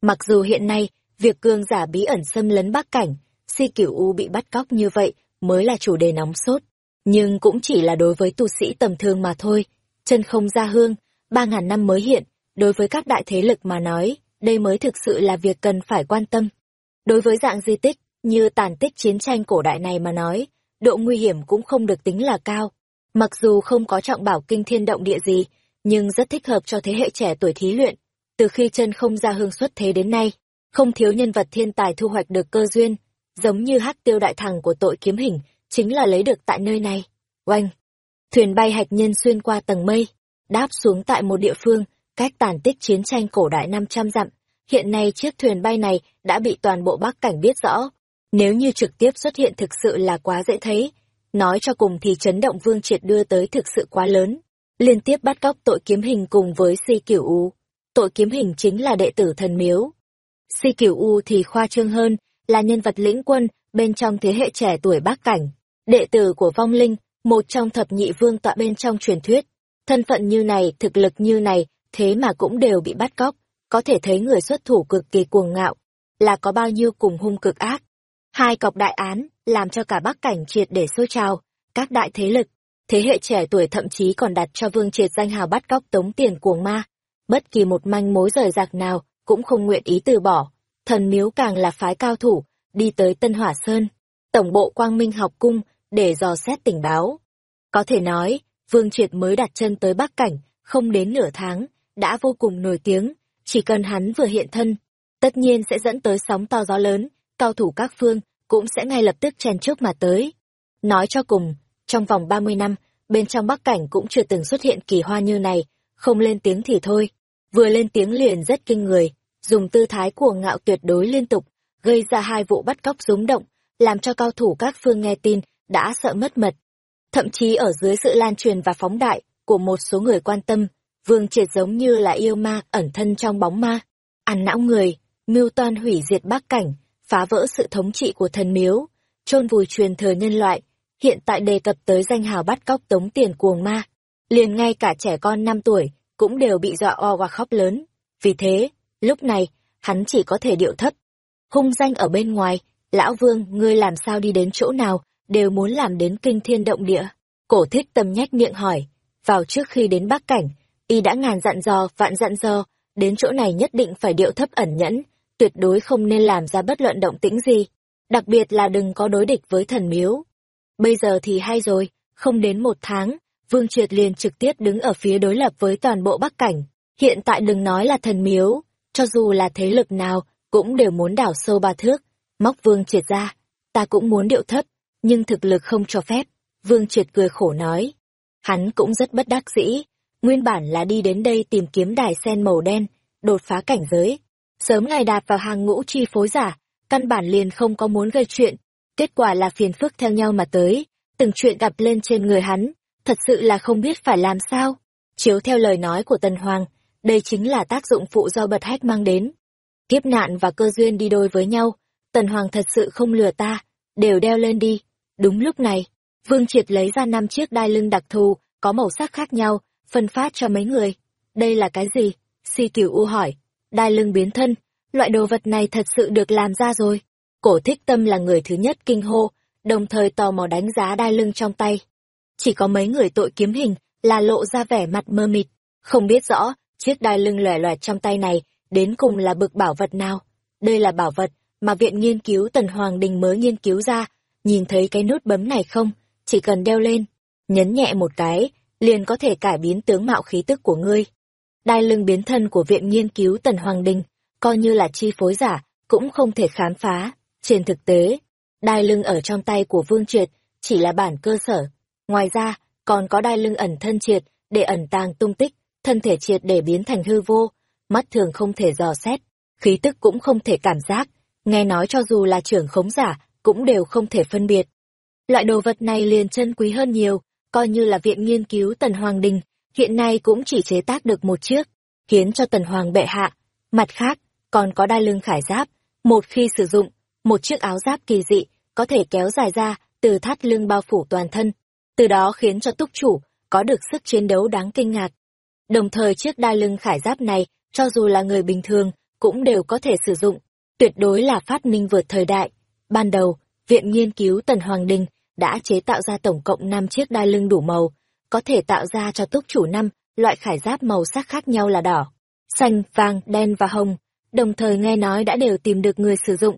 Mặc dù hiện nay, việc cương giả bí ẩn xâm lấn Bắc Cảnh, si cửu U bị bắt cóc như vậy mới là chủ đề nóng sốt. Nhưng cũng chỉ là đối với tu sĩ tầm thường mà thôi. Chân không ra hương, ba ngàn năm mới hiện, đối với các đại thế lực mà nói, đây mới thực sự là việc cần phải quan tâm. Đối với dạng di tích, như tàn tích chiến tranh cổ đại này mà nói, độ nguy hiểm cũng không được tính là cao. Mặc dù không có trọng bảo kinh thiên động địa gì, nhưng rất thích hợp cho thế hệ trẻ tuổi thí luyện. Từ khi chân không ra hương xuất thế đến nay, không thiếu nhân vật thiên tài thu hoạch được cơ duyên, giống như hắc tiêu đại thằng của tội kiếm hình, chính là lấy được tại nơi này. Oanh! Thuyền bay hạch nhân xuyên qua tầng mây, đáp xuống tại một địa phương, cách tàn tích chiến tranh cổ đại 500 dặm. Hiện nay chiếc thuyền bay này đã bị toàn bộ Bắc Cảnh biết rõ. Nếu như trực tiếp xuất hiện thực sự là quá dễ thấy. Nói cho cùng thì chấn động vương triệt đưa tới thực sự quá lớn. Liên tiếp bắt cóc tội kiếm hình cùng với si kiểu u. Tội kiếm hình chính là đệ tử thần miếu. Si kiểu u thì khoa trương hơn, là nhân vật lĩnh quân bên trong thế hệ trẻ tuổi Bắc Cảnh. Đệ tử của vong linh, một trong thập nhị vương tọa bên trong truyền thuyết. Thân phận như này, thực lực như này, thế mà cũng đều bị bắt cóc, có thể thấy người xuất thủ cực kỳ cuồng ngạo, là có bao nhiêu cùng hung cực ác. Hai cọc đại án, làm cho cả Bắc Cảnh triệt để sôi trào, các đại thế lực, thế hệ trẻ tuổi thậm chí còn đặt cho Vương Triệt danh hào bắt cóc tống tiền cuồng ma. Bất kỳ một manh mối rời rạc nào cũng không nguyện ý từ bỏ. Thần miếu càng là phái cao thủ, đi tới Tân Hỏa Sơn, tổng bộ Quang Minh học cung, để dò xét tình báo. Có thể nói, Vương Triệt mới đặt chân tới Bắc Cảnh, không đến nửa tháng, đã vô cùng nổi tiếng, chỉ cần hắn vừa hiện thân, tất nhiên sẽ dẫn tới sóng to gió lớn, cao thủ các phương cũng sẽ ngay lập tức chen trước mà tới. Nói cho cùng, trong vòng 30 năm, bên trong Bắc Cảnh cũng chưa từng xuất hiện kỳ hoa như này, không lên tiếng thì thôi, vừa lên tiếng liền rất kinh người, dùng tư thái của ngạo tuyệt đối liên tục, gây ra hai vụ bắt cóc rúng động, làm cho cao thủ các phương nghe tin, đã sợ mất mật. Thậm chí ở dưới sự lan truyền và phóng đại của một số người quan tâm, Vương Triệt giống như là yêu ma ẩn thân trong bóng ma, ăn não người, mưu toan hủy diệt Bắc Cảnh, phá vỡ sự thống trị của thần miếu, chôn vùi truyền thừa nhân loại, hiện tại đề cập tới danh hào bắt cóc tống tiền cuồng ma. Liền ngay cả trẻ con 5 tuổi, cũng đều bị dọa o và khóc lớn. Vì thế, lúc này, hắn chỉ có thể điệu thấp. Hung danh ở bên ngoài, lão vương, ngươi làm sao đi đến chỗ nào, đều muốn làm đến kinh thiên động địa. Cổ thích tâm nhách miệng hỏi, vào trước khi đến Bắc Cảnh, y đã ngàn dặn dò, vạn dặn dò, đến chỗ này nhất định phải điệu thấp ẩn nhẫn, tuyệt đối không nên làm ra bất luận động tĩnh gì, đặc biệt là đừng có đối địch với thần miếu. Bây giờ thì hay rồi, không đến một tháng, Vương Triệt liền trực tiếp đứng ở phía đối lập với toàn bộ Bắc Cảnh. Hiện tại đừng nói là thần miếu, cho dù là thế lực nào, cũng đều muốn đảo sâu ba thước. Móc Vương Triệt ra, ta cũng muốn điệu thấp, nhưng thực lực không cho phép. Vương Triệt cười khổ nói. Hắn cũng rất bất đắc dĩ, nguyên bản là đi đến đây tìm kiếm đài sen màu đen, đột phá cảnh giới. Sớm ngày đạp vào hàng ngũ chi phối giả, căn bản liền không có muốn gây chuyện. Kết quả là phiền phức theo nhau mà tới, từng chuyện gặp lên trên người hắn, thật sự là không biết phải làm sao. Chiếu theo lời nói của Tần Hoàng, đây chính là tác dụng phụ do bật hách mang đến. Kiếp nạn và cơ duyên đi đôi với nhau, Tần Hoàng thật sự không lừa ta, đều đeo lên đi. Đúng lúc này, Vương Triệt lấy ra năm chiếc đai lưng đặc thù, có màu sắc khác nhau, phân phát cho mấy người. Đây là cái gì? Si Cửu U hỏi. Đai lưng biến thân, loại đồ vật này thật sự được làm ra rồi. Cổ thích tâm là người thứ nhất kinh hô, đồng thời tò mò đánh giá đai lưng trong tay. Chỉ có mấy người tội kiếm hình là lộ ra vẻ mặt mơ mịt, không biết rõ chiếc đai lưng lòe loẹt trong tay này đến cùng là bực bảo vật nào. Đây là bảo vật mà Viện Nghiên cứu Tần Hoàng Đình mới nghiên cứu ra, nhìn thấy cái nút bấm này không, chỉ cần đeo lên, nhấn nhẹ một cái, liền có thể cải biến tướng mạo khí tức của ngươi. Đai lưng biến thân của Viện Nghiên cứu Tần Hoàng Đình, coi như là chi phối giả, cũng không thể khám phá. Trên thực tế, đai lưng ở trong tay của Vương Triệt chỉ là bản cơ sở. Ngoài ra, còn có đai lưng ẩn thân triệt để ẩn tàng tung tích, thân thể triệt để biến thành hư vô, mắt thường không thể dò xét, khí tức cũng không thể cảm giác, nghe nói cho dù là trưởng khống giả, cũng đều không thể phân biệt. Loại đồ vật này liền chân quý hơn nhiều, coi như là viện nghiên cứu Tần Hoàng Đình, hiện nay cũng chỉ chế tác được một chiếc, khiến cho Tần Hoàng bệ hạ. Mặt khác, còn có đai lưng khải giáp, một khi sử dụng, một chiếc áo giáp kỳ dị, có thể kéo dài ra, từ thắt lưng bao phủ toàn thân, từ đó khiến cho túc chủ có được sức chiến đấu đáng kinh ngạc. Đồng thời chiếc đai lưng khải giáp này, cho dù là người bình thường, cũng đều có thể sử dụng, tuyệt đối là phát minh vượt thời đại. Ban đầu, Viện Nghiên cứu Tần Hoàng Đình đã chế tạo ra tổng cộng 5 chiếc đai lưng đủ màu, có thể tạo ra cho túc chủ năm loại khải giáp màu sắc khác nhau là đỏ, xanh, vàng, đen và hồng, đồng thời nghe nói đã đều tìm được người sử dụng.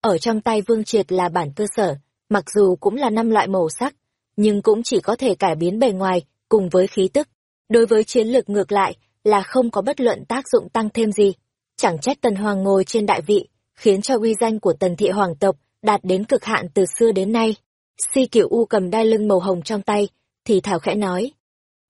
Ở trong tay Vương Triệt là bản cơ sở, mặc dù cũng là năm loại màu sắc, nhưng cũng chỉ có thể cải biến bề ngoài cùng với khí tức. Đối với chiến lược ngược lại là không có bất luận tác dụng tăng thêm gì. Chẳng trách Tần Hoàng ngồi trên đại vị, khiến cho uy danh của Tần Thị Hoàng tộc đạt đến cực hạn từ xưa đến nay. Si Kiểu U cầm đai lưng màu hồng trong tay, thì thảo khẽ nói.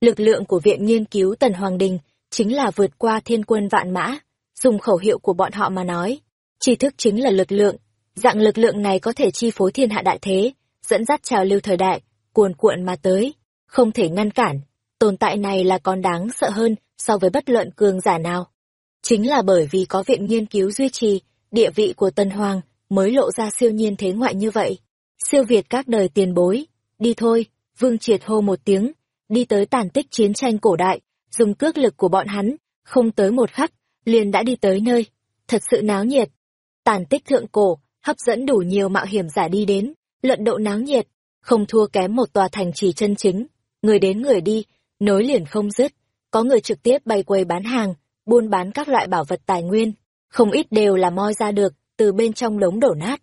Lực lượng của Viện Nghiên cứu Tần Hoàng Đình chính là vượt qua thiên quân vạn mã, dùng khẩu hiệu của bọn họ mà nói. Tri thức chính là lực lượng, dạng lực lượng này có thể chi phối thiên hạ đại thế, dẫn dắt trào lưu thời đại, cuồn cuộn mà tới, không thể ngăn cản. Tồn tại này là còn đáng sợ hơn so với bất luận cường giả nào. Chính là bởi vì có viện nghiên cứu duy trì, địa vị của Tân Hoàng mới lộ ra siêu nhiên thế ngoại như vậy. Siêu việt các đời tiền bối. Đi thôi, Vương Triệt hô một tiếng, đi tới tàn tích chiến tranh cổ đại, dùng cước lực của bọn hắn, không tới một khắc, liền đã đi tới nơi. Thật sự náo nhiệt. Tàn tích thượng cổ, hấp dẫn đủ nhiều mạo hiểm giả đi đến, luận độ náo nhiệt, không thua kém một tòa thành trì chân chính. Người đến người đi, nối liền không dứt, có người trực tiếp bày quầy bán hàng, buôn bán các loại bảo vật tài nguyên, không ít đều là moi ra được từ bên trong đống đổ nát.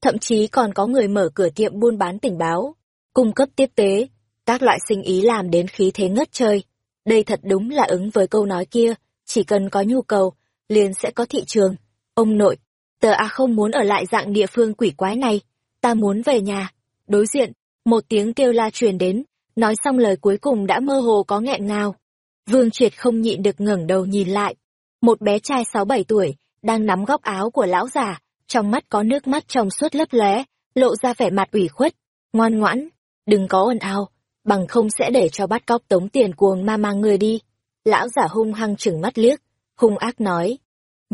thậm chí còn có người mở cửa tiệm buôn bán tình báo, cung cấp tiếp tế, các loại sinh ý làm đến khí thế ngất trời. Đây thật đúng là ứng với câu nói kia, chỉ cần có nhu cầu, liền sẽ có thị trường. Ông nội, tờ A à không muốn ở lại dạng địa phương quỷ quái này, ta muốn về nhà. Đối diện, một tiếng kêu la truyền đến, nói xong lời cuối cùng đã mơ hồ có nghẹn ngào. Vương Triệt không nhịn được ngẩng đầu nhìn lại. Một bé trai sáu bảy tuổi, đang nắm góc áo của lão già, trong mắt có nước mắt trong suốt lấp lóe, lộ ra vẻ mặt ủy khuất. Ngoan ngoãn, đừng có ồn ào, bằng không sẽ để cho bắt cóc tống tiền cuồng ma mang người đi. Lão giả hung hăng chừng mắt liếc, hung ác nói.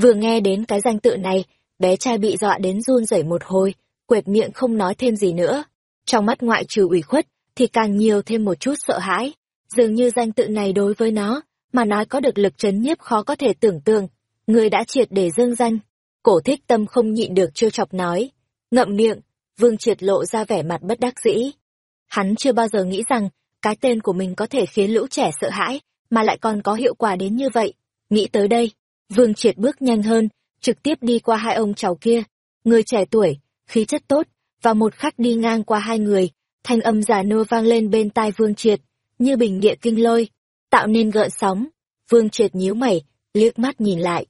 Vừa nghe đến cái danh tự này, bé trai bị dọa đến run rẩy một hồi, quệt miệng không nói thêm gì nữa. Trong mắt ngoại trừ ủy khuất, thì càng nhiều thêm một chút sợ hãi. Dường như danh tự này đối với nó, mà nói có được lực chấn nhiếp khó có thể tưởng tượng. Người đã triệt để dương danh. Cổ thích tâm không nhịn được trêu chọc nói. Ngậm miệng, vương triệt lộ ra vẻ mặt bất đắc dĩ. Hắn chưa bao giờ nghĩ rằng, cái tên của mình có thể khiến lũ trẻ sợ hãi, mà lại còn có hiệu quả đến như vậy. Nghĩ tới đây, vương triệt bước nhanh hơn, trực tiếp đi qua hai ông cháu kia. Người trẻ tuổi, khí chất tốt, và một khắc đi ngang qua hai người, thanh âm giả nua vang lên bên tai vương triệt, như bình địa kinh lôi, tạo nên gợn sóng. Vương triệt nhíu mày, liếc mắt nhìn lại.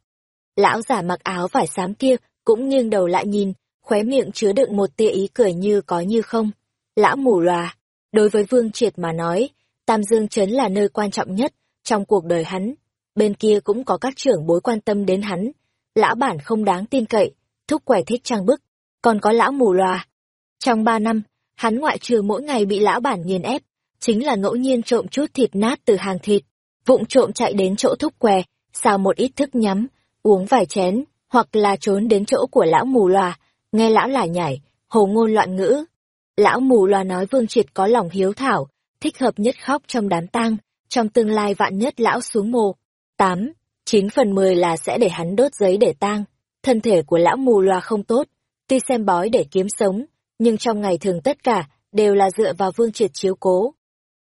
Lão giả mặc áo vải xám kia cũng nghiêng đầu lại nhìn, khóe miệng chứa đựng một tia ý cười như có như không. Lão mù loà, đối với Vương Triệt mà nói, Tam Dương Trấn là nơi quan trọng nhất trong cuộc đời hắn. Bên kia cũng có các trưởng bối quan tâm đến hắn. Lão bản không đáng tin cậy, thúc quẻ thích trang bức, còn có lão mù loà. Trong ba năm, hắn ngoại trừ mỗi ngày bị lão bản nghiền ép, chính là ngẫu nhiên trộm chút thịt nát từ hàng thịt, vụng trộm chạy đến chỗ thúc què, xào một ít thức nhắm, uống vài chén, hoặc là trốn đến chỗ của lão mù loà, nghe lão lải nhải, hồ ngôn loạn ngữ. Lão mù loà nói Vương Triệt có lòng hiếu thảo, thích hợp nhất khóc trong đám tang, trong tương lai vạn nhất lão xuống mồ. Tám, chín phần mười là sẽ để hắn đốt giấy để tang. Thân thể của lão mù loà không tốt, tuy xem bói để kiếm sống, nhưng trong ngày thường tất cả đều là dựa vào Vương Triệt chiếu cố.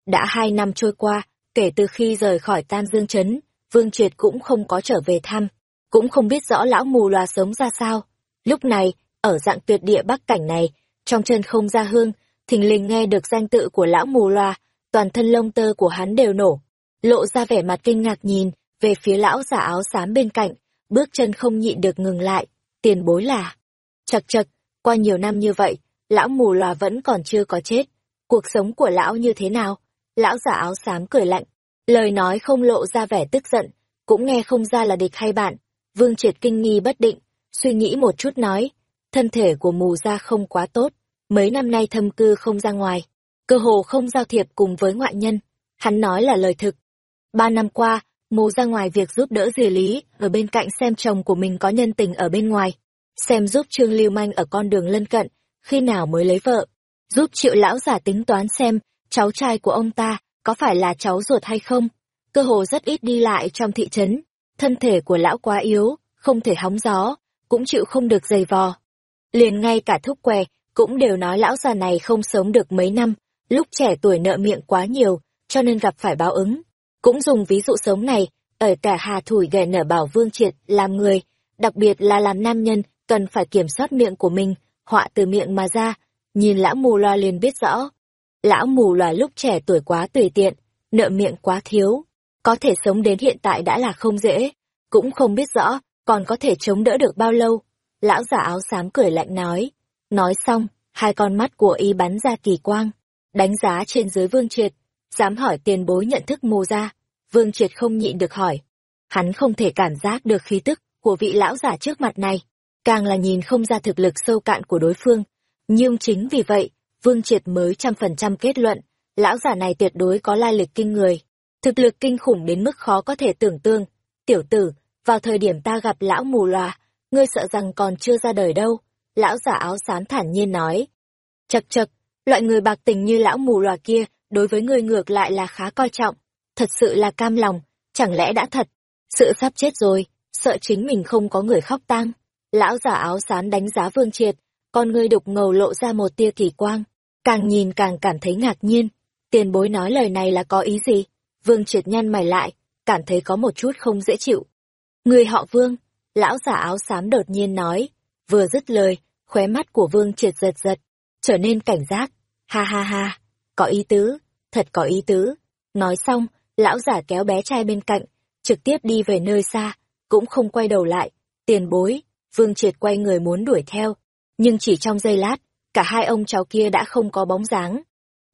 Đã hai năm trôi qua, kể từ khi rời khỏi Tam Dương Trấn, Vương Triệt cũng không có trở về thăm, cũng không biết rõ lão mù loà sống ra sao. Lúc này, ở dạng tuyệt địa bắc cảnh này, trong chân không ra hương, thình lình nghe được danh tự của lão mù loà, toàn thân lông tơ của hắn đều nổ, lộ ra vẻ mặt kinh ngạc nhìn về phía lão giả áo xám bên cạnh, bước chân không nhịn được ngừng lại, tiền bối là. Chật chật, qua nhiều năm như vậy, lão mù lòa vẫn còn chưa có chết. Cuộc sống của lão như thế nào? Lão giả áo xám cười lạnh, lời nói không lộ ra vẻ tức giận, cũng nghe không ra là địch hay bạn. Vương triệt kinh nghi bất định, suy nghĩ một chút nói, thân thể của mù ra không quá tốt, mấy năm nay thâm cư không ra ngoài, cơ hồ không giao thiệp cùng với ngoại nhân. Hắn nói là lời thực. Ba năm qua, mù ra ngoài việc giúp đỡ dì lý, ở bên cạnh xem chồng của mình có nhân tình ở bên ngoài, xem giúp Trương Lưu Manh ở con đường lân cận, khi nào mới lấy vợ, giúp triệu lão giả tính toán xem cháu trai của ông ta có phải là cháu ruột hay không. Cơ hồ rất ít đi lại trong thị trấn, thân thể của lão quá yếu, không thể hóng gió, cũng chịu không được dày vò. Liền ngay cả thúc què, cũng đều nói lão già này không sống được mấy năm, lúc trẻ tuổi nợ miệng quá nhiều, cho nên gặp phải báo ứng. Cũng dùng ví dụ sống này, ở cả hà Thủy ghẻ nở bảo vương triệt, làm người, đặc biệt là làm nam nhân, cần phải kiểm soát miệng của mình, họa từ miệng mà ra, nhìn lão mù loa liền biết rõ. Lão mù loa lúc trẻ tuổi quá tùy tiện, nợ miệng quá thiếu, có thể sống đến hiện tại đã là không dễ, cũng không biết rõ, còn có thể chống đỡ được bao lâu. Lão giả áo xám cười lạnh nói. Nói xong, hai con mắt của y bắn ra kỳ quang, đánh giá trên dưới vương triệt, dám hỏi tiền bối nhận thức mù ra. Vương triệt không nhịn được hỏi. Hắn không thể cảm giác được khí tức của vị lão giả trước mặt này càng là nhìn không ra thực lực sâu cạn của đối phương. Nhưng chính vì vậy, Vương Triệt mới trăm phần trăm kết luận, lão giả này tuyệt đối có lai lịch kinh người. Thực lực kinh khủng đến mức khó có thể tưởng tượng. Tiểu tử, vào thời điểm ta gặp lão mù loà, ngươi sợ rằng còn chưa ra đời đâu. Lão giả áo xám thản nhiên nói. Chật chật, loại người bạc tình như lão mù loà kia, đối với ngươi ngược lại là khá coi trọng. Thật sự là cam lòng, chẳng lẽ đã thật. Sự sắp chết rồi, sợ chính mình không có người khóc tang. Lão giả áo xám đánh giá Vương Triệt, con ngươi đục ngầu lộ ra một tia kỳ quang. Càng nhìn càng cảm thấy ngạc nhiên. Tiền bối nói lời này là có ý gì? Vương Triệt nhăn mày lại, cảm thấy có một chút không dễ chịu. Người họ Vương, lão giả áo xám đột nhiên nói. Vừa dứt lời, khóe mắt của Vương Triệt giật giật, trở nên cảnh giác. Ha ha ha, có ý tứ, thật có ý tứ. Nói xong, lão giả kéo bé trai bên cạnh, trực tiếp đi về nơi xa, cũng không quay đầu lại. Tiền bối, Vương Triệt quay người muốn đuổi theo, nhưng chỉ trong giây lát, cả hai ông cháu kia đã không có bóng dáng.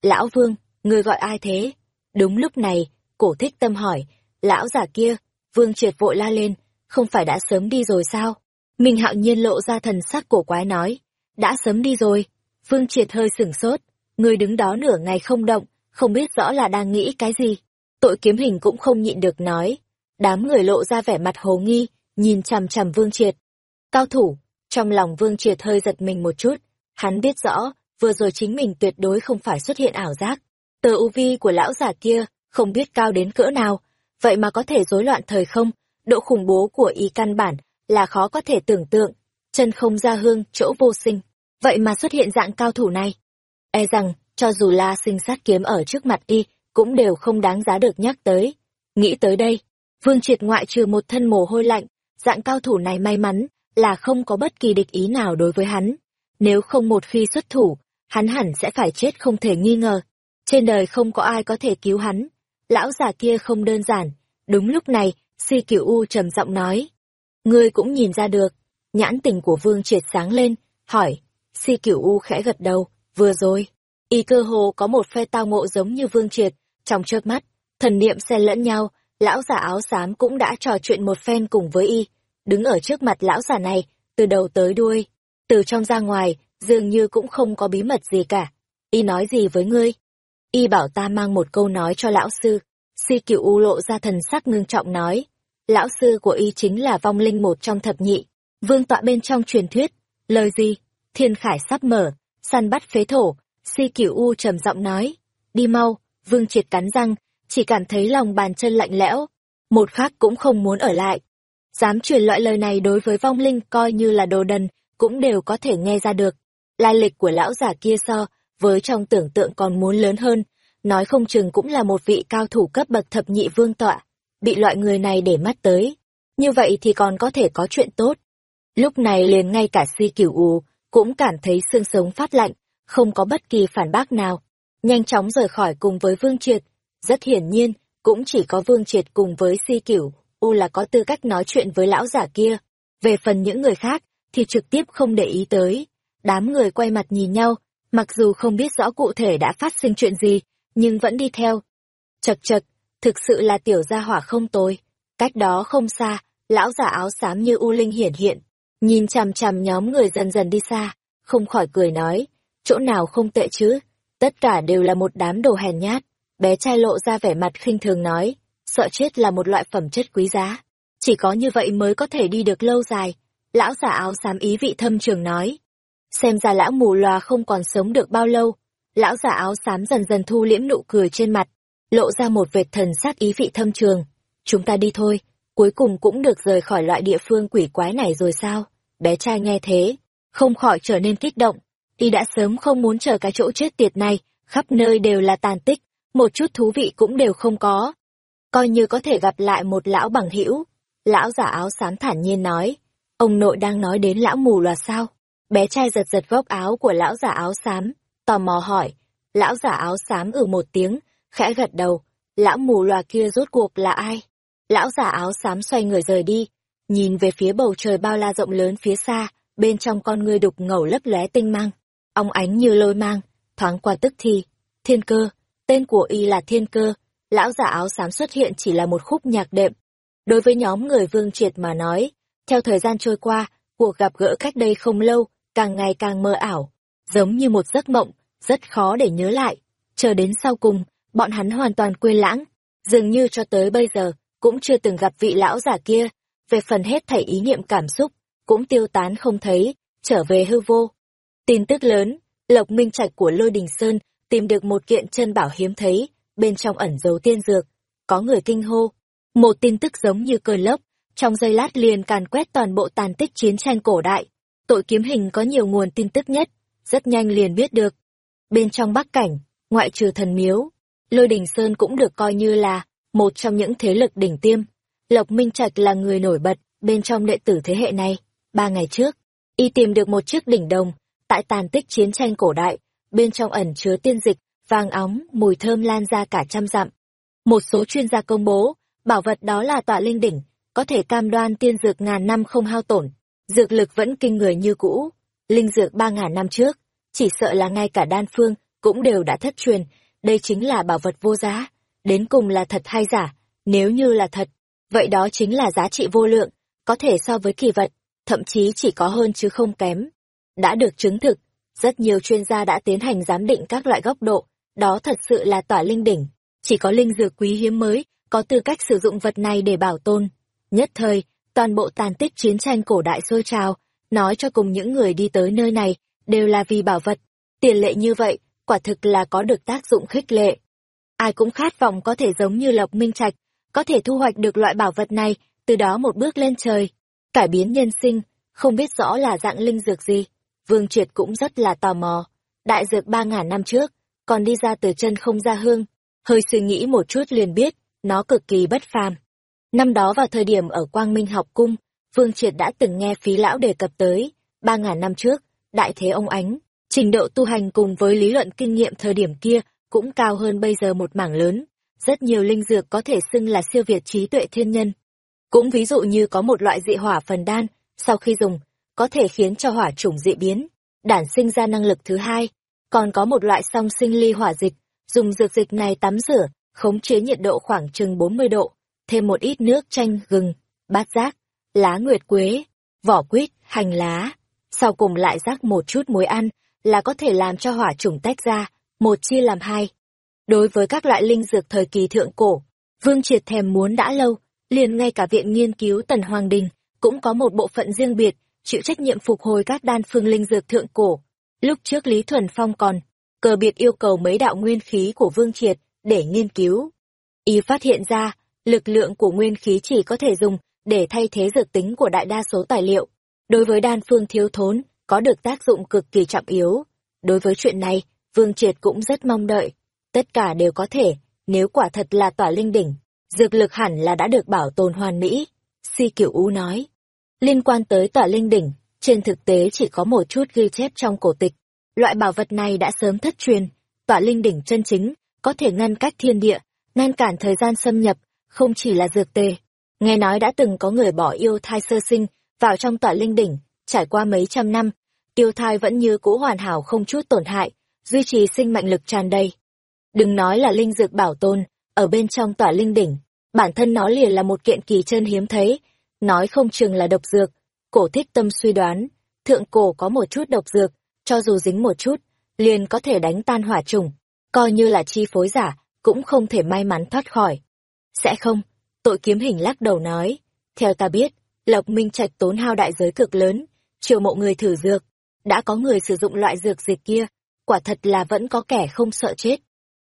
Lão Vương, người gọi ai thế? Đúng lúc này, cổ thích tâm hỏi, lão giả kia, Vương Triệt vội la lên, không phải đã sớm đi rồi sao? Minh hạo nhiên lộ ra thần sắc cổ quái nói, đã sớm đi rồi. Vương Triệt hơi sửng sốt, người đứng đó nửa ngày không động, không biết rõ là đang nghĩ cái gì. Tội kiếm hình cũng không nhịn được nói. Đám người lộ ra vẻ mặt hồ nghi, nhìn chằm chằm Vương Triệt. Cao thủ, trong lòng Vương Triệt hơi giật mình một chút, hắn biết rõ, vừa rồi chính mình tuyệt đối không phải xuất hiện ảo giác. Tờ u vi của lão giả kia, không biết cao đến cỡ nào, vậy mà có thể rối loạn thời không, độ khủng bố của y căn bản là khó có thể tưởng tượng, chân không ra hương, chỗ vô sinh, vậy mà xuất hiện dạng cao thủ này. E rằng, cho dù la sinh sát kiếm ở trước mặt y, cũng đều không đáng giá được nhắc tới. Nghĩ tới đây, vương triệt ngoại trừ một thân mồ hôi lạnh, dạng cao thủ này may mắn là không có bất kỳ địch ý nào đối với hắn. Nếu không một khi xuất thủ, hắn hẳn sẽ phải chết không thể nghi ngờ. Trên đời không có ai có thể cứu hắn. Lão già kia không đơn giản. Đúng lúc này, si cửu u trầm giọng nói. Ngươi cũng nhìn ra được. Nhãn tình của vương triệt sáng lên, hỏi. Si cửu u khẽ gật đầu, vừa rồi. Y cơ hồ có một phe tao ngộ giống như vương triệt, trong chớp mắt, thần niệm xen lẫn nhau, lão già áo xám cũng đã trò chuyện một phen cùng với y đứng ở trước mặt lão già này, từ đầu tới đuôi, từ trong ra ngoài, dường như cũng không có bí mật gì cả. Y nói gì với ngươi? Y bảo ta mang một câu nói cho lão sư. Si cựu u lộ ra thần sắc ngưng trọng nói. Lão sư của y chính là vong linh một trong thập nhị. Vương tọa bên trong truyền thuyết. Lời gì? Thiên khải sắp mở, săn bắt phế thổ. Si cửu u trầm giọng nói. Đi mau, vương triệt cắn răng, chỉ cảm thấy lòng bàn chân lạnh lẽo. Một khắc cũng không muốn ở lại dám truyền loại lời này đối với vong linh coi như là đồ đần, cũng đều có thể nghe ra được. Lai lịch của lão giả kia so, với trong tưởng tượng còn muốn lớn hơn, nói không chừng cũng là một vị cao thủ cấp bậc thập nhị vương tọa, bị loại người này để mắt tới. Như vậy thì còn có thể có chuyện tốt. Lúc này liền ngay cả si cửu ù, cũng cảm thấy xương sống phát lạnh, không có bất kỳ phản bác nào. Nhanh chóng rời khỏi cùng với Vương Triệt. Rất hiển nhiên, cũng chỉ có Vương Triệt cùng với si cửu U là có tư cách nói chuyện với lão giả kia. Về phần những người khác, thì trực tiếp không để ý tới. Đám người quay mặt nhìn nhau, mặc dù không biết rõ cụ thể đã phát sinh chuyện gì, nhưng vẫn đi theo. Chật chật, thực sự là tiểu gia hỏa không tồi. Cách đó không xa, lão giả áo xám như U Linh hiển hiện, nhìn chằm chằm nhóm người dần dần đi xa, không khỏi cười nói, chỗ nào không tệ chứ, tất cả đều là một đám đồ hèn nhát. Bé trai lộ ra vẻ mặt khinh thường nói, sợ chết là một loại phẩm chất quý giá. Chỉ có như vậy mới có thể đi được lâu dài. Lão giả áo xám ý vị thâm trường nói. Xem ra lão mù loà không còn sống được bao lâu. Lão giả áo xám dần dần thu liễm nụ cười trên mặt, lộ ra một vệt thần sát ý vị thâm trường. Chúng ta đi thôi, cuối cùng cũng được rời khỏi loại địa phương quỷ quái này rồi sao? Bé trai nghe thế, không khỏi trở nên kích động. Y đã sớm không muốn chờ cái chỗ chết tiệt này, khắp nơi đều là tàn tích, một chút thú vị cũng đều không có coi như có thể gặp lại một lão bằng hữu. Lão giả áo xám thản nhiên nói, ông nội đang nói đến lão mù là sao? Bé trai giật giật góc áo của lão giả áo xám, tò mò hỏi. Lão giả áo xám ử một tiếng, khẽ gật đầu. Lão mù loà kia rốt cuộc là ai? Lão giả áo xám xoay người rời đi, nhìn về phía bầu trời bao la rộng lớn phía xa, bên trong con ngươi đục ngầu lấp lóe tinh mang. Ông ánh như lôi mang, thoáng qua tức thì. Thiên cơ, tên của y là thiên cơ lão giả áo xám xuất hiện chỉ là một khúc nhạc đệm. Đối với nhóm người vương triệt mà nói, theo thời gian trôi qua, cuộc gặp gỡ cách đây không lâu, càng ngày càng mơ ảo, giống như một giấc mộng, rất khó để nhớ lại. Chờ đến sau cùng, bọn hắn hoàn toàn quên lãng, dường như cho tới bây giờ, cũng chưa từng gặp vị lão giả kia, về phần hết thảy ý niệm cảm xúc, cũng tiêu tán không thấy, trở về hư vô. Tin tức lớn, Lộc Minh Trạch của Lôi Đình Sơn tìm được một kiện chân bảo hiếm thấy, bên trong ẩn dấu tiên dược. Có người kinh hô. Một tin tức giống như cơn lốc, trong giây lát liền càn quét toàn bộ tàn tích chiến tranh cổ đại. Tội kiếm hình có nhiều nguồn tin tức nhất, rất nhanh liền biết được. Bên trong bắc cảnh, ngoại trừ thần miếu, Lôi Đình Sơn cũng được coi như là một trong những thế lực đỉnh tiêm. Lộc Minh Trạch là người nổi bật bên trong đệ tử thế hệ này. Ba ngày trước, Y tìm được một chiếc đỉnh đồng, tại tàn tích chiến tranh cổ đại, bên trong ẩn chứa tiên dịch, vàng óng, mùi thơm lan ra cả trăm dặm. Một số chuyên gia công bố, bảo vật đó là tọa linh đỉnh, có thể cam đoan tiên dược ngàn năm không hao tổn, dược lực vẫn kinh người như cũ. Linh dược ba ngàn năm trước, chỉ sợ là ngay cả đan phương cũng đều đã thất truyền, đây chính là bảo vật vô giá, đến cùng là thật hay giả, nếu như là thật, vậy đó chính là giá trị vô lượng, có thể so với kỳ vật, thậm chí chỉ có hơn chứ không kém. Đã được chứng thực, rất nhiều chuyên gia đã tiến hành giám định các loại góc độ, đó thật sự là tỏa linh đỉnh, chỉ có linh dược quý hiếm mới có tư cách sử dụng vật này để bảo tồn. Nhất thời, toàn bộ tàn tích chiến tranh cổ đại sôi trào, nói cho cùng những người đi tới nơi này đều là vì bảo vật. Tiền lệ như vậy, quả thực là có được tác dụng khích lệ. Ai cũng khát vọng có thể giống như Lộc Minh Trạch, có thể thu hoạch được loại bảo vật này, từ đó một bước lên trời, cải biến nhân sinh, không biết rõ là dạng linh dược gì. Vương Triệt cũng rất là tò mò. Đại dược ba ngàn năm trước, còn đi ra từ chân không ra hương, hơi suy nghĩ một chút liền biết, nó cực kỳ bất phàm. Năm đó vào thời điểm ở Quang Minh học cung, Vương Triệt đã từng nghe phí lão đề cập tới, ba ngàn năm trước, đại thế ông ánh, trình độ tu hành cùng với lý luận kinh nghiệm thời điểm kia cũng cao hơn bây giờ một mảng lớn. Rất nhiều linh dược có thể xưng là siêu việt trí tuệ thiên nhân. Cũng ví dụ như có một loại dị hỏa phần đan, sau khi dùng, có thể khiến cho hỏa chủng dị biến, đản sinh ra năng lực thứ hai. Còn có một loại song sinh ly hỏa dịch, dùng dược dịch này tắm rửa, khống chế nhiệt độ khoảng chừng 40 độ, thêm một ít nước chanh gừng, bát giác, lá nguyệt quế, vỏ quýt, hành lá. Sau cùng lại rắc một chút muối ăn, là có thể làm cho hỏa chủng tách ra, một chia làm hai. Đối với các loại linh dược thời kỳ thượng cổ, Vương Triệt thèm muốn đã lâu, liền ngay cả viện nghiên cứu Tần Hoàng Đình cũng có một bộ phận riêng biệt, chịu trách nhiệm phục hồi các đan phương linh dược thượng cổ. Lúc trước Lý Thuần Phong còn, cờ biệt yêu cầu mấy đạo nguyên khí của Vương Triệt để nghiên cứu. Y phát hiện ra, lực lượng của nguyên khí chỉ có thể dùng để thay thế dược tính của đại đa số tài liệu. Đối với đan phương thiếu thốn, có được tác dụng cực kỳ trọng yếu. Đối với chuyện này, Vương Triệt cũng rất mong đợi. Tất cả đều có thể, nếu quả thật là tỏa linh đỉnh, dược lực hẳn là đã được bảo tồn hoàn mỹ. Si Kiểu Ú nói. Liên quan tới tỏa linh đỉnh, trên thực tế chỉ có một chút ghi chép trong cổ tịch. Loại bảo vật này đã sớm thất truyền, tỏa linh đỉnh chân chính, có thể ngăn cách thiên địa, ngăn cản thời gian xâm nhập, không chỉ là dược tề. Nghe nói đã từng có người bỏ yêu thai sơ sinh vào trong tỏa linh đỉnh, trải qua mấy trăm năm, tiêu thai vẫn như cũ hoàn hảo không chút tổn hại, duy trì sinh mệnh lực tràn đầy. Đừng nói là linh dược bảo tồn, ở bên trong tỏa linh đỉnh, bản thân nó liền là một kiện kỳ chân hiếm thấy, nói không chừng là độc dược. Cổ thích tâm suy đoán, thượng cổ có một chút độc dược, cho dù dính một chút, liền có thể đánh tan hỏa trùng, coi như là chi phối giả, cũng không thể may mắn thoát khỏi. Sẽ không, tội kiếm hình lắc đầu nói, theo ta biết, Lộc Minh Trạch tốn hao đại giới cực lớn, chiều mộ người thử dược, đã có người sử dụng loại dược dịch kia, quả thật là vẫn có kẻ không sợ chết.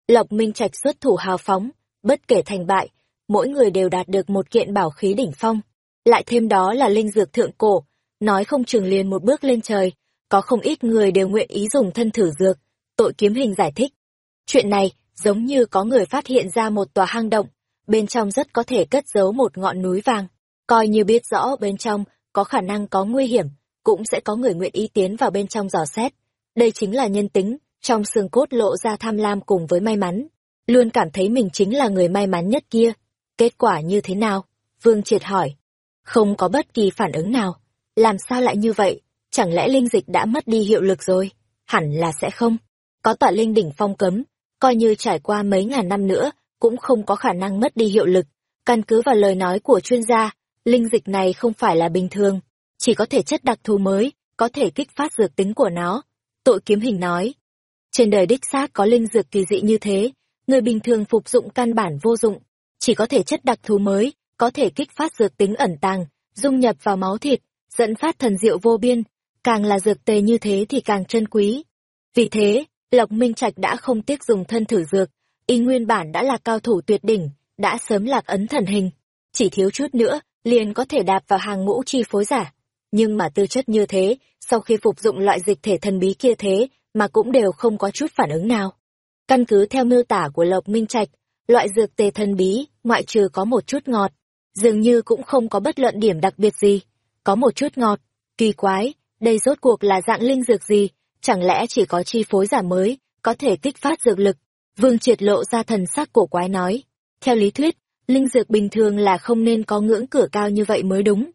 Lộc Minh Trạch xuất thủ hào phóng, bất kể thành bại, mỗi người đều đạt được một kiện bảo khí đỉnh phong. Lại thêm đó là linh dược thượng cổ, nói không chừng liền một bước lên trời, có không ít người đều nguyện ý dùng thân thử dược. Tội kiếm hình giải thích. Chuyện này, giống như có người phát hiện ra một tòa hang động, bên trong rất có thể cất giấu một ngọn núi vàng. Coi như biết rõ bên trong có khả năng có nguy hiểm, cũng sẽ có người nguyện ý tiến vào bên trong dò xét. Đây chính là nhân tính, trong xương cốt lộ ra tham lam cùng với may mắn. Luôn cảm thấy mình chính là người may mắn nhất kia. Kết quả như thế nào? Vương Triệt hỏi. Không có bất kỳ phản ứng nào. Làm sao lại như vậy? Chẳng lẽ linh dịch đã mất đi hiệu lực rồi? Hẳn là sẽ không. Có tọa linh đỉnh phong cấm, coi như trải qua mấy ngàn năm nữa, cũng không có khả năng mất đi hiệu lực. Căn cứ vào lời nói của chuyên gia, linh dịch này không phải là bình thường, chỉ có thể chất đặc thù mới, có thể kích phát dược tính của nó. Tội kiếm hình nói, trên đời đích xác có linh dược kỳ dị như thế, người bình thường phục dụng căn bản vô dụng, chỉ có thể chất đặc thù mới, có thể kích phát dược tính ẩn tàng, dung nhập vào máu thịt, dẫn phát thần diệu vô biên, càng là dược tề như thế thì càng chân quý. Vì thế, Lộc Minh Trạch đã không tiếc dùng thân thử dược, y nguyên bản đã là cao thủ tuyệt đỉnh, đã sớm lạc ấn thần hình, chỉ thiếu chút nữa, liền có thể đạp vào hàng ngũ chi phối giả. Nhưng mà tư chất như thế, sau khi phục dụng loại dịch thể thần bí kia thế, mà cũng đều không có chút phản ứng nào. Căn cứ theo miêu tả của Lộc Minh Trạch, loại dược tề thần bí, ngoại trừ có một chút ngọt, dường như cũng không có bất luận điểm đặc biệt gì. Có một chút ngọt, kỳ quái, đây rốt cuộc là dạng linh dược gì, chẳng lẽ chỉ có chi phối giả mới, có thể kích phát dược lực. Vương Triệt lộ ra thần sắc cổ quái nói. Theo lý thuyết, linh dược bình thường là không nên có ngưỡng cửa cao như vậy mới đúng.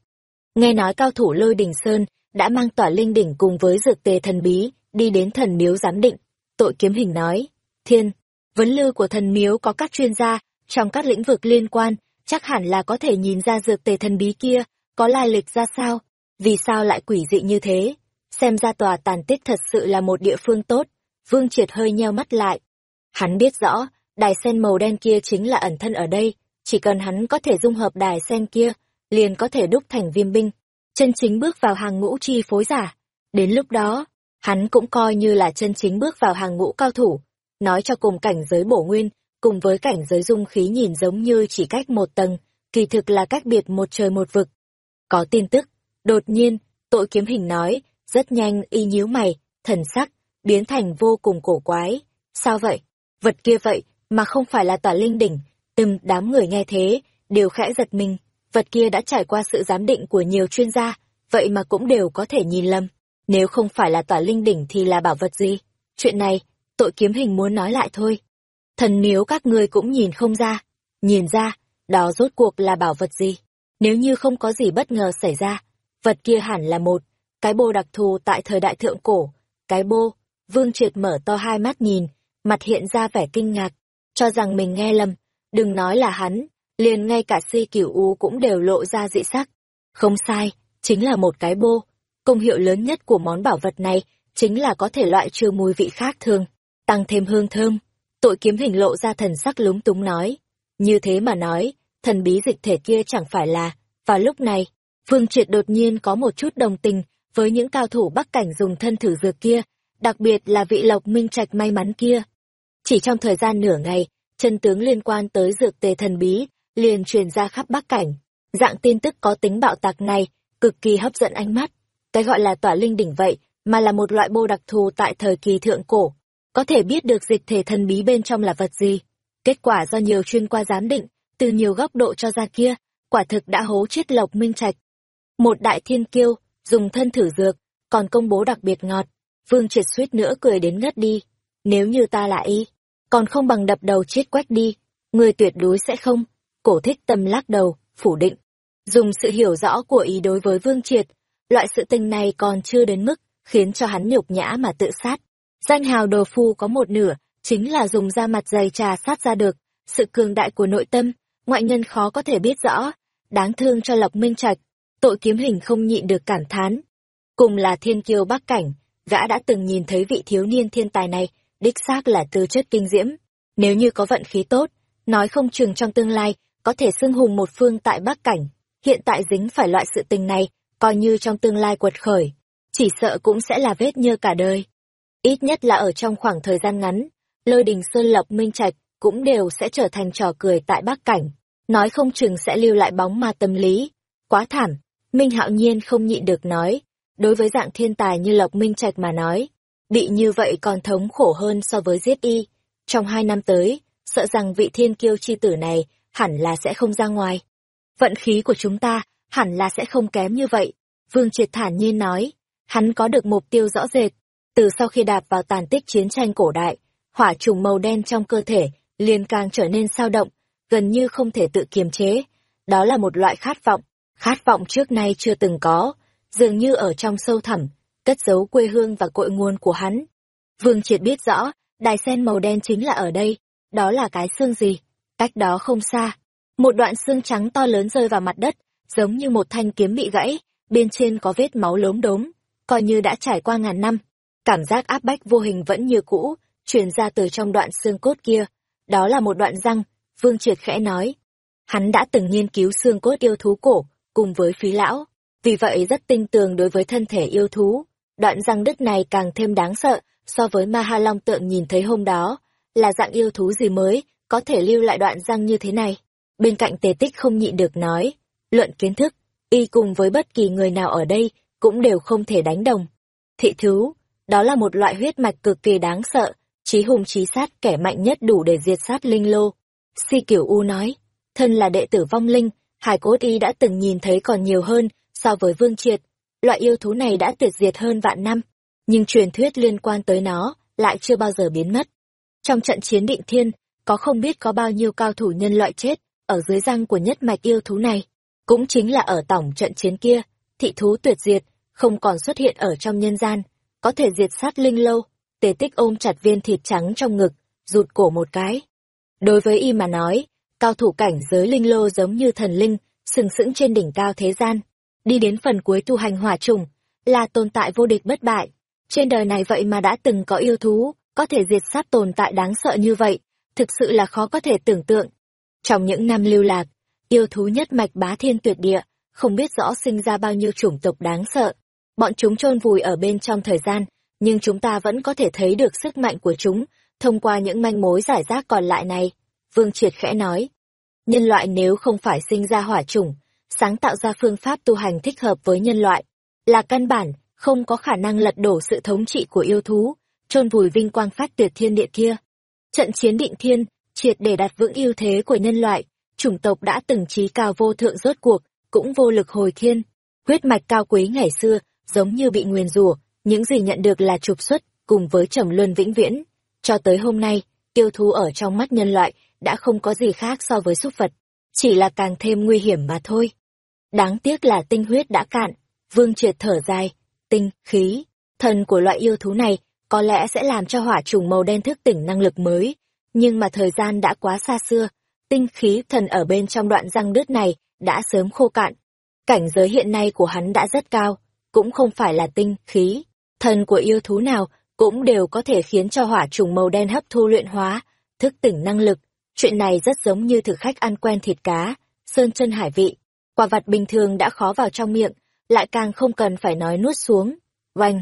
Nghe nói cao thủ lôi đỉnh sơn đã mang tỏa linh đỉnh cùng với dược tề thần bí, đi đến thần miếu giám định. Tội kiếm hình nói, thiên, vấn lưu của thần miếu có các chuyên gia, trong các lĩnh vực liên quan, chắc hẳn là có thể nhìn ra dược tề thần bí kia, có lai lịch ra sao, vì sao lại quỷ dị như thế. Xem ra tòa tàn tích thật sự là một địa phương tốt, Vương Triệt hơi nheo mắt lại. Hắn biết rõ, đài sen màu đen kia chính là ẩn thân ở đây, chỉ cần hắn có thể dung hợp đài sen kia, liền có thể đúc thành viêm binh, chân chính bước vào hàng ngũ chi phối giả. Đến lúc đó, hắn cũng coi như là chân chính bước vào hàng ngũ cao thủ, nói cho cùng cảnh giới bổ nguyên, cùng với cảnh giới dung khí nhìn giống như chỉ cách một tầng, kỳ thực là cách biệt một trời một vực. Có tin tức, đột nhiên, tội kiếm hình nói, rất nhanh y nhíu mày, thần sắc, biến thành vô cùng cổ quái. Sao vậy? Vật kia vậy, mà không phải là tỏa linh đỉnh. Từng đám người nghe thế, đều khẽ giật mình. Vật kia đã trải qua sự giám định của nhiều chuyên gia, vậy mà cũng đều có thể nhìn lầm. Nếu không phải là tỏa linh đỉnh thì là bảo vật gì? Chuyện này, tội kiếm hình muốn nói lại thôi. Thần miếu các ngươi cũng nhìn không ra. Nhìn ra, đó rốt cuộc là bảo vật gì? Nếu như không có gì bất ngờ xảy ra, vật kia hẳn là một, cái bô đặc thù tại thời đại thượng cổ. Cái bô, Vương Triệt mở to hai mắt nhìn, mặt hiện ra vẻ kinh ngạc, cho rằng mình nghe lầm. Đừng nói là hắn, liền ngay cả si cửu u cũng đều lộ ra dị sắc. Không sai, chính là một cái bô. Công hiệu lớn nhất của món bảo vật này chính là có thể loại trừ mùi vị khác thường, tăng thêm hương thơm. Tội kiếm hình lộ ra thần sắc lúng túng nói. Như thế mà nói, thần bí dịch thể kia chẳng phải là, vào lúc này, Vương Triệt đột nhiên có một chút đồng tình với những cao thủ bắc cảnh dùng thân thử dược kia, đặc biệt là vị lộc minh trạch may mắn kia. Chỉ trong thời gian nửa ngày, chân tướng liên quan tới dược tề thần bí, liền truyền ra khắp bắc cảnh. Dạng tin tức có tính bạo tạc này, cực kỳ hấp dẫn ánh mắt. Cái gọi là tỏa linh đỉnh vậy, mà là một loại bô đặc thù tại thời kỳ thượng cổ. Có thể biết được dịch thể thần bí bên trong là vật gì. Kết quả do nhiều chuyên qua giám định, từ nhiều góc độ cho ra kia, quả thực đã hố chết lộc minh trạch. Một đại thiên kiêu, dùng thân thử dược, còn công bố đặc biệt ngọt. Vương triệt suýt nữa cười đến ngất đi. Nếu như ta là y, còn không bằng đập đầu chết quách đi, người tuyệt đối sẽ không. Cổ thích tâm lắc đầu, phủ định. Dùng sự hiểu rõ của ý đối với Vương Triệt, loại sự tình này còn chưa đến mức khiến cho hắn nhục nhã mà tự sát. Danh hào đồ phu có một nửa, chính là dùng da mặt dày trà sát ra được, sự cường đại của nội tâm, ngoại nhân khó có thể biết rõ, đáng thương cho Lộc Minh Trạch, tội kiếm hình không nhịn được cảm thán. Cùng là thiên kiêu bắc cảnh, gã đã từng nhìn thấy vị thiếu niên thiên tài này, đích xác là tư chất kinh diễm. Nếu như có vận khí tốt, nói không chừng trong tương lai, có thể xưng hùng một phương tại bắc cảnh. Hiện tại dính phải loại sự tình này, coi như trong tương lai quật khởi, chỉ sợ cũng sẽ là vết nhơ cả đời. Ít nhất là ở trong khoảng thời gian ngắn, lôi đình sơn lộc minh trạch cũng đều sẽ trở thành trò cười tại bắc cảnh, nói không chừng sẽ lưu lại bóng ma tâm lý. Quá thảm, Minh Hạo Nhiên không nhịn được nói, đối với dạng thiên tài như Lộc Minh Trạch mà nói, bị như vậy còn thống khổ hơn so với giết y. Trong hai năm tới, sợ rằng vị thiên kiêu chi tử này hẳn là sẽ không ra ngoài. Vận khí của chúng ta hẳn là sẽ không kém như vậy. Vương Triệt thản nhiên nói, hắn có được mục tiêu rõ rệt. Từ sau khi đạp vào tàn tích chiến tranh cổ đại, hỏa trùng màu đen trong cơ thể liền càng trở nên sao động, gần như không thể tự kiềm chế. Đó là một loại khát vọng, khát vọng trước nay chưa từng có, dường như ở trong sâu thẳm, cất giấu quê hương và cội nguồn của hắn. Vương Triệt biết rõ, đài sen màu đen chính là ở đây, đó là cái xương gì? Cách đó không xa, một đoạn xương trắng to lớn rơi vào mặt đất, giống như một thanh kiếm bị gãy, bên trên có vết máu lốm đốm, coi như đã trải qua ngàn năm. Cảm giác áp bách vô hình vẫn như cũ, truyền ra từ trong đoạn xương cốt kia. Đó là một đoạn răng, Vương Triệt khẽ nói. Hắn đã từng nghiên cứu xương cốt yêu thú cổ, cùng với phí lão, vì vậy rất tinh tường đối với thân thể yêu thú. Đoạn răng đứt này càng thêm đáng sợ so với ma ha long tượng nhìn thấy hôm đó, là dạng yêu thú gì mới, có thể lưu lại đoạn răng như thế này. Bên cạnh tề tích không nhịn được nói, luận kiến thức, y cùng với bất kỳ người nào ở đây cũng đều không thể đánh đồng. Thị thú, đó là một loại huyết mạch cực kỳ đáng sợ, trí hùng trí sát kẻ mạnh nhất đủ để diệt sát linh lô. Si Kiểu U nói, thân là đệ tử vong linh, Hải cốt y đã từng nhìn thấy còn nhiều hơn so với Vương Triệt. loại yêu thú này đã tuyệt diệt hơn vạn năm, nhưng truyền thuyết liên quan tới nó lại chưa bao giờ biến mất. Trong trận chiến định thiên, có không biết có bao nhiêu cao thủ nhân loại chết ở dưới răng của nhất mạch yêu thú này. Cũng chính là ở tổng trận chiến kia, thị thú tuyệt diệt, không còn xuất hiện ở trong nhân gian, có thể diệt sát linh lâu, tề tích ôm chặt viên thịt trắng trong ngực, rụt cổ một cái. Đối với y mà nói, cao thủ cảnh giới linh lô giống như thần linh, sừng sững trên đỉnh cao thế gian, đi đến phần cuối tu hành hỏa trùng, là tồn tại vô địch bất bại. Trên đời này vậy mà đã từng có yêu thú, có thể diệt sát tồn tại đáng sợ như vậy, thực sự là khó có thể tưởng tượng. Trong những năm lưu lạc, yêu thú nhất mạch bá thiên tuyệt địa, không biết rõ sinh ra bao nhiêu chủng tộc đáng sợ. Bọn chúng chôn vùi ở bên trong thời gian, nhưng chúng ta vẫn có thể thấy được sức mạnh của chúng, thông qua những manh mối giải rác còn lại này. Vương Triệt khẽ nói, nhân loại nếu không phải sinh ra hỏa chủng, sáng tạo ra phương pháp tu hành thích hợp với nhân loại, là căn bản, không có khả năng lật đổ sự thống trị của yêu thú, chôn vùi vinh quang phát tuyệt thiên địa kia. Trận chiến định thiên, triệt để đặt vững ưu thế của nhân loại, chủng tộc đã từng trí cao vô thượng rốt cuộc, cũng vô lực hồi thiên. Huyết mạch cao quý ngày xưa, giống như bị nguyền rủa, những gì nhận được là trục xuất, cùng với trầm luân vĩnh viễn. Cho tới hôm nay, yêu thú ở trong mắt nhân loại đã không có gì khác so với súc vật, chỉ là càng thêm nguy hiểm mà thôi. Đáng tiếc là tinh huyết đã cạn, vương triệt thở dài, tinh, khí, thần của loại yêu thú này có lẽ sẽ làm cho hỏa trùng màu đen thức tỉnh năng lực mới, nhưng mà thời gian đã quá xa xưa, tinh khí thần ở bên trong đoạn răng đứt này đã sớm khô cạn. Cảnh giới hiện nay của hắn đã rất cao, cũng không phải là tinh, khí, thần của yêu thú nào cũng đều có thể khiến cho hỏa trùng màu đen hấp thu luyện hóa, thức tỉnh năng lực. Chuyện này rất giống như thực khách ăn quen thịt cá, sơn chân hải vị. Quả vặt bình thường đã khó vào trong miệng, lại càng không cần phải nói nuốt xuống. Oanh!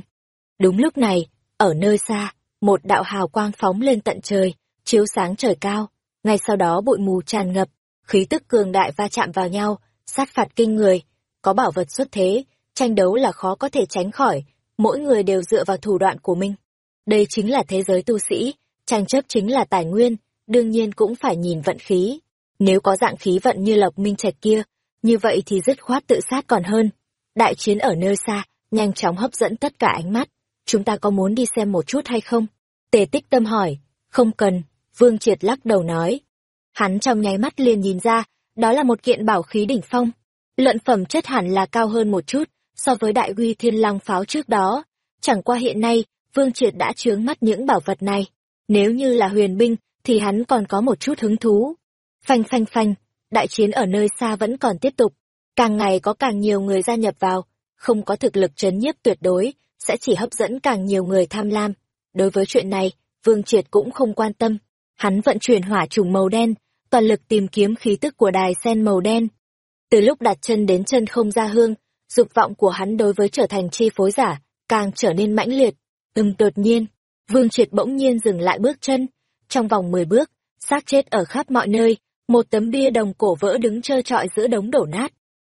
Đúng lúc này, ở nơi xa, một đạo hào quang phóng lên tận trời, chiếu sáng trời cao. Ngay sau đó bụi mù tràn ngập, khí tức cường đại va chạm vào nhau, sát phạt kinh người. Có bảo vật xuất thế, tranh đấu là khó có thể tránh khỏi, mỗi người đều dựa vào thủ đoạn của mình. Đây chính là thế giới tu sĩ, tranh chấp chính là tài nguyên, đương nhiên cũng phải nhìn vận khí. Nếu có dạng khí vận như Lộc Minh Trạch kia, như vậy thì dứt khoát tự sát còn hơn. Đại chiến ở nơi xa, nhanh chóng hấp dẫn tất cả ánh mắt. Chúng ta có muốn đi xem một chút hay không? Tề tích tâm hỏi. Không cần, Vương Triệt lắc đầu nói. Hắn trong nháy mắt liền nhìn ra, đó là một kiện bảo khí đỉnh phong. Luận phẩm chất hẳn là cao hơn một chút, so với đại uy thiên lang pháo trước đó. Chẳng qua hiện nay, Vương Triệt đã chướng mắt những bảo vật này. Nếu như là huyền binh, thì hắn còn có một chút hứng thú. Phanh phanh phanh, đại chiến ở nơi xa vẫn còn tiếp tục. Càng ngày có càng nhiều người gia nhập vào, không có thực lực chấn nhiếp tuyệt đối, sẽ chỉ hấp dẫn càng nhiều người tham lam. Đối với chuyện này, Vương Triệt cũng không quan tâm. Hắn vận chuyển hỏa trùng màu đen, toàn lực tìm kiếm khí tức của đài sen màu đen. Từ lúc đặt chân đến chân không ra hương, dục vọng của hắn đối với trở thành chi phối giả, càng trở nên mãnh liệt. Ừm đột nhiên, Vương Triệt bỗng nhiên dừng lại bước chân. Trong vòng 10 bước, xác chết ở khắp mọi nơi, một tấm bia đồng cổ vỡ đứng trơ trọi giữa đống đổ nát.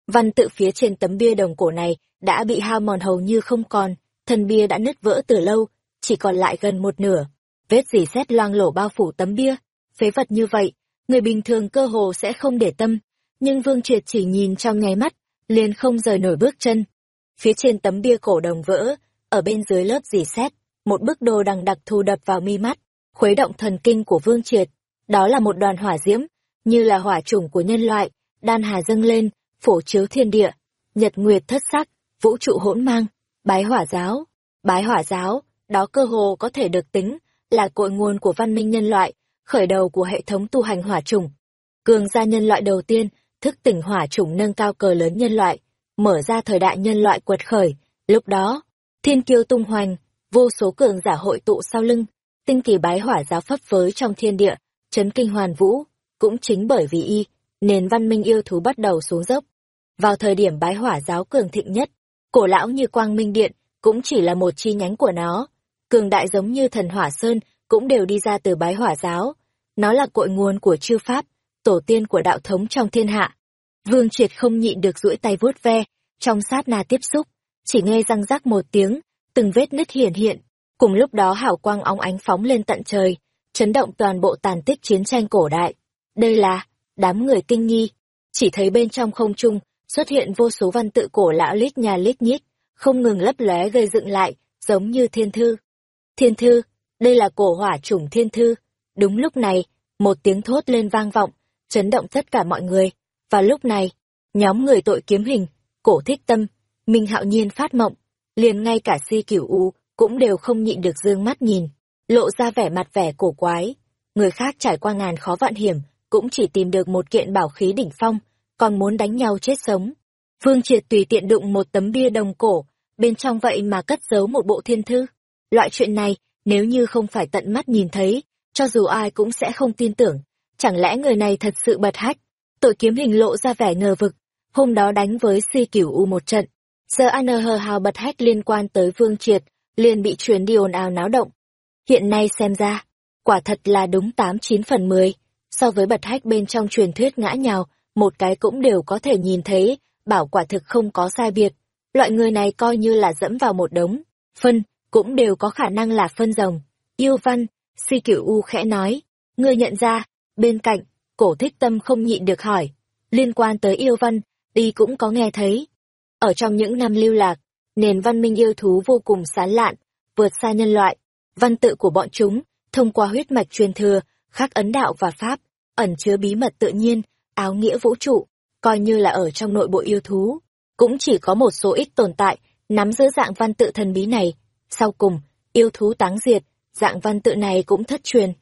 Văn tự phía trên tấm bia đồng cổ này đã bị hao mòn hầu như không còn, thân bia đã nứt vỡ từ lâu, chỉ còn lại gần một nửa. Vết dỉ xét loang lổ bao phủ tấm bia, phế vật như vậy, người bình thường cơ hồ sẽ không để tâm, nhưng Vương Triệt chỉ nhìn trong nháy mắt, liền không rời nổi bước chân. Phía trên tấm bia cổ đồng vỡ, ở bên dưới lớp dì xét, một bức đồ đằng đặc thù đập vào mi mắt, khuấy động thần kinh của Vương Triệt. Đó là một đoàn hỏa diễm, như là hỏa chủng của nhân loại, đan hà dâng lên, phổ chiếu thiên địa, nhật nguyệt thất sắc, vũ trụ hỗn mang, bái hỏa giáo. Bái hỏa giáo, đó cơ hồ có thể được tính là cội nguồn của văn minh nhân loại, khởi đầu của hệ thống tu hành hỏa chủng. Cường gia nhân loại đầu tiên, thức tỉnh hỏa chủng nâng cao cờ lớn nhân loại, mở ra thời đại nhân loại quật khởi. Lúc đó, thiên kiêu tung hoành, vô số cường giả hội tụ sau lưng, tinh kỳ bái hỏa giáo pháp với trong thiên địa, chấn kinh hoàn vũ. Cũng chính bởi vì y, nền văn minh yêu thú bắt đầu xuống dốc. Vào thời điểm bái hỏa giáo cường thịnh nhất, cổ lão như quang minh điện, cũng chỉ là một chi nhánh của nó. Cường đại giống như thần hỏa sơn, cũng đều đi ra từ bái hỏa giáo. Nó là cội nguồn của chư pháp, tổ tiên của đạo thống trong thiên hạ. Vương triệt không nhịn được duỗi tay vuốt ve, trong sát na tiếp xúc, chỉ nghe răng rắc một tiếng, từng vết nứt hiển hiện. Cùng lúc đó hảo quang óng ánh phóng lên tận trời, chấn động toàn bộ tàn tích chiến tranh cổ đại. Đây là, đám người kinh nghi, chỉ thấy bên trong không trung xuất hiện vô số văn tự cổ lão lít nhà lít nhít, không ngừng lấp lóe gây dựng lại, giống như thiên thư. Thiên thư, đây là cổ hỏa chủng thiên thư. Đúng lúc này, một tiếng thốt lên vang vọng, chấn động tất cả mọi người. Và lúc này, nhóm người tội kiếm hình, cổ thích tâm, minh hạo nhiên phát mộng, liền ngay cả si cửu u cũng đều không nhịn được dương mắt nhìn, lộ ra vẻ mặt vẻ cổ quái. Người khác trải qua ngàn khó vạn hiểm, cũng chỉ tìm được một kiện bảo khí đỉnh phong, còn muốn đánh nhau chết sống. phương Triệt tùy tiện đụng một tấm bia đồng cổ, bên trong vậy mà cất giấu một bộ thiên thư. Loại chuyện này, nếu như không phải tận mắt nhìn thấy, cho dù ai cũng sẽ không tin tưởng. Chẳng lẽ người này thật sự bật hách? Tội kiếm hình lộ ra vẻ ngờ vực. Hôm đó đánh với si cửu u một trận. Giờ An hờ hào bật hách liên quan tới Vương Triệt, liền bị truyền đi ồn ào náo động. Hiện nay xem ra, quả thật là đúng tám chín phần mười so với bật hách bên trong truyền thuyết ngã nhào, một cái cũng đều có thể nhìn thấy, bảo quả thực không có sai biệt. Loại người này coi như là dẫm vào một đống, phân, cũng đều có khả năng là phân rồng. Yêu văn, si cửu u khẽ nói, ngươi nhận ra, bên cạnh, cổ thích tâm không nhịn được hỏi, liên quan tới yêu văn, y cũng có nghe thấy. Ở trong những năm lưu lạc, nền văn minh yêu thú vô cùng sán lạn, vượt xa nhân loại, văn tự của bọn chúng, thông qua huyết mạch truyền thừa, khắc ấn đạo và pháp, ẩn chứa bí mật tự nhiên, áo nghĩa vũ trụ, coi như là ở trong nội bộ yêu thú, cũng chỉ có một số ít tồn tại, nắm giữ dạng văn tự thần bí này. Sau cùng, yêu thú táng diệt, dạng văn tự này cũng thất truyền.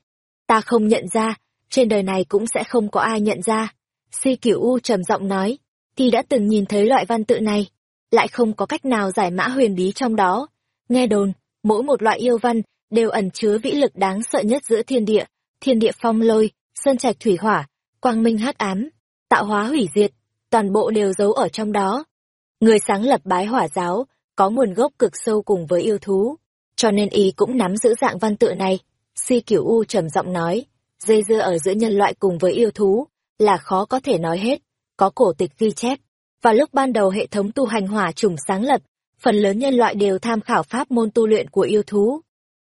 Ta không nhận ra, trên đời này cũng sẽ không có ai nhận ra. Si Cửu U trầm giọng nói, thì đã từng nhìn thấy loại văn tự này, lại không có cách nào giải mã huyền bí trong đó. Nghe đồn, mỗi một loại yêu văn đều ẩn chứa vĩ lực đáng sợ nhất giữa thiên địa, thiên địa phong lôi, sơn trạch thủy hỏa, quang minh hắc ám, tạo hóa hủy diệt, toàn bộ đều giấu ở trong đó. Người sáng lập bái hỏa giáo, có nguồn gốc cực sâu cùng với yêu thú, cho nên y cũng nắm giữ dạng văn tự này. Si Kiểu U trầm giọng nói, dây dưa ở giữa nhân loại cùng với yêu thú, là khó có thể nói hết, có cổ tịch ghi chép. Và lúc ban đầu hệ thống tu hành hỏa trùng sáng lập, phần lớn nhân loại đều tham khảo pháp môn tu luyện của yêu thú.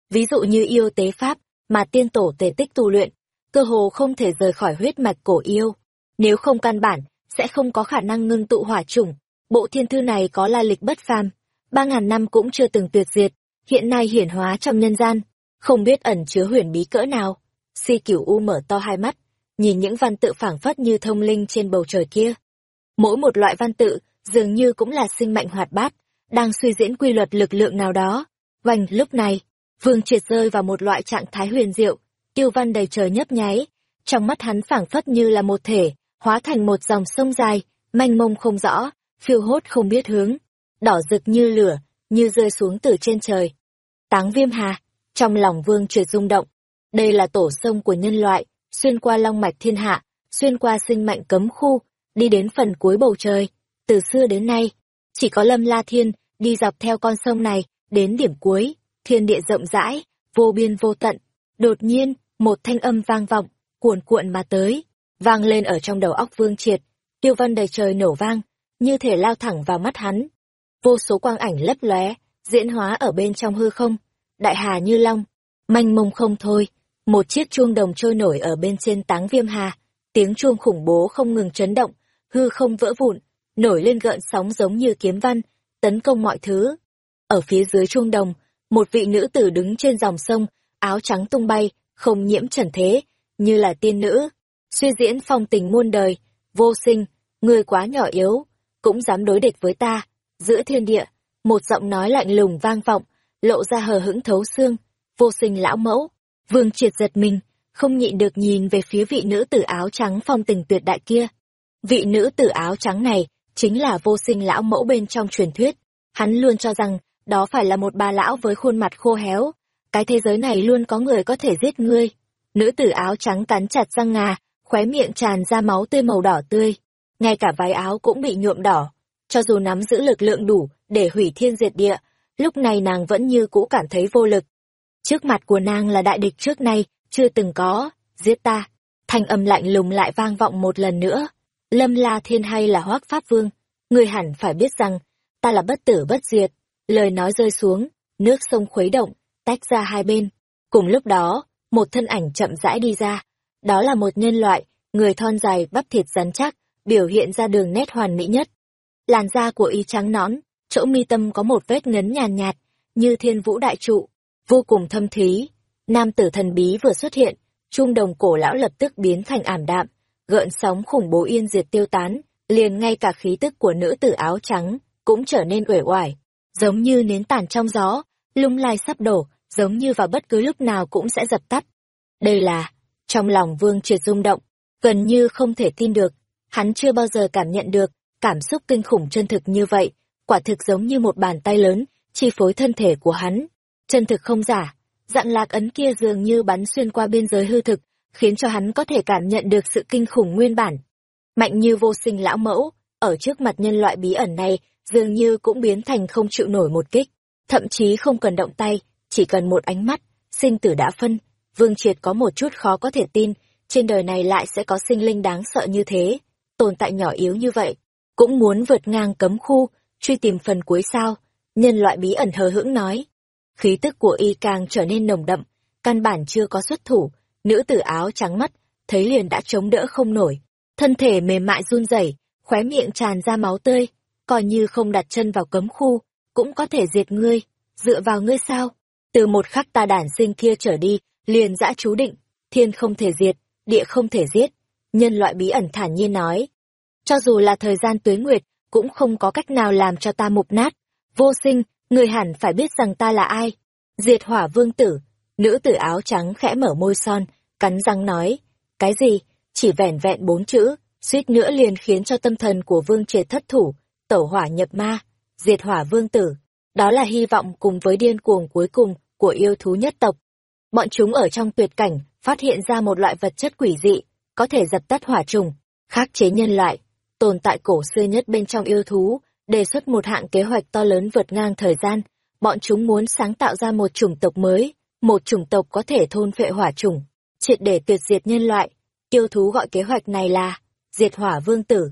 Ví dụ như yêu tế pháp, mà tiên tổ tề tích tu luyện, cơ hồ không thể rời khỏi huyết mạch cổ yêu. Nếu không căn bản, sẽ không có khả năng ngưng tụ hỏa chủng. Bộ thiên thư này có la lịch bất phàm, ba ngàn năm cũng chưa từng tuyệt diệt, hiện nay hiển hóa trong nhân gian, không biết ẩn chứa huyền bí cỡ nào. Si Cửu U mở to hai mắt, nhìn những văn tự phảng phất như thông linh trên bầu trời kia. Mỗi một loại văn tự dường như cũng là sinh mệnh hoạt bát, đang suy diễn quy luật lực lượng nào đó. Vành lúc này, Vương Triệt rơi vào một loại trạng thái huyền diệu, tiêu văn đầy trời nhấp nháy, trong mắt hắn phảng phất như là một thể, hóa thành một dòng sông dài, manh mông không rõ, phiêu hốt không biết hướng, đỏ rực như lửa, như rơi xuống từ trên trời. Táng viêm hà, trong lòng vương triệt rung động, đây là tổ sông của nhân loại, xuyên qua long mạch thiên hạ, xuyên qua sinh mệnh cấm khu, đi đến phần cuối bầu trời. Từ xưa đến nay, chỉ có lâm la thiên đi dọc theo con sông này, đến điểm cuối, thiên địa rộng rãi, vô biên vô tận. Đột nhiên, một thanh âm vang vọng, cuồn cuộn mà tới, vang lên ở trong đầu óc vương triệt, tiêu văn đầy trời nổ vang, như thể lao thẳng vào mắt hắn. Vô số quang ảnh lấp lóe, diễn hóa ở bên trong hư không, đại hà như long, manh mông không thôi, một chiếc chuông đồng trôi nổi ở bên trên táng viêm hà, tiếng chuông khủng bố không ngừng chấn động, hư không vỡ vụn, nổi lên gợn sóng giống như kiếm văn, tấn công mọi thứ. Ở phía dưới chuông đồng, một vị nữ tử đứng trên dòng sông, áo trắng tung bay, không nhiễm trần thế, như là tiên nữ, suy diễn phong tình muôn đời, vô sinh, người quá nhỏ yếu, cũng dám đối địch với ta. Giữa thiên địa, một giọng nói lạnh lùng vang vọng, lộ ra hờ hững thấu xương, vô sinh lão mẫu. Vương triệt giật mình, không nhịn được nhìn về phía vị nữ tử áo trắng phong tình tuyệt đại kia. Vị nữ tử áo trắng này, chính là vô sinh lão mẫu bên trong truyền thuyết. Hắn luôn cho rằng, đó phải là một bà lão với khuôn mặt khô héo. Cái thế giới này luôn có người có thể giết ngươi. Nữ tử áo trắng cắn chặt răng ngà, khóe miệng tràn ra máu tươi màu đỏ tươi. Ngay cả váy áo cũng bị nhuộm đỏ. Cho dù nắm giữ lực lượng đủ để hủy thiên diệt địa, lúc này nàng vẫn như cũ cảm thấy vô lực. Trước mặt của nàng là đại địch trước nay, chưa từng có, giết ta. Thanh âm lạnh lùng lại vang vọng một lần nữa. Lâm La Thiên hay là Hoác Pháp Vương, người hẳn phải biết rằng, ta là bất tử bất diệt. Lời nói rơi xuống, nước sông khuấy động, tách ra hai bên. Cùng lúc đó, một thân ảnh chậm rãi đi ra. Đó là một nhân loại, người thon dài, bắp thịt rắn chắc, biểu hiện ra đường nét hoàn mỹ nhất. Làn da của y trắng nõn, chỗ mi tâm có một vết ngấn nhàn nhạt, như thiên vũ đại trụ, vô cùng thâm thúy. Nam tử thần bí vừa xuất hiện, trung đồng cổ lão lập tức biến thành ảm đạm, gợn sóng khủng bố yên diệt tiêu tán, liền ngay cả khí tức của nữ tử áo trắng cũng trở nên uể oải, giống như nến tàn trong gió, lung lai sắp đổ, giống như vào bất cứ lúc nào cũng sẽ dập tắt. Đây là, trong lòng Vương Triệt rung động, gần như không thể tin được, hắn chưa bao giờ cảm nhận được cảm xúc kinh khủng chân thực như vậy, quả thực giống như một bàn tay lớn chi phối thân thể của hắn. Chân thực không giả, dặn lạc ấn kia dường như bắn xuyên qua biên giới hư thực, khiến cho hắn có thể cảm nhận được sự kinh khủng nguyên bản. Mạnh như vô sinh lão mẫu, ở trước mặt nhân loại bí ẩn này, dường như cũng biến thành không chịu nổi một kích, thậm chí không cần động tay, chỉ cần một ánh mắt, sinh tử đã phân. Vương Triệt có một chút khó có thể tin, trên đời này lại sẽ có sinh linh đáng sợ như thế, tồn tại nhỏ yếu như vậy, cũng muốn vượt ngang cấm khu, truy tìm phần cuối sao, nhân loại bí ẩn hờ hững nói. Khí tức của y càng trở nên nồng đậm, căn bản chưa có xuất thủ, nữ tử áo trắng mắt, thấy liền đã chống đỡ không nổi, thân thể mềm mại run rẩy, khóe miệng tràn ra máu tươi, coi như không đặt chân vào cấm khu, cũng có thể diệt ngươi, dựa vào ngươi sao? Từ một khắc ta đản sinh kia trở đi, liền dã chú định, thiên không thể diệt, địa không thể giết. Nhân loại bí ẩn thản nhiên nói. Cho dù là thời gian tuế nguyệt, cũng không có cách nào làm cho ta mục nát. Vô sinh, người hẳn phải biết rằng ta là ai. Diệt hỏa vương tử, nữ tử áo trắng khẽ mở môi son, cắn răng nói. Cái gì? Chỉ vẻn vẹn bốn chữ, suýt nữa liền khiến cho tâm thần của vương triệt thất thủ, tẩu hỏa nhập ma, diệt hỏa vương tử. Đó là hy vọng cùng với điên cuồng cuối cùng của yêu thú nhất tộc. Bọn chúng ở trong tuyệt cảnh, phát hiện ra một loại vật chất quỷ dị, có thể dập tắt hỏa trùng, khắc chế nhân loại, tồn tại cổ xưa nhất bên trong yêu thú, đề xuất một hạng kế hoạch to lớn vượt ngang thời gian. Bọn chúng muốn sáng tạo ra một chủng tộc mới, một chủng tộc có thể thôn phệ hỏa trùng, triệt để tuyệt diệt nhân loại. Yêu thú gọi kế hoạch này là diệt hỏa vương tử.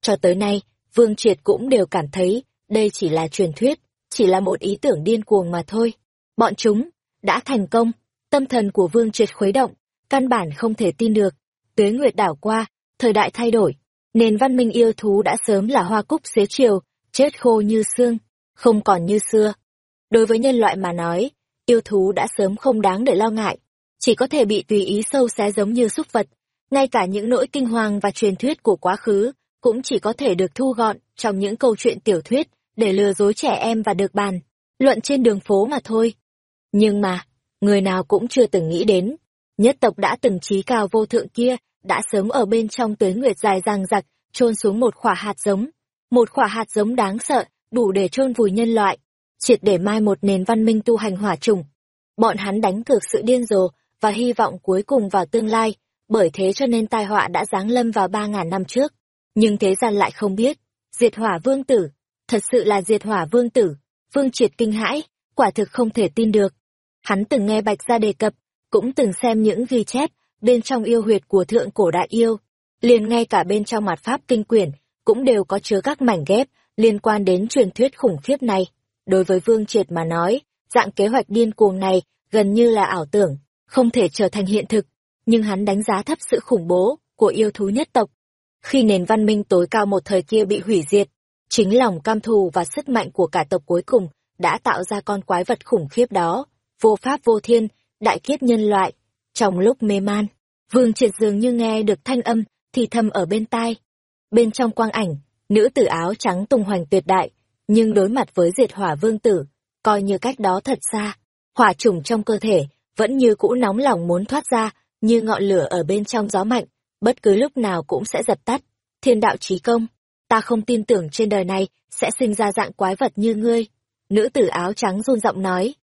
Cho tới nay, Vương Triệt cũng đều cảm thấy đây chỉ là truyền thuyết, chỉ là một ý tưởng điên cuồng mà thôi. Bọn chúng đã thành công, tâm thần của Vương Triệt khuấy động, căn bản không thể tin được. Tuế Nguyệt đảo qua, thời đại thay đổi, nền văn minh yêu thú đã sớm là hoa cúc xế chiều, chết khô như xương, không còn như xưa. Đối với nhân loại mà nói, yêu thú đã sớm không đáng để lo ngại, chỉ có thể bị tùy ý sâu xé giống như súc vật. Ngay cả những nỗi kinh hoàng và truyền thuyết của quá khứ cũng chỉ có thể được thu gọn trong những câu chuyện tiểu thuyết để lừa dối trẻ em và được bàn, luận trên đường phố mà thôi. Nhưng mà, người nào cũng chưa từng nghĩ đến, nhất tộc đã từng trí cao vô thượng kia, đã sớm ở bên trong tuế nguyệt dài ràng giặc, trôn xuống một khỏa hạt giống. Một quả hạt giống đáng sợ, đủ để trôn vùi nhân loại, triệt để mai một nền văn minh tu hành hỏa trùng. Bọn hắn đánh cược sự điên rồ và hy vọng cuối cùng vào tương lai, bởi thế cho nên tai họa đã giáng lâm vào ba ngàn năm trước. Nhưng thế gian lại không biết, diệt hỏa vương tử, thật sự là diệt hỏa vương tử, vương triệt kinh hãi, quả thực không thể tin được. Hắn từng nghe Bạch Gia đề cập, cũng từng xem những ghi chép bên trong yêu huyệt của thượng cổ đại yêu. Liền ngay cả bên trong mặt pháp kinh quyển, cũng đều có chứa các mảnh ghép liên quan đến truyền thuyết khủng khiếp này. Đối với Vương Triệt mà nói, dạng kế hoạch điên cuồng này gần như là ảo tưởng, không thể trở thành hiện thực. Nhưng hắn đánh giá thấp sự khủng bố của yêu thú nhất tộc. Khi nền văn minh tối cao một thời kia bị hủy diệt, chính lòng cam thù và sức mạnh của cả tộc cuối cùng đã tạo ra con quái vật khủng khiếp đó, vô pháp vô thiên, đại kiết nhân loại. Trong lúc mê man, Vương Triệt dường như nghe được thanh âm thì thầm ở bên tai. Bên trong quang ảnh, nữ tử áo trắng tung hoành tuyệt đại, nhưng đối mặt với diệt hỏa vương tử, coi như cách đó thật xa, hỏa trùng trong cơ thể vẫn như cũ nóng lòng muốn thoát ra, như ngọn lửa ở bên trong gió mạnh, bất cứ lúc nào cũng sẽ dập tắt. Thiên đạo trí công, ta không tin tưởng trên đời này sẽ sinh ra dạng quái vật như ngươi. Nữ tử áo trắng run giọng nói.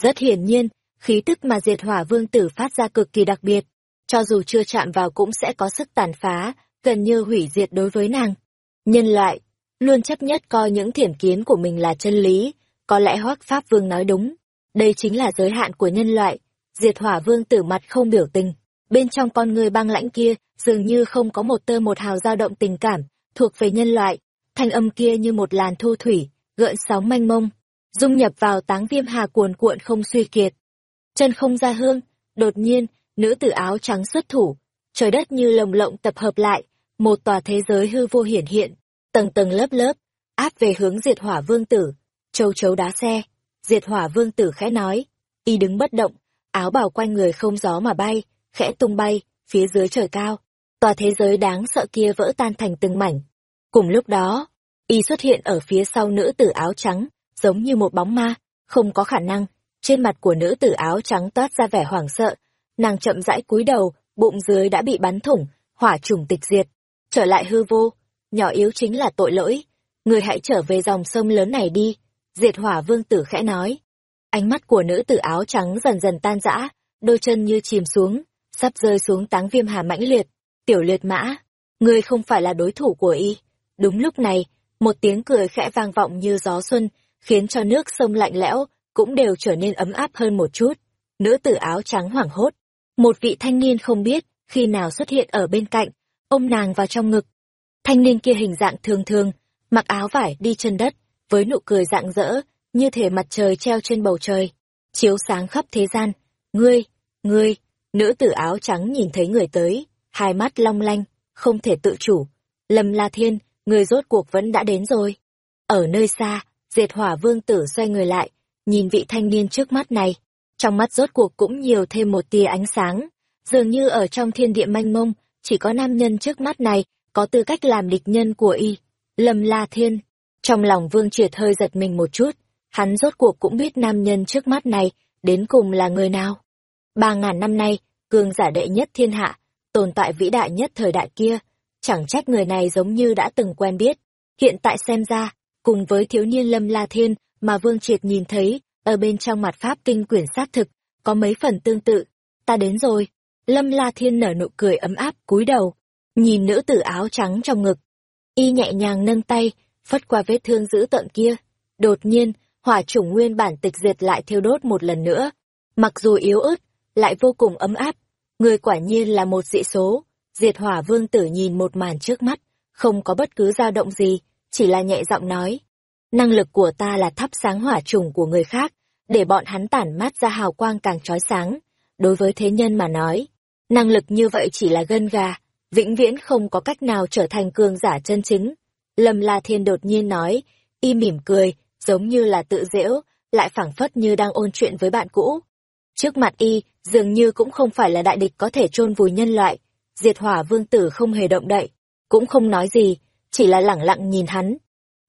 Rất hiển nhiên, khí tức mà diệt hỏa vương tử phát ra cực kỳ đặc biệt. Cho dù chưa chạm vào cũng sẽ có sức tàn phá, gần như hủy diệt đối với nàng. Nhân loại, luôn chấp nhất coi những thiểm kiến của mình là chân lý, có lẽ hoác Pháp Vương nói đúng. Đây chính là giới hạn của nhân loại. Diệt hỏa vương tử mặt không biểu tình. Bên trong con người băng lãnh kia, dường như không có một tơ một hào dao động tình cảm, thuộc về nhân loại. Thanh âm kia như một làn thu thủy, gợn sóng manh mông, dung nhập vào táng viêm hà cuồn cuộn không suy kiệt. Chân không ra hương, đột nhiên, nữ tử áo trắng xuất thủ, trời đất như lồng lộng tập hợp lại, một tòa thế giới hư vô hiển hiện, tầng tầng lớp lớp, áp về hướng diệt hỏa vương tử. Châu chấu đá xe, diệt hỏa vương tử khẽ nói. Y đứng bất động, áo bào quanh người không gió mà bay, khẽ tung bay, phía dưới trời cao. Tòa thế giới đáng sợ kia vỡ tan thành từng mảnh. Cùng lúc đó, y xuất hiện ở phía sau nữ tử áo trắng, giống như một bóng ma, không có khả năng. Trên mặt của nữ tử áo trắng toát ra vẻ hoảng sợ, nàng chậm rãi cúi đầu, bụng dưới đã bị bắn thủng, hỏa trùng tịch diệt. Trở lại hư vô, nhỏ yếu chính là tội lỗi. Người hãy trở về dòng sông lớn này đi, diệt hỏa vương tử khẽ nói. Ánh mắt của nữ tử áo trắng dần dần tan rã, đôi chân như chìm xuống, sắp rơi xuống táng viêm hà mãnh liệt. Tiểu liệt mã, ngươi không phải là đối thủ của y. Đúng lúc này, một tiếng cười khẽ vang vọng như gió xuân, khiến cho nước sông lạnh lẽo cũng đều trở nên ấm áp hơn một chút. Nữ tử áo trắng hoảng hốt, một vị thanh niên không biết khi nào xuất hiện ở bên cạnh, ôm nàng vào trong ngực. Thanh niên kia hình dạng thường thường, mặc áo vải đi chân đất, với nụ cười rạng rỡ, như thể mặt trời treo trên bầu trời, chiếu sáng khắp thế gian. Ngươi, ngươi, nữ tử áo trắng nhìn thấy người tới, hai mắt long lanh, không thể tự chủ. Lâm La Thiên, người rốt cuộc vẫn đã đến rồi. Ở nơi xa, diệt hỏa vương tử xoay người lại, nhìn vị thanh niên trước mắt này. Trong mắt rốt cuộc cũng nhiều thêm một tia ánh sáng. Dường như ở trong thiên địa manh mông, chỉ có nam nhân trước mắt này, có tư cách làm địch nhân của y. Lâm La Thiên. Trong lòng vương triệt hơi giật mình một chút, hắn rốt cuộc cũng biết nam nhân trước mắt này, đến cùng là người nào. Ba ngàn năm nay, cường giả đệ nhất thiên hạ, tồn tại vĩ đại nhất thời đại kia, chẳng trách người này giống như đã từng quen biết. Hiện tại xem ra, cùng với thiếu niên Lâm La Thiên mà Vương Triệt nhìn thấy, ở bên trong mặt pháp kinh quyển xác thực, có mấy phần tương tự. Ta đến rồi. Lâm La Thiên nở nụ cười ấm áp cúi đầu, nhìn nữ tử áo trắng trong ngực. Y nhẹ nhàng nâng tay, phất qua vết thương dữ tợn kia. Đột nhiên, hỏa chủng nguyên bản tịch diệt lại thiêu đốt một lần nữa. Mặc dù yếu ớt, lại vô cùng ấm áp. Người quả nhiên là một dị số. Diệt hỏa vương tử nhìn một màn trước mắt, không có bất cứ dao động gì, chỉ là nhẹ giọng nói. Năng lực của ta là thắp sáng hỏa trùng của người khác, để bọn hắn tản mát ra hào quang càng trói sáng. Đối với thế nhân mà nói, năng lực như vậy chỉ là gân gà, vĩnh viễn không có cách nào trở thành cường giả chân chính. Lâm La Thiên đột nhiên nói, y mỉm cười, giống như là tự dễu, lại phảng phất như đang ôn chuyện với bạn cũ. Trước mặt y, dường như cũng không phải là đại địch có thể chôn vùi nhân loại. Diệt hỏa vương tử không hề động đậy, cũng không nói gì, chỉ là lẳng lặng nhìn hắn.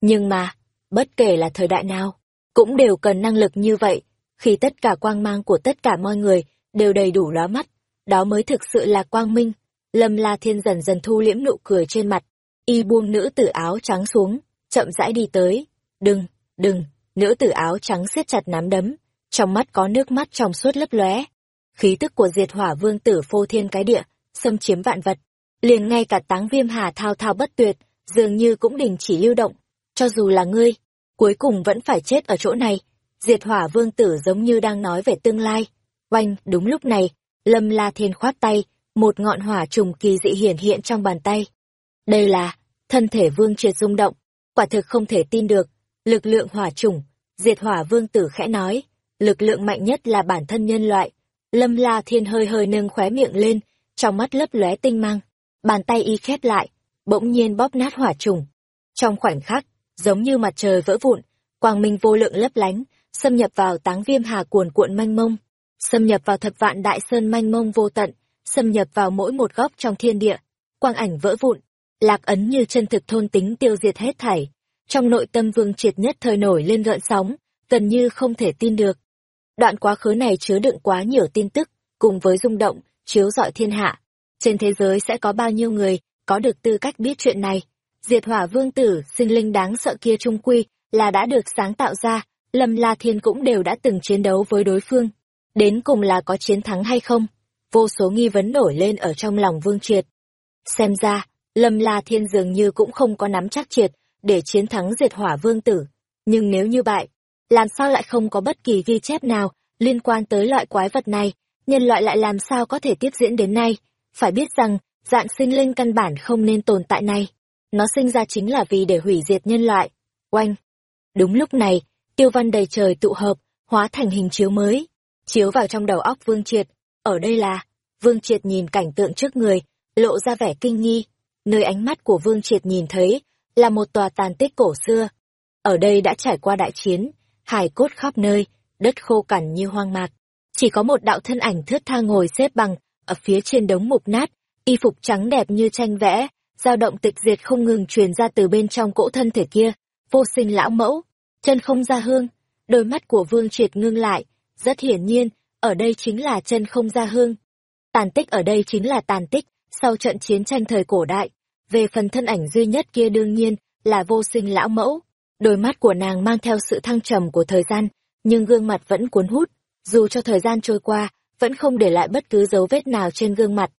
Nhưng mà, bất kể là thời đại nào, cũng đều cần năng lực như vậy, khi tất cả quang mang của tất cả mọi người đều đầy đủ lóa mắt, đó mới thực sự là quang minh. Lâm La Thiên dần dần thu liễm nụ cười trên mặt, y buông nữ tử áo trắng xuống, chậm rãi đi tới. Đừng, đừng, nữ tử áo trắng siết chặt nắm đấm, trong mắt có nước mắt trong suốt lấp lóe. Khí tức của diệt hỏa vương tử phô thiên cái địa, xâm chiếm vạn vật. Liền ngay cả táng viêm hà thao thao bất tuyệt, dường như cũng đình chỉ lưu động. Cho dù là ngươi, cuối cùng vẫn phải chết ở chỗ này. Diệt hỏa vương tử giống như đang nói về tương lai. Oanh, đúng lúc này, lâm la thiên khoát tay, một ngọn hỏa trùng kỳ dị hiển hiện trong bàn tay. Đây là, thân thể vương triệt rung động, quả thực không thể tin được, lực lượng hỏa trùng, diệt hỏa vương tử khẽ nói, lực lượng mạnh nhất là bản thân nhân loại. Lâm la thiên hơi hơi nâng khóe miệng lên, trong mắt lấp lóe tinh mang, bàn tay y khép lại, bỗng nhiên bóp nát hỏa trùng. Trong khoảnh khắc, giống như mặt trời vỡ vụn, quang minh vô lượng lấp lánh, xâm nhập vào táng viêm hà cuồn cuộn manh mông, xâm nhập vào thập vạn đại sơn manh mông vô tận, xâm nhập vào mỗi một góc trong thiên địa. Quang ảnh vỡ vụn, lạc ấn như chân thực thôn tính tiêu diệt hết thảy. Trong nội tâm vương triệt nhất thời nổi lên gợn sóng, gần như không thể tin được. Đoạn quá khứ này chứa đựng quá nhiều tin tức, cùng với rung động, chiếu rọi thiên hạ. Trên thế giới sẽ có bao nhiêu người có được tư cách biết chuyện này? Diệt hỏa vương tử, sinh linh đáng sợ kia trung quy, là đã được sáng tạo ra, Lâm La Thiên cũng đều đã từng chiến đấu với đối phương. Đến cùng là có chiến thắng hay không? Vô số nghi vấn nổi lên ở trong lòng vương triệt. Xem ra, Lâm La Thiên dường như cũng không có nắm chắc triệt để chiến thắng diệt hỏa vương tử. Nhưng nếu như bại, làm sao lại không có bất kỳ ghi chép nào liên quan tới loại quái vật này, nhân loại lại làm sao có thể tiếp diễn đến nay? Phải biết rằng, dạng sinh linh căn bản không nên tồn tại này. Nó sinh ra chính là vì để hủy diệt nhân loại. Oanh! Đúng lúc này, tiêu văn đầy trời tụ hợp, hóa thành hình chiếu mới, chiếu vào trong đầu óc Vương Triệt. Ở đây là, Vương Triệt nhìn cảnh tượng trước người, lộ ra vẻ kinh nghi. Nơi ánh mắt của Vương Triệt nhìn thấy, là một tòa tàn tích cổ xưa, Ở đây đã trải qua đại chiến, hài cốt khắp nơi, đất khô cằn như hoang mạc. Chỉ có một đạo thân ảnh thướt tha ngồi xếp bằng, ở phía trên đống mục nát, y phục trắng đẹp như tranh vẽ, dao động tịch diệt không ngừng truyền ra từ bên trong cỗ thân thể kia, vô sinh lão mẫu, chân không ra hương, đôi mắt của Vương Triệt ngưng lại, rất hiển nhiên, ở đây chính là chân không ra hương. Tàn tích ở đây chính là tàn tích, sau trận chiến tranh thời cổ đại, về phần thân ảnh duy nhất kia đương nhiên là vô sinh lão mẫu. Đôi mắt của nàng mang theo sự thăng trầm của thời gian, nhưng gương mặt vẫn cuốn hút, dù cho thời gian trôi qua, vẫn không để lại bất cứ dấu vết nào trên gương mặt.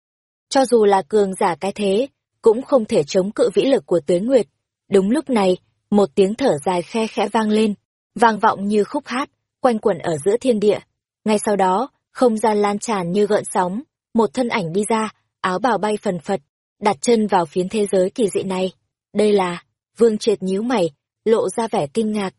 Cho dù là cường giả cái thế, cũng không thể chống cự vĩ lực của Tuế Nguyệt. Đúng lúc này, một tiếng thở dài khe khẽ vang lên, vang vọng như khúc hát, quanh quẩn ở giữa thiên địa. Ngay sau đó, không gian lan tràn như gợn sóng, một thân ảnh đi ra, áo bào bay phần phật, đặt chân vào phiến thế giới kỳ dị này. Đây là, vương triệt nhíu mày, lộ ra vẻ kinh ngạc.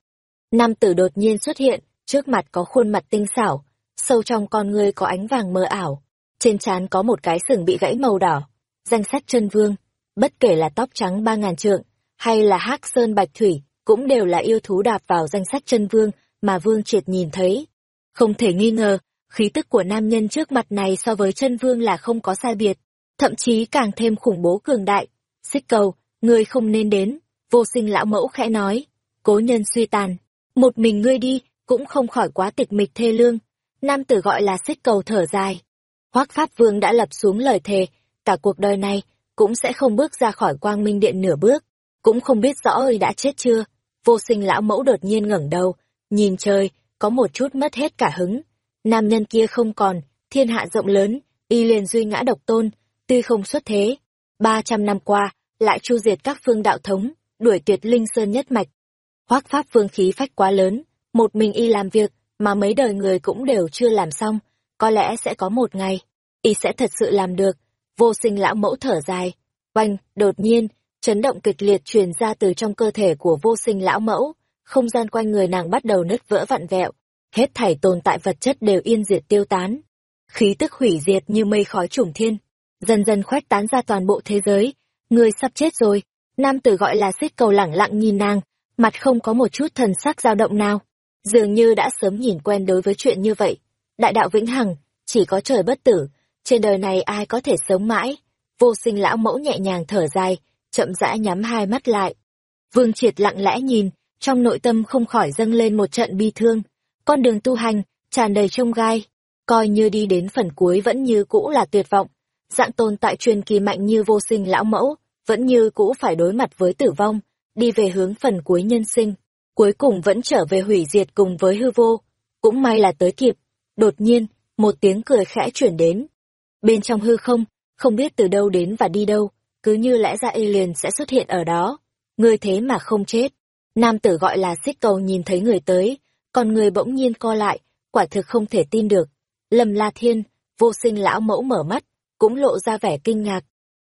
Nam tử đột nhiên xuất hiện, trước mặt có khuôn mặt tinh xảo, sâu trong con ngươi có ánh vàng mờ ảo, trên trán có một cái sừng bị gãy màu đỏ. Danh sách chân vương, bất kể là tóc trắng ba ngàn trượng, hay là hắc sơn bạch thủy, cũng đều là yêu thú đạp vào danh sách chân vương mà vương triệt nhìn thấy. Không thể nghi ngờ, khí tức của nam nhân trước mặt này so với chân vương là không có sai biệt, thậm chí càng thêm khủng bố cường đại. Xích cầu, ngươi không nên đến, vô sinh lão mẫu khẽ nói, cố nhân suy tàn, một mình ngươi đi, cũng không khỏi quá tịch mịch thê lương. Nam tử gọi là xích cầu thở dài. Hoác Pháp Vương đã lập xuống lời thề, cả cuộc đời này, cũng sẽ không bước ra khỏi quang minh điện nửa bước, cũng không biết rõ ơi đã chết chưa. Vô sinh lão mẫu đột nhiên ngẩng đầu, nhìn trời, có một chút mất hết cả hứng. Nam nhân kia không còn, thiên hạ rộng lớn, y liền duy ngã độc tôn, tuy không xuất thế. Ba trăm năm qua, lại chu diệt các phương đạo thống, đuổi tuyệt linh sơn nhất mạch. Hoác pháp phương khí phách quá lớn, một mình y làm việc, mà mấy đời người cũng đều chưa làm xong, có lẽ sẽ có một ngày, y sẽ thật sự làm được. Vô sinh lão mẫu thở dài, oanh, đột nhiên, chấn động kịch liệt truyền ra từ trong cơ thể của vô sinh lão mẫu, không gian quanh người nàng bắt đầu nứt vỡ vặn vẹo, hết thảy tồn tại vật chất đều yên diệt tiêu tán. Khí tức hủy diệt như mây khói trùng thiên, dần dần khoách tán ra toàn bộ thế giới, người sắp chết rồi. Nam tử gọi là xích cầu lẳng lặng nhìn nàng, mặt không có một chút thần sắc dao động nào. Dường như đã sớm nhìn quen đối với chuyện như vậy. Đại đạo vĩnh hằng, chỉ có trời bất tử, trên đời này ai có thể sống mãi. Vô sinh lão mẫu nhẹ nhàng thở dài, chậm rãi nhắm hai mắt lại. Vương triệt lặng lẽ nhìn, trong nội tâm không khỏi dâng lên một trận bi thương. Con đường tu hành, tràn đầy trông gai, coi như đi đến phần cuối vẫn như cũ là tuyệt vọng. Dạng tồn tại truyền kỳ mạnh như vô sinh lão mẫu, vẫn như cũ phải đối mặt với tử vong, đi về hướng phần cuối nhân sinh. Cuối cùng vẫn trở về hủy diệt cùng với hư vô. Cũng may là tới kịp. Đột nhiên, một tiếng cười khẽ chuyển đến. Bên trong hư không, không biết từ đâu đến và đi đâu, cứ như lẽ ra alien liền sẽ xuất hiện ở đó. Người thế mà không chết. Nam tử gọi là xích cầu nhìn thấy người tới, còn người bỗng nhiên co lại, quả thực không thể tin được. Lâm La Thiên, vô sinh lão mẫu mở mắt, cũng lộ ra vẻ kinh ngạc.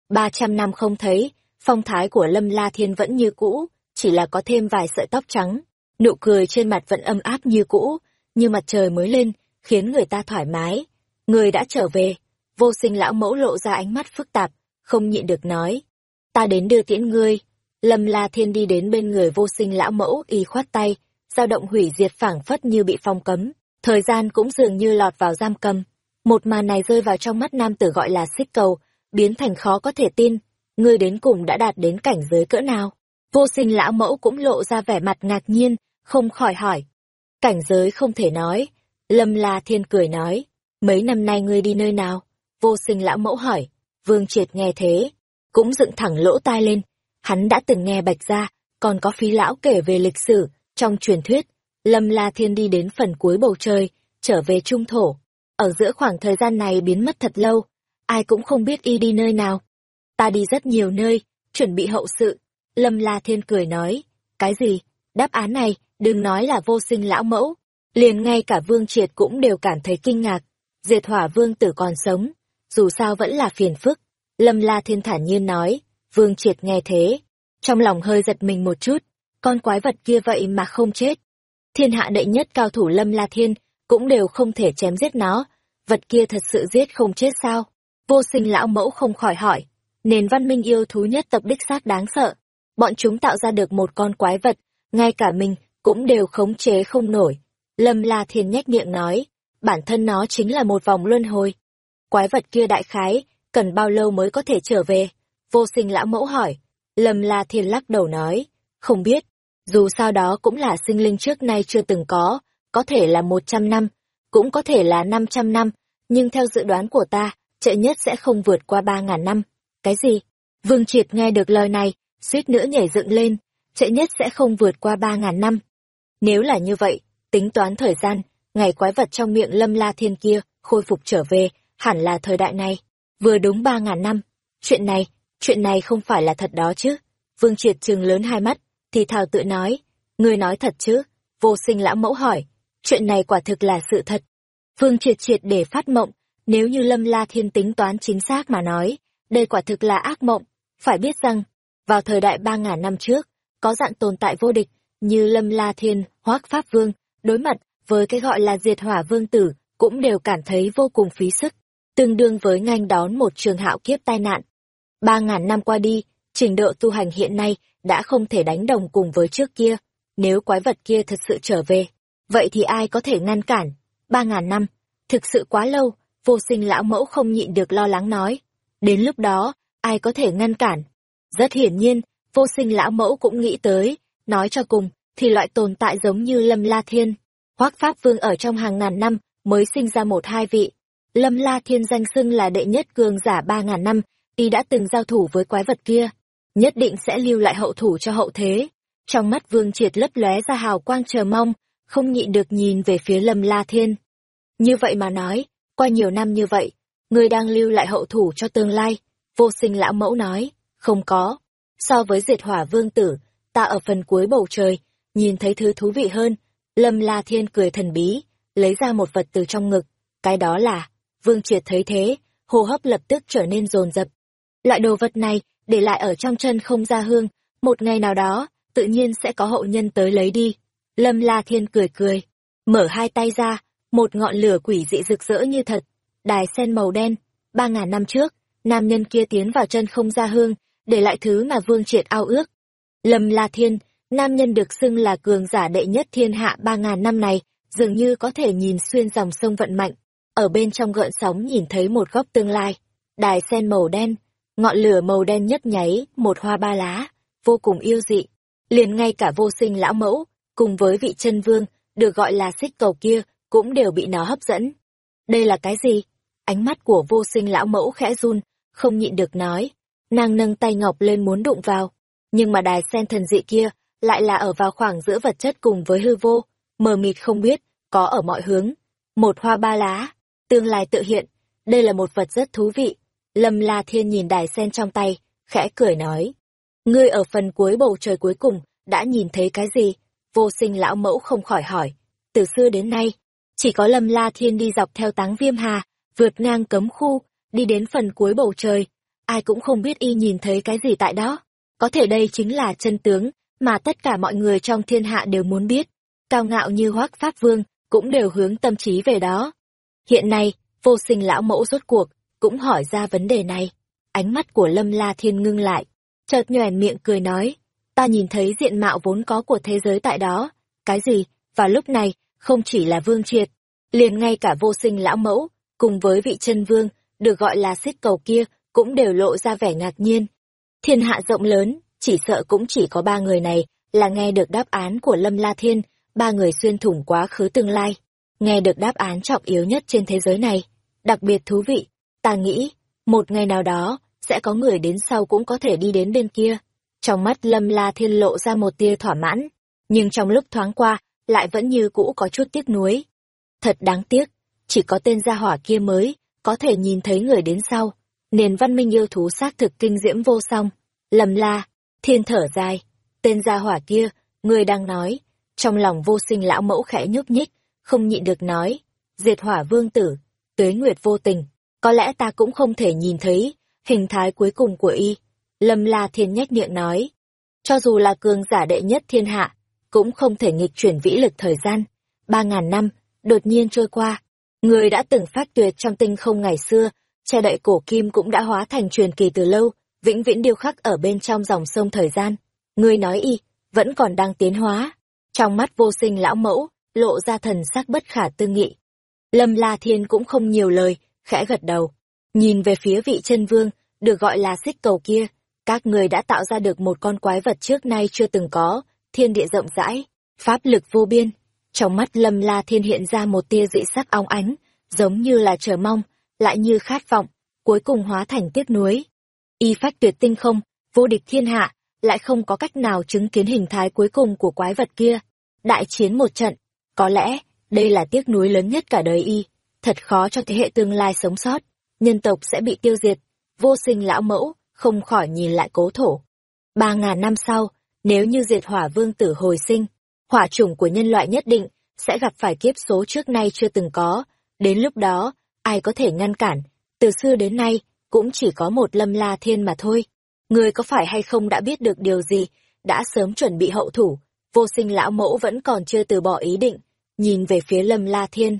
Ba trăm năm không thấy, phong thái của Lâm La Thiên vẫn như cũ, chỉ là có thêm vài sợi tóc trắng. Nụ cười trên mặt vẫn âm áp như cũ, như mặt trời mới lên, khiến người ta thoải mái. Người đã trở về, vô sinh lão mẫu lộ ra ánh mắt phức tạp, không nhịn được nói. Ta đến đưa tiễn ngươi. Lâm La Thiên đi đến bên người vô sinh lão mẫu y khoát tay, dao động hủy diệt phảng phất như bị phong cấm, thời gian cũng dường như lọt vào giam cầm. Một màn này rơi vào trong mắt nam tử gọi là xích cầu, biến thành khó có thể tin, ngươi đến cùng đã đạt đến cảnh giới cỡ nào. Vô sinh lão mẫu cũng lộ ra vẻ mặt ngạc nhiên, không khỏi hỏi. Cảnh giới không thể nói. Lâm La Thiên cười nói, mấy năm nay ngươi đi nơi nào? Vô sinh lão mẫu hỏi, Vương Triệt nghe thế, cũng dựng thẳng lỗ tai lên. Hắn đã từng nghe Bạch Gia, còn có phí lão kể về lịch sử, trong truyền thuyết, Lâm La Thiên đi đến phần cuối bầu trời, trở về trung thổ. Ở giữa khoảng thời gian này biến mất thật lâu, ai cũng không biết y đi nơi nào. Ta đi rất nhiều nơi, chuẩn bị hậu sự. Lâm La Thiên cười nói, cái gì? Đáp án này, đừng nói là vô sinh lão mẫu. Liền ngay cả Vương Triệt cũng đều cảm thấy kinh ngạc. Diệt hỏa Vương tử còn sống, dù sao vẫn là phiền phức. Lâm La Thiên thản nhiên nói, Vương Triệt nghe thế, trong lòng hơi giật mình một chút, con quái vật kia vậy mà không chết. Thiên hạ đệ nhất cao thủ Lâm La Thiên cũng đều không thể chém giết nó, vật kia thật sự giết không chết sao? Vô sinh lão mẫu không khỏi hỏi, nền văn minh yêu thú nhất tập đích xác đáng sợ. Bọn chúng tạo ra được một con quái vật, ngay cả mình cũng đều khống chế không nổi. Lâm La Thiên nhếch miệng nói, bản thân nó chính là một vòng luân hồi. Quái vật kia đại khái, cần bao lâu mới có thể trở về? Vô sinh lão mẫu hỏi. Lâm La Thiên lắc đầu nói, không biết, dù sao đó cũng là sinh linh trước nay chưa từng có, có thể là một trăm năm, cũng có thể là năm trăm năm, nhưng theo dự đoán của ta, trễ nhất sẽ không vượt qua ba ngàn năm. Cái gì? Vương Triệt nghe được lời này, suýt nữa nhảy dựng lên, trễ nhất sẽ không vượt qua ba ngàn năm. Nếu là như vậy, tính toán thời gian, ngày quái vật trong miệng lâm la thiên kia khôi phục trở về, hẳn là thời đại này, vừa đúng ba ngàn năm. Chuyện này, chuyện này không phải là thật đó chứ. Vương Triệt trừng lớn hai mắt, thì thào tự nói, ngươi nói thật chứ? Vô sinh lão mẫu hỏi, chuyện này quả thực là sự thật. Vương Triệt triệt để phát mộng, nếu như Lâm La Thiên tính toán chính xác mà nói, đây quả thực là ác mộng. Phải biết rằng, vào thời đại ba ngàn năm trước, có dạng tồn tại vô địch, như Lâm La Thiên, Hoác Pháp Vương, đối mặt với cái gọi là diệt hỏa vương tử, cũng đều cảm thấy vô cùng phí sức, tương đương với nganh đón một trường hạo kiếp tai nạn. Ba ngàn năm qua đi, trình độ tu hành hiện nay đã không thể đánh đồng cùng với trước kia. Nếu quái vật kia thật sự trở về, vậy thì ai có thể ngăn cản? Ba ngàn năm, thực sự quá lâu, vô sinh lão mẫu không nhịn được lo lắng nói. Đến lúc đó, ai có thể ngăn cản? Rất hiển nhiên, vô sinh lão mẫu cũng nghĩ tới, nói cho cùng, thì loại tồn tại giống như Lâm La Thiên. Hoác Pháp Vương ở trong hàng ngàn năm mới sinh ra một hai vị. Lâm La Thiên danh xưng là đệ nhất cường giả ba ngàn năm, y đã từng giao thủ với quái vật kia. Nhất định sẽ lưu lại hậu thủ cho hậu thế. Trong mắt Vương Triệt lấp lóe ra hào quang chờ mong, không nhịn được nhìn về phía Lâm La Thiên. Như vậy mà nói, qua nhiều năm như vậy, người đang lưu lại hậu thủ cho tương lai. Vô sinh lão mẫu nói, không có. So với diệt hỏa vương tử, ta ở phần cuối bầu trời, nhìn thấy thứ thú vị hơn. Lâm La Thiên cười thần bí, lấy ra một vật từ trong ngực. Cái đó là, vương triệt thấy thế, hô hấp lập tức trở nên rồn rập. Loại đồ vật này, để lại ở trong chân không ra hương, một ngày nào đó, tự nhiên sẽ có hậu nhân tới lấy đi. Lâm La Thiên cười cười, mở hai tay ra, một ngọn lửa quỷ dị rực rỡ như thật, đài sen màu đen, ba ngàn năm trước, nam nhân kia tiến vào chân không ra hương, để lại thứ mà Vương Triệt ao ước. Lâm La Thiên, nam nhân được xưng là cường giả đệ nhất thiên hạ ba ngàn năm này, dường như có thể nhìn xuyên dòng sông vận mạnh, ở bên trong gợn sóng nhìn thấy một góc tương lai, đài sen màu đen, ngọn lửa màu đen nhất nháy, một hoa ba lá, vô cùng yêu dị. Liền ngay cả vô sinh lão mẫu, cùng với vị chân vương, được gọi là xích cầu kia, cũng đều bị nó hấp dẫn. Đây là cái gì? Ánh mắt của vô sinh lão mẫu khẽ run, không nhịn được nói. Nàng nâng tay ngọc lên muốn đụng vào. Nhưng mà đài sen thần dị kia, lại là ở vào khoảng giữa vật chất cùng với hư vô, mờ mịt không biết, có ở mọi hướng. Một hoa ba lá, tương lai tự hiện, đây là một vật rất thú vị. Lâm La Thiên nhìn đài sen trong tay, khẽ cười nói. Ngươi ở phần cuối bầu trời cuối cùng, đã nhìn thấy cái gì? Vô sinh lão mẫu không khỏi hỏi. Từ xưa đến nay, chỉ có Lâm La Thiên đi dọc theo táng viêm hà, vượt ngang cấm khu, đi đến phần cuối bầu trời. Ai cũng không biết y nhìn thấy cái gì tại đó. Có thể đây chính là chân tướng, mà tất cả mọi người trong thiên hạ đều muốn biết. Cao ngạo như hoác pháp vương, cũng đều hướng tâm trí về đó. Hiện nay, vô sinh lão mẫu rốt cuộc, cũng hỏi ra vấn đề này. Ánh mắt của Lâm La Thiên ngưng lại, chợt nhoèn miệng cười nói, ta nhìn thấy diện mạo vốn có của thế giới tại đó. Cái gì? Và lúc này, không chỉ là vương triệt, liền ngay cả vô sinh lão mẫu, cùng với vị chân vương, được gọi là xích cầu kia, cũng đều lộ ra vẻ ngạc nhiên. Thiên hạ rộng lớn, chỉ sợ cũng chỉ có ba người này là nghe được đáp án của Lâm La Thiên, ba người xuyên thủng quá khứ tương lai, nghe được đáp án trọng yếu nhất trên thế giới này. Đặc biệt thú vị, ta nghĩ, một ngày nào đó, sẽ có người đến sau cũng có thể đi đến bên kia. Trong mắt Lâm La Thiên lộ ra một tia thỏa mãn, nhưng trong lúc thoáng qua, lại vẫn như cũ có chút tiếc nuối. Thật đáng tiếc, chỉ có tên gia hỏa kia mới, có thể nhìn thấy người đến sau. Nền văn minh yêu thú xác thực kinh diễm vô song. lâm la, thiên thở dài, tên gia hỏa kia, người đang nói. Trong lòng vô sinh lão mẫu khẽ nhúc nhích, không nhịn được nói. Diệt hỏa vương tử, tuế nguyệt vô tình, có lẽ ta cũng không thể nhìn thấy hình thái cuối cùng của y. Lâm la thiên nhếch miệng nói. Cho dù là cường giả đệ nhất thiên hạ, cũng không thể nghịch chuyển vĩ lực thời gian. Ba ngàn năm, đột nhiên trôi qua. Người đã từng phát tuyệt trong tinh không ngày xưa, che đậy cổ kim cũng đã hóa thành truyền kỳ từ lâu, vĩnh viễn điêu khắc ở bên trong dòng sông thời gian. Người nói y, vẫn còn đang tiến hóa. Trong mắt vô sinh lão mẫu, lộ ra thần sắc bất khả tư nghị. Lâm La Thiên cũng không nhiều lời, khẽ gật đầu. Nhìn về phía vị chân vương, được gọi là xích cầu kia, các người đã tạo ra được một con quái vật trước nay chưa từng có, thiên địa rộng rãi, pháp lực vô biên. Trong mắt Lâm La Thiên hiện ra một tia dị sắc óng ánh, giống như là chờ mong, lại như khát vọng, cuối cùng hóa thành tiếc nuối. Y phách tuyệt tinh không, vô địch thiên hạ, lại không có cách nào chứng kiến hình thái cuối cùng của quái vật kia. Đại chiến một trận, có lẽ, đây là tiếc nuối lớn nhất cả đời Y, thật khó cho thế hệ tương lai sống sót, nhân tộc sẽ bị tiêu diệt. Vô sinh lão mẫu, không khỏi nhìn lại cố thổ. Ba ngàn năm sau, nếu như diệt hỏa vương tử hồi sinh, hỏa chủng của nhân loại nhất định sẽ gặp phải kiếp số trước nay chưa từng có. Đến lúc đó, ai có thể ngăn cản? Từ xưa đến nay, cũng chỉ có một lâm la thiên mà thôi. Người có phải hay không đã biết được điều gì, đã sớm chuẩn bị hậu thủ, vô sinh lão mẫu vẫn còn chưa từ bỏ ý định, nhìn về phía lâm la thiên.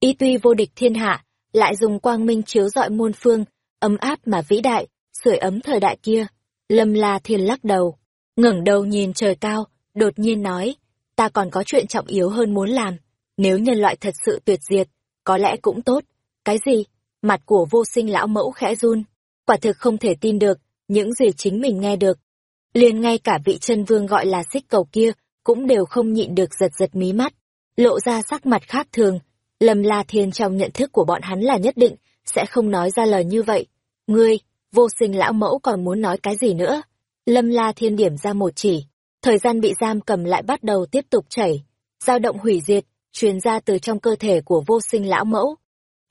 Y tuy vô địch thiên hạ, lại dùng quang minh chiếu rọi muôn phương, ấm áp mà vĩ đại, sưởi ấm thời đại kia. Lâm la thiên lắc đầu, ngẩng đầu nhìn trời cao, đột nhiên nói, ta còn có chuyện trọng yếu hơn muốn làm. Nếu nhân loại thật sự tuyệt diệt, có lẽ cũng tốt. Cái gì? Mặt của vô sinh lão mẫu khẽ run. Quả thực không thể tin được, những gì chính mình nghe được. liền ngay cả vị chân vương gọi là xích cầu kia, cũng đều không nhịn được giật giật mí mắt. Lộ ra sắc mặt khác thường. Lâm La Thiên trong nhận thức của bọn hắn là nhất định, sẽ không nói ra lời như vậy. Ngươi, vô sinh lão mẫu còn muốn nói cái gì nữa? Lâm La Thiên điểm ra một chỉ, thời gian bị giam cầm lại bắt đầu tiếp tục chảy, dao động hủy diệt, truyền ra từ trong cơ thể của vô sinh lão mẫu.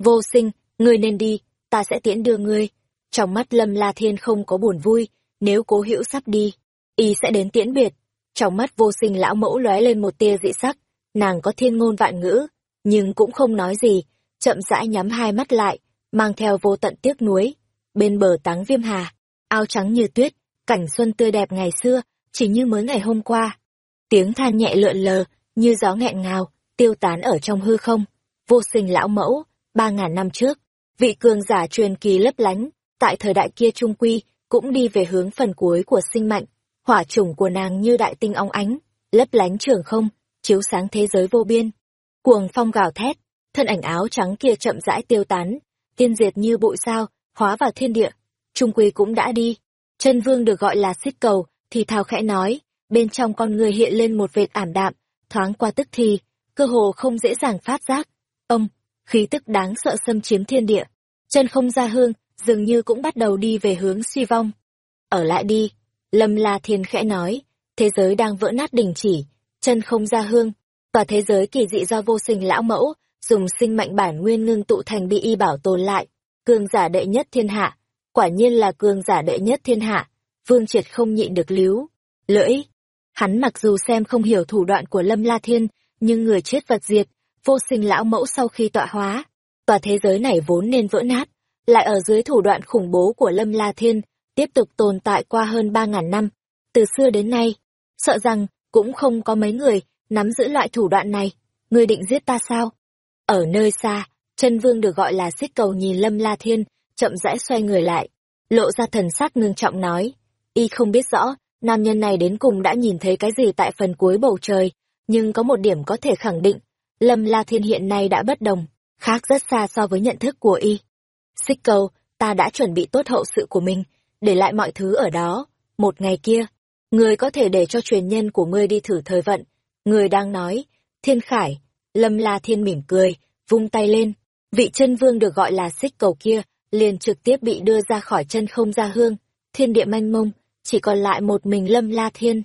Vô sinh, ngươi nên đi, ta sẽ tiễn đưa ngươi. Trong mắt Lâm La Thiên không có buồn vui, nếu cố hữu sắp đi, y sẽ đến tiễn biệt. Trong mắt vô sinh lão mẫu lóe lên một tia dị sắc, nàng có thiên ngôn vạn ngữ, nhưng cũng không nói gì, chậm rãi nhắm hai mắt lại, mang theo vô tận tiếc nuối. Bên bờ táng viêm hà, áo trắng như tuyết, cảnh xuân tươi đẹp ngày xưa, chỉ như mới ngày hôm qua. Tiếng than nhẹ lượn lờ, như gió nghẹn ngào, tiêu tán ở trong hư không. Vô sinh lão mẫu, ba ngàn năm trước, vị cường giả truyền kỳ lấp lánh, tại thời đại kia trung quy, cũng đi về hướng phần cuối của sinh mệnh. Hỏa chủng của nàng như đại tinh ong ánh, lấp lánh trường không, chiếu sáng thế giới vô biên. Cuồng phong gào thét, thân ảnh áo trắng kia chậm rãi tiêu tán, tiên diệt như bụi sao, hóa vào thiên địa. Trung quy cũng đã đi. Chân vương được gọi là xích cầu, thì thào khẽ nói, bên trong con người hiện lên một vệt ảm đạm, thoáng qua tức thì, cơ hồ không dễ dàng phát giác. Ông, khí tức đáng sợ xâm chiếm thiên địa. Chân không ra hương, dường như cũng bắt đầu đi về hướng suy vong. Ở lại đi, Lâm La Thiên khẽ nói, thế giới đang vỡ nát đình chỉ, chân không ra hương, và thế giới kỳ dị do vô sinh lão mẫu, dùng sinh mệnh bản nguyên ngưng tụ thành bị y bảo tồn lại, cường giả đệ nhất thiên hạ, quả nhiên là cường giả đệ nhất thiên hạ, vương triệt không nhịn được líu, lưỡi. Hắn mặc dù xem không hiểu thủ đoạn của Lâm La Thiên, nhưng người chết vật diệt, vô sinh lão mẫu sau khi tọa hóa, tòa thế giới này vốn nên vỡ nát, lại ở dưới thủ đoạn khủng bố của Lâm La Thiên, tiếp tục tồn tại qua hơn ba ngàn năm, từ xưa đến nay, sợ rằng cũng không có mấy người nắm giữ loại thủ đoạn này, ngươi định giết ta sao? Ở nơi xa, chân vương được gọi là xích cầu nhìn Lâm La Thiên, chậm rãi xoay người lại, lộ ra thần sắc ngưng trọng nói, y không biết rõ, nam nhân này đến cùng đã nhìn thấy cái gì tại phần cuối bầu trời, nhưng có một điểm có thể khẳng định, Lâm La Thiên hiện nay đã bất đồng, khác rất xa so với nhận thức của y. Xích cầu, ta đã chuẩn bị tốt hậu sự của mình, để lại mọi thứ ở đó. Một ngày kia, người có thể để cho truyền nhân của ngươi đi thử thời vận. Người đang nói, thiên khải, lâm la thiên mỉm cười, vung tay lên. Vị chân vương được gọi là xích cầu kia, liền trực tiếp bị đưa ra khỏi chân không ra hương. Thiên địa manh mông, chỉ còn lại một mình lâm la thiên.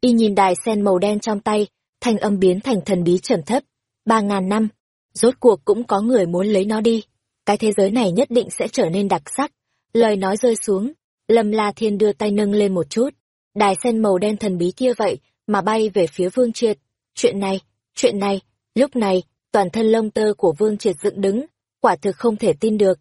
Y nhìn đài sen màu đen trong tay, thanh âm biến thành thần bí trầm thấp. Ba ngàn năm, rốt cuộc cũng có người muốn lấy nó đi cái thế giới này nhất định sẽ trở nên đặc sắc. Lời nói rơi xuống, Lâm La Thiên đưa tay nâng lên một chút. Đài sen màu đen thần bí kia vậy, mà bay về phía Vương Triệt. Chuyện này, chuyện này, lúc này, toàn thân lông tơ của Vương Triệt dựng đứng, quả thực không thể tin được.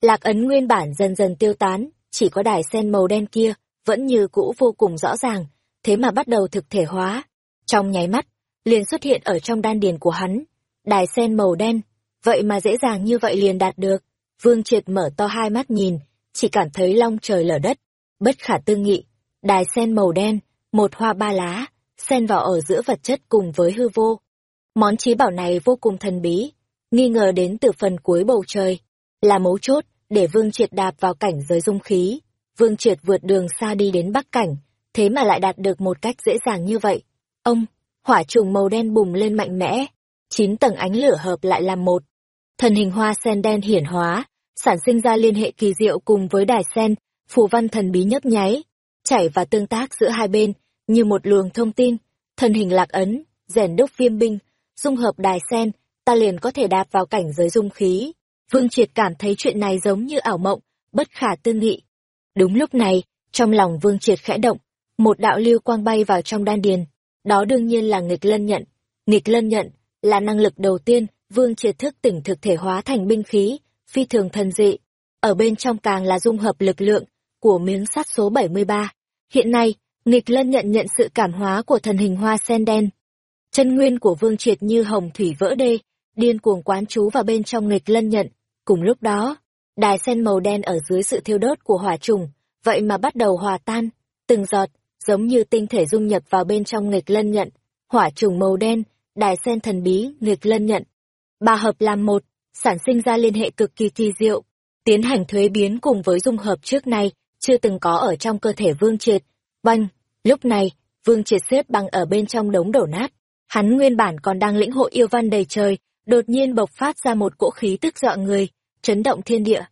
Lạc ấn nguyên bản dần dần tiêu tán, chỉ có đài sen màu đen kia, vẫn như cũ vô cùng rõ ràng, thế mà bắt đầu thực thể hóa. Trong nháy mắt, liền xuất hiện ở trong đan điền của hắn. Đài sen màu đen, vậy mà dễ dàng như vậy liền đạt được. Vương Triệt mở to hai mắt nhìn, chỉ cảm thấy long trời lở đất, bất khả tư nghị. Đài sen màu đen, một hoa ba lá, xen vào ở giữa vật chất cùng với hư vô. Món trí bảo này vô cùng thần bí, nghi ngờ đến từ phần cuối bầu trời, là mấu chốt để Vương Triệt đạp vào cảnh giới dung khí. Vương Triệt vượt đường xa đi đến Bắc Cảnh, thế mà lại đạt được một cách dễ dàng như vậy. Ông, hỏa trùng màu đen bùng lên mạnh mẽ, chín tầng ánh lửa hợp lại làm một. Thần hình hoa sen đen hiển hóa, sản sinh ra liên hệ kỳ diệu cùng với đài sen, phù văn thần bí nhấp nháy, chảy và tương tác giữa hai bên, như một luồng thông tin, thần hình lạc ấn, rèn đúc viêm binh, dung hợp đài sen, ta liền có thể đạp vào cảnh giới dung khí. Vương Triệt cảm thấy chuyện này giống như ảo mộng, bất khả tư nghị. Đúng lúc này, trong lòng Vương Triệt khẽ động, một đạo lưu quang bay vào trong đan điền. Đó đương nhiên là nghịch lân nhận. Nghịch lân nhận là năng lực đầu tiên Vương Triệt thức tỉnh thực thể hóa thành binh khí, phi thường thần dị. Ở bên trong càng là dung hợp lực lượng của miếng sắt số 73. Hiện nay, nghịch lân nhận nhận sự cảm hóa của thần hình hoa sen đen. Chân nguyên của Vương Triệt như hồng thủy vỡ đê, điên cuồng quán chú vào bên trong nghịch lân nhận. Cùng lúc đó, đài sen màu đen ở dưới sự thiêu đốt của hỏa trùng, vậy mà bắt đầu hòa tan, từng giọt, giống như tinh thể dung nhập vào bên trong nghịch lân nhận. Hỏa trùng màu đen, đài sen thần bí, nghịch lân nhận. Ba hợp làm một, sản sinh ra liên hệ cực kỳ kỳ diệu, tiến hành thuế biến cùng với dung hợp trước nay, chưa từng có ở trong cơ thể Vương Triệt. Banh, lúc này, Vương Triệt xếp bằng ở bên trong đống đổ nát. Hắn nguyên bản còn đang lĩnh hội yêu văn đầy trời, đột nhiên bộc phát ra một cỗ khí tức dọa người, chấn động thiên địa.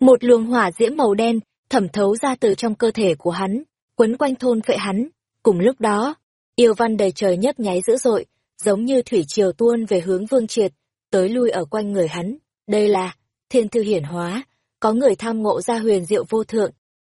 Một luồng hỏa diễm màu đen thẩm thấu ra từ trong cơ thể của hắn, quấn quanh thôn phệ hắn. Cùng lúc đó, yêu văn đầy trời nhấp nháy dữ dội, giống như thủy triều tuôn về hướng Vương Triệt, tới lui ở quanh người hắn. Đây là thiên thư hiển hóa, có người tham ngộ ra huyền diệu vô thượng.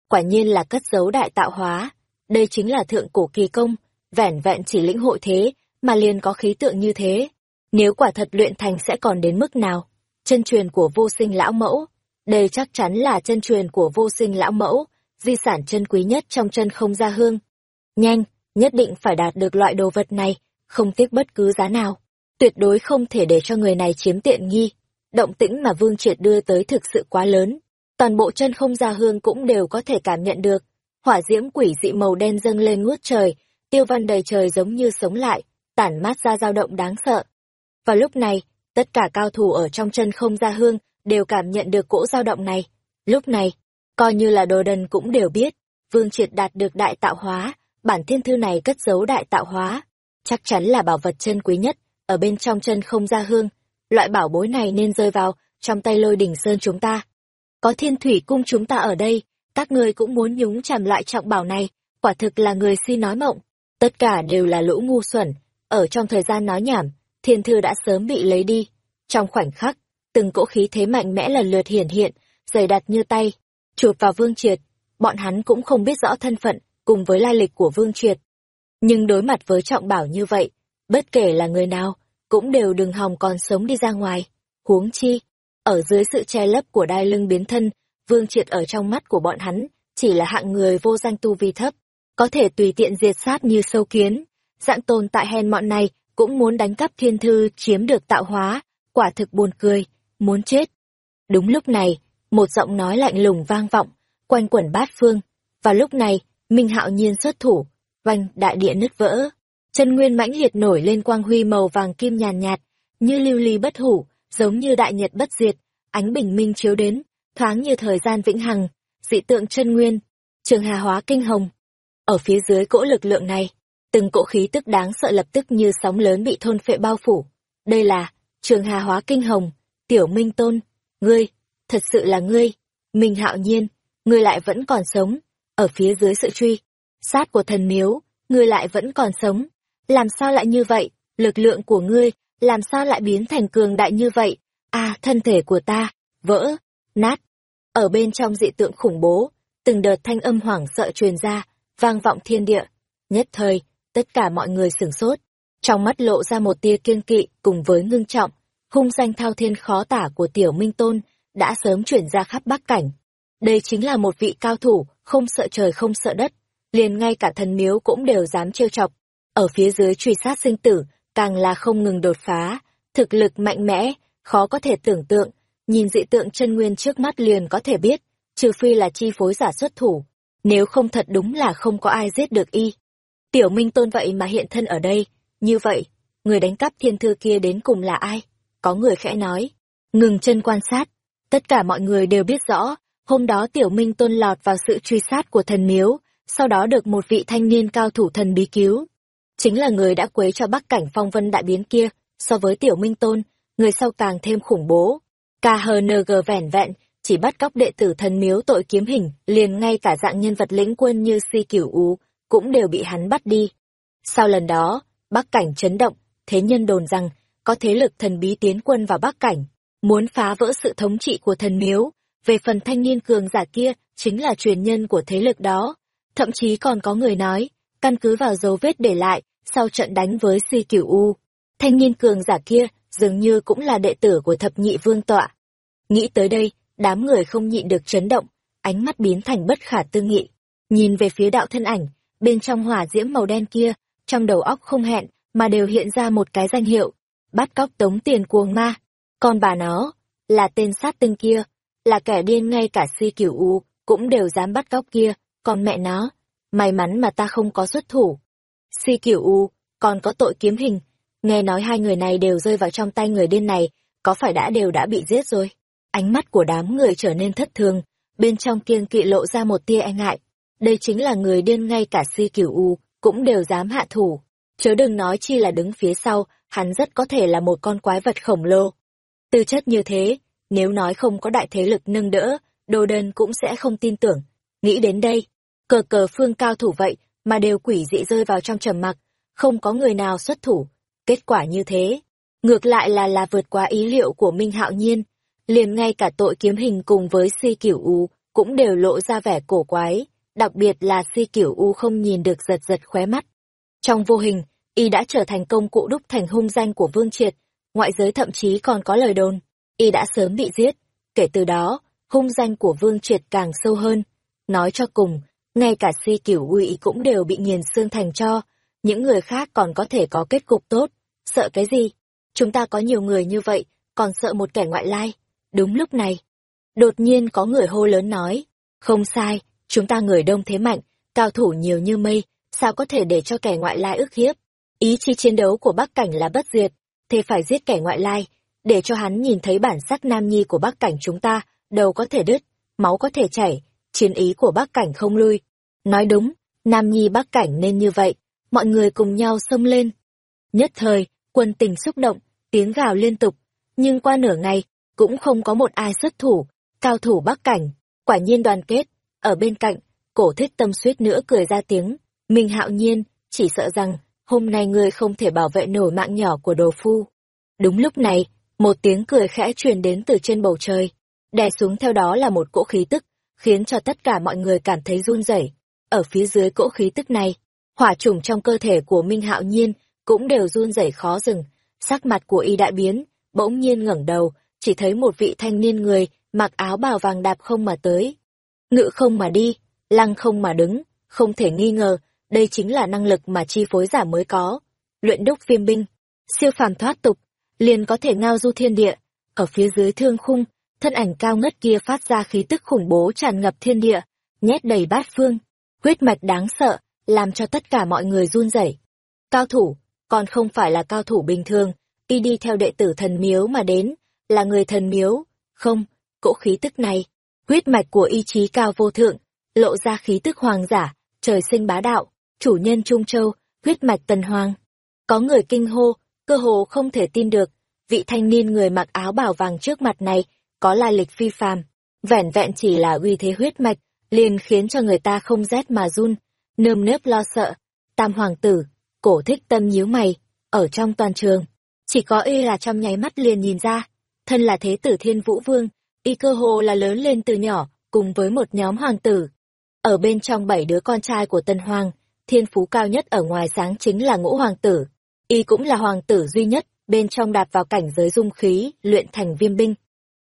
Quả nhiên là cất giấu đại tạo hóa. Đây chính là thượng cổ kỳ công, vẻn vẹn chỉ lĩnh hội thế, mà liền có khí tượng như thế. Nếu quả thật luyện thành sẽ còn đến mức nào? Chân truyền của vô sinh lão mẫu. Đây chắc chắn là chân truyền của vô sinh lão mẫu, di sản chân quý nhất trong chân không gia hương. Nhanh, nhất định phải đạt được loại đồ vật này, không tiếc bất cứ giá nào. Tuyệt đối không thể để cho người này chiếm tiện nghi. Động tĩnh mà Vương Triệt đưa tới thực sự quá lớn. Toàn bộ chân không gia hương cũng đều có thể cảm nhận được. Hỏa diễm quỷ dị màu đen dâng lên ngút trời, tiêu văn đầy trời giống như sống lại, tản mát ra dao động đáng sợ. Vào lúc này, tất cả cao thủ ở trong chân không gia hương đều cảm nhận được cỗ dao động này. Lúc này, coi như là đồ đần cũng đều biết, Vương Triệt đạt được đại tạo hóa, bản thiên thư này cất giấu đại tạo hóa. Chắc chắn là bảo vật chân quý nhất, ở bên trong chân không gia hương. Loại bảo bối này nên rơi vào trong tay lôi đỉnh sơn chúng ta. Có thiên thủy cung chúng ta ở đây, các người cũng muốn nhúng chàm loại trọng bảo này, quả thực là người si nói mộng. Tất cả đều là lũ ngu xuẩn, ở trong thời gian nói nhảm, thiên thư đã sớm bị lấy đi. Trong khoảnh khắc, từng cỗ khí thế mạnh mẽ lần lượt hiển hiện, dày đặt như tay, chụp vào Vương Triệt. Bọn hắn cũng không biết rõ thân phận, cùng với lai lịch của Vương Triệt. Nhưng đối mặt với trọng bảo như vậy, bất kể là người nào, cũng đều đừng hòng còn sống đi ra ngoài. Huống chi, ở dưới sự che lấp của đai lưng biến thân, Vương Triệt ở trong mắt của bọn hắn, chỉ là hạng người vô danh tu vi thấp, có thể tùy tiện diệt sát như sâu kiến. Dạng tồn tại hèn mọn này cũng muốn đánh cắp thiên thư chiếm được tạo hóa, quả thực buồn cười, muốn chết. Đúng lúc này, một giọng nói lạnh lùng vang vọng, quanh quẩn bát phương. Và lúc này, Minh Hạo Nhiên xuất thủ, vành đại địa nứt vỡ. Chân nguyên mãnh liệt nổi lên quang huy màu vàng kim nhàn nhạt, như lưu ly bất hủ, giống như đại nhật bất diệt, ánh bình minh chiếu đến, thoáng như thời gian vĩnh hằng, dị tượng chân nguyên, trường hà hóa kinh hồng. Ở phía dưới cỗ lực lượng này, từng cỗ khí tức đáng sợ lập tức như sóng lớn bị thôn phệ bao phủ. Đây là trường hà hóa kinh hồng, tiểu minh tôn, ngươi, thật sự là ngươi, mình hạo nhiên, ngươi lại vẫn còn sống, ở phía dưới sự truy, sát của thần miếu, ngươi lại vẫn còn sống, làm sao lại như vậy, lực lượng của ngươi, làm sao lại biến thành cường đại như vậy, à, thân thể của ta, vỡ, nát, ở bên trong dị tượng khủng bố, từng đợt thanh âm hoảng sợ truyền ra, vang vọng thiên địa, nhất thời, tất cả mọi người sửng sốt, trong mắt lộ ra một tia kiên kỵ cùng với ngưng trọng, hung danh thao thiên khó tả của tiểu minh tôn, đã sớm chuyển ra khắp bắc cảnh. Đây chính là một vị cao thủ, không sợ trời không sợ đất, liền ngay cả thần miếu cũng đều dám trêu chọc. Ở phía dưới truy sát sinh tử, càng là không ngừng đột phá, thực lực mạnh mẽ, khó có thể tưởng tượng, nhìn dị tượng chân nguyên trước mắt liền có thể biết, trừ phi là chi phối giả xuất thủ, nếu không thật đúng là không có ai giết được y. Tiểu Minh Tôn vậy mà hiện thân ở đây, như vậy, người đánh cắp thiên thư kia đến cùng là ai? Có người khẽ nói, ngừng chân quan sát, tất cả mọi người đều biết rõ, hôm đó Tiểu Minh Tôn lọt vào sự truy sát của thần miếu, sau đó được một vị thanh niên cao thủ thần bí cứu. Chính là người đã quấy cho Bắc Cảnh Phong Vân đại biến kia, so với Tiểu Minh Tôn, người sau càng thêm khủng bố. KHNG vẻn vẹn, chỉ bắt cóc đệ tử thần miếu tội kiếm hình, liền ngay cả dạng nhân vật lĩnh quân như Si Cửu Ú, cũng đều bị hắn bắt đi. Sau lần đó, Bắc Cảnh chấn động, thế nhân đồn rằng, có thế lực thần bí tiến quân vào Bắc Cảnh, muốn phá vỡ sự thống trị của thần miếu. Về phần thanh niên cường giả kia, chính là truyền nhân của thế lực đó. Thậm chí còn có người nói, căn cứ vào dấu vết để lại, sau trận đánh với Si Cửu U, thanh niên cường giả kia dường như cũng là đệ tử của thập nhị vương tọa. Nghĩ tới đây, đám người không nhịn được chấn động, ánh mắt biến thành bất khả tư nghị. Nhìn về phía đạo thân ảnh, bên trong hỏa diễm màu đen kia, trong đầu óc không hẹn, mà đều hiện ra một cái danh hiệu, bắt cóc tống tiền cuồng ma. Còn bà nó, là tên sát tinh kia, là kẻ điên ngay cả si cửu u, cũng đều dám bắt cóc kia, còn mẹ nó, may mắn mà ta không có xuất thủ. Si cửu u, còn có tội kiếm hình, nghe nói hai người này đều rơi vào trong tay người điên này, có phải đã đều đã bị giết rồi? Ánh mắt của đám người trở nên thất thường, bên trong kiêng kỵ lộ ra một tia e ngại. Đây chính là người điên ngay cả si cửu u, cũng đều dám hạ thủ. Chớ đừng nói chi là đứng phía sau, hắn rất có thể là một con quái vật khổng lồ. Tư chất như thế, nếu nói không có đại thế lực nâng đỡ, đồ đơn cũng sẽ không tin tưởng. Nghĩ đến đây, cờ cờ phương cao thủ vậy mà đều quỷ dị rơi vào trong trầm mặc, không có người nào xuất thủ. Kết quả như thế, ngược lại là là vượt quá ý liệu của Minh Hạo Nhiên, liền ngay cả tội kiếm hình cùng với si kiểu u cũng đều lộ ra vẻ cổ quái, đặc biệt là si kiểu u không nhìn được giật giật khóe mắt. Trong vô hình, y đã trở thành công cụ đúc thành hung danh của Vương Triệt, ngoại giới thậm chí còn có lời đồn, y đã sớm bị giết, kể từ đó, hung danh của Vương Triệt càng sâu hơn. Nói cho cùng, ngay cả si kiểu uy cũng đều bị nghiền xương thành cho, những người khác còn có thể có kết cục tốt, sợ cái gì? Chúng ta có nhiều người như vậy, còn sợ một kẻ ngoại lai. Đúng lúc này, đột nhiên có người hô lớn nói, không sai, chúng ta người đông thế mạnh, cao thủ nhiều như mây, sao có thể để cho kẻ ngoại lai ức hiếp. Ý chí chiến đấu của Bắc Cảnh là bất diệt, thế phải giết kẻ ngoại lai, để cho hắn nhìn thấy bản sắc nam nhi của Bắc Cảnh chúng ta, đầu có thể đứt, máu có thể chảy, chiến ý của Bắc Cảnh không lui. Nói đúng, nam nhi Bắc Cảnh nên như vậy, mọi người cùng nhau xông lên. Nhất thời, quân tình xúc động, tiếng gào liên tục, nhưng qua nửa ngày, cũng không có một ai xuất thủ, cao thủ bắc cảnh, quả nhiên đoàn kết, ở bên cạnh, cổ thích tâm suýt nữa cười ra tiếng, mình hạo nhiên, chỉ sợ rằng, hôm nay ngươi không thể bảo vệ nổi mạng nhỏ của đồ phu. Đúng lúc này, một tiếng cười khẽ truyền đến từ trên bầu trời, đè xuống theo đó là một cỗ khí tức, khiến cho tất cả mọi người cảm thấy run rẩy. Ở phía dưới cỗ khí tức này, hỏa trùng trong cơ thể của Minh Hạo Nhiên cũng đều run rẩy khó dừng, sắc mặt của y đại biến, bỗng nhiên ngẩng đầu, chỉ thấy một vị thanh niên người mặc áo bào vàng đạp không mà tới. Ngự không mà đi, lăng không mà đứng, không thể nghi ngờ, đây chính là năng lực mà chi phối giả mới có. Luyện đúc viêm binh, siêu phàm thoát tục, liền có thể ngao du thiên địa. Ở phía dưới thương khung, thân ảnh cao ngất kia phát ra khí tức khủng bố tràn ngập thiên địa, nhét đầy bát phương, huyết mạch đáng sợ, làm cho tất cả mọi người run rẩy. Cao thủ, còn không phải là cao thủ bình thường, y đi theo đệ tử thần miếu mà đến, là người thần miếu, không, cỗ khí tức này, huyết mạch của ý chí cao vô thượng, lộ ra khí tức hoàng giả, trời sinh bá đạo, chủ nhân Trung Châu, huyết mạch tần hoàng. Có người kinh hô, cơ hồ không thể tin được, vị thanh niên người mặc áo bào vàng trước mặt này, có lai lịch phi phàm, vẻn vẹn chỉ là uy thế huyết mạch, liền khiến cho người ta không rét mà run, nơm nớp lo sợ. Tam hoàng tử, cổ thích tâm nhíu mày, ở trong toàn trường, chỉ có y là trong nháy mắt liền nhìn ra, thân là thế tử thiên vũ vương, y cơ hồ là lớn lên từ nhỏ, cùng với một nhóm hoàng tử. Ở bên trong bảy đứa con trai của tân hoàng, thiên phú cao nhất ở ngoài sáng chính là ngũ hoàng tử. Y cũng là hoàng tử duy nhất, bên trong đạp vào cảnh giới dung khí, luyện thành viêm binh.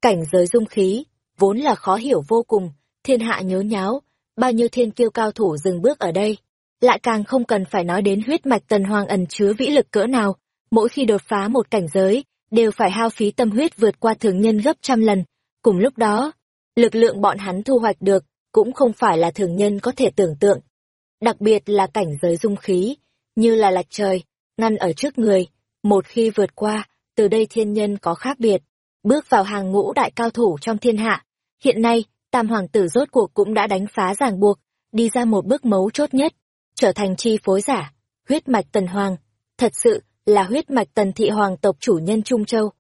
Cảnh giới dung khí, vốn là khó hiểu vô cùng, thiên hạ nhớ nháo, bao nhiêu thiên kiêu cao thủ dừng bước ở đây. Lại càng không cần phải nói đến huyết mạch tần hoàng ẩn chứa vĩ lực cỡ nào, mỗi khi đột phá một cảnh giới, đều phải hao phí tâm huyết vượt qua thường nhân gấp trăm lần. Cùng lúc đó, lực lượng bọn hắn thu hoạch được cũng không phải là thường nhân có thể tưởng tượng. đặc biệt là cảnh giới dung khí, như là lạch trời, ngăn ở trước người. Một khi vượt qua, từ đây thiên nhân có khác biệt, bước vào hàng ngũ đại cao thủ trong thiên hạ. Hiện nay, tam hoàng tử rốt cuộc cũng đã đánh phá ràng buộc, đi ra một bước mấu chốt nhất, trở thành chi phối giả, huyết mạch tần hoàng. Thật sự là huyết mạch tần thị hoàng tộc chủ nhân Trung Châu.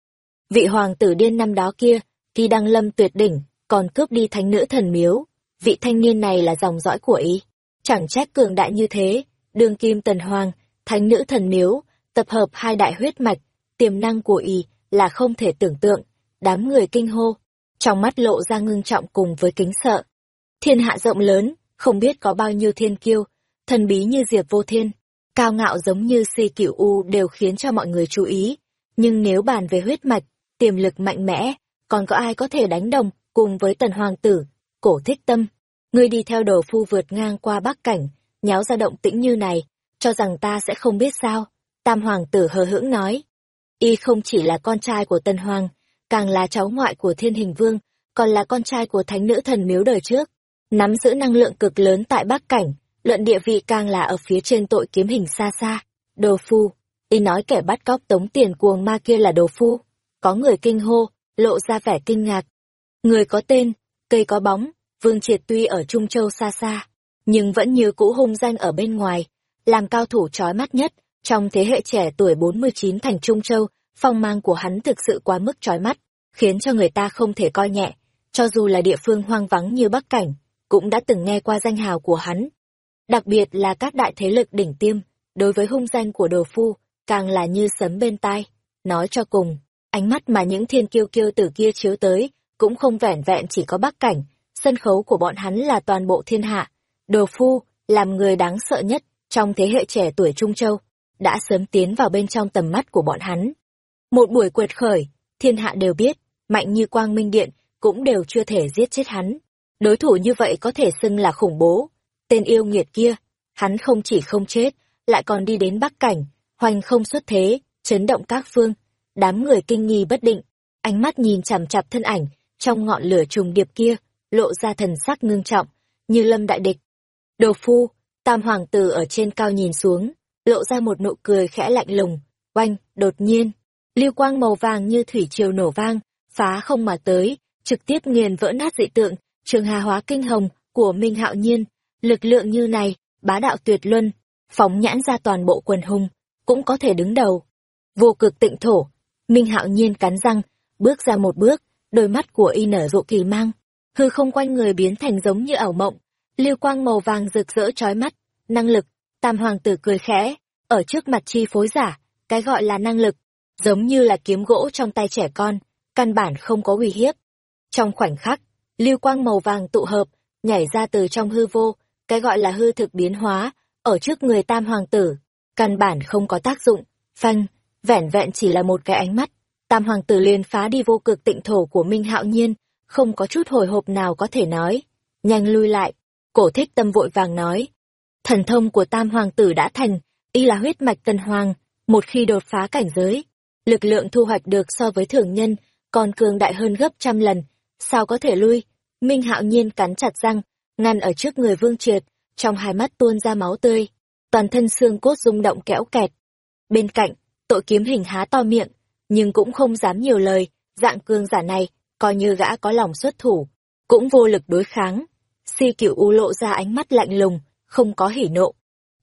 Vị hoàng tử điên năm đó kia, khi đăng lâm tuyệt đỉnh, còn cướp đi thánh nữ thần miếu. Vị thanh niên này là dòng dõi của ý. Chẳng trách cường đại như thế, đương kim tần hoàng, thánh nữ thần miếu, tập hợp hai đại huyết mạch, tiềm năng của ý là không thể tưởng tượng. Đám người kinh hô, trong mắt lộ ra ngưng trọng cùng với kính sợ. Thiên hạ rộng lớn, không biết có bao nhiêu thiên kiêu, thần bí như Diệp Vô Thiên, cao ngạo giống như si cửu u đều khiến cho mọi người chú ý. Nhưng nếu bàn về huyết mạch, tiềm lực mạnh mẽ, còn có ai có thể đánh đồng cùng với tần hoàng tử, cổ thích tâm. Ngươi đi theo đồ phu vượt ngang qua bắc cảnh, nháo ra động tĩnh như này, cho rằng ta sẽ không biết sao. Tam hoàng tử hờ hững nói. Y không chỉ là con trai của tần hoàng, càng là cháu ngoại của thiên hình vương, còn là con trai của thánh nữ thần miếu đời trước. Nắm giữ năng lượng cực lớn tại bắc cảnh, luận địa vị càng là ở phía trên tội kiếm hình xa xa. Đồ phu, y nói kẻ bắt cóc tống tiền cuồng ma kia là đồ phu. Có người kinh hô, lộ ra vẻ kinh ngạc. Người có tên, cây có bóng, Vương Triệt tuy ở Trung Châu xa xa, nhưng vẫn như cũ hung danh ở bên ngoài, làm cao thủ trói mắt nhất, trong thế hệ trẻ tuổi 49 thành Trung Châu, phong mang của hắn thực sự quá mức trói mắt, khiến cho người ta không thể coi nhẹ, cho dù là địa phương hoang vắng như Bắc Cảnh, cũng đã từng nghe qua danh hào của hắn. Đặc biệt là các đại thế lực đỉnh tiêm, đối với hung danh của đồ phu, càng là như sấm bên tai. Nói cho cùng, ánh mắt mà những thiên kiêu kiêu tử kia chiếu tới, cũng không vẻn vẹn chỉ có bắc cảnh, sân khấu của bọn hắn là toàn bộ thiên hạ. Đồ phu, làm người đáng sợ nhất trong thế hệ trẻ tuổi Trung Châu, đã sớm tiến vào bên trong tầm mắt của bọn hắn. Một buổi quệt khởi, thiên hạ đều biết, mạnh như quang minh điện, cũng đều chưa thể giết chết hắn. Đối thủ như vậy có thể xưng là khủng bố. Tên yêu nghiệt kia, hắn không chỉ không chết, lại còn đi đến bắc cảnh, hoành không xuất thế, chấn động các phương. Đám người kinh nghi bất định, ánh mắt nhìn chằm chặp thân ảnh, trong ngọn lửa trùng điệp kia, lộ ra thần sắc ngưng trọng, như lâm đại địch. Đồ phu, tam hoàng tử ở trên cao nhìn xuống, lộ ra một nụ cười khẽ lạnh lùng, oanh, đột nhiên. Lưu quang màu vàng như thủy triều nổ vang, phá không mà tới, trực tiếp nghiền vỡ nát dị tượng, trường hà hóa kinh hồng của Minh Hạo Nhiên. Lực lượng như này, bá đạo tuyệt luân, phóng nhãn ra toàn bộ quần hùng, cũng có thể đứng đầu. Vô cực tịnh thổ, Minh Hạo Nhiên cắn răng, bước ra một bước, đôi mắt của y nở rộ kỳ mang. Hư không quanh người biến thành giống như ảo mộng, lưu quang màu vàng rực rỡ chói mắt, năng lực, tam hoàng tử cười khẽ, ở trước mặt chi phối giả, cái gọi là năng lực, giống như là kiếm gỗ trong tay trẻ con, căn bản không có uy hiếp. Trong khoảnh khắc, lưu quang màu vàng tụ hợp, nhảy ra từ trong hư vô, cái gọi là hư thực biến hóa, ở trước người tam hoàng tử, căn bản không có tác dụng, phanh, vẻn vẹn chỉ là một cái ánh mắt, tam hoàng tử liền phá đi vô cực tịnh thổ của Minh Hạo Nhiên, không có chút hồi hộp nào có thể nói. Nhanh lui lại, cổ thích tâm vội vàng nói. Thần thông của tam hoàng tử đã thành, y là huyết mạch tân hoàng, một khi đột phá cảnh giới, lực lượng thu hoạch được so với thường nhân, còn cường đại hơn gấp trăm lần, sao có thể lui? Minh Hạo Nhiên cắn chặt răng, ngăn ở trước người Vương Triệt, trong hai mắt tuôn ra máu tươi, toàn thân xương cốt rung động kẽo kẹt. Bên cạnh, tội kiếm hình há to miệng, nhưng cũng không dám nhiều lời, dạng cương giả này, coi như gã có lòng xuất thủ, cũng vô lực đối kháng. Si cửu u lộ ra ánh mắt lạnh lùng, không có hỉ nộ.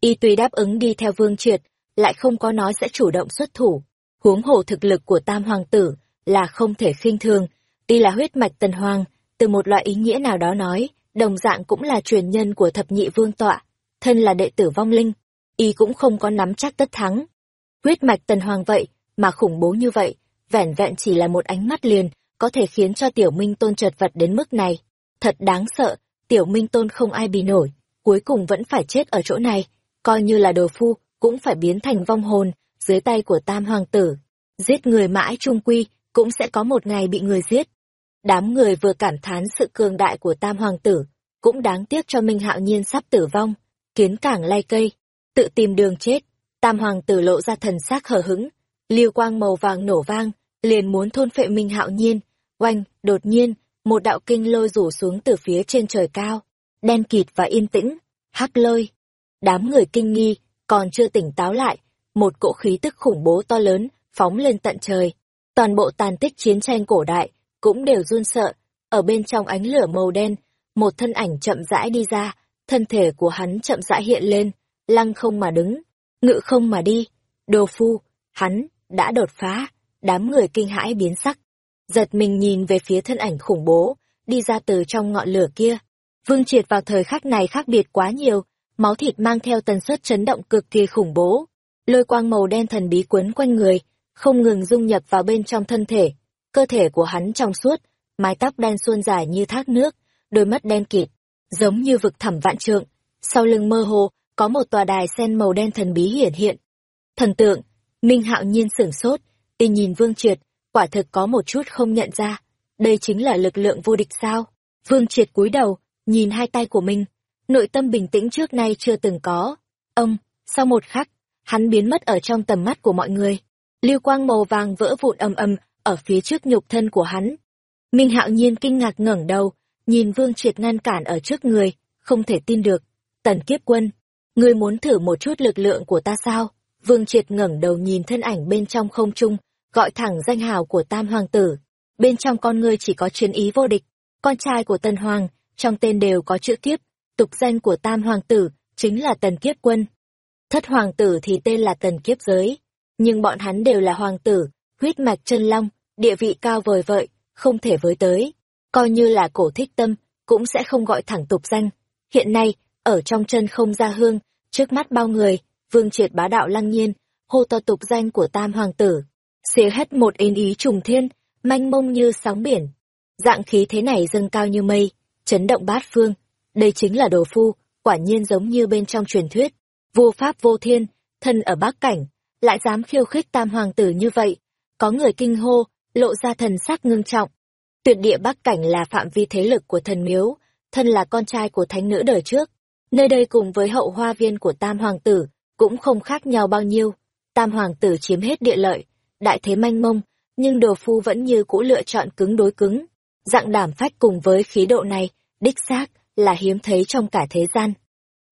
Y tuy đáp ứng đi theo vương triệt, lại không có nói sẽ chủ động xuất thủ. Huống hồ thực lực của tam hoàng tử là không thể khinh thường, y là huyết mạch tần hoàng, từ một loại ý nghĩa nào đó nói, đồng dạng cũng là truyền nhân của thập nhị vương tọa, thân là đệ tử vong linh, y cũng không có nắm chắc tất thắng. Huyết mạch tần hoàng vậy, mà khủng bố như vậy, vẻn vẹn chỉ là một ánh mắt liền, có thể khiến cho tiểu minh tôn chật vật đến mức này. Thật đáng sợ, tiểu minh tôn không ai bì nổi, cuối cùng vẫn phải chết ở chỗ này, coi như là đồ phu, cũng phải biến thành vong hồn, dưới tay của tam hoàng tử. Giết người mãi trung quy, cũng sẽ có một ngày bị người giết. Đám người vừa cảm thán sự cường đại của tam hoàng tử, cũng đáng tiếc cho Minh Hạo Nhiên sắp tử vong, kiến cảng lay cây, tự tìm đường chết. Tam hoàng tử lộ ra thần sắc hờ hững, liêu quang màu vàng nổ vang, liền muốn thôn phệ Minh Hạo Nhiên. Oanh, đột nhiên, một đạo kinh lôi rủ xuống từ phía trên trời cao, đen kịt và yên tĩnh, hắc lôi. Đám người kinh nghi, còn chưa tỉnh táo lại, một cỗ khí tức khủng bố to lớn, phóng lên tận trời. Toàn bộ tàn tích chiến tranh cổ đại, cũng đều run sợ, ở bên trong ánh lửa màu đen, một thân ảnh chậm rãi đi ra, thân thể của hắn chậm rãi hiện lên, lăng không mà đứng, ngự không mà đi. Đồ phu, hắn, đã đột phá, đám người kinh hãi biến sắc. Giật mình nhìn về phía thân ảnh khủng bố, đi ra từ trong ngọn lửa kia. Vương Triệt vào thời khắc này khác biệt quá nhiều, máu thịt mang theo tần suất chấn động cực kỳ khủng bố. Lôi quang màu đen thần bí quấn quanh người, không ngừng dung nhập vào bên trong thân thể. Cơ thể của hắn trong suốt, mái tóc đen suôn dài như thác nước, đôi mắt đen kịt, giống như vực thẳm vạn trượng. Sau lưng mơ hồ, có một tòa đài sen màu đen thần bí hiển hiện. Thần tượng, Minh Hạo nhiên sửng sốt, y nhìn Vương Triệt, quả thực có một chút không nhận ra. Đây chính là lực lượng vô địch sao? Vương Triệt cúi đầu, nhìn hai tay của mình, nội tâm bình tĩnh trước nay chưa từng có. Ông, sau một khắc, hắn biến mất ở trong tầm mắt của mọi người. Lưu quang màu vàng vỡ vụn ầm ầm ở phía trước nhục thân của hắn. Minh Hạo Nhiên kinh ngạc ngẩng đầu, nhìn Vương Triệt ngăn cản ở trước người, không thể tin được. Tần Kiếp Quân, ngươi muốn thử một chút lực lượng của ta sao? Vương Triệt ngẩng đầu nhìn thân ảnh bên trong không trung, gọi thẳng danh hào của Tam Hoàng tử. Bên trong con ngươi chỉ có chiến ý vô địch. Con trai của Tần Hoàng, trong tên đều có chữ kiếp. Tục danh của Tam Hoàng tử, chính là Tần Kiếp Quân. Thất Hoàng tử thì tên là Tần Kiếp Giới. Nhưng bọn hắn đều là Hoàng tử, huyết mạch chân long, địa vị cao vời vợi, không thể với tới. Coi như là cổ thích tâm, cũng sẽ không gọi thẳng tục danh. Hiện nay, ở trong chân không ra hương, trước mắt bao người, vương triệt bá đạo lăng nhiên, hô to tục danh của tam hoàng tử. Xế hết một yên ý trùng thiên, manh mông như sóng biển. Dạng khí thế này dâng cao như mây, chấn động bát phương. Đây chính là đồ phu, quả nhiên giống như bên trong truyền thuyết. Vô pháp vô thiên, thân ở bắc cảnh, lại dám khiêu khích tam hoàng tử như vậy. Có người kinh hô, lộ ra thần sắc ngưng trọng. Tuyệt địa bắc cảnh là phạm vi thế lực của thần miếu, thân là con trai của thánh nữ đời trước. Nơi đây cùng với hậu hoa viên của tam hoàng tử, cũng không khác nhau bao nhiêu. Tam hoàng tử chiếm hết địa lợi, đại thế manh mông, nhưng đồ phu vẫn như cũ lựa chọn cứng đối cứng. Dạng đảm phách cùng với khí độ này, đích xác, là hiếm thấy trong cả thế gian.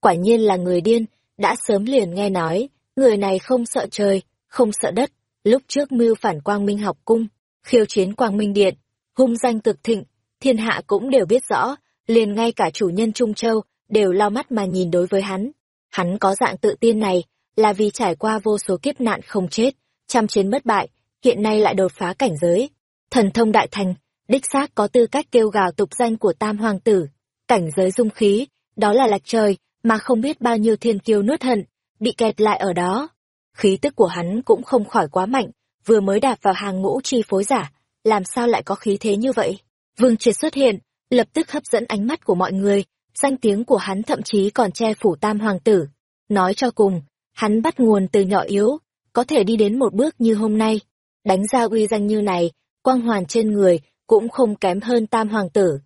Quả nhiên là người điên, đã sớm liền nghe nói, người này không sợ trời, không sợ đất, lúc trước mưu phản quang minh học cung, khiêu chiến quang minh điện, hung danh cực thịnh, thiên hạ cũng đều biết rõ, liền ngay cả chủ nhân Trung Châu, đều lao mắt mà nhìn đối với hắn. Hắn có dạng tự tin này, là vì trải qua vô số kiếp nạn không chết, trăm chiến bất bại, hiện nay lại đột phá cảnh giới. Thần thông đại thành, đích xác có tư cách kêu gào tục danh của tam hoàng tử. Cảnh giới dung khí, đó là lạc trời, mà không biết bao nhiêu thiên kiêu nuốt hận, bị kẹt lại ở đó. Khí tức của hắn cũng không khỏi quá mạnh, vừa mới đạp vào hàng ngũ chi phối giả, làm sao lại có khí thế như vậy? Vương Triệt xuất hiện, lập tức hấp dẫn ánh mắt của mọi người, danh tiếng của hắn thậm chí còn che phủ tam hoàng tử. Nói cho cùng, hắn bắt nguồn từ nhỏ yếu, có thể đi đến một bước như hôm nay. Đánh ra uy danh như này, quang hoàn trên người cũng không kém hơn tam hoàng tử.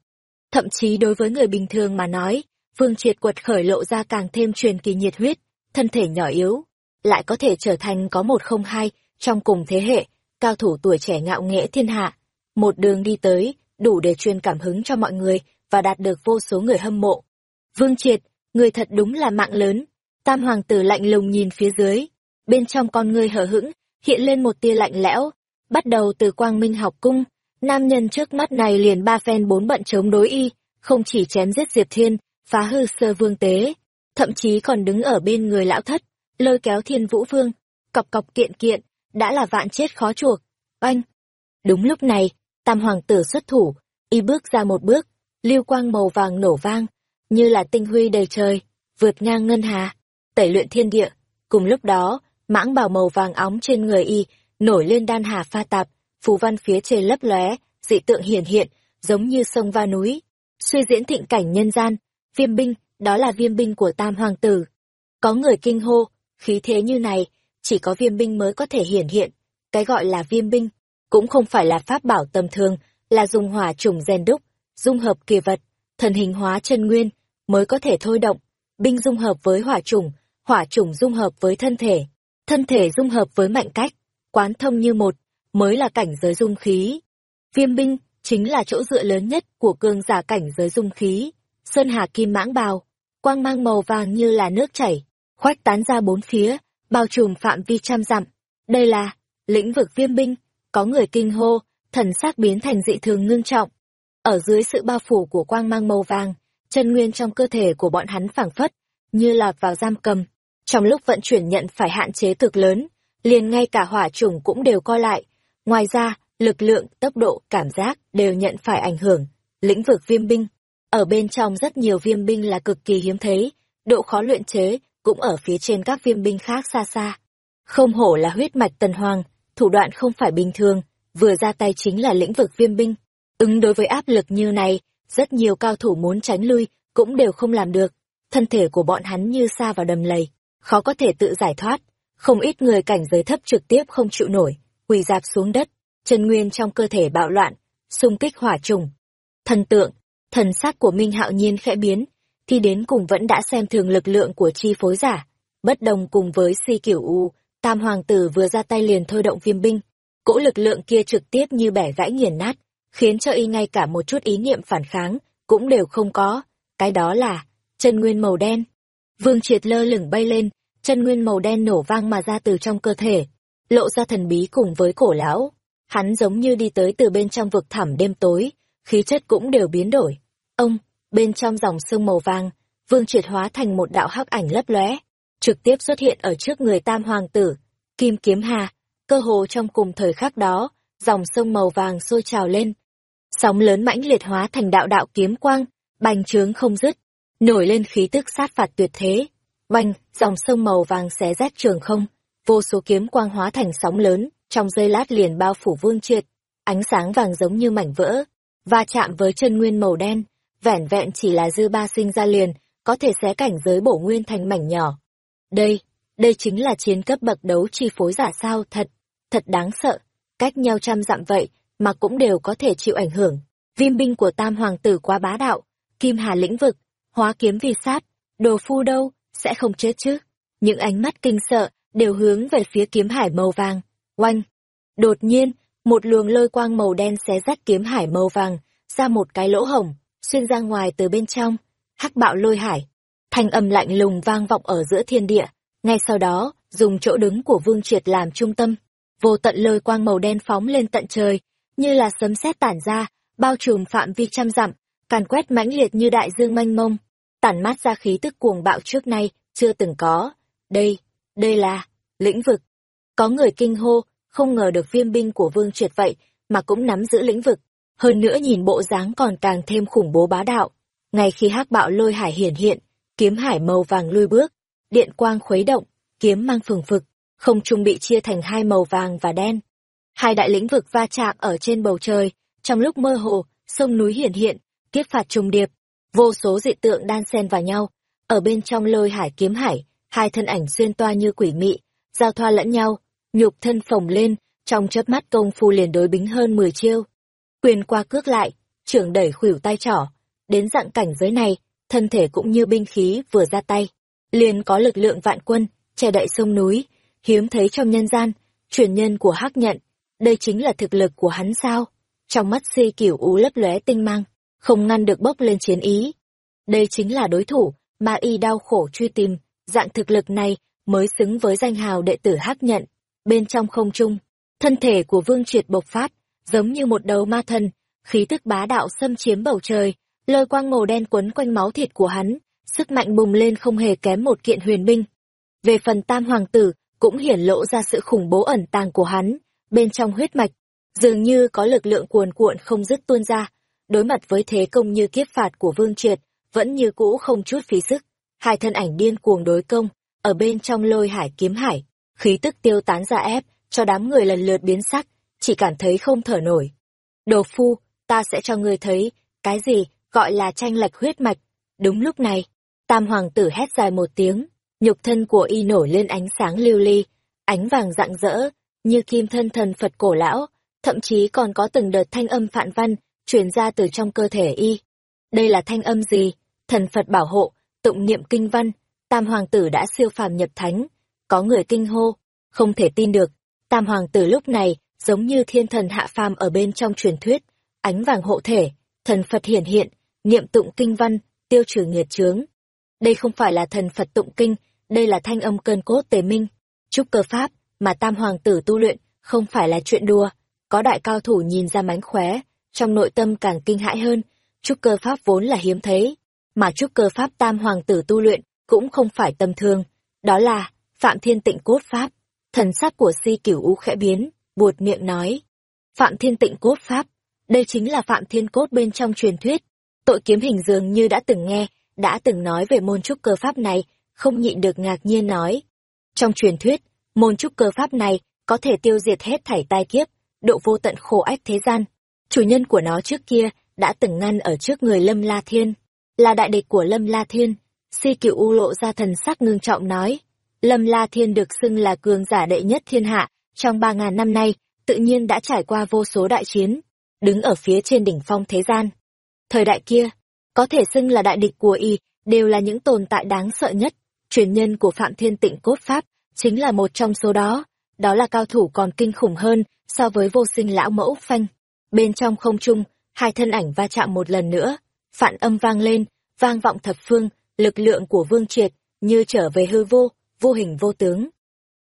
Thậm chí đối với người bình thường mà nói, Vương Triệt quật khởi lộ ra càng thêm truyền kỳ nhiệt huyết, thân thể nhỏ yếu, lại có thể trở thành có một không hai trong cùng thế hệ, cao thủ tuổi trẻ ngạo nghễ thiên hạ. Một đường đi tới, đủ để truyền cảm hứng cho mọi người và đạt được vô số người hâm mộ. Vương Triệt, người thật đúng là mạng lớn. Tam hoàng tử lạnh lùng nhìn phía dưới, bên trong con người hở hững, hiện lên một tia lạnh lẽo. Bắt đầu từ quang minh học cung, nam nhân trước mắt này liền ba phen bốn bận chống đối y, không chỉ chém giết Diệp Thiên, phá hư sơ vương tế, thậm chí còn đứng ở bên người lão thất, lôi kéo thiên vũ vương, cọc cọc kiện kiện, đã là vạn chết khó chuộc. Oanh! Đúng lúc này, tam hoàng tử xuất thủ, y bước ra một bước, lưu quang màu vàng nổ vang, như là tinh huy đầy trời, vượt ngang ngân hà, tẩy luyện thiên địa. Cùng lúc đó, mãng bào màu vàng óng trên người y, nổi lên đan hà pha tạp, phù văn phía trên lấp lóe, dị tượng hiển hiện, giống như sông va núi. Suy diễn thịnh cảnh nhân gian, viêm binh, đó là viêm binh của tam hoàng tử. Có người kinh hô, khí thế như này, chỉ có viêm binh mới có thể hiển hiện. Cái gọi là viêm binh, cũng không phải là pháp bảo tầm thường, là dùng hỏa trùng rèn đúc, dung hợp kỳ vật, thần hình hóa chân nguyên, mới có thể thôi động. Binh dung hợp với hỏa trùng, hỏa trùng dung hợp với thân thể, thân thể dung hợp với mạnh cách, quán thông như một, mới là cảnh giới dung khí. Viêm binh chính là chỗ dựa lớn nhất của cương giả cảnh giới dung khí. Sơn Hà Kim Mãng Bào, quang mang màu vàng như là nước chảy, khoách tán ra bốn phía, bao trùm phạm vi trăm dặm. Đây là lĩnh vực viêm binh, có người kinh hô, thần sắc biến thành dị thường ngưng trọng. Ở dưới sự bao phủ của quang mang màu vàng, chân nguyên trong cơ thể của bọn hắn phảng phất, như lọt vào giam cầm. Trong lúc vận chuyển nhận phải hạn chế cực lớn, liền ngay cả hỏa chủng cũng đều co lại. Ngoài ra, lực lượng, tốc độ, cảm giác đều nhận phải ảnh hưởng. Lĩnh vực viêm binh, ở bên trong rất nhiều viêm binh là cực kỳ hiếm thấy, độ khó luyện chế cũng ở phía trên các viêm binh khác xa xa. Không hổ là huyết mạch tần hoàng, thủ đoạn không phải bình thường, vừa ra tay chính là lĩnh vực viêm binh. Ứng đối với áp lực như này, rất nhiều cao thủ muốn tránh lui, cũng đều không làm được. Thân thể của bọn hắn như xa vào đầm lầy, khó có thể tự giải thoát. Không ít người cảnh giới thấp trực tiếp không chịu nổi, quỳ dạp xuống đất, chân nguyên trong cơ thể bạo loạn, xung kích hỏa trùng. Thần tượng, thần sắc của Minh Hạo Nhiên khẽ biến, thì đến cùng vẫn đã xem thường lực lượng của chi phối giả. Bất đồng cùng với si kiểu u, tam hoàng tử vừa ra tay liền thôi động viêm binh. Cỗ lực lượng kia trực tiếp như bẻ gãy nghiền nát, khiến cho y ngay cả một chút ý niệm phản kháng, cũng đều không có. Cái đó là, chân nguyên màu đen. Vương triệt lơ lửng bay lên, chân nguyên màu đen nổ vang mà ra từ trong cơ thể, lộ ra thần bí cùng với cổ lão. Hắn giống như đi tới từ bên trong vực thẳm đêm tối, khí chất cũng đều biến đổi. Ông, bên trong dòng sương màu vàng, vương triệt hóa thành một đạo hắc ảnh lấp lóe, trực tiếp xuất hiện ở trước người tam hoàng tử, kim kiếm hà, cơ hồ trong cùng thời khắc đó, dòng sông màu vàng sôi trào lên. Sóng lớn mãnh liệt hóa thành đạo đạo kiếm quang, bành trướng không dứt, nổi lên khí tức sát phạt tuyệt thế. Bành, dòng sông màu vàng xé rách trường không, vô số kiếm quang hóa thành sóng lớn, trong giây lát liền bao phủ vương triệt, ánh sáng vàng giống như mảnh vỡ, va chạm với chân nguyên màu đen, vẻn vẹn chỉ là dư ba sinh ra liền, có thể xé cảnh giới bổ nguyên thành mảnh nhỏ. Đây, đây chính là chiến cấp bậc đấu chi phối giả sao thật, thật đáng sợ, cách nhau trăm dặm vậy mà cũng đều có thể chịu ảnh hưởng. Viêm binh của tam hoàng tử quá bá đạo, kim hà lĩnh vực, hóa kiếm vì sát, đồ phu đâu, sẽ không chết chứ. Những ánh mắt kinh sợ đều hướng về phía kiếm hải màu vàng, oanh. Đột nhiên, một luồng lôi quang màu đen xé rách kiếm hải màu vàng, ra một cái lỗ hổng, xuyên ra ngoài từ bên trong, hắc bạo lôi hải. Thanh âm lạnh lùng vang vọng ở giữa thiên địa, ngay sau đó, dùng chỗ đứng của Vương Triệt làm trung tâm, vô tận lôi quang màu đen phóng lên tận trời, như là sấm sét tản ra, bao trùm phạm vi trăm dặm, càn quét mãnh liệt như đại dương mênh mông, tản mát ra khí tức cuồng bạo trước nay chưa từng có. Đây, đây là lĩnh vực. Có người kinh hô, không ngờ được viêm binh của Vương Triệt vậy mà cũng nắm giữ lĩnh vực, hơn nữa nhìn bộ dáng còn càng thêm khủng bố bá đạo. Ngay khi hắc bạo lôi hải hiển hiện, kiếm hải màu vàng lui bước, điện quang khuấy động, kiếm mang phừng phực, không trung bị chia thành hai màu vàng và đen. Hai đại lĩnh vực va chạm ở trên bầu trời, trong lúc mơ hồ, sông núi hiển hiện, kiếp phạt trùng điệp, vô số dị tượng đan xen vào nhau, ở bên trong lôi hải kiếm hải, hai thân ảnh xuyên toa như quỷ mị, giao thoa lẫn nhau, nhục thân phồng lên, trong chớp mắt công phu liền đối bính hơn 10 chiêu. Quyền qua cước lại, trưởng đẩy khuỷu tay trỏ, đến dạng cảnh giới này, thân thể cũng như binh khí vừa ra tay, liền có lực lượng vạn quân, che đậy sông núi, hiếm thấy trong nhân gian, truyền nhân của Hắc Nhận, đây chính là thực lực của hắn sao? Trong mắt Si Kiểu Ú lấp lóe tinh mang, không ngăn được bốc lên chiến ý. Đây chính là đối thủ mà y đau khổ truy tìm, dạng thực lực này mới xứng với danh hào đệ tử Hắc Nhận. Bên trong không trung, thân thể của Vương Triệt bộc phát, giống như một đầu ma thần, khí tức bá đạo xâm chiếm bầu trời, lôi quang màu đen quấn quanh máu thịt của hắn, sức mạnh bùng lên không hề kém một kiện huyền binh. Về phần tam hoàng tử, cũng hiển lộ ra sự khủng bố ẩn tàng của hắn, bên trong huyết mạch, dường như có lực lượng cuồn cuộn không dứt tuôn ra, đối mặt với thế công như kiếp phạt của Vương Triệt, vẫn như cũ không chút phí sức. Hai thân ảnh điên cuồng đối công, ở bên trong lôi hải kiếm hải, khí tức tiêu tán ra ép, cho đám người lần lượt biến sắc, chỉ cảm thấy không thở nổi. Đồ phu, ta sẽ cho ngươi thấy, cái gì gọi là tranh lệch huyết mạch. Đúng lúc này, tam hoàng tử hét dài một tiếng, nhục thân của y nổi lên ánh sáng lưu ly, ánh vàng rạng rỡ, như kim thân thần Phật cổ lão, thậm chí còn có từng đợt thanh âm phạn văn, truyền ra từ trong cơ thể y. Đây là thanh âm gì? Thần Phật bảo hộ, tụng niệm kinh văn, tam hoàng tử đã siêu phàm nhập thánh. Có người kinh hô, không thể tin được, tam hoàng tử lúc này giống như thiên thần hạ phàm ở bên trong truyền thuyết, ánh vàng hộ thể, thần Phật hiển hiện, niệm tụng kinh văn, tiêu trừ nghiệt chướng. Đây không phải là thần Phật tụng kinh, đây là thanh âm cơn cốt tề minh. Trúc cơ pháp, mà tam hoàng tử tu luyện, không phải là chuyện đùa. Có đại cao thủ nhìn ra mánh khóe, trong nội tâm càng kinh hãi hơn. Trúc cơ pháp vốn là hiếm thấy, mà trúc cơ pháp tam hoàng tử tu luyện cũng không phải tầm thường. Đó là Phạm Thiên Tịnh Cốt Pháp. Thần sắc của si cửu u khẽ biến, buột miệng nói. Phạm Thiên Tịnh Cốt Pháp, đây chính là Phạm Thiên Cốt bên trong truyền thuyết. Tội kiếm hình dường như đã từng nghe, đã từng nói về môn trúc cơ pháp này, không nhịn được ngạc nhiên nói. Trong truyền thuyết, môn trúc cơ pháp này có thể tiêu diệt hết thảy tai kiếp, độ vô tận khổ ách thế gian. Chủ nhân của nó trước kia đã từng ngăn ở trước người Lâm La Thiên, là đại địch của Lâm La Thiên. Si cựu u lộ ra thần sắc ngưng trọng nói, Lâm La Thiên được xưng là cường giả đệ nhất thiên hạ, trong ba ngàn năm nay, tự nhiên đã trải qua vô số đại chiến, đứng ở phía trên đỉnh phong thế gian. Thời đại kia, có thể xưng là đại địch của y, đều là những tồn tại đáng sợ nhất. Truyền nhân của Phạm Thiên Tịnh Cốt Pháp, chính là một trong số đó. Đó là cao thủ còn kinh khủng hơn so với vô sinh lão mẫu phanh. Bên trong không trung, hai thân ảnh va chạm một lần nữa. Phản âm vang lên, vang vọng thập phương, lực lượng của Vương Triệt, như trở về hư vô, vô hình vô tướng.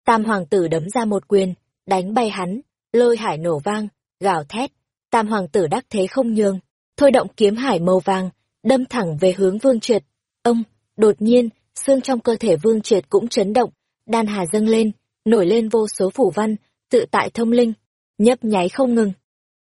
Tam hoàng tử đấm ra một quyền, đánh bay hắn, lôi hải nổ vang, gào thét. Tam hoàng tử đắc thế không nhường, thôi động kiếm hải màu vàng, đâm thẳng về hướng Vương Triệt. Ông, đột nhiên, xương trong cơ thể Vương Triệt cũng chấn động, đan hà dâng lên, nổi lên vô số phủ văn, tự tại thông linh, nhấp nháy không ngừng.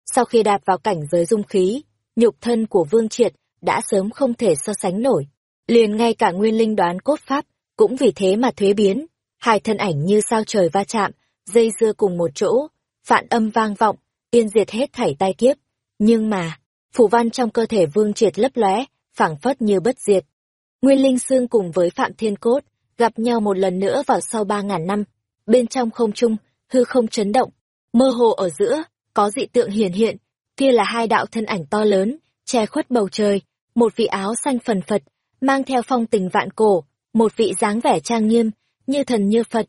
Sau khi đạp vào cảnh giới dung khí, nhục thân của Vương Triệt đã sớm không thể so sánh nổi. Liền ngay cả nguyên linh đoán cốt pháp, cũng vì thế mà thuế biến. Hai thân ảnh như sao trời va chạm, dây dưa cùng một chỗ, phản âm vang vọng, yên diệt hết thảy tai kiếp. Nhưng mà, phủ văn trong cơ thể Vương Triệt lấp lóe, phảng phất như bất diệt. Nguyên Linh Sương cùng với Phạm Thiên Cốt, gặp nhau một lần nữa vào sau ba ngàn năm. Bên trong không trung, hư không chấn động, mơ hồ ở giữa, có dị tượng hiển hiện, kia là hai đạo thân ảnh to lớn, che khuất bầu trời, một vị áo xanh phần phật, mang theo phong tình vạn cổ, một vị dáng vẻ trang nghiêm, như thần như Phật.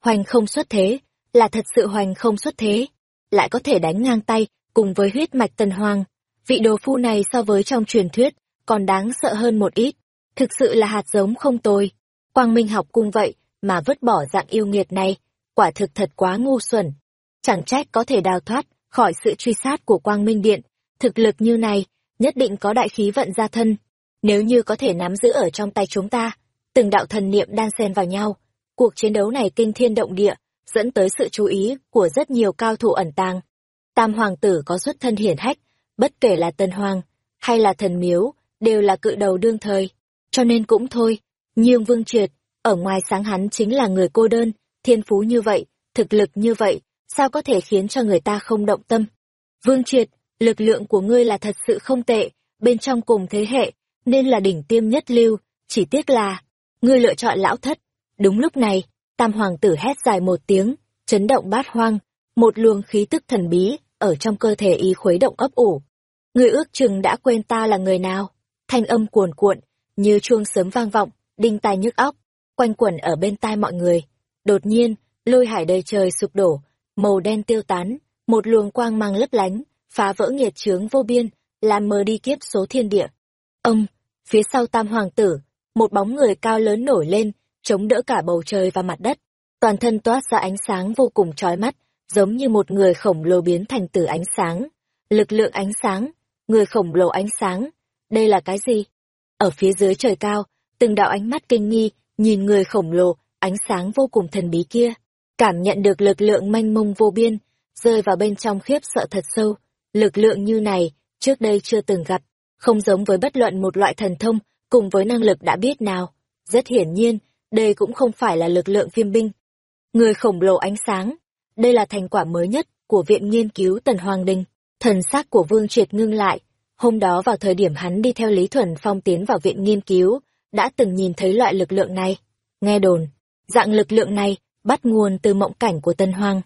Hoành không xuất thế, là thật sự hoành không xuất thế, lại có thể đánh ngang tay, cùng với huyết mạch tần hoàng. Vị đồ phu này so với trong truyền thuyết, còn đáng sợ hơn một ít. Thực sự là hạt giống không tồi. Quang Minh học cung vậy, mà vứt bỏ dạng yêu nghiệt này, quả thực thật quá ngu xuẩn. Chẳng trách có thể đào thoát khỏi sự truy sát của Quang Minh Điện. Thực lực như này, nhất định có đại khí vận gia thân. Nếu như có thể nắm giữ ở trong tay chúng ta, từng đạo thần niệm đan xen vào nhau, cuộc chiến đấu này kinh thiên động địa, dẫn tới sự chú ý của rất nhiều cao thủ ẩn tàng. Tam hoàng tử có xuất thân hiển hách, bất kể là tân hoàng hay là thần miếu, đều là cự đầu đương thời. Cho nên cũng thôi, nhưng Vương Triệt, ở ngoài sáng hắn chính là người cô đơn, thiên phú như vậy, thực lực như vậy, sao có thể khiến cho người ta không động tâm. Vương Triệt, lực lượng của ngươi là thật sự không tệ, bên trong cùng thế hệ, nên là đỉnh tiêm nhất lưu, chỉ tiếc là, ngươi lựa chọn lão thất. Đúng lúc này, tam hoàng tử hét dài một tiếng, chấn động bát hoang, một luồng khí tức thần bí, ở trong cơ thể y khuấy động ấp ủ. Người ước chừng đã quên ta là người nào? Thanh âm cuồn cuộn, như chuông sớm vang vọng, đinh tai nhức óc, quanh quẩn ở bên tai mọi người. Đột nhiên, lôi hải đầy trời sụp đổ, màu đen tiêu tán, một luồng quang mang lấp lánh, phá vỡ nghiệt chướng vô biên, làm mờ đi kiếp số thiên địa. Ông, phía sau tam hoàng tử, một bóng người cao lớn nổi lên, chống đỡ cả bầu trời và mặt đất. Toàn thân toát ra ánh sáng vô cùng chói mắt, giống như một người khổng lồ biến thành từ ánh sáng. Lực lượng ánh sáng, người khổng lồ ánh sáng. Đây là cái gì? Ở phía dưới trời cao, từng đạo ánh mắt kinh nghi, nhìn người khổng lồ, ánh sáng vô cùng thần bí kia. Cảm nhận được lực lượng manh mông vô biên, rơi vào bên trong khiếp sợ thật sâu. Lực lượng như này, trước đây chưa từng gặp, không giống với bất luận một loại thần thông, cùng với năng lực đã biết nào. Rất hiển nhiên, đây cũng không phải là lực lượng phiêm binh. Người khổng lồ ánh sáng, đây là thành quả mới nhất của Viện Nghiên cứu Tần Hoàng Đình. Thần sắc của Vương Triệt ngưng lại. Hôm đó vào thời điểm hắn đi theo Lý Thuần Phong tiến vào Viện Nghiên cứu, đã từng nhìn thấy loại lực lượng này. Nghe đồn, dạng lực lượng này bắt nguồn từ mộng cảnh của Tân Hoàng.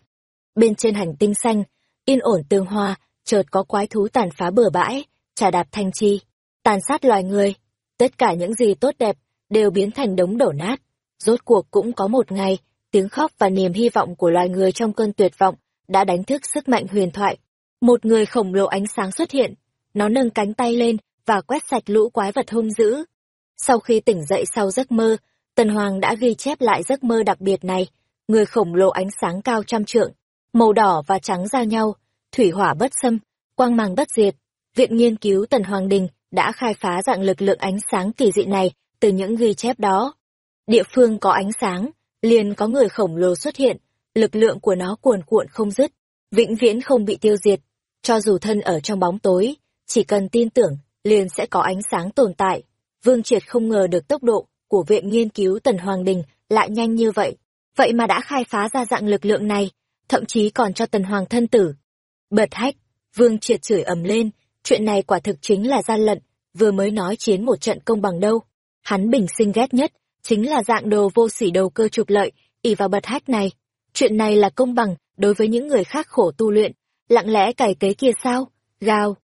Bên trên hành tinh xanh, yên ổn tương hoa, chợt có quái thú tàn phá bừa bãi, trà đạp thanh chi, tàn sát loài người. Tất cả những gì tốt đẹp đều biến thành đống đổ nát. Rốt cuộc cũng có một ngày, tiếng khóc và niềm hy vọng của loài người trong cơn tuyệt vọng đã đánh thức sức mạnh huyền thoại. Một người khổng lồ ánh sáng xuất hiện, nó nâng cánh tay lên và quét sạch lũ quái vật hung dữ. Sau khi tỉnh dậy sau giấc mơ, Tần Hoàng đã ghi chép lại giấc mơ đặc biệt này, người khổng lồ ánh sáng cao trăm trượng, màu đỏ và trắng giao nhau, thủy hỏa bất xâm, quang mang bất diệt. Viện nghiên cứu Tần Hoàng Đình đã khai phá dạng lực lượng ánh sáng kỳ dị này từ những ghi chép đó. Địa phương có ánh sáng, liền có người khổng lồ xuất hiện, lực lượng của nó cuồn cuộn không dứt, vĩnh viễn không bị tiêu diệt. Cho dù thân ở trong bóng tối, chỉ cần tin tưởng, liền sẽ có ánh sáng tồn tại. Vương Triệt không ngờ được tốc độ của viện nghiên cứu Tần Hoàng Đình lại nhanh như vậy. Vậy mà đã khai phá ra dạng lực lượng này, thậm chí còn cho Tần Hoàng thân tử. Bật hách, Vương Triệt chửi ầm lên, chuyện này quả thực chính là gian lận, vừa mới nói chiến một trận công bằng đâu. Hắn bình sinh ghét nhất, chính là dạng đồ vô sỉ đầu cơ trục lợi, ỉ vào bật hách này. Chuyện này là công bằng đối với những người khác khổ tu luyện, lặng lẽ cày cấy kia sao? Gào.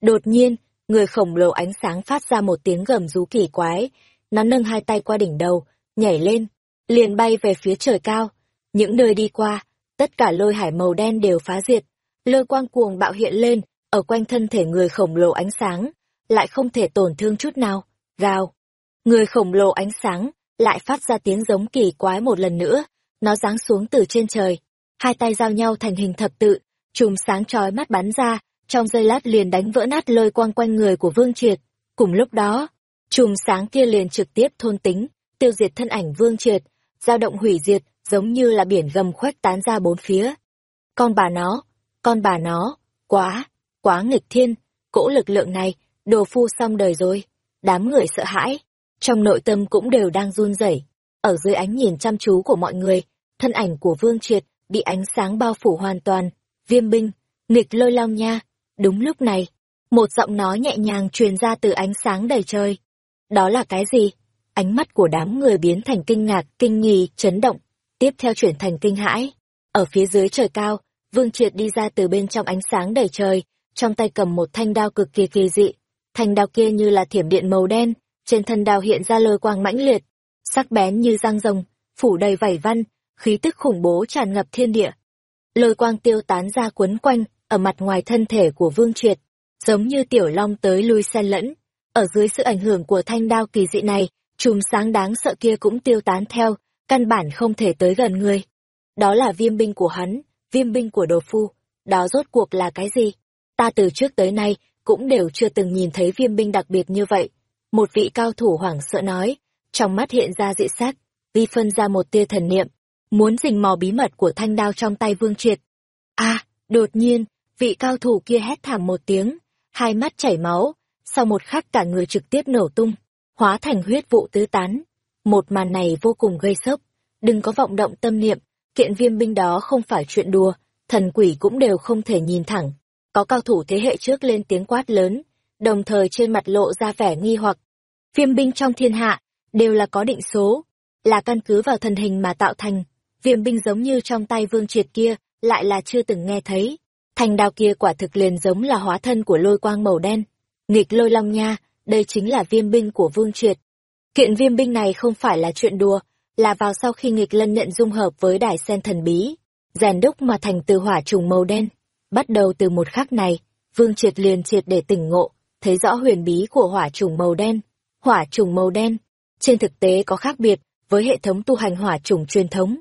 Đột nhiên, người khổng lồ ánh sáng phát ra một tiếng gầm rú kỳ quái, nó nâng hai tay qua đỉnh đầu, nhảy lên, liền bay về phía trời cao. Những nơi đi qua, tất cả lôi hải màu đen đều phá diệt, lôi quang cuồng bạo hiện lên, ở quanh thân thể người khổng lồ ánh sáng, lại không thể tổn thương chút nào. Gào. Người khổng lồ ánh sáng, lại phát ra tiếng giống kỳ quái một lần nữa, nó giáng xuống từ trên trời. Hai tay giao nhau thành hình thập tự, chùm sáng chói mắt bắn ra, trong giây lát liền đánh vỡ nát lôi quang quanh người của Vương Triệt. Cùng lúc đó, chùm sáng kia liền trực tiếp thôn tính, tiêu diệt thân ảnh Vương Triệt, dao động hủy diệt, giống như là biển gầm khuếch tán ra bốn phía. Con bà nó, con bà nó, quá, quá nghịch thiên, cỗ lực lượng này, đồ phu xong đời rồi. Đám người sợ hãi, trong nội tâm cũng đều đang run rẩy. Ở dưới ánh nhìn chăm chú của mọi người, thân ảnh của Vương Triệt bị ánh sáng bao phủ hoàn toàn. Viêm binh, nghịch lôi long nha. Đúng lúc này, một giọng nói nhẹ nhàng truyền ra từ ánh sáng đầy trời. Đó là cái gì? Ánh mắt của đám người biến thành kinh ngạc, kinh nghi, chấn động, tiếp theo chuyển thành kinh hãi. Ở phía dưới trời cao, Vương Triệt đi ra từ bên trong ánh sáng đầy trời, trong tay cầm một thanh đao cực kỳ kỳ dị. Thanh đao kia như là thiểm điện màu đen, trên thân đao hiện ra lôi quang mãnh liệt, sắc bén như răng rồng, phủ đầy vảy văn, khí tức khủng bố tràn ngập thiên địa. Lôi quang tiêu tán ra quấn quanh, ở mặt ngoài thân thể của Vương Triệt, giống như tiểu long tới lui xen lẫn. Ở dưới sự ảnh hưởng của thanh đao kỳ dị này, chùm sáng đáng sợ kia cũng tiêu tán theo, căn bản không thể tới gần người. Đó là viêm binh của hắn, viêm binh của đồ phu, đó rốt cuộc là cái gì? Ta từ trước tới nay cũng đều chưa từng nhìn thấy viêm binh đặc biệt như vậy. Một vị cao thủ hoảng sợ nói, trong mắt hiện ra dị sắc, vi phân ra một tia thần niệm, muốn rình mò bí mật của thanh đao trong tay vương triệt. a đột nhiên, vị cao thủ kia hét thảm một tiếng, hai mắt chảy máu, sau một khắc cả người trực tiếp nổ tung, hóa thành huyết vụ tứ tán. Một màn này vô cùng gây sốc, đừng có vọng động tâm niệm, kiện viêm binh đó không phải chuyện đùa, thần quỷ cũng đều không thể nhìn thẳng. Có cao thủ thế hệ trước lên tiếng quát lớn, đồng thời trên mặt lộ ra vẻ nghi hoặc. Viêm binh trong thiên hạ, đều là có định số, là căn cứ vào thần hình mà tạo thành. Viêm binh giống như trong tay vương triệt kia, lại là chưa từng nghe thấy. Thành đao kia quả thực liền giống là hóa thân của lôi quang màu đen. Nghịch lôi long nha, đây chính là viêm binh của vương triệt. Kiện viêm binh này không phải là chuyện đùa, là vào sau khi nghịch lân nhận dung hợp với đài sen thần bí, rèn đúc mà thành từ hỏa trùng màu đen. Bắt đầu từ một khắc này, vương triệt liền triệt để tỉnh ngộ, thấy rõ huyền bí của hỏa trùng màu đen. Hỏa trùng màu đen, trên thực tế có khác biệt với hệ thống tu hành hỏa trùng truyền thống.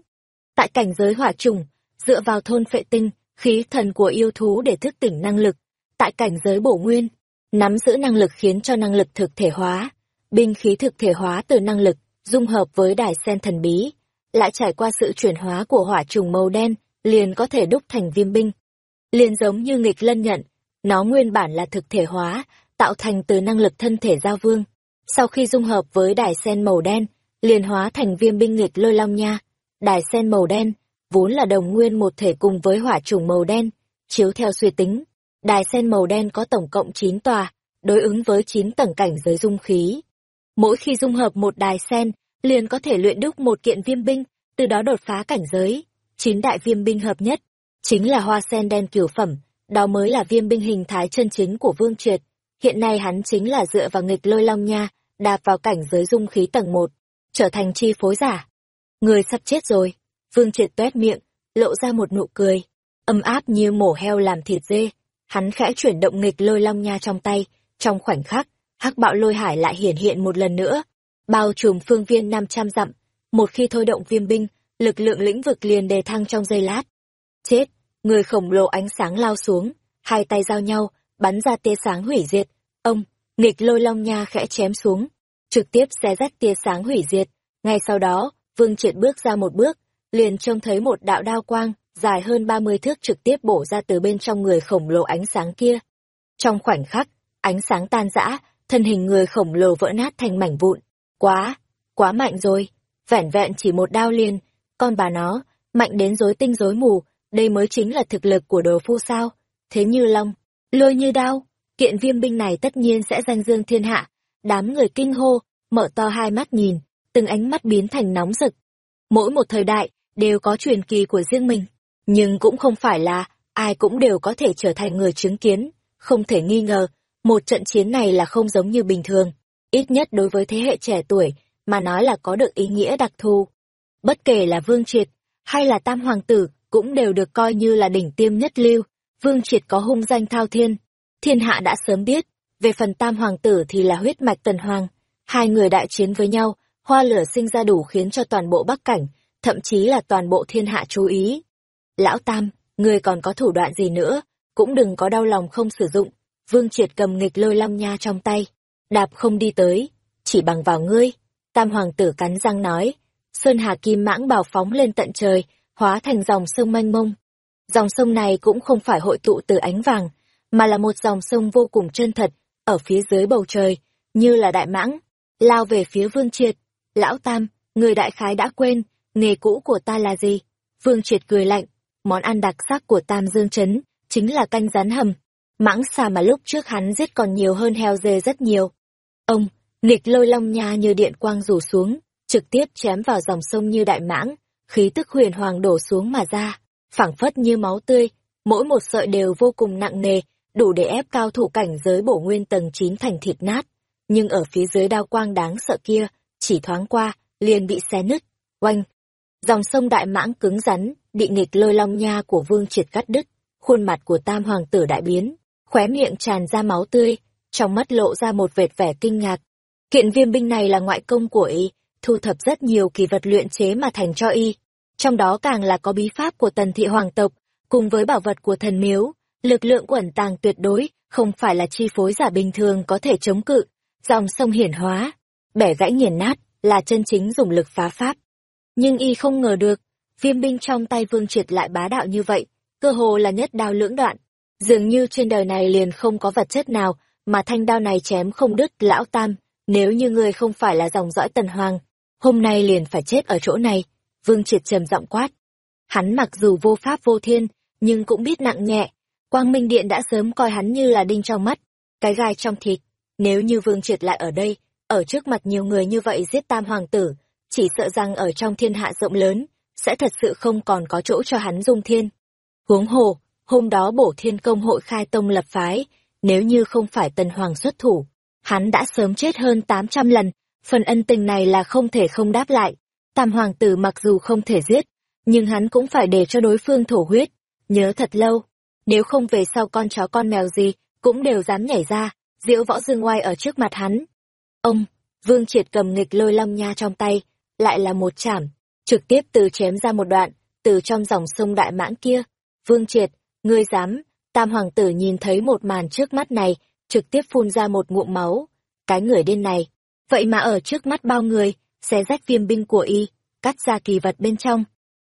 Tại cảnh giới hỏa trùng, dựa vào thôn phệ tinh, khí thần của yêu thú để thức tỉnh năng lực. Tại cảnh giới bổ nguyên, nắm giữ năng lực khiến cho năng lực thực thể hóa, binh khí thực thể hóa từ năng lực, dung hợp với đài sen thần bí, lại trải qua sự chuyển hóa của hỏa trùng màu đen, liền có thể đúc thành viêm binh. Liền giống như nghịch lân nhận, nó nguyên bản là thực thể hóa, tạo thành từ năng lực thân thể giao vương. Sau khi dung hợp với đài sen màu đen, liền hóa thành viêm binh nghịch lôi long nha. Đài sen màu đen, vốn là đồng nguyên một thể cùng với hỏa trùng màu đen, chiếu theo suy tính. Đài sen màu đen có tổng cộng 9 tòa, đối ứng với 9 tầng cảnh giới dung khí. Mỗi khi dung hợp một đài sen, liền có thể luyện đúc một kiện viêm binh, từ đó đột phá cảnh giới. Chín đại viêm binh hợp nhất, chính là hoa sen đen cửu phẩm, đó mới là viêm binh hình thái chân chính của Vương Triệt. Hiện nay hắn chính là dựa vào nghịch lôi long nha, đạp vào cảnh giới dung khí tầng một trở thành chi phối giả. Người sắp chết rồi. Vương Triệt tuét miệng, lộ ra một nụ cười, âm áp như mổ heo làm thịt dê. Hắn khẽ chuyển động nghịch lôi long nha trong tay, trong khoảnh khắc, hắc bạo lôi hải lại hiển hiện một lần nữa. bao trùm phương viên 500 dặm. Một khi thôi động viêm binh, lực lượng lĩnh vực liền đề thăng trong giây lát. Chết, người khổng lồ ánh sáng lao xuống, hai tay giao nhau, bắn ra tia sáng hủy diệt. Ông, nghịch lôi long nha khẽ chém xuống, trực tiếp xé rách tia sáng hủy diệt. Ngay sau đó, Vương Triệt bước ra một bước, liền trông thấy một đạo đao quang, dài hơn 30 thước trực tiếp bổ ra từ bên trong người khổng lồ ánh sáng kia. Trong khoảnh khắc, ánh sáng tan rã, thân hình người khổng lồ vỡ nát thành mảnh vụn. Quá, quá mạnh rồi, vẻn vẹn chỉ một đao liền, con bà nó, mạnh đến rối tinh rối mù, đây mới chính là thực lực của đồ phu sao. Thế như long, lôi như đao, kiện viêm binh này tất nhiên sẽ danh dương thiên hạ. Đám người kinh hô, mở to hai mắt nhìn, từng ánh mắt biến thành nóng rực. Mỗi một thời đại, đều có truyền kỳ của riêng mình, nhưng cũng không phải là ai cũng đều có thể trở thành người chứng kiến, không thể nghi ngờ, một trận chiến này là không giống như bình thường, ít nhất đối với thế hệ trẻ tuổi, mà nói là có được ý nghĩa đặc thù. Bất kể là Vương Triệt, hay là Tam Hoàng Tử, cũng đều được coi như là đỉnh tiêm nhất lưu, Vương Triệt có hung danh thao thiên. Thiên hạ đã sớm biết, về phần Tam Hoàng Tử thì là huyết mạch tần hoàng, hai người đại chiến với nhau, hoa lửa sinh ra đủ khiến cho toàn bộ Bắc Cảnh, thậm chí là toàn bộ thiên hạ chú ý. Lão Tam, người còn có thủ đoạn gì nữa, cũng đừng có đau lòng không sử dụng. Vương Triệt cầm nghịch lôi long nha trong tay, đạp không đi tới, chỉ bằng vào ngươi. Tam hoàng tử cắn răng nói, Sơn Hà Kim mãng bào phóng lên tận trời, hóa thành dòng sông mênh mông. Dòng sông này cũng không phải hội tụ từ ánh vàng, mà là một dòng sông vô cùng chân thật, ở phía dưới bầu trời, như là đại mãng, lao về phía Vương Triệt. Lão Tam, người đại khái đã quên, nghề cũ của ta là gì? Vương Triệt cười lạnh, món ăn đặc sắc của Tam Dương Trấn, chính là canh rán hầm. Mãng xà mà lúc trước hắn giết còn nhiều hơn heo dê rất nhiều. Ông, nghịch lôi long nha như điện quang rủ xuống, trực tiếp chém vào dòng sông như đại mãng, khí tức huyền hoàng đổ xuống mà ra, phảng phất như máu tươi, mỗi một sợi đều vô cùng nặng nề, đủ để ép cao thủ cảnh giới bổ nguyên tầng 9 thành thịt nát. Nhưng ở phía dưới đao quang đáng sợ kia, chỉ thoáng qua, liền bị xé nứt, oanh. Dòng sông đại mãng cứng rắn, bị nghịch lôi long nha của vương triệt cắt đứt, khuôn mặt của tam hoàng tử đại biến, khóe miệng tràn ra máu tươi, trong mắt lộ ra một vệt vẻ kinh ngạc. Kiện viêm binh này là ngoại công của y, thu thập rất nhiều kỳ vật luyện chế mà thành cho y. Trong đó càng là có bí pháp của tần thị hoàng tộc, cùng với bảo vật của thần miếu, lực lượng quẩn tàng tuyệt đối, không phải là chi phối giả bình thường có thể chống cự. Dòng sông hiển hóa, bẻ gãy nghiền nát, là chân chính dùng lực phá pháp. Nhưng y không ngờ được, viêm binh trong tay vương triệt lại bá đạo như vậy, cơ hồ là nhất đao lưỡng đoạn. Dường như trên đời này liền không có vật chất nào mà thanh đao này chém không đứt lão tam, nếu như ngươi không phải là dòng dõi tần hoàng, hôm nay liền phải chết ở chỗ này, vương triệt trầm giọng quát. Hắn mặc dù vô pháp vô thiên, nhưng cũng biết nặng nhẹ, quang minh điện đã sớm coi hắn như là đinh trong mắt, cái gai trong thịt, nếu như vương triệt lại ở đây, ở trước mặt nhiều người như vậy giết tam hoàng tử, chỉ sợ rằng ở trong thiên hạ rộng lớn, sẽ thật sự không còn có chỗ cho hắn dung thiên. Huống hồ, hôm đó bổ thiên công hội khai tông lập phái, nếu như không phải tần hoàng xuất thủ, hắn đã sớm chết hơn 800 lần, phần ân tình này là không thể không đáp lại. Tam hoàng tử mặc dù không thể giết, nhưng hắn cũng phải để cho đối phương thổ huyết, nhớ thật lâu. Nếu không về sau con chó con mèo gì, cũng đều dám nhảy ra, diễu võ dương oai ở trước mặt hắn. Ông, Vương Triệt cầm nghịch lôi long nha trong tay, lại là một chảm, trực tiếp từ chém ra một đoạn, từ trong dòng sông đại mãng kia. Vương Triệt, ngươi dám, tam hoàng tử nhìn thấy một màn trước mắt này, trực tiếp phun ra một ngụm máu. Cái người điên này, vậy mà ở trước mắt bao người, xé rách viêm binh của y, cắt ra kỳ vật bên trong.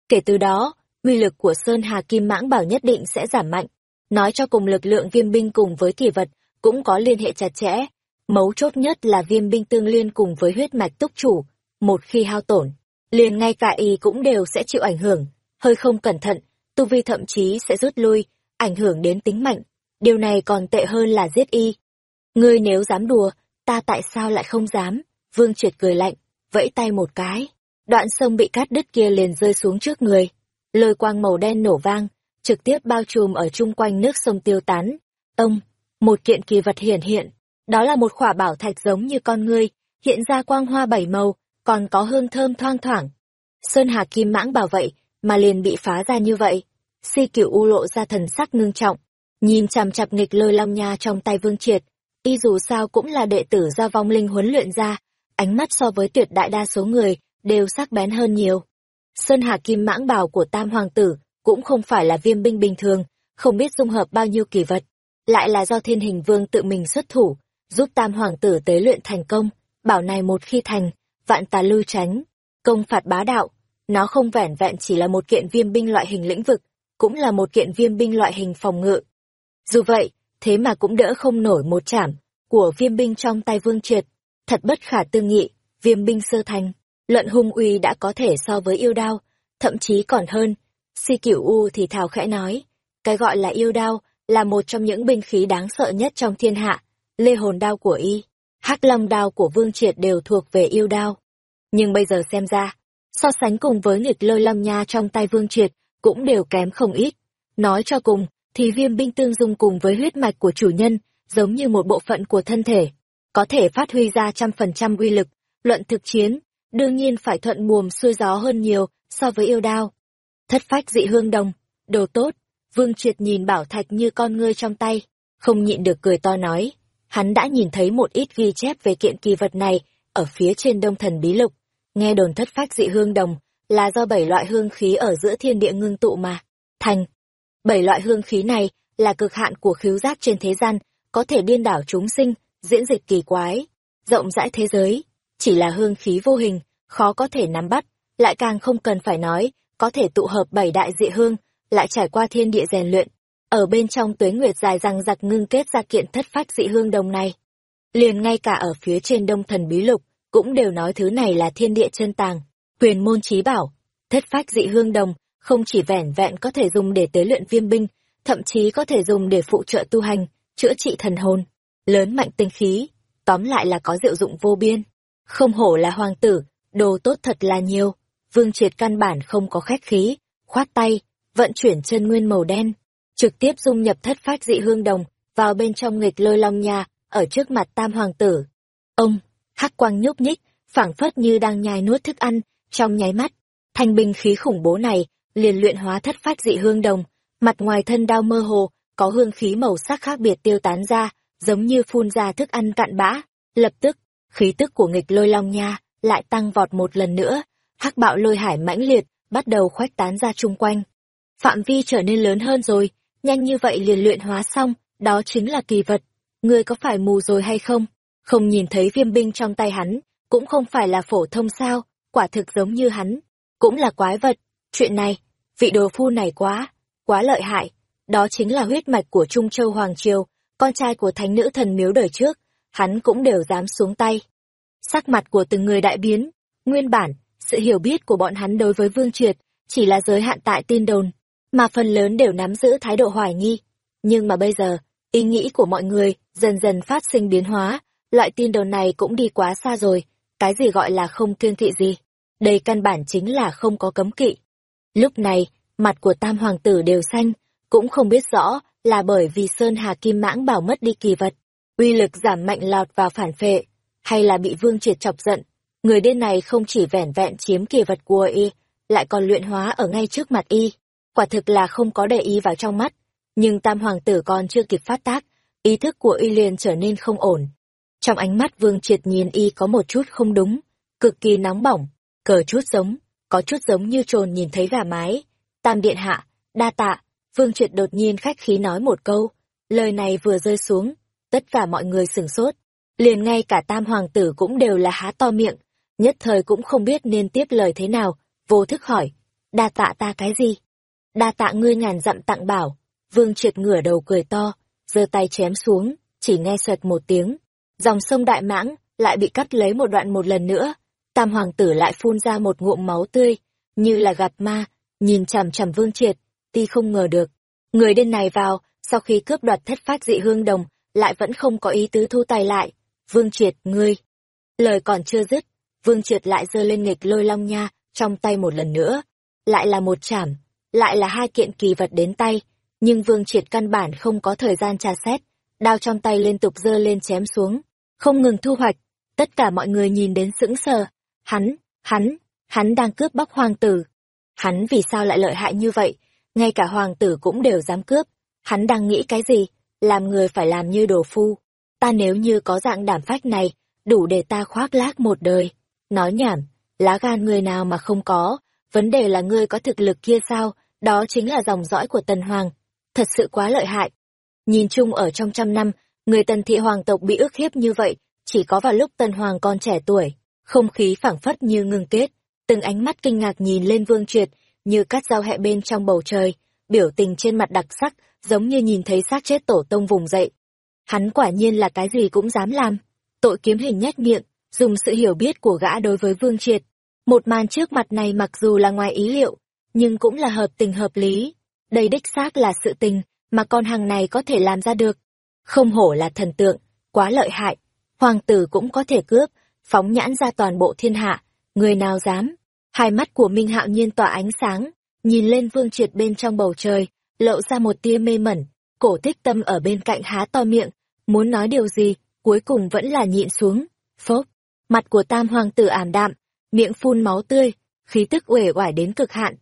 Kể từ đó, uy lực của Sơn Hà Kim Mãng Bảo nhất định sẽ giảm mạnh. Nói cho cùng lực lượng viêm binh cùng với kỳ vật, cũng có liên hệ chặt chẽ. Mấu chốt nhất là viêm binh tương liên cùng với huyết mạch túc chủ. Một khi hao tổn, liền ngay cả y cũng đều sẽ chịu ảnh hưởng. Hơi không cẩn thận, tu vi thậm chí sẽ rút lui, ảnh hưởng đến tính mạnh. Điều này còn tệ hơn là giết y. Ngươi nếu dám đùa, ta tại sao lại không dám? Vương Triệt cười lạnh, vẫy tay một cái. Đoạn sông bị cắt đứt kia liền rơi xuống trước người. Lôi quang màu đen nổ vang, trực tiếp bao trùm ở chung quanh nước sông tiêu tán. Ông, một kiện kỳ vật hiển hiện. Đó là một khỏa bảo thạch giống như con ngươi, hiện ra quang hoa bảy màu, còn có hương thơm thoang thoảng. Sơn Hà Kim mãng bảo vậy, mà liền bị phá ra như vậy. Si cửu u lộ ra thần sắc ngưng trọng, nhìn chằm chặp nghịch lôi long nha trong tay vương triệt. Y dù sao cũng là đệ tử do vong linh huấn luyện ra, ánh mắt so với tuyệt đại đa số người đều sắc bén hơn nhiều. Sơn Hà Kim mãng bào của Tam Hoàng tử cũng không phải là viêm binh bình thường, không biết dung hợp bao nhiêu kỳ vật, lại là do thiên hình vương tự mình xuất thủ, giúp Tam Hoàng tử tế luyện thành công, bảo này một khi thành, vạn tà lưu tránh, công phạt bá đạo, nó không vẻn vẹn chỉ là một kiện viêm binh loại hình lĩnh vực, cũng là một kiện viêm binh loại hình phòng ngự. Dù vậy, thế mà cũng đỡ không nổi một chảm của viêm binh trong tay vương triệt, thật bất khả tư nghị, viêm binh sơ thành, luận hung uy đã có thể so với yêu đao, thậm chí còn hơn. Si cửu U thì thào khẽ nói, cái gọi là yêu đao là một trong những binh khí đáng sợ nhất trong thiên hạ, lê hồn đao của y, hắc long đao của vương triệt đều thuộc về yêu đao. Nhưng bây giờ xem ra, so sánh cùng với nghịch lôi long nha trong tay vương triệt, cũng đều kém không ít. Nói cho cùng, thì viêm binh tương dung cùng với huyết mạch của chủ nhân, giống như một bộ phận của thân thể, có thể phát huy ra trăm phần trăm uy lực, luận thực chiến, đương nhiên phải thuận buồm xuôi gió hơn nhiều so với yêu đao. Thất phách dị hương đồng, đồ tốt, vương triệt nhìn bảo thạch như con ngươi trong tay, không nhịn được cười to nói, hắn đã nhìn thấy một ít ghi chép về kiện kỳ vật này ở phía trên đông thần bí lục, nghe đồn thất phách dị hương đồng là do bảy loại hương khí ở giữa thiên địa ngưng tụ mà, thành. Bảy loại hương khí này là cực hạn của khiếu giác trên thế gian, có thể điên đảo chúng sinh, diễn dịch kỳ quái, rộng rãi thế giới, chỉ là hương khí vô hình, khó có thể nắm bắt, lại càng không cần phải nói, có thể tụ hợp bảy đại dị hương, lại trải qua thiên địa rèn luyện, ở bên trong tuế nguyệt dài răng giặc ngưng kết ra kiện thất phách dị hương đồng này. Liền ngay cả ở phía trên đông thần bí lục, cũng đều nói thứ này là thiên địa chân tàng, quyền môn trí bảo, thất phách dị hương đồng, không chỉ vẻn vẹn có thể dùng để tế luyện viêm binh, thậm chí có thể dùng để phụ trợ tu hành, chữa trị thần hồn, lớn mạnh tinh khí, tóm lại là có diệu dụng vô biên. Không hổ là hoàng tử, đồ tốt thật là nhiều. Vương Triệt căn bản không có khách khí, khoát tay, vận chuyển chân nguyên màu đen, trực tiếp dung nhập thất phát dị hương đồng vào bên trong nghịch lôi long nha, ở trước mặt tam hoàng tử. Ông, hắc quang nhúc nhích, phảng phất như đang nhai nuốt thức ăn, trong nháy mắt, thanh binh khí khủng bố này liền luyện hóa thất phát dị hương đồng, mặt ngoài thân đao mơ hồ, có hương khí màu sắc khác biệt tiêu tán ra, giống như phun ra thức ăn cạn bã. Lập tức, khí tức của nghịch lôi long nha lại tăng vọt một lần nữa, hắc bạo lôi hải mãnh liệt, bắt đầu khoách tán ra chung quanh. Phạm vi trở nên lớn hơn rồi, nhanh như vậy liền luyện hóa xong, đó chính là kỳ vật. Ngươi có phải mù rồi hay không? Không nhìn thấy viêm binh trong tay hắn, cũng không phải là phổ thông sao, quả thực giống như hắn, cũng là quái vật. Chuyện này, vị đồ phu này quá, quá lợi hại. Đó chính là huyết mạch của Trung Châu Hoàng Triều, con trai của thánh nữ thần miếu đời trước, hắn cũng đều dám xuống tay. Sắc mặt của từng người đại biến, nguyên bản, sự hiểu biết của bọn hắn đối với Vương Triệt chỉ là giới hạn tại tin đồn, mà phần lớn đều nắm giữ thái độ hoài nghi. Nhưng mà bây giờ, ý nghĩ của mọi người dần dần phát sinh biến hóa, loại tin đồn này cũng đi quá xa rồi, cái gì gọi là không kiêng kỵ gì. Đây căn bản chính là không có cấm kỵ. Lúc này, mặt của tam hoàng tử đều xanh, cũng không biết rõ là bởi vì Sơn Hà Kim Mãng bảo mất đi kỳ vật, uy lực giảm mạnh lọt vào phản phệ, hay là bị Vương Triệt chọc giận. Người điên này không chỉ vẻn vẹn chiếm kỳ vật của y, lại còn luyện hóa ở ngay trước mặt y. Quả thực là không có để ý vào trong mắt, nhưng tam hoàng tử còn chưa kịp phát tác, ý thức của y liền trở nên không ổn. Trong ánh mắt Vương Triệt nhìn y có một chút không đúng, cực kỳ nóng bỏng, cờ chút giống, có chút giống như trồn nhìn thấy gà mái. Tam điện hạ, đa tạ, Vương Triệt đột nhiên khách khí nói một câu, lời này vừa rơi xuống, tất cả mọi người sửng sốt, liền ngay cả tam hoàng tử cũng đều là há to miệng, nhất thời cũng không biết nên tiếp lời thế nào, vô thức hỏi, đa tạ ta cái gì? Đa tạ ngươi ngàn dặm tặng bảo, Vương Triệt ngửa đầu cười to, giơ tay chém xuống, chỉ nghe xoẹt một tiếng, dòng sông Đại Mãng lại bị cắt lấy một đoạn một lần nữa, tam hoàng tử lại phun ra một ngụm máu tươi, như là gặp ma, nhìn chằm chằm Vương Triệt, ti không ngờ được. Người đen này vào, sau khi cướp đoạt thất phát dị hương đồng, lại vẫn không có ý tứ thu tay lại. Vương Triệt, ngươi. Lời còn chưa dứt, Vương Triệt lại giơ lên nghịch lôi long nha, trong tay một lần nữa. Lại là một chảm, lại là hai kiện kỳ vật đến tay, nhưng Vương Triệt căn bản không có thời gian tra xét, đao trong tay liên tục giơ lên chém xuống, không ngừng thu hoạch. Tất cả mọi người nhìn đến sững sờ. Hắn, hắn, hắn đang cướp bóc hoàng tử. Hắn vì sao lại lợi hại như vậy? ngay cả hoàng tử cũng đều dám cướp. Hắn đang nghĩ cái gì? Làm người phải làm như đồ phu. Ta nếu như có dạng đảm phách này, đủ để ta khoác lác một đời. Nói nhảm, lá gan người nào mà không có, vấn đề là ngươi có thực lực kia sao, đó chính là dòng dõi của Tần Hoàng. Thật sự quá lợi hại. Nhìn chung ở trong trăm năm, người Tần thị hoàng tộc bị ức hiếp như vậy, chỉ có vào lúc Tần Hoàng còn trẻ tuổi, không khí phảng phất như ngừng kết, từng ánh mắt kinh ngạc nhìn lên Vương Triệt, như cắt dao hẹ bên trong bầu trời, biểu tình trên mặt đặc sắc, giống như nhìn thấy xác chết tổ tông vùng dậy. Hắn quả nhiên là cái gì cũng dám làm. Tội kiếm hình nhếch miệng, dùng sự hiểu biết của gã đối với Vương Triệt. Một màn trước mặt này mặc dù là ngoài ý liệu, nhưng cũng là hợp tình hợp lý. Đây đích xác là sự tình mà con hàng này có thể làm ra được. Không hổ là thần tượng, quá lợi hại. Hoàng tử cũng có thể cướp, phóng nhãn ra toàn bộ thiên hạ, người nào dám. Hai mắt của Minh Hạo Nhiên tỏa ánh sáng, nhìn lên Vương Triệt bên trong bầu trời, lộ ra một tia mê mẩn. Cổ tích tâm ở bên cạnh há to miệng, muốn nói điều gì, cuối cùng vẫn là nhịn xuống. Phốc, mặt của tam hoàng tử ảm đạm, miệng phun máu tươi, khí tức uể oải đến cực hạn.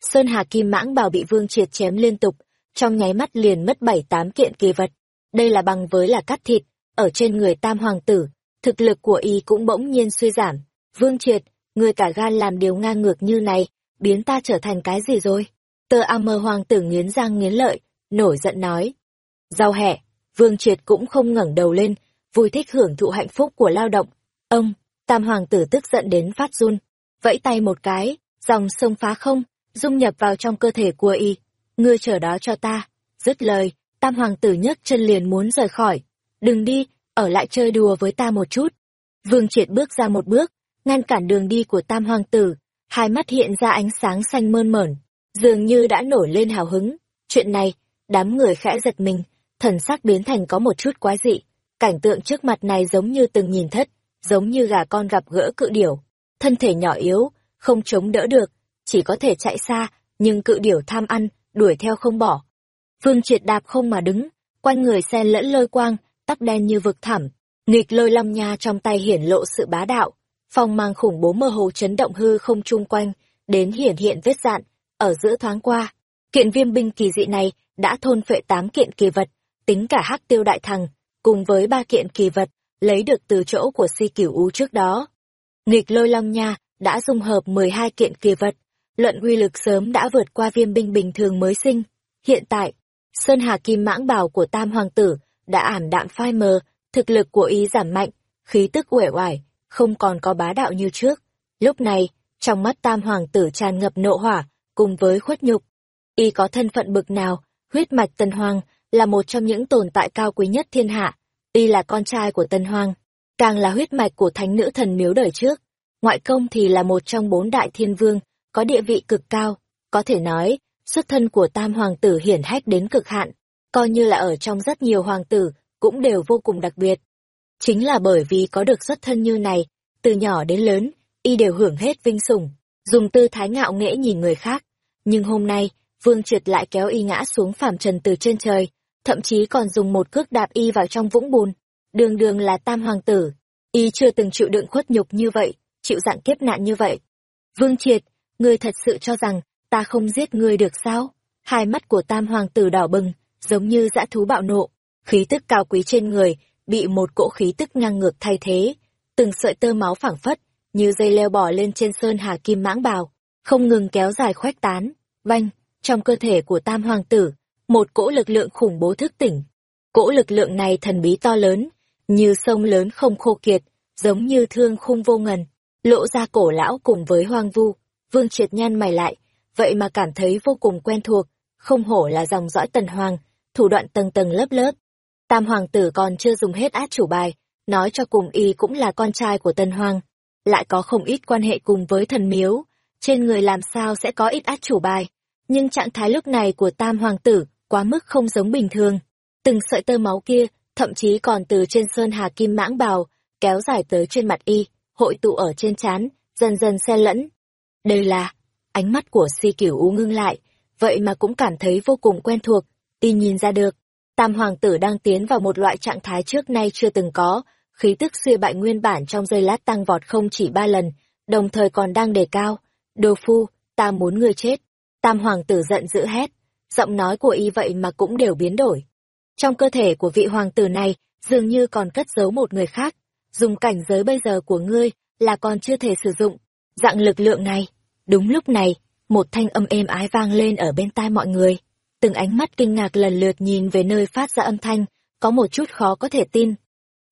Sơn Hà Kim Mãng bảo bị Vương Triệt chém liên tục, trong nháy mắt liền mất bảy tám kiện kỳ vật. Đây là bằng với là cắt thịt, ở trên người tam hoàng tử, thực lực của y cũng bỗng nhiên suy giảm. Vương Triệt, người cả gan làm điều ngang ngược như này, biến ta trở thành cái gì rồi? Tơ A mơ hoàng tử nghiến răng nghiến lợi, nổi giận nói. Giao hẹ, Vương Triệt cũng không ngẩng đầu lên, vui thích hưởng thụ hạnh phúc của lao động. Ông, tam hoàng tử tức giận đến phát run, vẫy tay một cái, dòng sông phá không, dung nhập vào trong cơ thể của y. Ngươi chờ đó cho ta. Dứt lời, tam hoàng tử nhấc chân liền muốn rời khỏi. Đừng đi, ở lại chơi đùa với ta một chút. Vương Triệt bước ra một bước, ngăn cản đường đi của tam hoàng tử, hai mắt hiện ra ánh sáng xanh mơn mởn, dường như đã nổi lên hào hứng. Chuyện này, đám người khẽ giật mình, thần sắc biến thành có một chút quái dị. Cảnh tượng trước mặt này giống như từng nhìn thất, giống như gà con gặp gỡ cự điểu. Thân thể nhỏ yếu, không chống đỡ được, chỉ có thể chạy xa, nhưng cự điểu tham ăn, đuổi theo không bỏ. Vương triệt đạp không mà đứng, quanh người xen lẫn lôi quang, tóc đen như vực thẳm, nghịch lôi long nha trong tay hiển lộ sự bá đạo, phong mang khủng bố mơ hồ chấn động hư không chung quanh, đến hiển hiện vết dạn, ở giữa thoáng qua. Kiện viêm binh kỳ dị này đã thôn phệ tám kiện kỳ vật, tính cả hắc tiêu đại thằng, cùng với ba kiện kỳ vật, lấy được từ chỗ của si cửu u trước đó. Nghịch lôi long nha đã dung hợp 12 kiện kỳ vật, luận uy lực sớm đã vượt qua viêm binh bình thường mới sinh. Hiện tại, Sơn Hà Kim mãng bào của Tam Hoàng tử đã ảm đạm phai mờ, thực lực của ý giảm mạnh, khí tức uể oải, không còn có bá đạo như trước. Lúc này, trong mắt Tam Hoàng tử tràn ngập nộ hỏa, cùng với khuất nhục. Y có thân phận bực nào, huyết mạch Tân Hoàng là một trong những tồn tại cao quý nhất thiên hạ. Y là con trai của Tân Hoàng, càng là huyết mạch của thánh nữ thần miếu đời trước. Ngoại công thì là một trong bốn đại thiên vương, có địa vị cực cao, có thể nói, xuất thân của tam hoàng tử hiển hách đến cực hạn, coi như là ở trong rất nhiều hoàng tử, cũng đều vô cùng đặc biệt. Chính là bởi vì có được xuất thân như này, từ nhỏ đến lớn, y đều hưởng hết vinh sủng, dùng tư thái ngạo nghễ nhìn người khác. Nhưng hôm nay, Vương Triệt lại kéo y ngã xuống phàm trần từ trên trời, thậm chí còn dùng một cước đạp y vào trong vũng bùn. Đường đường là tam hoàng tử, y chưa từng chịu đựng khuất nhục như vậy, chịu dạng kiếp nạn như vậy. Vương Triệt, ngươi thật sự cho rằng ta không giết ngươi được sao? Hai mắt của tam hoàng tử đỏ bừng, giống như dã thú bạo nộ, khí tức cao quý trên người bị một cỗ khí tức ngang ngược thay thế, từng sợi tơ máu phảng phất như dây leo bò lên trên sơn hà kim mãng bào, không ngừng kéo dài khoách tán. Vanh, trong cơ thể của tam hoàng tử, một cỗ lực lượng khủng bố thức tỉnh. Cỗ lực lượng này thần bí to lớn, như sông lớn không khô kiệt, giống như thương khung vô ngần, lộ ra cổ lão cùng với hoang vu. Vương triệt nhăn mày lại, vậy mà cảm thấy vô cùng quen thuộc, không hổ là dòng dõi tần hoàng, thủ đoạn tầng tầng lớp lớp. Tam hoàng tử còn chưa dùng hết át chủ bài, nói cho cùng y cũng là con trai của tần hoàng, lại có không ít quan hệ cùng với thần miếu, trên người làm sao sẽ có ít át chủ bài. Nhưng trạng thái lúc này của tam hoàng tử quá mức không giống bình thường. Từng sợi tơ máu kia, thậm chí còn từ trên sơn hà kim mãng bào, kéo dài tới trên mặt y, hội tụ ở trên trán, dần dần xen lẫn. Đây là, ánh mắt của si kiểu u ngưng lại, vậy mà cũng cảm thấy vô cùng quen thuộc, y nhìn ra được. Tam hoàng tử đang tiến vào một loại trạng thái trước nay chưa từng có, khí tức suy bại nguyên bản trong giây lát tăng vọt không chỉ ba lần, đồng thời còn đang đề cao. Đồ phu, ta muốn ngươi chết. Tam hoàng tử giận dữ hét, giọng nói của y vậy mà cũng đều biến đổi. Trong cơ thể của vị hoàng tử này, dường như còn cất giấu một người khác. dùng cảnh giới bây giờ của ngươi là còn chưa thể sử dụng. Dạng lực lượng này, đúng lúc này, một thanh âm êm ái vang lên ở bên tai mọi người. Từng ánh mắt kinh ngạc lần lượt nhìn về nơi phát ra âm thanh, có một chút khó có thể tin.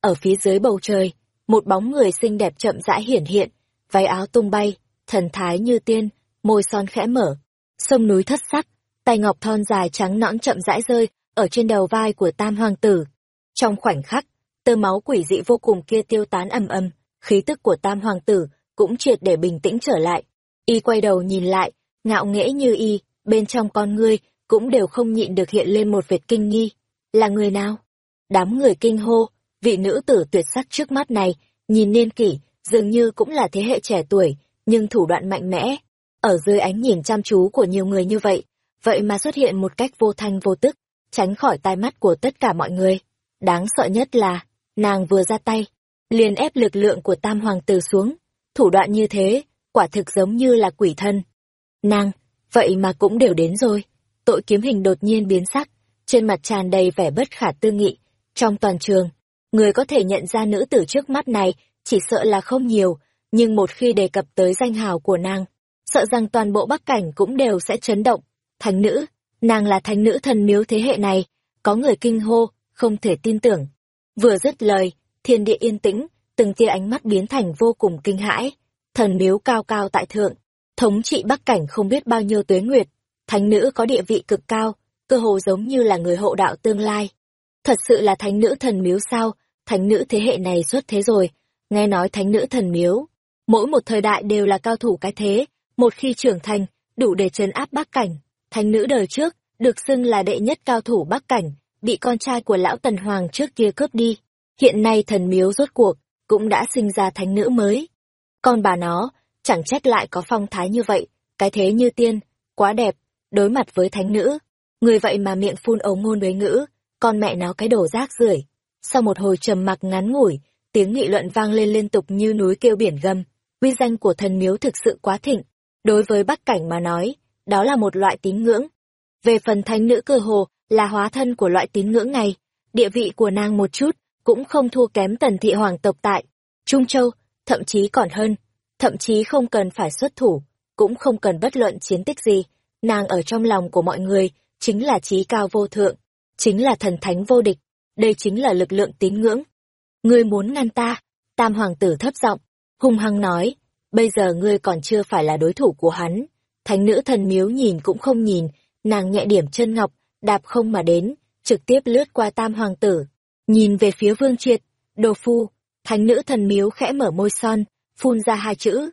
Ở phía dưới bầu trời, một bóng người xinh đẹp chậm rãi hiển hiện, váy áo tung bay, thần thái như tiên, môi son khẽ mở. Sông núi thất sắc, tay ngọc thon dài trắng nõn chậm rãi rơi ở trên đầu vai của tam hoàng tử. Trong khoảnh khắc, tơ máu quỷ dị vô cùng kia tiêu tán ầm ầm, khí tức của tam hoàng tử cũng triệt để bình tĩnh trở lại. Y quay đầu nhìn lại, ngạo nghễ như y, bên trong con ngươi cũng đều không nhịn được hiện lên một vệt kinh nghi. Là người nào? Đám người kinh hô, vị nữ tử tuyệt sắc trước mắt này, nhìn niên kỷ, dường như cũng là thế hệ trẻ tuổi, nhưng thủ đoạn mạnh mẽ. Ở dưới ánh nhìn chăm chú của nhiều người như vậy, vậy mà xuất hiện một cách vô thanh vô tức, tránh khỏi tai mắt của tất cả mọi người. Đáng sợ nhất là, nàng vừa ra tay, liền ép lực lượng của tam hoàng tử xuống. Thủ đoạn như thế, quả thực giống như là quỷ thân. Nàng, vậy mà cũng đều đến rồi. Tội kiếm hình đột nhiên biến sắc, trên mặt tràn đầy vẻ bất khả tư nghị. Trong toàn trường, người có thể nhận ra nữ tử trước mắt này chỉ sợ là không nhiều, nhưng một khi đề cập tới danh hào của nàng, sợ rằng toàn bộ bắc cảnh cũng đều sẽ chấn động. Thánh nữ, nàng là thánh nữ thần miếu thế hệ này, có người kinh hô, không thể tin tưởng. Vừa dứt lời, thiên địa yên tĩnh, từng tia ánh mắt biến thành vô cùng kinh hãi. Thần miếu cao cao tại thượng, thống trị bắc cảnh không biết bao nhiêu tuế nguyệt, thánh nữ có địa vị cực cao, cơ hồ giống như là người hộ đạo tương lai. Thật sự là thánh nữ thần miếu sao, thánh nữ thế hệ này xuất thế rồi, nghe nói thánh nữ thần miếu. Mỗi một thời đại đều là cao thủ cái thế, một khi trưởng thành, đủ để trấn áp bắc cảnh. Thánh nữ đời trước, được xưng là đệ nhất cao thủ bắc cảnh, bị con trai của lão tần hoàng trước kia cướp đi. Hiện nay thần miếu rốt cuộc, cũng đã sinh ra thánh nữ mới. Con bà nó, chẳng trách lại có phong thái như vậy, cái thế như tiên, quá đẹp, đối mặt với thánh nữ. Người vậy mà miệng phun ống ngôn với ngữ, con mẹ nó cái đổ rác rưởi. Sau một hồi trầm mặc ngắn ngủi, tiếng nghị luận vang lên liên tục như núi kêu biển gầm. Uy danh của thần miếu thực sự quá thịnh. Đối với Bắc Cảnh mà nói, đó là một loại tín ngưỡng. Về phần thánh nữ cơ hồ, là hóa thân của loại tín ngưỡng này, địa vị của nàng một chút, cũng không thua kém tần thị hoàng tộc tại Trung Châu, thậm chí còn hơn, thậm chí không cần phải xuất thủ, cũng không cần bất luận chiến tích gì, nàng ở trong lòng của mọi người, chính là trí cao vô thượng, chính là thần thánh vô địch, đây chính là lực lượng tín ngưỡng. Ngươi muốn ngăn ta, tam hoàng tử thấp giọng, hung hăng nói, bây giờ ngươi còn chưa phải là đối thủ của hắn. Thánh nữ thần miếu nhìn cũng không nhìn, nàng nhẹ điểm chân ngọc, đạp không mà đến, trực tiếp lướt qua tam hoàng tử. Nhìn về phía vương triệt, đồ phu, thánh nữ thần miếu khẽ mở môi son, phun ra hai chữ.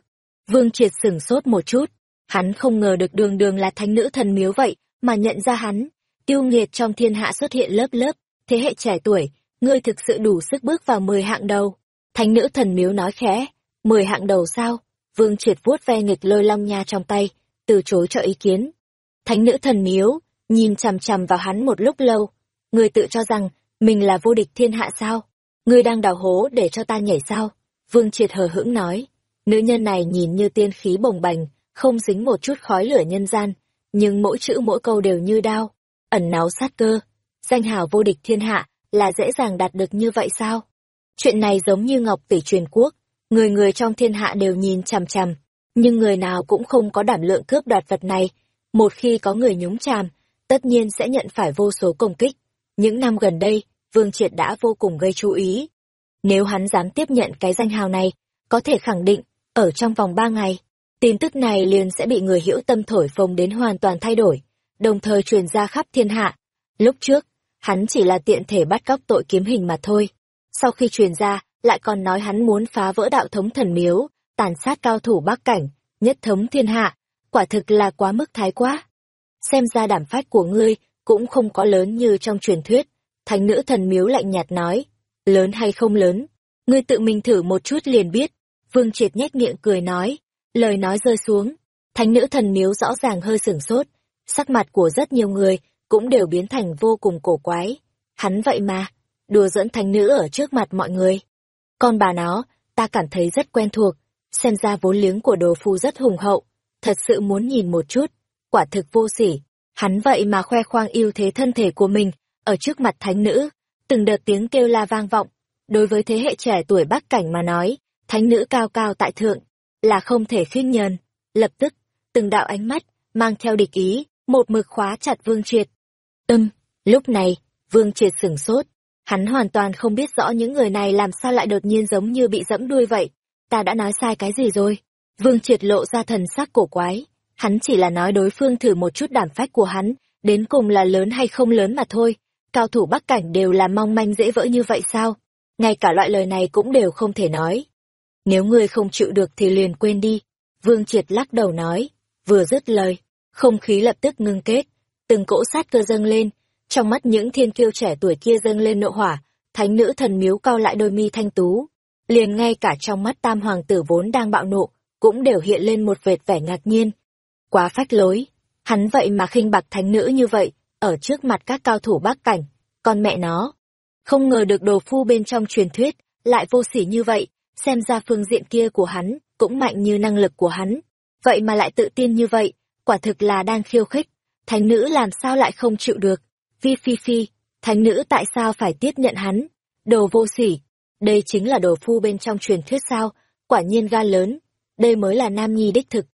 Vương triệt sửng sốt một chút, hắn không ngờ được đường đường là thánh nữ thần miếu vậy, mà nhận ra hắn. Tiêu nghiệt trong thiên hạ xuất hiện lớp lớp, thế hệ trẻ tuổi, ngươi thực sự đủ sức bước vào mười hạng đầu. Thánh nữ thần miếu nói khẽ, mười hạng đầu sao? Vương triệt vuốt ve nghịch lôi long nha trong tay, từ chối cho ý kiến. Thánh nữ thần miếu, nhìn chằm chằm vào hắn một lúc lâu. Người tự cho rằng, mình là vô địch thiên hạ sao? Ngươi đang đào hố để cho ta nhảy sao? Vương triệt hờ hững nói. Nữ nhân này nhìn như tiên khí bồng bềnh, không dính một chút khói lửa nhân gian, nhưng mỗi chữ mỗi câu đều như đao, ẩn náu sát cơ. Danh hào vô địch thiên hạ là dễ dàng đạt được như vậy sao? Chuyện này giống như ngọc tỷ truyền quốc, người người trong thiên hạ đều nhìn chằm chằm, nhưng người nào cũng không có đảm lượng cướp đoạt vật này. Một khi có người nhúng chàm, tất nhiên sẽ nhận phải vô số công kích. Những năm gần đây, Vương Triệt đã vô cùng gây chú ý. Nếu hắn dám tiếp nhận cái danh hào này, có thể khẳng định, ở trong vòng ba ngày, tin tức này liền sẽ bị người hiểu tâm thổi phồng đến hoàn toàn thay đổi, đồng thời truyền ra khắp thiên hạ. Lúc trước, hắn chỉ là tiện thể bắt cóc tội kiếm hình mà thôi. Sau khi truyền ra, lại còn nói hắn muốn phá vỡ đạo thống thần miếu, tàn sát cao thủ bắc cảnh, nhất thống thiên hạ, quả thực là quá mức thái quá. Xem ra đảm phách của ngươi cũng không có lớn như trong truyền thuyết. Thánh nữ thần miếu lạnh nhạt nói, lớn hay không lớn, ngươi tự mình thử một chút liền biết. Vương triệt nhếch miệng cười nói, lời nói rơi xuống, thánh nữ thần miếu rõ ràng hơi sửng sốt, sắc mặt của rất nhiều người cũng đều biến thành vô cùng cổ quái. Hắn vậy mà, đùa dẫn thánh nữ ở trước mặt mọi người. Con bà nó, ta cảm thấy rất quen thuộc, xem ra vốn liếng của đồ phu rất hùng hậu, thật sự muốn nhìn một chút, quả thực vô sỉ. Hắn vậy mà khoe khoang yêu thế thân thể của mình, ở trước mặt thánh nữ, từng đợt tiếng kêu la vang vọng, đối với thế hệ trẻ tuổi Bắc Cảnh mà nói, thánh nữ cao cao tại thượng, là không thể khinh nhờn. Lập tức, từng đạo ánh mắt, mang theo địch ý, một mực khóa chặt Vương Triệt. Ưm, lúc này, Vương Triệt sửng sốt. Hắn hoàn toàn không biết rõ những người này làm sao lại đột nhiên giống như bị dẫm đuôi vậy. Ta đã nói sai cái gì rồi? Vương Triệt lộ ra thần sắc cổ quái. Hắn chỉ là nói đối phương thử một chút đảm phách của hắn, đến cùng là lớn hay không lớn mà thôi. Cao thủ Bắc Cảnh đều là mong manh dễ vỡ như vậy sao? Ngay cả loại lời này cũng đều không thể nói. Nếu ngươi không chịu được thì liền quên đi. Vương Triệt lắc đầu nói. Vừa dứt lời, không khí lập tức ngưng kết. Từng cỗ sát cơ dâng lên. Trong mắt những thiên kiêu trẻ tuổi kia dâng lên nộ hỏa. Thánh nữ thần miếu cao lại đôi mi thanh tú. Liền ngay cả trong mắt tam hoàng tử vốn đang bạo nộ, cũng đều hiện lên một vệt vẻ ngạc nhiên. Quá phách lối. Hắn vậy mà khinh bạc thánh nữ như vậy, ở trước mặt các cao thủ bác cảnh. Con mẹ nó, không ngờ được đồ phu bên trong truyền thuyết, lại vô sỉ như vậy, xem ra phương diện kia của hắn, cũng mạnh như năng lực của hắn. Vậy mà lại tự tin như vậy, quả thực là đang khiêu khích. Thánh nữ làm sao lại không chịu được? Phi phi phi, thánh nữ tại sao phải tiếp nhận hắn? Đồ vô sỉ. Đây chính là đồ phu bên trong truyền thuyết sao? Quả nhiên ga lớn. Đây mới là nam nhi đích thực.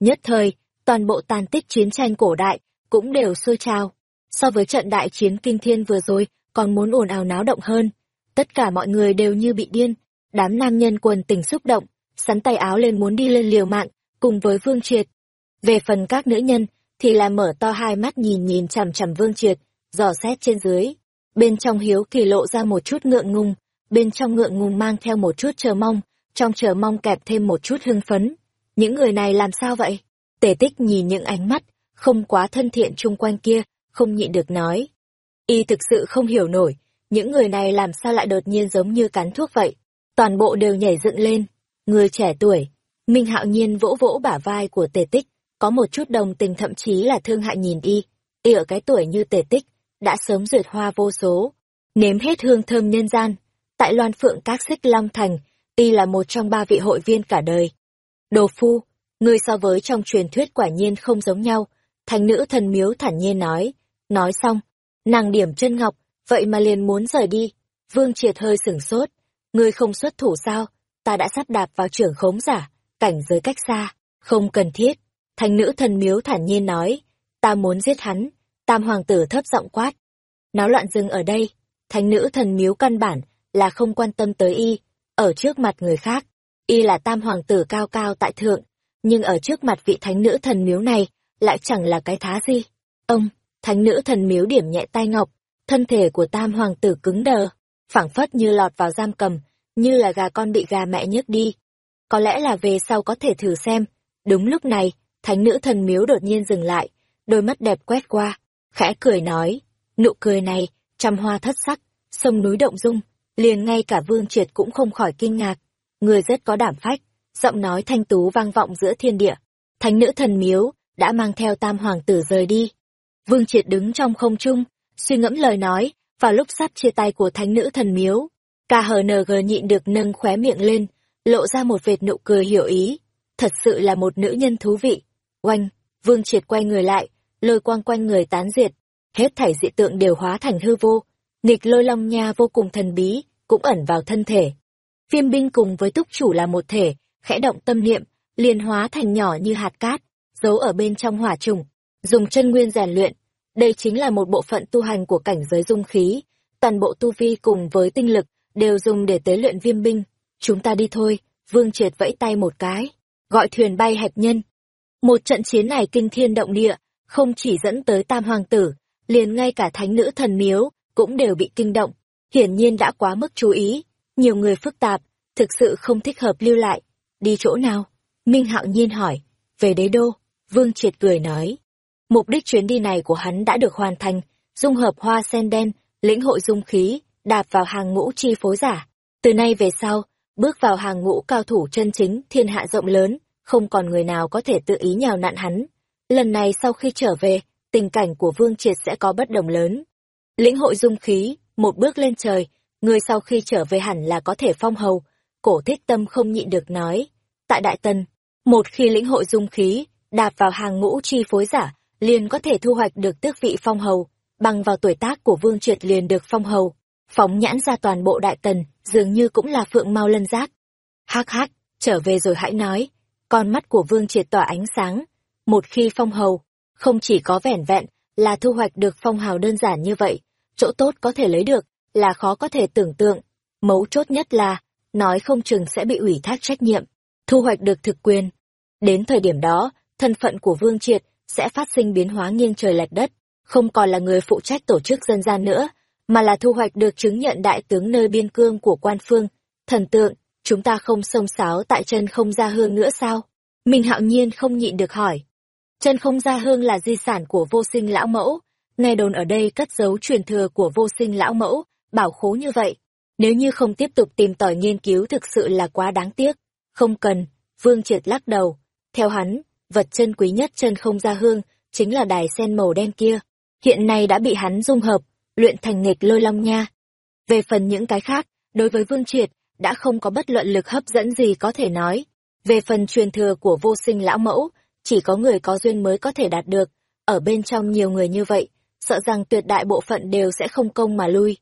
Nhất thời, toàn bộ tàn tích chiến tranh cổ đại, cũng đều sôi trào. So với trận đại chiến kinh thiên vừa rồi, còn muốn ồn ào náo động hơn. Tất cả mọi người đều như bị điên, đám nam nhân quần tình xúc động, sắn tay áo lên muốn đi lên liều mạng, cùng với Vương Triệt. Về phần các nữ nhân, thì là mở to hai mắt nhìn nhìn chằm chằm Vương Triệt, dò xét trên dưới. Bên trong hiếu kỳ lộ ra một chút ngượng ngùng, bên trong ngượng ngùng mang theo một chút chờ mong, trong chờ mong kẹp thêm một chút hưng phấn. Những người này làm sao vậy? Tề tích nhìn những ánh mắt, không quá thân thiện chung quanh kia, không nhịn được nói. Y thực sự không hiểu nổi, những người này làm sao lại đột nhiên giống như cắn thuốc vậy. Toàn bộ đều nhảy dựng lên. Người trẻ tuổi, Minh Hạo Nhiên vỗ vỗ bả vai của tề tích, có một chút đồng tình thậm chí là thương hại nhìn y. Y ở cái tuổi như tề tích, đã sớm duyệt hoa vô số, nếm hết hương thơm nhân gian. Tại Loan Phượng Các Xích Long Thành, y là một trong ba vị hội viên cả đời. Đồ phu, người so với trong truyền thuyết quả nhiên không giống nhau, thành nữ thần miếu thản nhiên nói. Nói xong, Nàng điểm chân ngọc, vậy mà liền muốn rời đi. Vương Triệt hơi sửng sốt. Ngươi không xuất thủ sao? Ta đã sắp đạp vào trưởng khống giả, cảnh giới cách xa, không cần thiết. Thành nữ thần miếu thản nhiên nói, ta muốn giết hắn. Tam hoàng tử thấp giọng quát. Náo loạn dừng ở đây, thánh nữ thần miếu căn bản là không quan tâm tới y, ở trước mặt người khác. Y là tam hoàng tử cao cao tại thượng, nhưng ở trước mặt vị thánh nữ thần miếu này, lại chẳng là cái thá gì. Ông, thánh nữ thần miếu điểm nhẹ tay ngọc, thân thể của tam hoàng tử cứng đờ, phảng phất như lọt vào giam cầm, như là gà con bị gà mẹ nhấc đi. Có lẽ là về sau có thể thử xem. Đúng lúc này, thánh nữ thần miếu đột nhiên dừng lại, đôi mắt đẹp quét qua, khẽ cười nói, nụ cười này, trăm hoa thất sắc, sông núi động dung, liền ngay cả vương triệt cũng không khỏi kinh ngạc. Người rất có đảm phách, giọng nói thanh tú vang vọng giữa thiên địa. Thánh nữ thần miếu, đã mang theo tam hoàng tử rời đi. Vương Triệt đứng trong không trung, suy ngẫm lời nói, vào lúc sắp chia tay của thánh nữ thần miếu. KHNG nhịn được nâng khóe miệng lên, lộ ra một vệt nụ cười hiểu ý. Thật sự là một nữ nhân thú vị. Oanh, Vương Triệt quay người lại, lôi quang quanh người tán diệt. Hết thảy dị tượng đều hóa thành hư vô. Nghịch lôi long nha vô cùng thần bí, cũng ẩn vào thân thể. Viêm binh cùng với túc chủ là một thể, khẽ động tâm niệm, liền hóa thành nhỏ như hạt cát, giấu ở bên trong hỏa trùng, dùng chân nguyên rèn luyện. Đây chính là một bộ phận tu hành của cảnh giới dung khí, toàn bộ tu vi cùng với tinh lực đều dùng để tế luyện viêm binh. Chúng ta đi thôi, Vương Triệt vẫy tay một cái, gọi thuyền bay hẹp nhân. Một trận chiến này kinh thiên động địa, không chỉ dẫn tới tam hoàng tử, liền ngay cả thánh nữ thần miếu cũng đều bị kinh động, hiển nhiên đã quá mức chú ý, nhiều người phức tạp, thực sự không thích hợp lưu lại. Đi chỗ nào? Minh Hạo Nhiên hỏi. Về đế đô, Vương Triệt cười nói. Mục đích chuyến đi này của hắn đã được hoàn thành, dung hợp hoa sen đen, lĩnh hội dung khí, đạp vào hàng ngũ chi phối giả. Từ nay về sau, bước vào hàng ngũ cao thủ chân chính, thiên hạ rộng lớn, không còn người nào có thể tự ý nhào nặn hắn. Lần này sau khi trở về, tình cảnh của Vương Triệt sẽ có bất đồng lớn. Lĩnh hội dung khí, một bước lên trời, người sau khi trở về hẳn là có thể phong hầu. Cổ thích tâm không nhịn được nói. Tại Đại Tần, một khi lĩnh hội dung khí, đạp vào hàng ngũ chi phối giả, liền có thể thu hoạch được tước vị phong hầu, bằng vào tuổi tác của Vương Triệt liền được phong hầu. phóng nhãn ra toàn bộ đại tần, dường như cũng là phượng mau lân giác. Hắc hắc, trở về rồi hãy nói. Con mắt của Vương Triệt tỏa ánh sáng. Một khi phong hầu, không chỉ có vẻn vẹn là thu hoạch được phong hào đơn giản như vậy, chỗ tốt có thể lấy được là khó có thể tưởng tượng. Mấu chốt nhất là, nói không chừng sẽ bị ủy thác trách nhiệm, thu hoạch được thực quyền. Đến thời điểm đó, thân phận của Vương Triệt sẽ phát sinh biến hóa nghiêng trời lệch đất, không còn là người phụ trách tổ chức dân gian nữa, mà là thu hoạch được chứng nhận đại tướng nơi biên cương của quan phương. Thần tượng, chúng ta không xông xáo tại chân không ra hương nữa sao? mình hạo nhiên không nhịn được hỏi. Chân không ra hương là di sản của vô sinh lão mẫu, nghe đồn ở đây cất dấu truyền thừa của vô sinh lão mẫu, bảo khố như vậy. Nếu như không tiếp tục tìm tòi nghiên cứu thực sự là quá đáng tiếc. Không cần, Vương Triệt lắc đầu. Theo hắn, vật chân quý nhất chân không ra hương, chính là đài sen màu đen kia. Hiện nay đã bị hắn dung hợp, luyện thành nghịch lôi long nha. Về phần những cái khác, đối với Vương Triệt, đã không có bất luận lực hấp dẫn gì có thể nói. Về phần truyền thừa của vô sinh lão mẫu, chỉ có người có duyên mới có thể đạt được. Ở bên trong nhiều người như vậy, sợ rằng tuyệt đại bộ phận đều sẽ không công mà lui.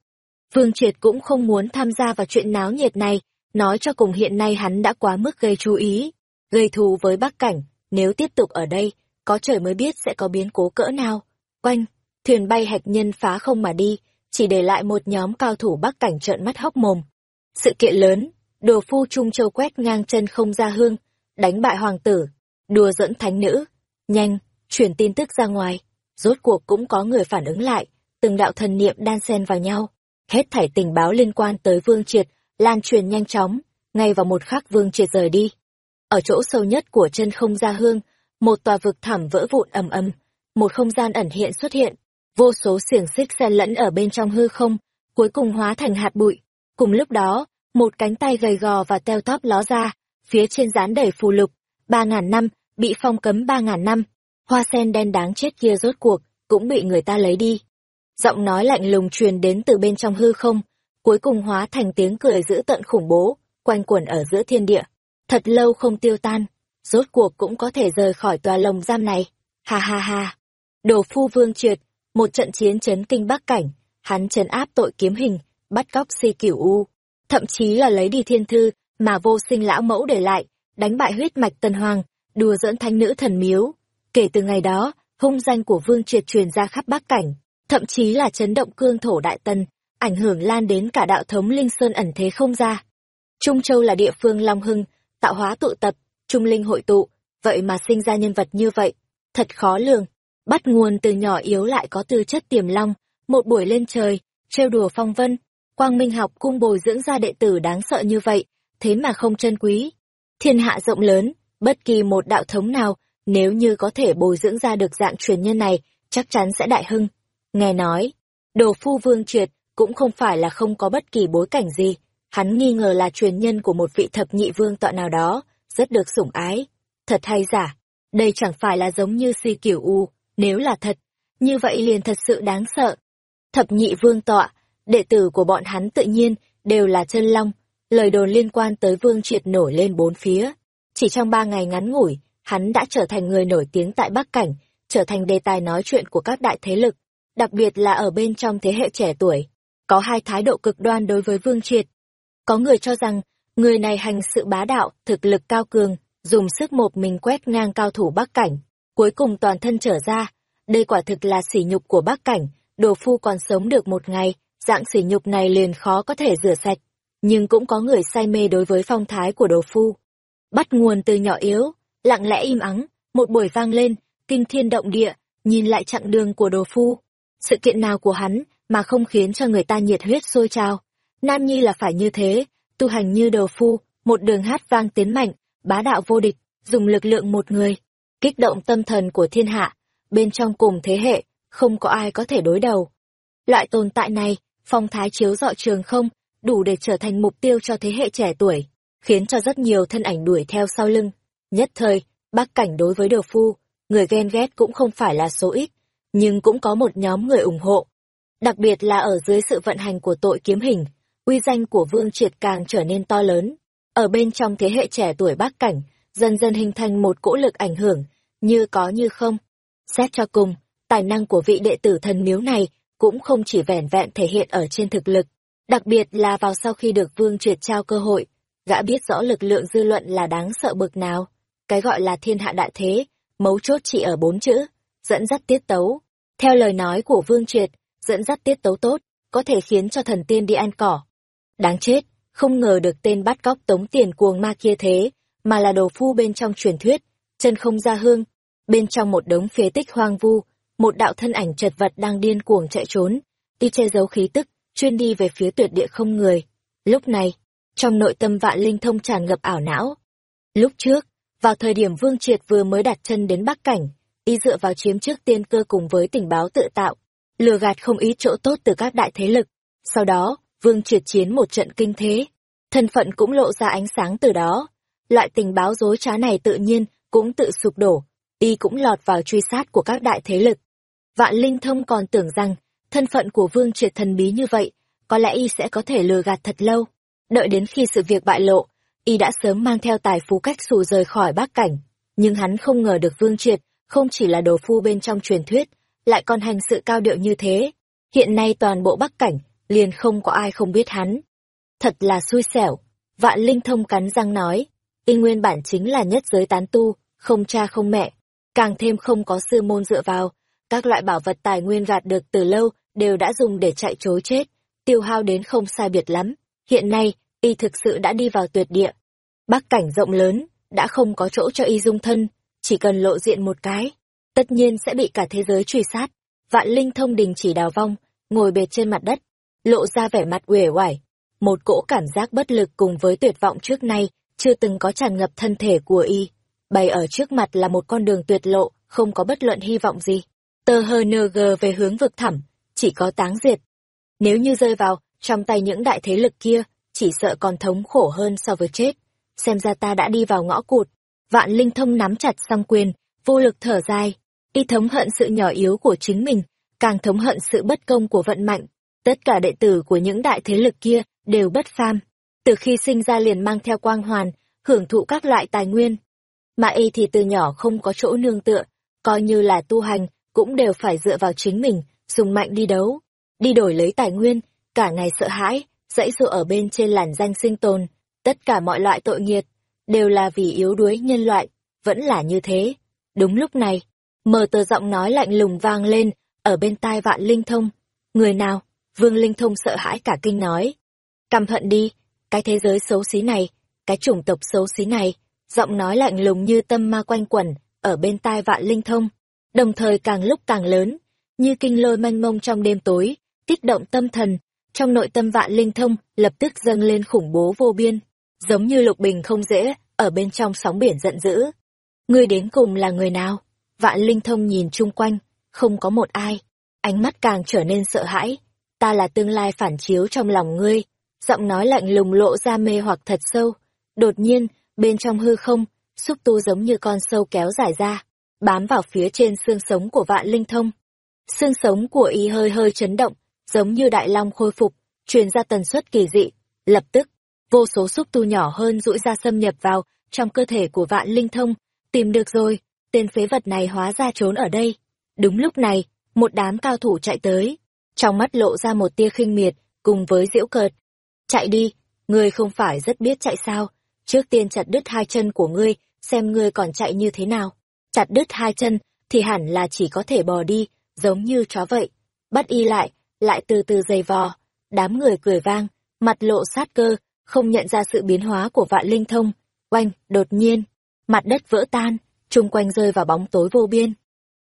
Vương Triệt cũng không muốn tham gia vào chuyện náo nhiệt này, nói cho cùng hiện nay hắn đã quá mức gây chú ý, gây thù với Bắc Cảnh, nếu tiếp tục ở đây, có trời mới biết sẽ có biến cố cỡ nào. Quanh, thuyền bay hạch nhân phá không mà đi, chỉ để lại một nhóm cao thủ Bắc Cảnh trợn mắt hốc mồm. Sự kiện lớn, đồ phu Trung Châu quét ngang chân không ra hương, đánh bại hoàng tử, đùa dẫn thánh nữ. Nhanh, chuyển tin tức ra ngoài. Rốt cuộc cũng có người phản ứng lại, từng đạo thần niệm đan xen vào nhau. Hết thảy tình báo liên quan tới Vương Triệt, lan truyền nhanh chóng, ngay vào một khắc Vương Triệt rời đi. Ở chỗ sâu nhất của chân không gia hương, một tòa vực thẳm vỡ vụn ầm ầm, một không gian ẩn hiện xuất hiện, vô số xiềng xích xen lẫn ở bên trong hư không, cuối cùng hóa thành hạt bụi. Cùng lúc đó, một cánh tay gầy gò và teo tóp ló ra, phía trên dán đầy phù lục, ba ngàn năm, bị phong cấm ba ngàn năm, hoa sen đen đáng chết kia rốt cuộc, cũng bị người ta lấy đi. Giọng nói lạnh lùng truyền đến từ bên trong hư không, cuối cùng hóa thành tiếng cười dữ tận khủng bố, quanh quẩn ở giữa thiên địa. Thật lâu không tiêu tan, rốt cuộc cũng có thể rời khỏi tòa lồng giam này. Ha ha ha. Đồ phu vương triệt, một trận chiến chấn kinh bắc cảnh, hắn trấn áp tội kiếm hình, bắt cóc si cửu u, thậm chí là lấy đi thiên thư mà vô sinh lão mẫu để lại, đánh bại huyết mạch tần hoàng, đùa dẫn thanh nữ thần miếu. Kể từ ngày đó, hung danh của vương triệt truyền ra khắp bắc cảnh, thậm chí là chấn động cương thổ đại tần, ảnh hưởng lan đến cả đạo thống linh sơn ẩn thế không ra. Trung Châu là địa phương long hưng, tạo hóa tụ tập, trung linh hội tụ, vậy mà sinh ra nhân vật như vậy, thật khó lường. Bắt nguồn từ nhỏ yếu lại có tư chất tiềm long, một buổi lên trời, trêu đùa phong vân, quang minh học cung bồi dưỡng ra đệ tử đáng sợ như vậy, thế mà không chân quý. Thiên hạ rộng lớn, bất kỳ một đạo thống nào, nếu như có thể bồi dưỡng ra được dạng truyền nhân này, chắc chắn sẽ đại hưng. Nghe nói, đồ phu vương triệt cũng không phải là không có bất kỳ bối cảnh gì, hắn nghi ngờ là truyền nhân của một vị thập nhị vương tọa nào đó, rất được sủng ái. Thật hay giả, đây chẳng phải là giống như si kiểu u, nếu là thật, như vậy liền thật sự đáng sợ. Thập nhị vương tọa, đệ tử của bọn hắn tự nhiên đều là chân long, lời đồn liên quan tới vương triệt nổi lên bốn phía. Chỉ trong ba ngày ngắn ngủi, hắn đã trở thành người nổi tiếng tại Bắc Cảnh, trở thành đề tài nói chuyện của các đại thế lực, đặc biệt là ở bên trong thế hệ trẻ tuổi. Có hai thái độ cực đoan đối với Vương Triệt. Có người cho rằng, người này hành sự bá đạo, thực lực cao cường, dùng sức một mình quét ngang cao thủ Bắc Cảnh, cuối cùng toàn thân trở ra. Đây quả thực là sỉ nhục của Bắc Cảnh, đồ phu còn sống được một ngày, dạng sỉ nhục này liền khó có thể rửa sạch. Nhưng cũng có người say mê đối với phong thái của đồ phu. Bắt nguồn từ nhỏ yếu, lặng lẽ im ắng, một buổi vang lên, kinh thiên động địa, nhìn lại chặng đường của đồ phu. Sự kiện nào của hắn mà không khiến cho người ta nhiệt huyết sôi trào. Nam Nhi là phải như thế, tu hành như đồ phu, một đường hát vang tiến mạnh, bá đạo vô địch, dùng lực lượng một người, kích động tâm thần của thiên hạ, bên trong cùng thế hệ, không có ai có thể đối đầu. Loại tồn tại này, phong thái chiếu dọi trường không, đủ để trở thành mục tiêu cho thế hệ trẻ tuổi, khiến cho rất nhiều thân ảnh đuổi theo sau lưng. Nhất thời, bác cảnh đối với đồ phu, người ghen ghét cũng không phải là số ít, nhưng cũng có một nhóm người ủng hộ. Đặc biệt là ở dưới sự vận hành của tội kiếm hình, uy danh của Vương Triệt càng trở nên to lớn. Ở bên trong thế hệ trẻ tuổi bác cảnh, dần dần hình thành một cỗ lực ảnh hưởng, như có như không. Xét cho cùng, tài năng của vị đệ tử thần miếu này cũng không chỉ vẻn vẹn thể hiện ở trên thực lực, Đặc biệt là vào sau khi được Vương Triệt trao cơ hội, gã biết rõ lực lượng dư luận là đáng sợ bực nào. Cái gọi là thiên hạ đại thế, mấu chốt chỉ ở bốn chữ, dẫn dắt tiết tấu. Theo lời nói của Vương Triệt, dẫn dắt tiết tấu tốt, có thể khiến cho thần tiên đi ăn cỏ. Đáng chết, không ngờ được tên bắt cóc tống tiền cuồng ma kia thế, mà là đồ phu bên trong truyền thuyết, chân không ra hương. Bên trong một đống phế tích hoang vu, một đạo thân ảnh chật vật đang điên cuồng chạy trốn, đi che giấu khí tức, chuyên đi về phía tuyệt địa không người. Lúc này, trong nội tâm vạn linh thông tràn ngập ảo não. Lúc trước, vào thời điểm Vương Triệt vừa mới đặt chân đến Bắc Cảnh, y dựa vào chiếm trước tiên cơ cùng với tình báo tự tạo, lừa gạt không ít chỗ tốt từ các đại thế lực. Sau đó, Vương Triệt chiến một trận kinh thế, thân phận cũng lộ ra ánh sáng từ đó. Loại tình báo dối trá này tự nhiên cũng tự sụp đổ, y cũng lọt vào truy sát của các đại thế lực. Vạn Linh Thông còn tưởng rằng, thân phận của Vương Triệt thần bí như vậy, có lẽ y sẽ có thể lừa gạt thật lâu. Đợi đến khi sự việc bại lộ, y đã sớm mang theo tài phú cách xù rời khỏi Bắc Cảnh. Nhưng hắn không ngờ được Vương Triệt, không chỉ là đồ phu bên trong truyền thuyết, lại còn hành sự cao điệu như thế. Hiện nay toàn bộ Bắc Cảnh, liền không có ai không biết hắn. Thật là xui xẻo, vạn linh thông cắn răng nói, y nguyên bản chính là nhất giới tán tu, không cha không mẹ, càng thêm không có sư môn dựa vào, các loại bảo vật tài nguyên gạt được từ lâu đều đã dùng để chạy chối chết, tiêu hao đến không sai biệt lắm. Hiện nay, y thực sự đã đi vào tuyệt địa. Bắc cảnh rộng lớn, đã không có chỗ cho y dung thân, chỉ cần lộ diện một cái, tất nhiên sẽ bị cả thế giới truy sát. Vạn linh thông đình chỉ đào vong, ngồi bệt trên mặt đất, lộ ra vẻ mặt uể oải, một cỗ cảm giác bất lực cùng với tuyệt vọng trước nay chưa từng có tràn ngập thân thể của y. Bày ở trước mặt là một con đường tuyệt lộ, không có bất luận hy vọng gì. Tờ hờ nờ gờ về hướng vực thẳm, chỉ có táng diệt. Nếu như rơi vào trong tay những đại thế lực kia, chỉ sợ còn thống khổ hơn so với chết. Xem ra ta đã đi vào ngõ cụt. Vạn linh thông nắm chặt song quyền, vô lực thở dài. Y thống hận sự nhỏ yếu của chính mình, càng thống hận sự bất công của vận mạnh. Tất cả đệ tử của những đại thế lực kia đều bất pham. Từ khi sinh ra liền mang theo quang hoàn, hưởng thụ các loại tài nguyên. Mà y thì từ nhỏ không có chỗ nương tựa, coi như là tu hành, cũng đều phải dựa vào chính mình, dùng mạnh đi đấu, đi đổi lấy tài nguyên, cả ngày sợ hãi, dãy dụ ở bên trên làn danh sinh tồn, tất cả mọi loại tội nghiệt, đều là vì yếu đuối nhân loại, vẫn là như thế. Đúng lúc này, mờ tờ giọng nói lạnh lùng vang lên, ở bên tai vạn linh thông. Người nào? Vương Linh Thông sợ hãi cả kinh nói. Căm hận đi, cái thế giới xấu xí này, cái chủng tộc xấu xí này, giọng nói lạnh lùng như tâm ma quanh quẩn, ở bên tai vạn Linh Thông, đồng thời càng lúc càng lớn, như kinh lôi manh mông trong đêm tối, kích động tâm thần, trong nội tâm vạn Linh Thông lập tức dâng lên khủng bố vô biên, giống như lục bình không dễ, ở bên trong sóng biển giận dữ. Người đến cùng là người nào? Vạn Linh Thông nhìn chung quanh, không có một ai, ánh mắt càng trở nên sợ hãi, ta là tương lai phản chiếu trong lòng ngươi. Giọng nói lạnh lùng lộ ra mê hoặc thật sâu. Đột nhiên, bên trong hư không, xúc tu giống như con sâu kéo dài ra, bám vào phía trên xương sống của vạn linh thông. Xương sống của y hơi hơi chấn động, giống như đại long khôi phục, truyền ra tần suất kỳ dị. Lập tức, vô số xúc tu nhỏ hơn rũi ra xâm nhập vào trong cơ thể của vạn linh thông. Tìm được rồi, tên phế vật này hóa ra trốn ở đây. Đúng lúc này, một đám cao thủ chạy tới, trong mắt lộ ra một tia khinh miệt, cùng với diễu cợt. Chạy đi, ngươi không phải rất biết chạy sao, trước tiên chặt đứt hai chân của ngươi, xem ngươi còn chạy như thế nào. Chặt đứt hai chân, thì hẳn là chỉ có thể bò đi, giống như chó vậy. Bắt y lại, lại từ từ dày vò, đám người cười vang, mặt lộ sát cơ, không nhận ra sự biến hóa của vạn linh thông. Oanh, đột nhiên, mặt đất vỡ tan, chung quanh rơi vào bóng tối vô biên.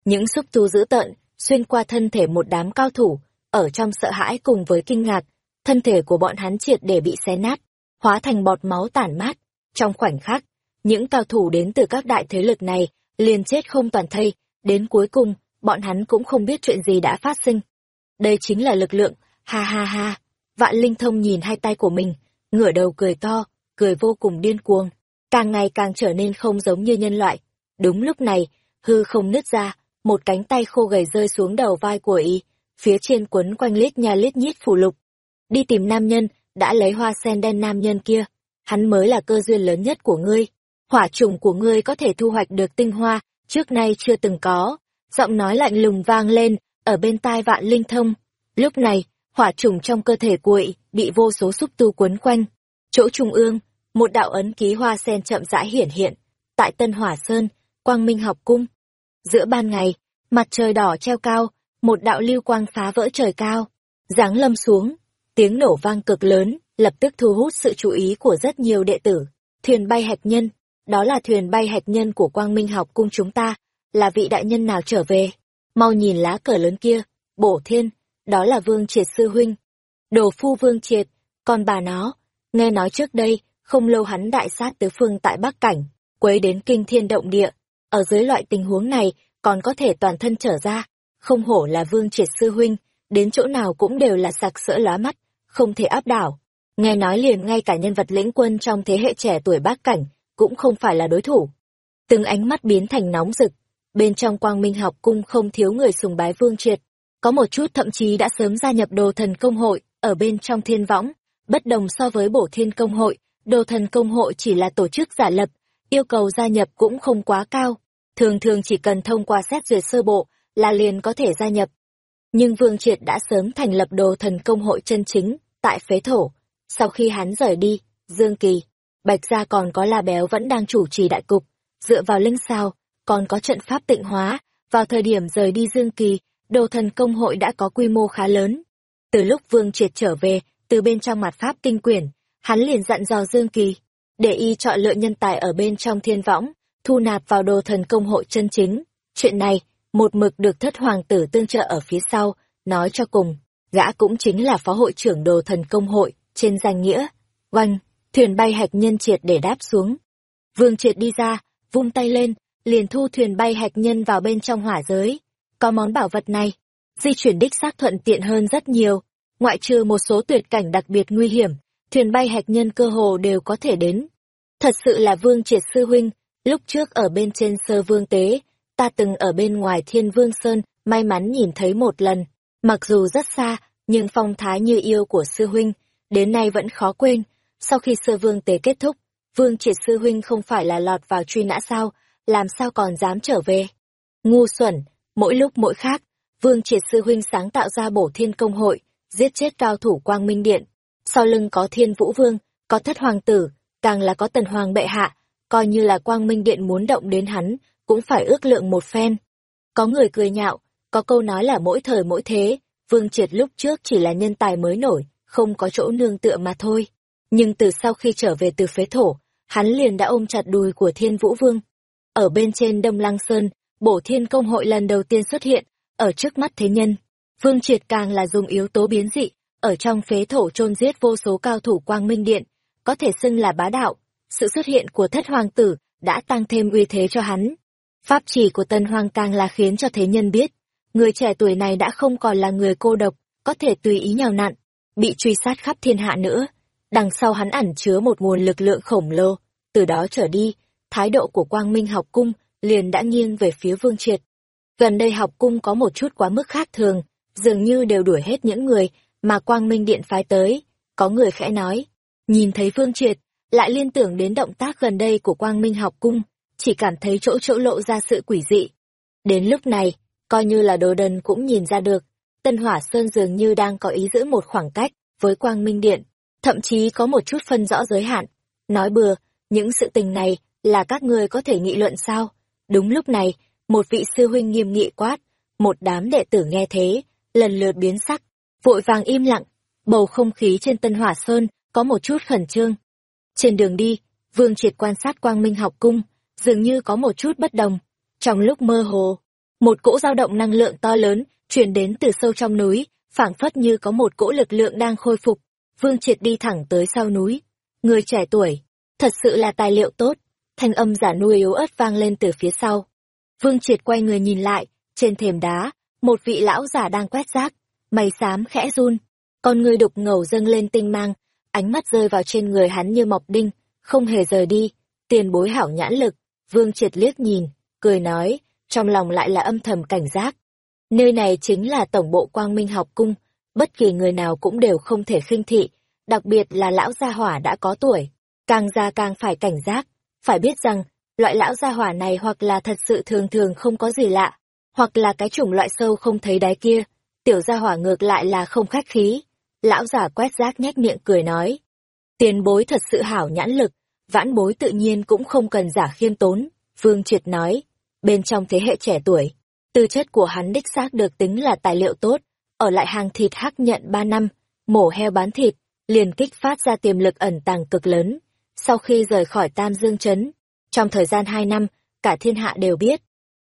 Những xúc tu dữ tợn, xuyên qua thân thể một đám cao thủ, ở trong sợ hãi cùng với kinh ngạc, thân thể của bọn hắn triệt để bị xé nát, hóa thành bọt máu tản mát. Trong khoảnh khắc, những cao thủ đến từ các đại thế lực này liền chết không toàn thây, đến cuối cùng, bọn hắn cũng không biết chuyện gì đã phát sinh. Đây chính là lực lượng, ha ha ha. Vạn Linh Thông nhìn hai tay của mình, ngửa đầu cười to, cười vô cùng điên cuồng, càng ngày càng trở nên không giống như nhân loại. Đúng lúc này, hư không nứt ra, một cánh tay khô gầy rơi xuống đầu vai của y, phía trên quấn quanh lít nha lít nhít phủ lục. Đi tìm nam nhân, đã lấy hoa sen đen nam nhân kia, hắn mới là cơ duyên lớn nhất của ngươi. Hỏa trùng của ngươi có thể thu hoạch được tinh hoa, trước nay chưa từng có. Giọng nói lạnh lùng vang lên, ở bên tai vạn linh thông. Lúc này, hỏa trùng trong cơ thể cuội bị vô số xúc tu quấn quanh. Chỗ trung ương, một đạo ấn ký hoa sen chậm rãi hiển hiện, tại Tân Hỏa Sơn, Quang Minh học cung. Giữa ban ngày, mặt trời đỏ treo cao, một đạo lưu quang phá vỡ trời cao, giáng lâm xuống, tiếng nổ vang cực lớn, lập tức thu hút sự chú ý của rất nhiều đệ tử. Thuyền bay hạch nhân, đó là thuyền bay hạch nhân của Quang Minh học cung chúng ta, là vị đại nhân nào trở về. Mau nhìn lá cờ lớn kia, bổ thiên, đó là Vương Triệt Sư Huynh. Đồ phu Vương Triệt, còn bà nó, nghe nói trước đây, không lâu hắn đại sát tứ phương tại Bắc Cảnh, quấy đến kinh thiên động địa. Ở dưới loại tình huống này, còn có thể toàn thân trở ra. Không hổ là Vương Triệt Sư Huynh, đến chỗ nào cũng đều là sặc sỡ lóa mắt, không thể áp đảo. Nghe nói liền ngay cả nhân vật lĩnh quân trong thế hệ trẻ tuổi Bắc Cảnh, cũng không phải là đối thủ. Từng ánh mắt biến thành nóng rực, bên trong quang minh học cung không thiếu người sùng bái Vương Triệt, có một chút thậm chí đã sớm gia nhập đồ thần công hội, ở bên trong thiên võng, bất đồng so với bổ thiên công hội, đồ thần công hội chỉ là tổ chức giả lập, yêu cầu gia nhập cũng không quá cao, thường thường chỉ cần thông qua xét duyệt sơ bộ là liền có thể gia nhập. Nhưng Vương Triệt đã sớm thành lập đồ thần công hội chân chính, tại phế thổ. Sau khi hắn rời đi, Dương Kỳ, Bạch Gia còn có La Béo vẫn đang chủ trì đại cục, dựa vào linh sao, còn có trận pháp tịnh hóa, vào thời điểm rời đi Dương Kỳ, đồ thần công hội đã có quy mô khá lớn. Từ lúc Vương Triệt trở về, từ bên trong mặt pháp kinh quyển, hắn liền dặn dò Dương Kỳ, để y chọn lựa nhân tài ở bên trong thiên võng, thu nạp vào đồ thần công hội chân chính. Chuyện này, một mực được thất hoàng tử tương trợ ở phía sau, nói cho cùng, gã cũng chính là phó hội trưởng đồ thần công hội, trên danh nghĩa. Oanh, thuyền bay hạch nhân triệt để đáp xuống. Vương triệt đi ra, vung tay lên, liền thu thuyền bay hạch nhân vào bên trong hỏa giới. Có món bảo vật này, di chuyển đích xác thuận tiện hơn rất nhiều, ngoại trừ một số tuyệt cảnh đặc biệt nguy hiểm, thuyền bay hạch nhân cơ hồ đều có thể đến. Thật sự là vương triệt sư huynh, lúc trước ở bên trên sơ vương tế, ta từng ở bên ngoài thiên vương sơn, may mắn nhìn thấy một lần, mặc dù rất xa, nhưng phong thái như yêu của sư huynh, đến nay vẫn khó quên. Sau khi sơ vương tế kết thúc, vương triệt sư huynh không phải là lọt vào truy nã sao, làm sao còn dám trở về. Ngu xuẩn, mỗi lúc mỗi khác, vương triệt sư huynh sáng tạo ra bổ thiên công hội, giết chết cao thủ quang minh điện. Sau lưng có thiên vũ vương, có thất hoàng tử, càng là có tần hoàng bệ hạ, coi như là quang minh điện muốn động đến hắn, cũng phải ước lượng một phen. Có người cười nhạo, có câu nói là mỗi thời mỗi thế, vương triệt lúc trước chỉ là nhân tài mới nổi, không có chỗ nương tựa mà thôi. Nhưng từ sau khi trở về từ phế thổ, hắn liền đã ôm chặt đùi của thiên vũ vương. Ở bên trên Đông Lăng Sơn, bổ thiên công hội lần đầu tiên xuất hiện, ở trước mắt thế nhân. Vương Triệt càng là dùng yếu tố biến dị, ở trong phế thổ chôn giết vô số cao thủ quang minh điện, có thể xưng là bá đạo. Sự xuất hiện của thất hoàng tử đã tăng thêm uy thế cho hắn. Pháp chỉ của tân hoàng càng là khiến cho thế nhân biết, người trẻ tuổi này đã không còn là người cô độc, có thể tùy ý nhào nặn, bị truy sát khắp thiên hạ nữa. Đằng sau hắn ẩn chứa một nguồn lực lượng khổng lồ, từ đó trở đi, thái độ của quang minh học cung liền đã nghiêng về phía vương triệt. Gần đây học cung có một chút quá mức khác thường, dường như đều đuổi hết những người mà quang minh điện phái tới. Có người khẽ nói, nhìn thấy vương triệt, lại liên tưởng đến động tác gần đây của quang minh học cung, chỉ cảm thấy chỗ chỗ lộ ra sự quỷ dị. Đến lúc này, coi như là đồ đần cũng nhìn ra được, Tân Hỏa Sơn dường như đang có ý giữ một khoảng cách với Quang Minh Điện, thậm chí có một chút phân rõ giới hạn. Nói bừa, những sự tình này là các ngươi có thể nghị luận sao? Đúng lúc này, một vị sư huynh nghiêm nghị quát, một đám đệ tử nghe thế, lần lượt biến sắc, vội vàng im lặng, bầu không khí trên Tân Hỏa Sơn có một chút khẩn trương. Trên đường đi, Vương Triệt quan sát Quang Minh học cung, dường như có một chút bất đồng. Trong lúc mơ hồ, một cỗ dao động năng lượng to lớn truyền đến từ sâu trong núi, phảng phất như có một cỗ lực lượng đang khôi phục. Vương Triệt đi thẳng tới sau núi. Người trẻ tuổi, thật sự là tài liệu tốt. Thanh âm giả nuôi yếu ớt vang lên từ phía sau. Vương Triệt quay người nhìn lại, trên thềm đá, một vị lão giả đang quét rác, mày xám khẽ run, con người đục ngầu dâng lên tinh mang, ánh mắt rơi vào trên người hắn như mọc đinh, không hề rời đi, tiền bối hảo nhãn lực, Vương Triệt liếc nhìn, cười nói, trong lòng lại là âm thầm cảnh giác. Nơi này chính là tổng bộ quang minh học cung, bất kỳ người nào cũng đều không thể khinh thị, đặc biệt là lão gia hỏa đã có tuổi, càng già càng phải cảnh giác, phải biết rằng, loại lão gia hỏa này hoặc là thật sự thường thường không có gì lạ, hoặc là cái chủng loại sâu không thấy đáy kia, tiểu gia hỏa ngược lại là không khách khí. Lão giả quét rác nhếch miệng cười nói. Tiền bối thật sự hảo nhãn lực, vãn bối tự nhiên cũng không cần giả khiêm tốn. Vương Triệt nói, bên trong thế hệ trẻ tuổi, tư chất của hắn đích xác được tính là tài liệu tốt, ở lại hàng thịt hắc nhận ba năm, mổ heo bán thịt, liền kích phát ra tiềm lực ẩn tàng cực lớn. Sau khi rời khỏi Tam Dương Trấn, trong thời gian hai năm, cả thiên hạ đều biết.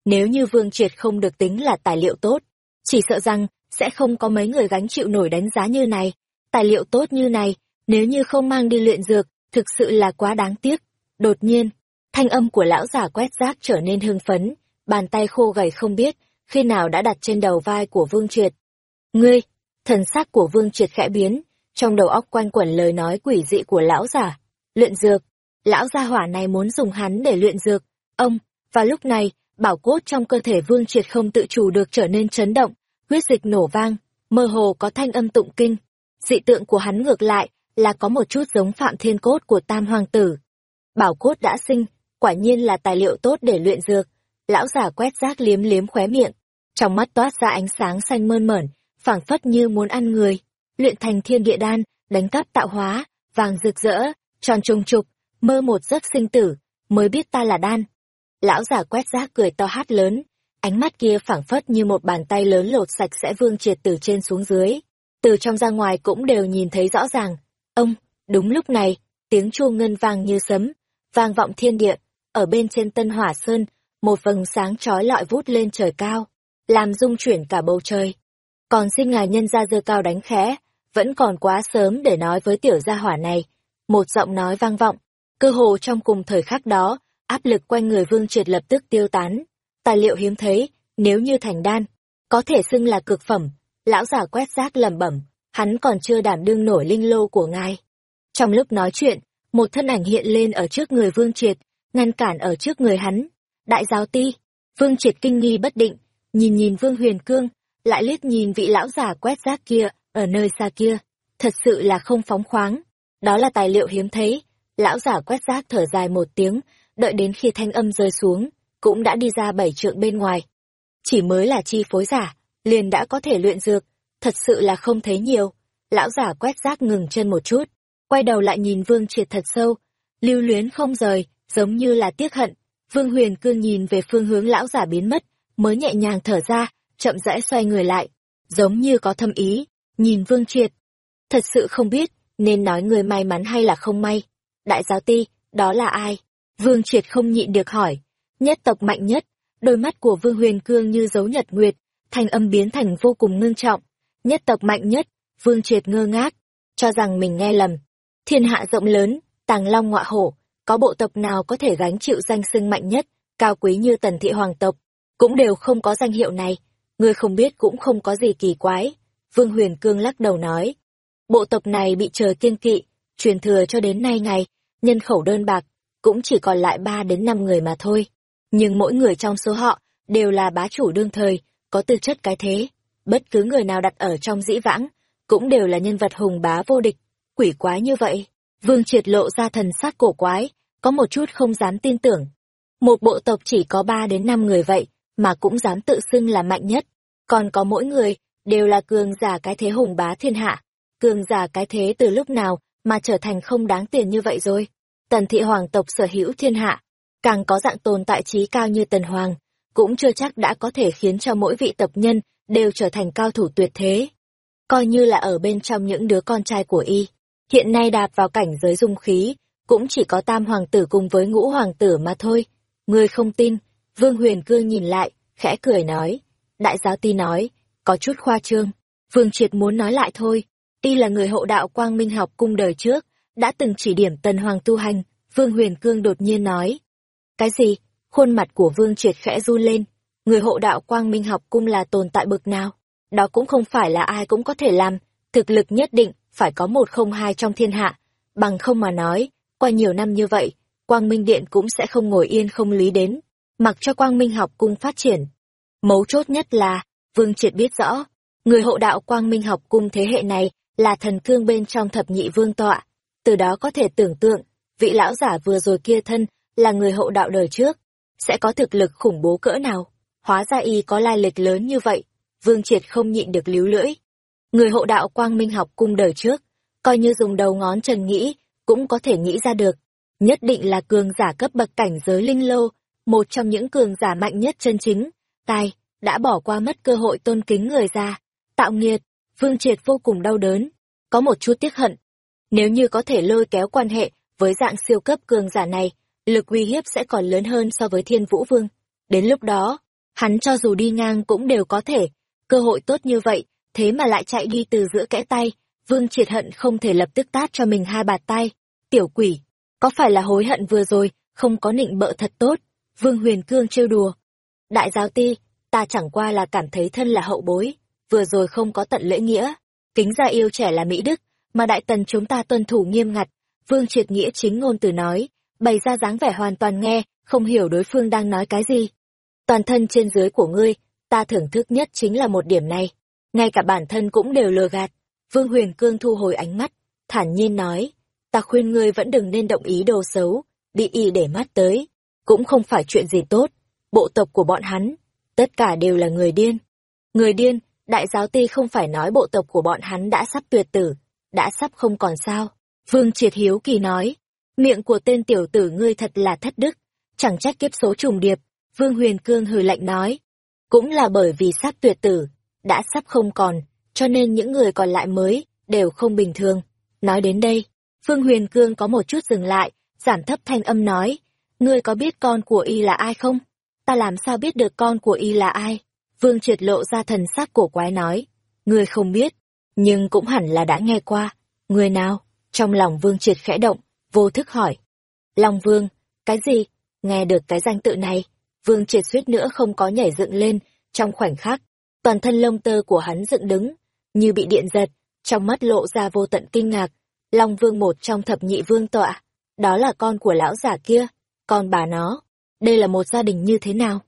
Nếu như Vương Triệt không được tính là tài liệu tốt, chỉ sợ rằng sẽ không có mấy người gánh chịu nổi đánh giá như này. Tài liệu tốt như này, nếu như không mang đi luyện dược, thực sự là quá đáng tiếc. Đột nhiên, thanh âm của lão giả quét rác trở nên hưng phấn, bàn tay khô gầy không biết, khi nào đã đặt trên đầu vai của Vương Triệt. Ngươi, thần sắc của Vương Triệt khẽ biến, trong đầu óc quanh quẩn lời nói quỷ dị của lão giả. Luyện dược, lão gia hỏa này muốn dùng hắn để luyện dược. Ông, và lúc này, bảo cốt trong cơ thể Vương Triệt không tự chủ được trở nên chấn động, huyết dịch nổ vang, mơ hồ có thanh âm tụng kinh. Dị tượng của hắn ngược lại, là có một chút giống phạm thiên cốt của tam hoàng tử. Bảo cốt đã sinh, quả nhiên là tài liệu tốt để luyện dược. Lão giả quét rác liếm liếm khóe miệng, trong mắt toát ra ánh sáng xanh mơn mởn, phảng phất như muốn ăn người. Luyện thành thiên địa đan, đánh cắp tạo hóa, vàng rực rỡ, tròn trùng trục, mơ một giấc sinh tử, mới biết ta là đan. Lão giả quét rác cười to hát lớn, ánh mắt kia phảng phất như một bàn tay lớn lột sạch sẽ vương triệt từ trên xuống dưới. Từ trong ra ngoài cũng đều nhìn thấy rõ ràng. Ông, đúng lúc này, tiếng chuông ngân vang như sấm, vang vọng thiên địa, ở bên trên tân hỏa sơn, một vầng sáng chói lọi vút lên trời cao, làm rung chuyển cả bầu trời. Còn xin ngài nhân ra dơ cao đánh khẽ, vẫn còn quá sớm để nói với tiểu gia hỏa này. Một giọng nói vang vọng, cơ hồ trong cùng thời khắc đó, áp lực quanh người vương triệt lập tức tiêu tán. Tài liệu hiếm thấy, nếu như thành đan, có thể xưng là cực phẩm, lão giả quét rác lẩm bẩm, hắn còn chưa đảm đương nổi linh lô của ngài. Trong lúc nói chuyện, một thân ảnh hiện lên ở trước người vương triệt, ngăn cản ở trước người hắn. Đại giáo ti, vương triệt kinh nghi bất định, nhìn nhìn vương huyền cương, lại liếc nhìn vị lão giả quét rác kia, ở nơi xa kia. Thật sự là không phóng khoáng. Đó là tài liệu hiếm thấy. Lão giả quét rác thở dài một tiếng, đợi đến khi thanh âm rơi xuống, cũng đã đi ra bảy trượng bên ngoài. Chỉ mới là chi phối giả, liền đã có thể luyện dược, thật sự là không thấy nhiều. Lão giả quét rác ngừng chân một chút, quay đầu lại nhìn Vương Triệt thật sâu, lưu luyến không rời, giống như là tiếc hận. Vương Huyền cương nhìn về phương hướng lão giả biến mất, mới nhẹ nhàng thở ra, chậm rãi xoay người lại, giống như có thâm ý, nhìn Vương Triệt. Thật sự không biết, nên nói người may mắn hay là không may. Đại giáo ti, đó là ai? Vương Triệt không nhịn được hỏi. Nhất tộc mạnh nhất, đôi mắt của Vương Huyền Cương như dấu nhật nguyệt, thành âm biến thành vô cùng ngưng trọng. Nhất tộc mạnh nhất, Vương Triệt ngơ ngác, cho rằng mình nghe lầm. Thiên hạ rộng lớn, tàng long ngọa hổ, có bộ tộc nào có thể gánh chịu danh xưng mạnh nhất, cao quý như tần thị hoàng tộc, cũng đều không có danh hiệu này. Ngươi không biết cũng không có gì kỳ quái. Vương Huyền Cương lắc đầu nói. Bộ tộc này bị trời kiên kỵ, truyền thừa cho đến nay ngày, nhân khẩu đơn bạc, cũng chỉ còn lại ba đến năm người mà thôi. Nhưng mỗi người trong số họ đều là bá chủ đương thời, có tư chất cái thế. Bất cứ người nào đặt ở trong dĩ vãng, cũng đều là nhân vật hùng bá vô địch. Quỷ quái như vậy, Vương Triệt lộ ra thần sát cổ quái, có một chút không dám tin tưởng. Một bộ tộc chỉ có ba đến năm người vậy, mà cũng dám tự xưng là mạnh nhất. Còn có mỗi người, đều là cường giả cái thế hùng bá thiên hạ. Cường giả cái thế từ lúc nào mà trở thành không đáng tiền như vậy rồi. Tần thị hoàng tộc sở hữu thiên hạ, càng có dạng tồn tại trí cao như tần hoàng, cũng chưa chắc đã có thể khiến cho mỗi vị tộc nhân đều trở thành cao thủ tuyệt thế. Coi như là ở bên trong những đứa con trai của y, hiện nay đạp vào cảnh giới dung khí, cũng chỉ có tam hoàng tử cùng với ngũ hoàng tử mà thôi. Ngươi không tin, Vương Huyền Cương nhìn lại, khẽ cười nói. Đại giáo ti nói, có chút khoa trương. Vương Triệt muốn nói lại thôi. Y là người hộ đạo quang minh học cung đời trước, đã từng chỉ điểm tần hoàng tu hành. Vương Huyền Cương đột nhiên nói. Cái gì? Khuôn mặt của Vương Triệt khẽ run lên. Người hộ đạo quang minh học cung là tồn tại bực nào? Đó cũng không phải là ai cũng có thể làm. Thực lực nhất định, phải có một không hai trong thiên hạ. Bằng không mà nói, qua nhiều năm như vậy, Quang Minh Điện cũng sẽ không ngồi yên không lý đến mặc cho quang minh học cung phát triển. Mấu chốt nhất là, Vương Triệt biết rõ, người hộ đạo quang minh học cung thế hệ này là thần cương bên trong thập nhị vương tọa. Từ đó có thể tưởng tượng, vị lão giả vừa rồi kia thân là người hộ đạo đời trước, sẽ có thực lực khủng bố cỡ nào. Hóa ra y có lai lịch lớn như vậy. Vương Triệt không nhịn được líu lưỡi. Người hộ đạo quang minh học cung đời trước, coi như dùng đầu ngón chân nghĩ, cũng có thể nghĩ ra được. Nhất định là cường giả cấp bậc cảnh giới linh lô, một trong những cường giả mạnh nhất chân chính. tài đã bỏ qua mất cơ hội tôn kính người ra. Tạo nghiệt, Vương Triệt vô cùng đau đớn, có một chút tiếc hận. Nếu như có thể lôi kéo quan hệ với dạng siêu cấp cường giả này, lực uy hiếp sẽ còn lớn hơn so với thiên vũ vương. Đến lúc đó, hắn cho dù đi ngang cũng đều có thể. Cơ hội tốt như vậy, thế mà lại chạy đi từ giữa kẽ tay, vương triệt hận không thể lập tức tát cho mình hai bạt tay. Tiểu quỷ, có phải là hối hận vừa rồi, không có nịnh bợ thật tốt, vương huyền cương trêu đùa. Đại giáo ti, ta chẳng qua là cảm thấy thân là hậu bối, vừa rồi không có tận lễ nghĩa, kính gia yêu trẻ là Mỹ Đức, mà đại tần chúng ta tuân thủ nghiêm ngặt, vương triệt nghĩa chính ngôn từ nói, bày ra dáng vẻ hoàn toàn nghe, không hiểu đối phương đang nói cái gì. Toàn thân trên dưới của ngươi, ta thưởng thức nhất chính là một điểm này. Ngay cả bản thân cũng đều lừa gạt. Vương Huyền Cương thu hồi ánh mắt, thản nhiên nói, ta khuyên ngươi vẫn đừng nên động ý đồ xấu, bị y để mắt tới. Cũng không phải chuyện gì tốt, bộ tộc của bọn hắn, tất cả đều là người điên. Người điên, đại giáo ti không phải nói bộ tộc của bọn hắn đã sắp tuyệt tử, đã sắp không còn sao. Vương Triệt Hiếu Kỳ nói, miệng của tên tiểu tử ngươi thật là thất đức, chẳng trách kiếp số trùng điệp, Vương Huyền Cương hừ lạnh nói. Cũng là bởi vì sắp tuyệt tử, đã sắp không còn, cho nên những người còn lại mới, đều không bình thường. Nói đến đây, Vương Huyền Cương có một chút dừng lại, giảm thấp thanh âm nói, ngươi có biết con của y là ai không? Ta làm sao biết được con của y là ai? Vương triệt lộ ra thần sắc cổ quái nói, ngươi không biết, nhưng cũng hẳn là đã nghe qua. Người nào? Trong lòng Vương triệt khẽ động, vô thức hỏi. Long Vương, cái gì? Nghe được cái danh tự này, Vương triệt suýt nữa không có nhảy dựng lên, trong khoảnh khắc, toàn thân lông tơ của hắn dựng đứng, như bị điện giật, trong mắt lộ ra vô tận kinh ngạc. Long Vương một trong thập nhị vương tọa, đó là con của lão giả kia, còn bà nó, đây là một gia đình như thế nào?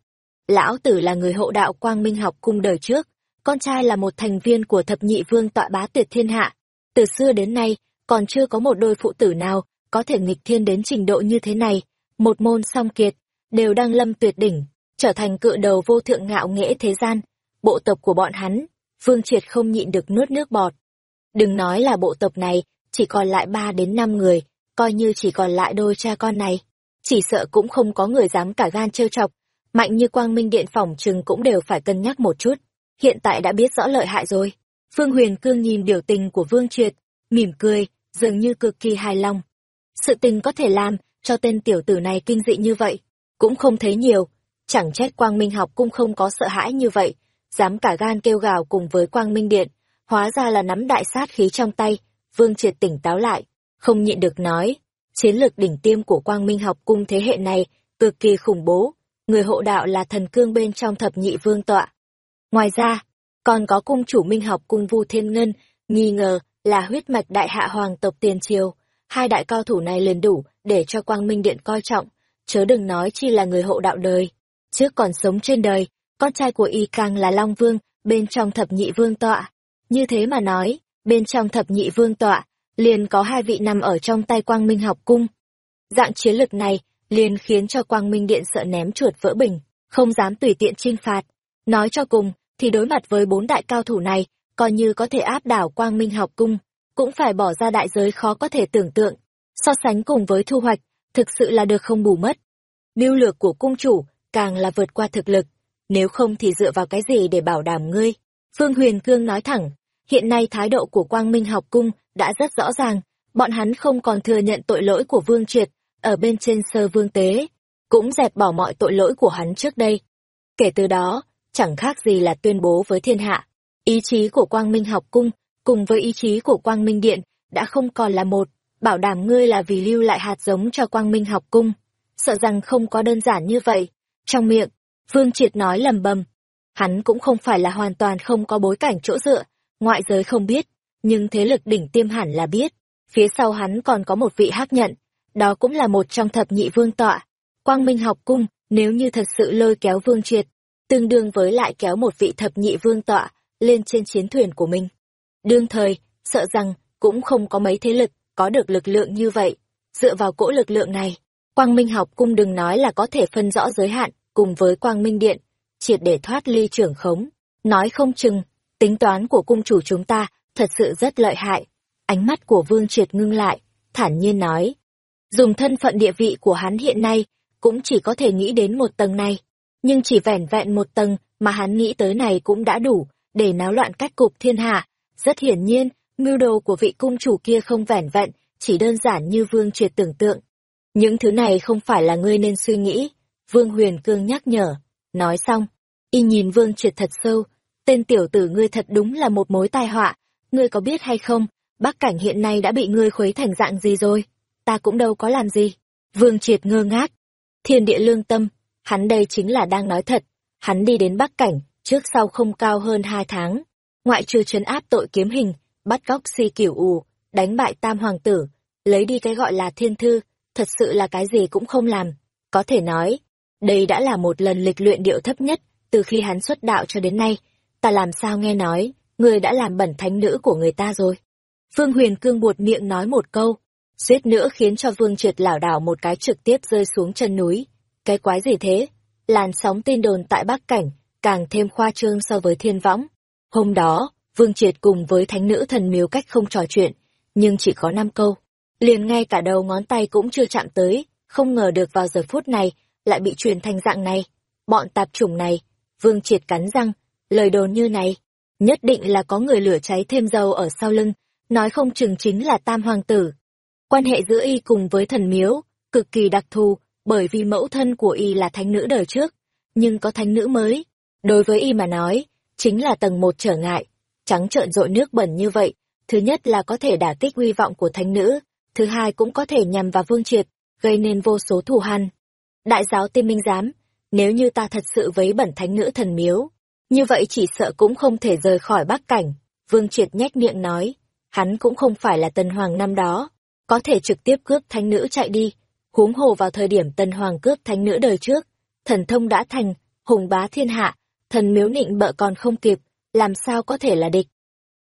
Lão tử là người hộ đạo quang minh học cung đời trước, con trai là một thành viên của thập nhị vương tọa bá tuyệt thiên hạ. Từ xưa đến nay, còn chưa có một đôi phụ tử nào có thể nghịch thiên đến trình độ như thế này, một môn song kiệt, đều đang lâm tuyệt đỉnh, trở thành cự đầu vô thượng ngạo nghễ thế gian. Bộ tộc của bọn hắn, Vương Triệt không nhịn được nuốt nước bọt. Đừng nói là bộ tộc này, chỉ còn lại ba đến năm người, coi như chỉ còn lại đôi cha con này. Chỉ sợ cũng không có người dám cả gan trêu chọc, mạnh như quang minh điện phòng chừng cũng đều phải cân nhắc một chút. Hiện tại đã biết rõ lợi hại rồi. Phương Huyền Cương nhìn biểu tình của Vương Triệt, mỉm cười, dường như cực kỳ hài lòng. Sự tình có thể làm cho tên tiểu tử này kinh dị như vậy, cũng không thấy nhiều. Chẳng trách Quang Minh học cung không có sợ hãi như vậy, dám cả gan kêu gào cùng với Quang Minh Điện, hóa ra là nắm đại sát khí trong tay. Vương Triệt tỉnh táo lại, không nhịn được nói, chiến lược đỉnh tiêm của Quang Minh học cung thế hệ này cực kỳ khủng bố, người hộ đạo là thần cương bên trong thập nhị vương tọa. Ngoài ra, còn có cung chủ Minh học cung Vu Thiên Ngân, nghi ngờ là huyết mạch đại hạ hoàng tộc tiền triều, hai đại cao thủ này liền đủ để cho Quang Minh Điện coi trọng, chớ đừng nói chi là người hộ đạo đời. Trước còn sống trên đời, con trai của y càng là Long Vương, bên trong thập nhị vương tọa. Như thế mà nói, bên trong thập nhị vương tọa, liền có hai vị nằm ở trong tay Quang Minh học cung. Dạng chiến lược này liền khiến cho Quang Minh Điện sợ ném chuột vỡ bình, không dám tùy tiện trinh phạt. Nói cho cùng, thì đối mặt với bốn đại cao thủ này, coi như có thể áp đảo Quang Minh học cung, cũng phải bỏ ra đại giới khó có thể tưởng tượng. So sánh cùng với thu hoạch, thực sự là được không bù mất. Mưu lược của cung chủ càng là vượt qua thực lực, nếu không thì dựa vào cái gì để bảo đảm ngươi. Phương Huyền Cương nói thẳng, hiện nay thái độ của Quang Minh học cung đã rất rõ ràng, bọn hắn không còn thừa nhận tội lỗi của Vương Triệt, ở bên trên sơ vương tế, cũng dẹp bỏ mọi tội lỗi của hắn trước đây. Kể từ đó, chẳng khác gì là tuyên bố với thiên hạ, ý chí của Quang Minh học cung, cùng với ý chí của Quang Minh Điện, đã không còn là một, bảo đảm ngươi là vì lưu lại hạt giống cho Quang Minh học cung. Sợ rằng không có đơn giản như vậy. Trong miệng, Vương Triệt nói lầm bầm. Hắn cũng không phải là hoàn toàn không có bối cảnh chỗ dựa, ngoại giới không biết, nhưng thế lực đỉnh tiêm hẳn là biết. Phía sau hắn còn có một vị hắc nhận, đó cũng là một trong thập nhị vương tọa. Quang Minh học cung, nếu như thật sự lôi kéo vương triệt, tương đương với lại kéo một vị thập nhị vương tọa lên trên chiến thuyền của mình. Đương thời, sợ rằng cũng không có mấy thế lực có được lực lượng như vậy. Dựa vào cỗ lực lượng này, Quang Minh học cung đừng nói là có thể phân rõ giới hạn cùng với Quang Minh Điện, triệt để thoát ly trưởng khống. Nói không chừng, tính toán của cung chủ chúng ta thật sự rất lợi hại. Ánh mắt của Vương Triệt ngưng lại, thản nhiên nói. Dùng thân phận địa vị của hắn hiện nay, cũng chỉ có thể nghĩ đến một tầng này. Nhưng chỉ vẻn vẹn một tầng mà hắn nghĩ tới này cũng đã đủ để náo loạn cách cục thiên hạ. Rất hiển nhiên, mưu đồ của vị cung chủ kia không vẻn vẹn, chỉ đơn giản như Vương Triệt tưởng tượng. Những thứ này không phải là ngươi nên suy nghĩ, Vương Huyền Cương nhắc nhở. Nói xong, y nhìn Vương Triệt thật sâu, tên tiểu tử ngươi thật đúng là một mối tai họa, ngươi có biết hay không, Bắc cảnh hiện nay đã bị ngươi khuấy thành dạng gì rồi? Ta cũng đâu có làm gì. Vương Triệt ngơ ngác. Thiên địa lương tâm, hắn đây chính là đang nói thật. Hắn đi đến Bắc cảnh, trước sau không cao hơn hai tháng. Ngoại trừ trấn áp tội kiếm hình, bắt cóc si kiểu ù, đánh bại tam hoàng tử, lấy đi cái gọi là thiên thư, thật sự là cái gì cũng không làm. Có thể nói, đây đã là một lần lịch luyện điệu thấp nhất từ khi hắn xuất đạo cho đến nay. Ta làm sao nghe nói, người đã làm bẩn thánh nữ của người ta rồi. Vương Huyền Cương buột miệng nói một câu, suýt nữa khiến cho Vương Triệt lảo đảo một cái trực tiếp rơi xuống chân núi. Cái quái gì thế? Làn sóng tin đồn tại Bắc Cảnh, càng thêm khoa trương so với thiên võng. Hôm đó, Vương Triệt cùng với thánh nữ thần miếu cách không trò chuyện, nhưng chỉ có năm câu. Liền ngay cả đầu ngón tay cũng chưa chạm tới, không ngờ được vào giờ phút này, lại bị truyền thành dạng này. Bọn tạp chủng này, Vương Triệt cắn răng, lời đồn như này, nhất định là có người lửa cháy thêm dầu ở sau lưng, nói không chừng chính là tam hoàng tử. Quan hệ giữa y cùng với thần miếu, cực kỳ đặc thù, bởi vì mẫu thân của y là thánh nữ đời trước, nhưng có thánh nữ mới. Đối với y mà nói, chính là tầng một trở ngại, trắng trợn rội nước bẩn như vậy, thứ nhất là có thể đả kích uy vọng của thánh nữ, thứ hai cũng có thể nhằm vào vương triệt, gây nên vô số thù hằn. Đại giáo tiên minh giám, nếu như ta thật sự vấy bẩn thánh nữ thần miếu, như vậy chỉ sợ cũng không thể rời khỏi bắc cảnh. Vương triệt nhếch miệng nói, hắn cũng không phải là tần hoàng năm đó, có thể trực tiếp cướp thánh nữ chạy đi, huống hồ vào thời điểm tần hoàng cướp thánh nữ đời trước, thần thông đã thành, hùng bá thiên hạ, thần miếu nịnh bợ còn không kịp, làm sao có thể là địch.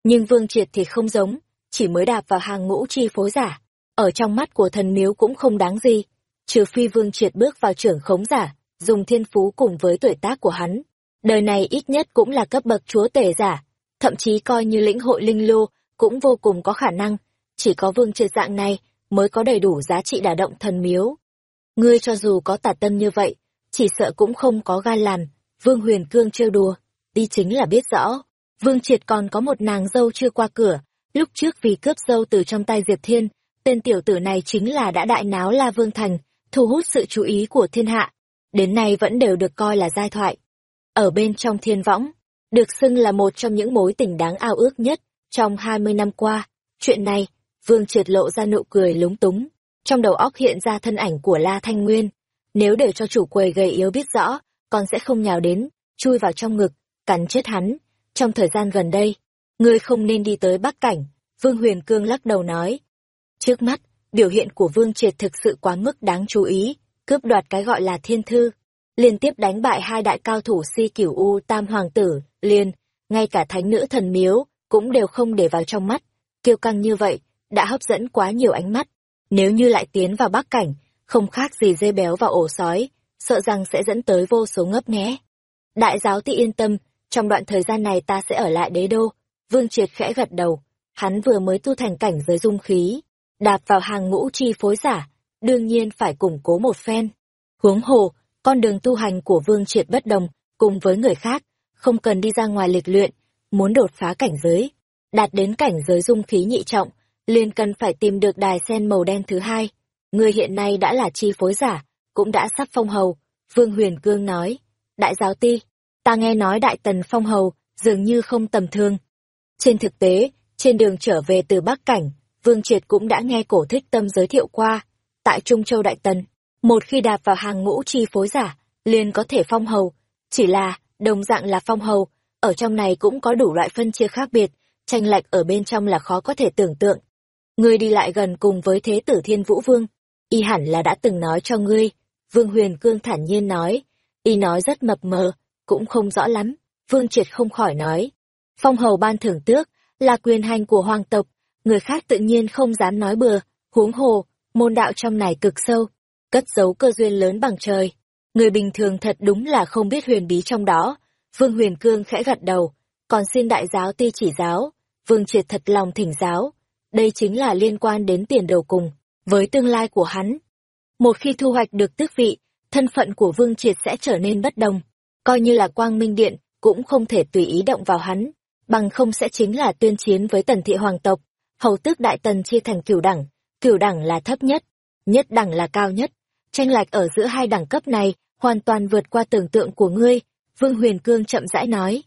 Nhưng Vương Triệt thì không giống, chỉ mới đạp vào hàng ngũ chi phối giả, ở trong mắt của thần miếu cũng không đáng gì, trừ phi Vương Triệt bước vào trưởng khống giả, dùng thiên phú cùng với tuổi tác của hắn. Đời này ít nhất cũng là cấp bậc chúa tể giả, thậm chí coi như lĩnh hội linh lô cũng vô cùng có khả năng, chỉ có Vương Triệt dạng này mới có đầy đủ giá trị đả động thần miếu. Ngươi cho dù có tả tâm như vậy, chỉ sợ cũng không có gan làm, Vương Huyền Cương trêu đùa, đi chính là biết rõ. Vương Triệt còn có một nàng dâu chưa qua cửa, lúc trước vì cướp dâu từ trong tay Diệp Thiên, tên tiểu tử này chính là đã đại náo La Vương Thành, thu hút sự chú ý của thiên hạ, đến nay vẫn đều được coi là giai thoại. Ở bên trong thiên võng, được xưng là một trong những mối tình đáng ao ước nhất trong hai mươi năm qua. Chuyện này, Vương Triệt lộ ra nụ cười lúng túng, trong đầu óc hiện ra thân ảnh của La Thanh Nguyên. Nếu để cho chủ quầy gầy yếu biết rõ, con sẽ không nhào đến, chui vào trong ngực, cắn chết hắn. Trong thời gian gần đây, ngươi không nên đi tới Bắc Cảnh, Vương Huyền Cương lắc đầu nói. Trước mắt, biểu hiện của Vương Triệt thực sự quá mức đáng chú ý, cướp đoạt cái gọi là thiên thư, liên tiếp đánh bại hai đại cao thủ si cửu U Tam Hoàng tử, liền, ngay cả thánh nữ thần miếu, cũng đều không để vào trong mắt. Kiêu căng như vậy, đã hấp dẫn quá nhiều ánh mắt. Nếu như lại tiến vào Bắc Cảnh, không khác gì dê béo vào ổ sói, sợ rằng sẽ dẫn tới vô số ngấp nghé. Đại giáo tị yên tâm, trong đoạn thời gian này ta sẽ ở lại đế đô. Vương Triệt khẽ gật đầu, hắn vừa mới tu thành cảnh giới dung khí, đạp vào hàng ngũ chi phối giả, đương nhiên phải củng cố một phen. Huống hồ, con đường tu hành của Vương Triệt bất đồng, cùng với người khác, không cần đi ra ngoài lịch luyện, muốn đột phá cảnh giới, đạt đến cảnh giới dung khí nhị trọng, liền cần phải tìm được đài sen màu đen thứ hai. Người hiện nay đã là chi phối giả, cũng đã sắp phong hầu, Vương Huyền Cương nói. Đại giáo ti, ta nghe nói đại tần phong hầu, dường như không tầm thường. Trên thực tế, trên đường trở về từ Bắc Cảnh, Vương Triệt cũng đã nghe cổ thích tâm giới thiệu qua. Tại Trung Châu Đại Tần, một khi đạp vào hàng ngũ chi phối giả, liền có thể phong hầu. Chỉ là, đồng dạng là phong hầu, ở trong này cũng có đủ loại phân chia khác biệt, tranh lệch ở bên trong là khó có thể tưởng tượng. Ngươi đi lại gần cùng với thế tử thiên vũ vương, y hẳn là đã từng nói cho ngươi, Vương Huyền Cương thản nhiên nói, y nói rất mập mờ, cũng không rõ lắm, Vương Triệt không khỏi nói. Phong hầu ban thưởng tước, là quyền hành của hoàng tộc, người khác tự nhiên không dám nói bừa, huống hồ, môn đạo trong này cực sâu, cất giấu cơ duyên lớn bằng trời. Người bình thường thật đúng là không biết huyền bí trong đó, Vương Huyền Cương khẽ gật đầu, còn xin đại giáo ti chỉ giáo, Vương Triệt thật lòng thỉnh giáo, đây chính là liên quan đến tiền đầu cùng, với tương lai của hắn. Một khi thu hoạch được tước vị, thân phận của Vương Triệt sẽ trở nên bất đồng, coi như là quang minh điện, cũng không thể tùy ý động vào hắn, bằng không sẽ chính là tuyên chiến với tần thị hoàng tộc, hầu tước đại tần chia thành cửu đẳng, cửu đẳng là thấp nhất, nhất đẳng là cao nhất. Tranh lệch ở giữa hai đẳng cấp này hoàn toàn vượt qua tưởng tượng của ngươi, Vương Huyền Cương chậm rãi nói.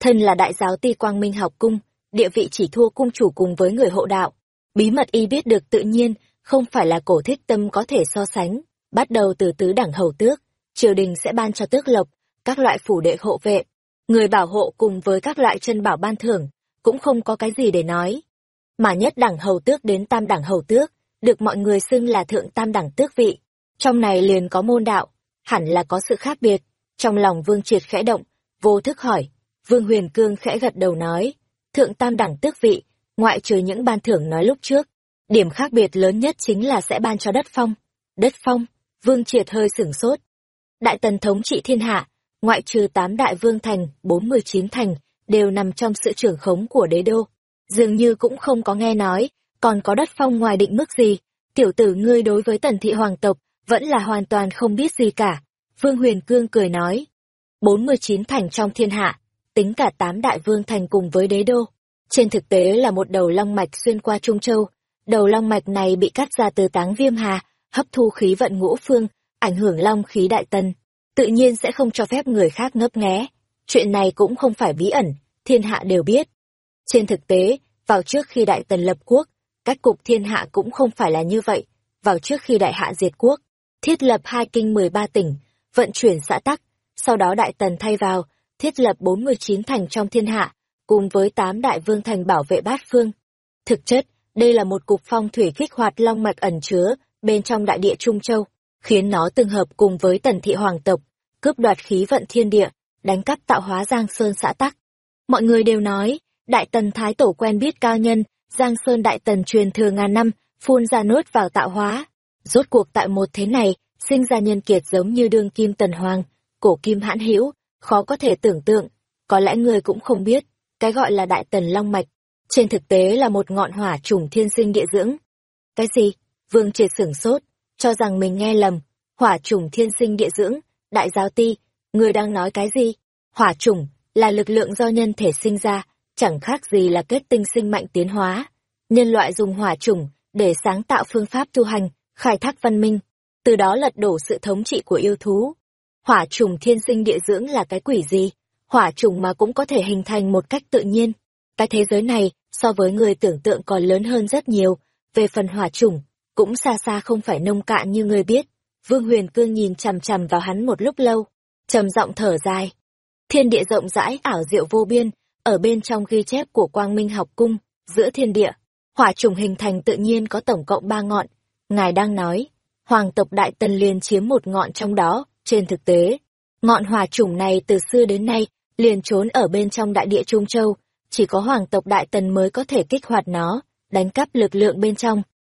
Thân là đại giáo ti quang minh học cung, địa vị chỉ thua cung chủ cùng với người hộ đạo. Bí mật y biết được tự nhiên, không phải là cổ thích tâm có thể so sánh. Bắt đầu từ tứ đẳng hầu tước, triều đình sẽ ban cho tước lộc, các loại phủ đệ hộ vệ, người bảo hộ cùng với các loại chân bảo ban thưởng, cũng không có cái gì để nói. Mà nhất đẳng hầu tước đến tam đẳng hầu tước, được mọi người xưng là thượng tam đẳng tước vị. Trong này liền có môn đạo, hẳn là có sự khác biệt. Trong lòng Vương Triệt khẽ động, vô thức hỏi. Vương Huyền Cương khẽ gật đầu nói, thượng tam đẳng tước vị, ngoại trừ những ban thưởng nói lúc trước. Điểm khác biệt lớn nhất chính là sẽ ban cho đất phong. Đất phong, Vương Triệt hơi sửng sốt. Đại tần thống trị thiên hạ, ngoại trừ tám đại vương thành, bốn mươi chín thành, đều nằm trong sự trưởng khống của đế đô. Dường như cũng không có nghe nói, còn có đất phong ngoài định mức gì. Tiểu tử ngươi đối với tần thị hoàng tộc, vẫn là hoàn toàn không biết gì cả. Vương Huyền Cương cười nói. bốn mươi chín thành trong thiên hạ, tính cả tám đại vương thành cùng với đế đô. Trên thực tế là một đầu long mạch xuyên qua Trung Châu. Đầu long mạch này bị cắt ra từ táng viêm hà, hấp thu khí vận ngũ phương, ảnh hưởng long khí đại tần tự nhiên sẽ không cho phép người khác ngấp nghé. Chuyện này cũng không phải bí ẩn, thiên hạ đều biết. Trên thực tế, vào trước khi đại tần lập quốc, cách cục thiên hạ cũng không phải là như vậy. Vào trước khi đại hạ diệt quốc, thiết lập hai kinh 13 tỉnh, vận chuyển xã tắc, sau đó đại tần thay vào, thiết lập 49 thành trong thiên hạ, cùng với 8 đại vương thành bảo vệ bát phương. Thực chất, đây là một cục phong thủy kích hoạt long mạch ẩn chứa bên trong đại địa Trung Châu khiến nó tương hợp cùng với tần thị hoàng tộc, cướp đoạt khí vận thiên địa, đánh cắp tạo hóa Giang Sơn xã tắc. Mọi người đều nói, Đại Tần Thái Tổ quen biết cao nhân, Giang Sơn Đại Tần truyền thừa ngàn năm, phun ra nốt vào tạo hóa. Rốt cuộc tại một thế này, sinh ra nhân kiệt giống như đương kim Tần Hoàng, cổ kim hãn hữu khó có thể tưởng tượng. Có lẽ người cũng không biết, cái gọi là Đại Tần Long Mạch, trên thực tế là một ngọn hỏa trùng thiên sinh địa dưỡng. Cái gì? Vương triệt sửng sốt, cho rằng mình nghe lầm, hỏa trùng thiên sinh địa dưỡng, đại giáo ti, người đang nói cái gì? Hỏa trùng là lực lượng do nhân thể sinh ra, chẳng khác gì là kết tinh sinh mạnh tiến hóa. Nhân loại dùng hỏa trùng để sáng tạo phương pháp tu hành, khai thác văn minh, từ đó lật đổ sự thống trị của yêu thú. Hỏa trùng thiên sinh địa dưỡng là cái quỷ gì? Hỏa trùng mà cũng có thể hình thành một cách tự nhiên. Cái thế giới này, so với người tưởng tượng còn lớn hơn rất nhiều, về phần hỏa trùng, cũng xa xa không phải nông cạn như người biết. Vương Huyền Cương nhìn chằm chằm vào hắn một lúc lâu, trầm giọng thở dài. Thiên địa rộng rãi ảo diệu vô biên, ở bên trong ghi chép của Quang Minh học cung, giữa thiên địa, hỏa trùng hình thành tự nhiên có tổng cộng ba ngọn. Ngài đang nói, hoàng tộc Đại Tần liền chiếm một ngọn trong đó, trên thực tế, ngọn hỏa trùng này từ xưa đến nay liền trốn ở bên trong đại địa Trung Châu, chỉ có hoàng tộc Đại Tần mới có thể kích hoạt nó, đánh cắp lực lượng bên trong.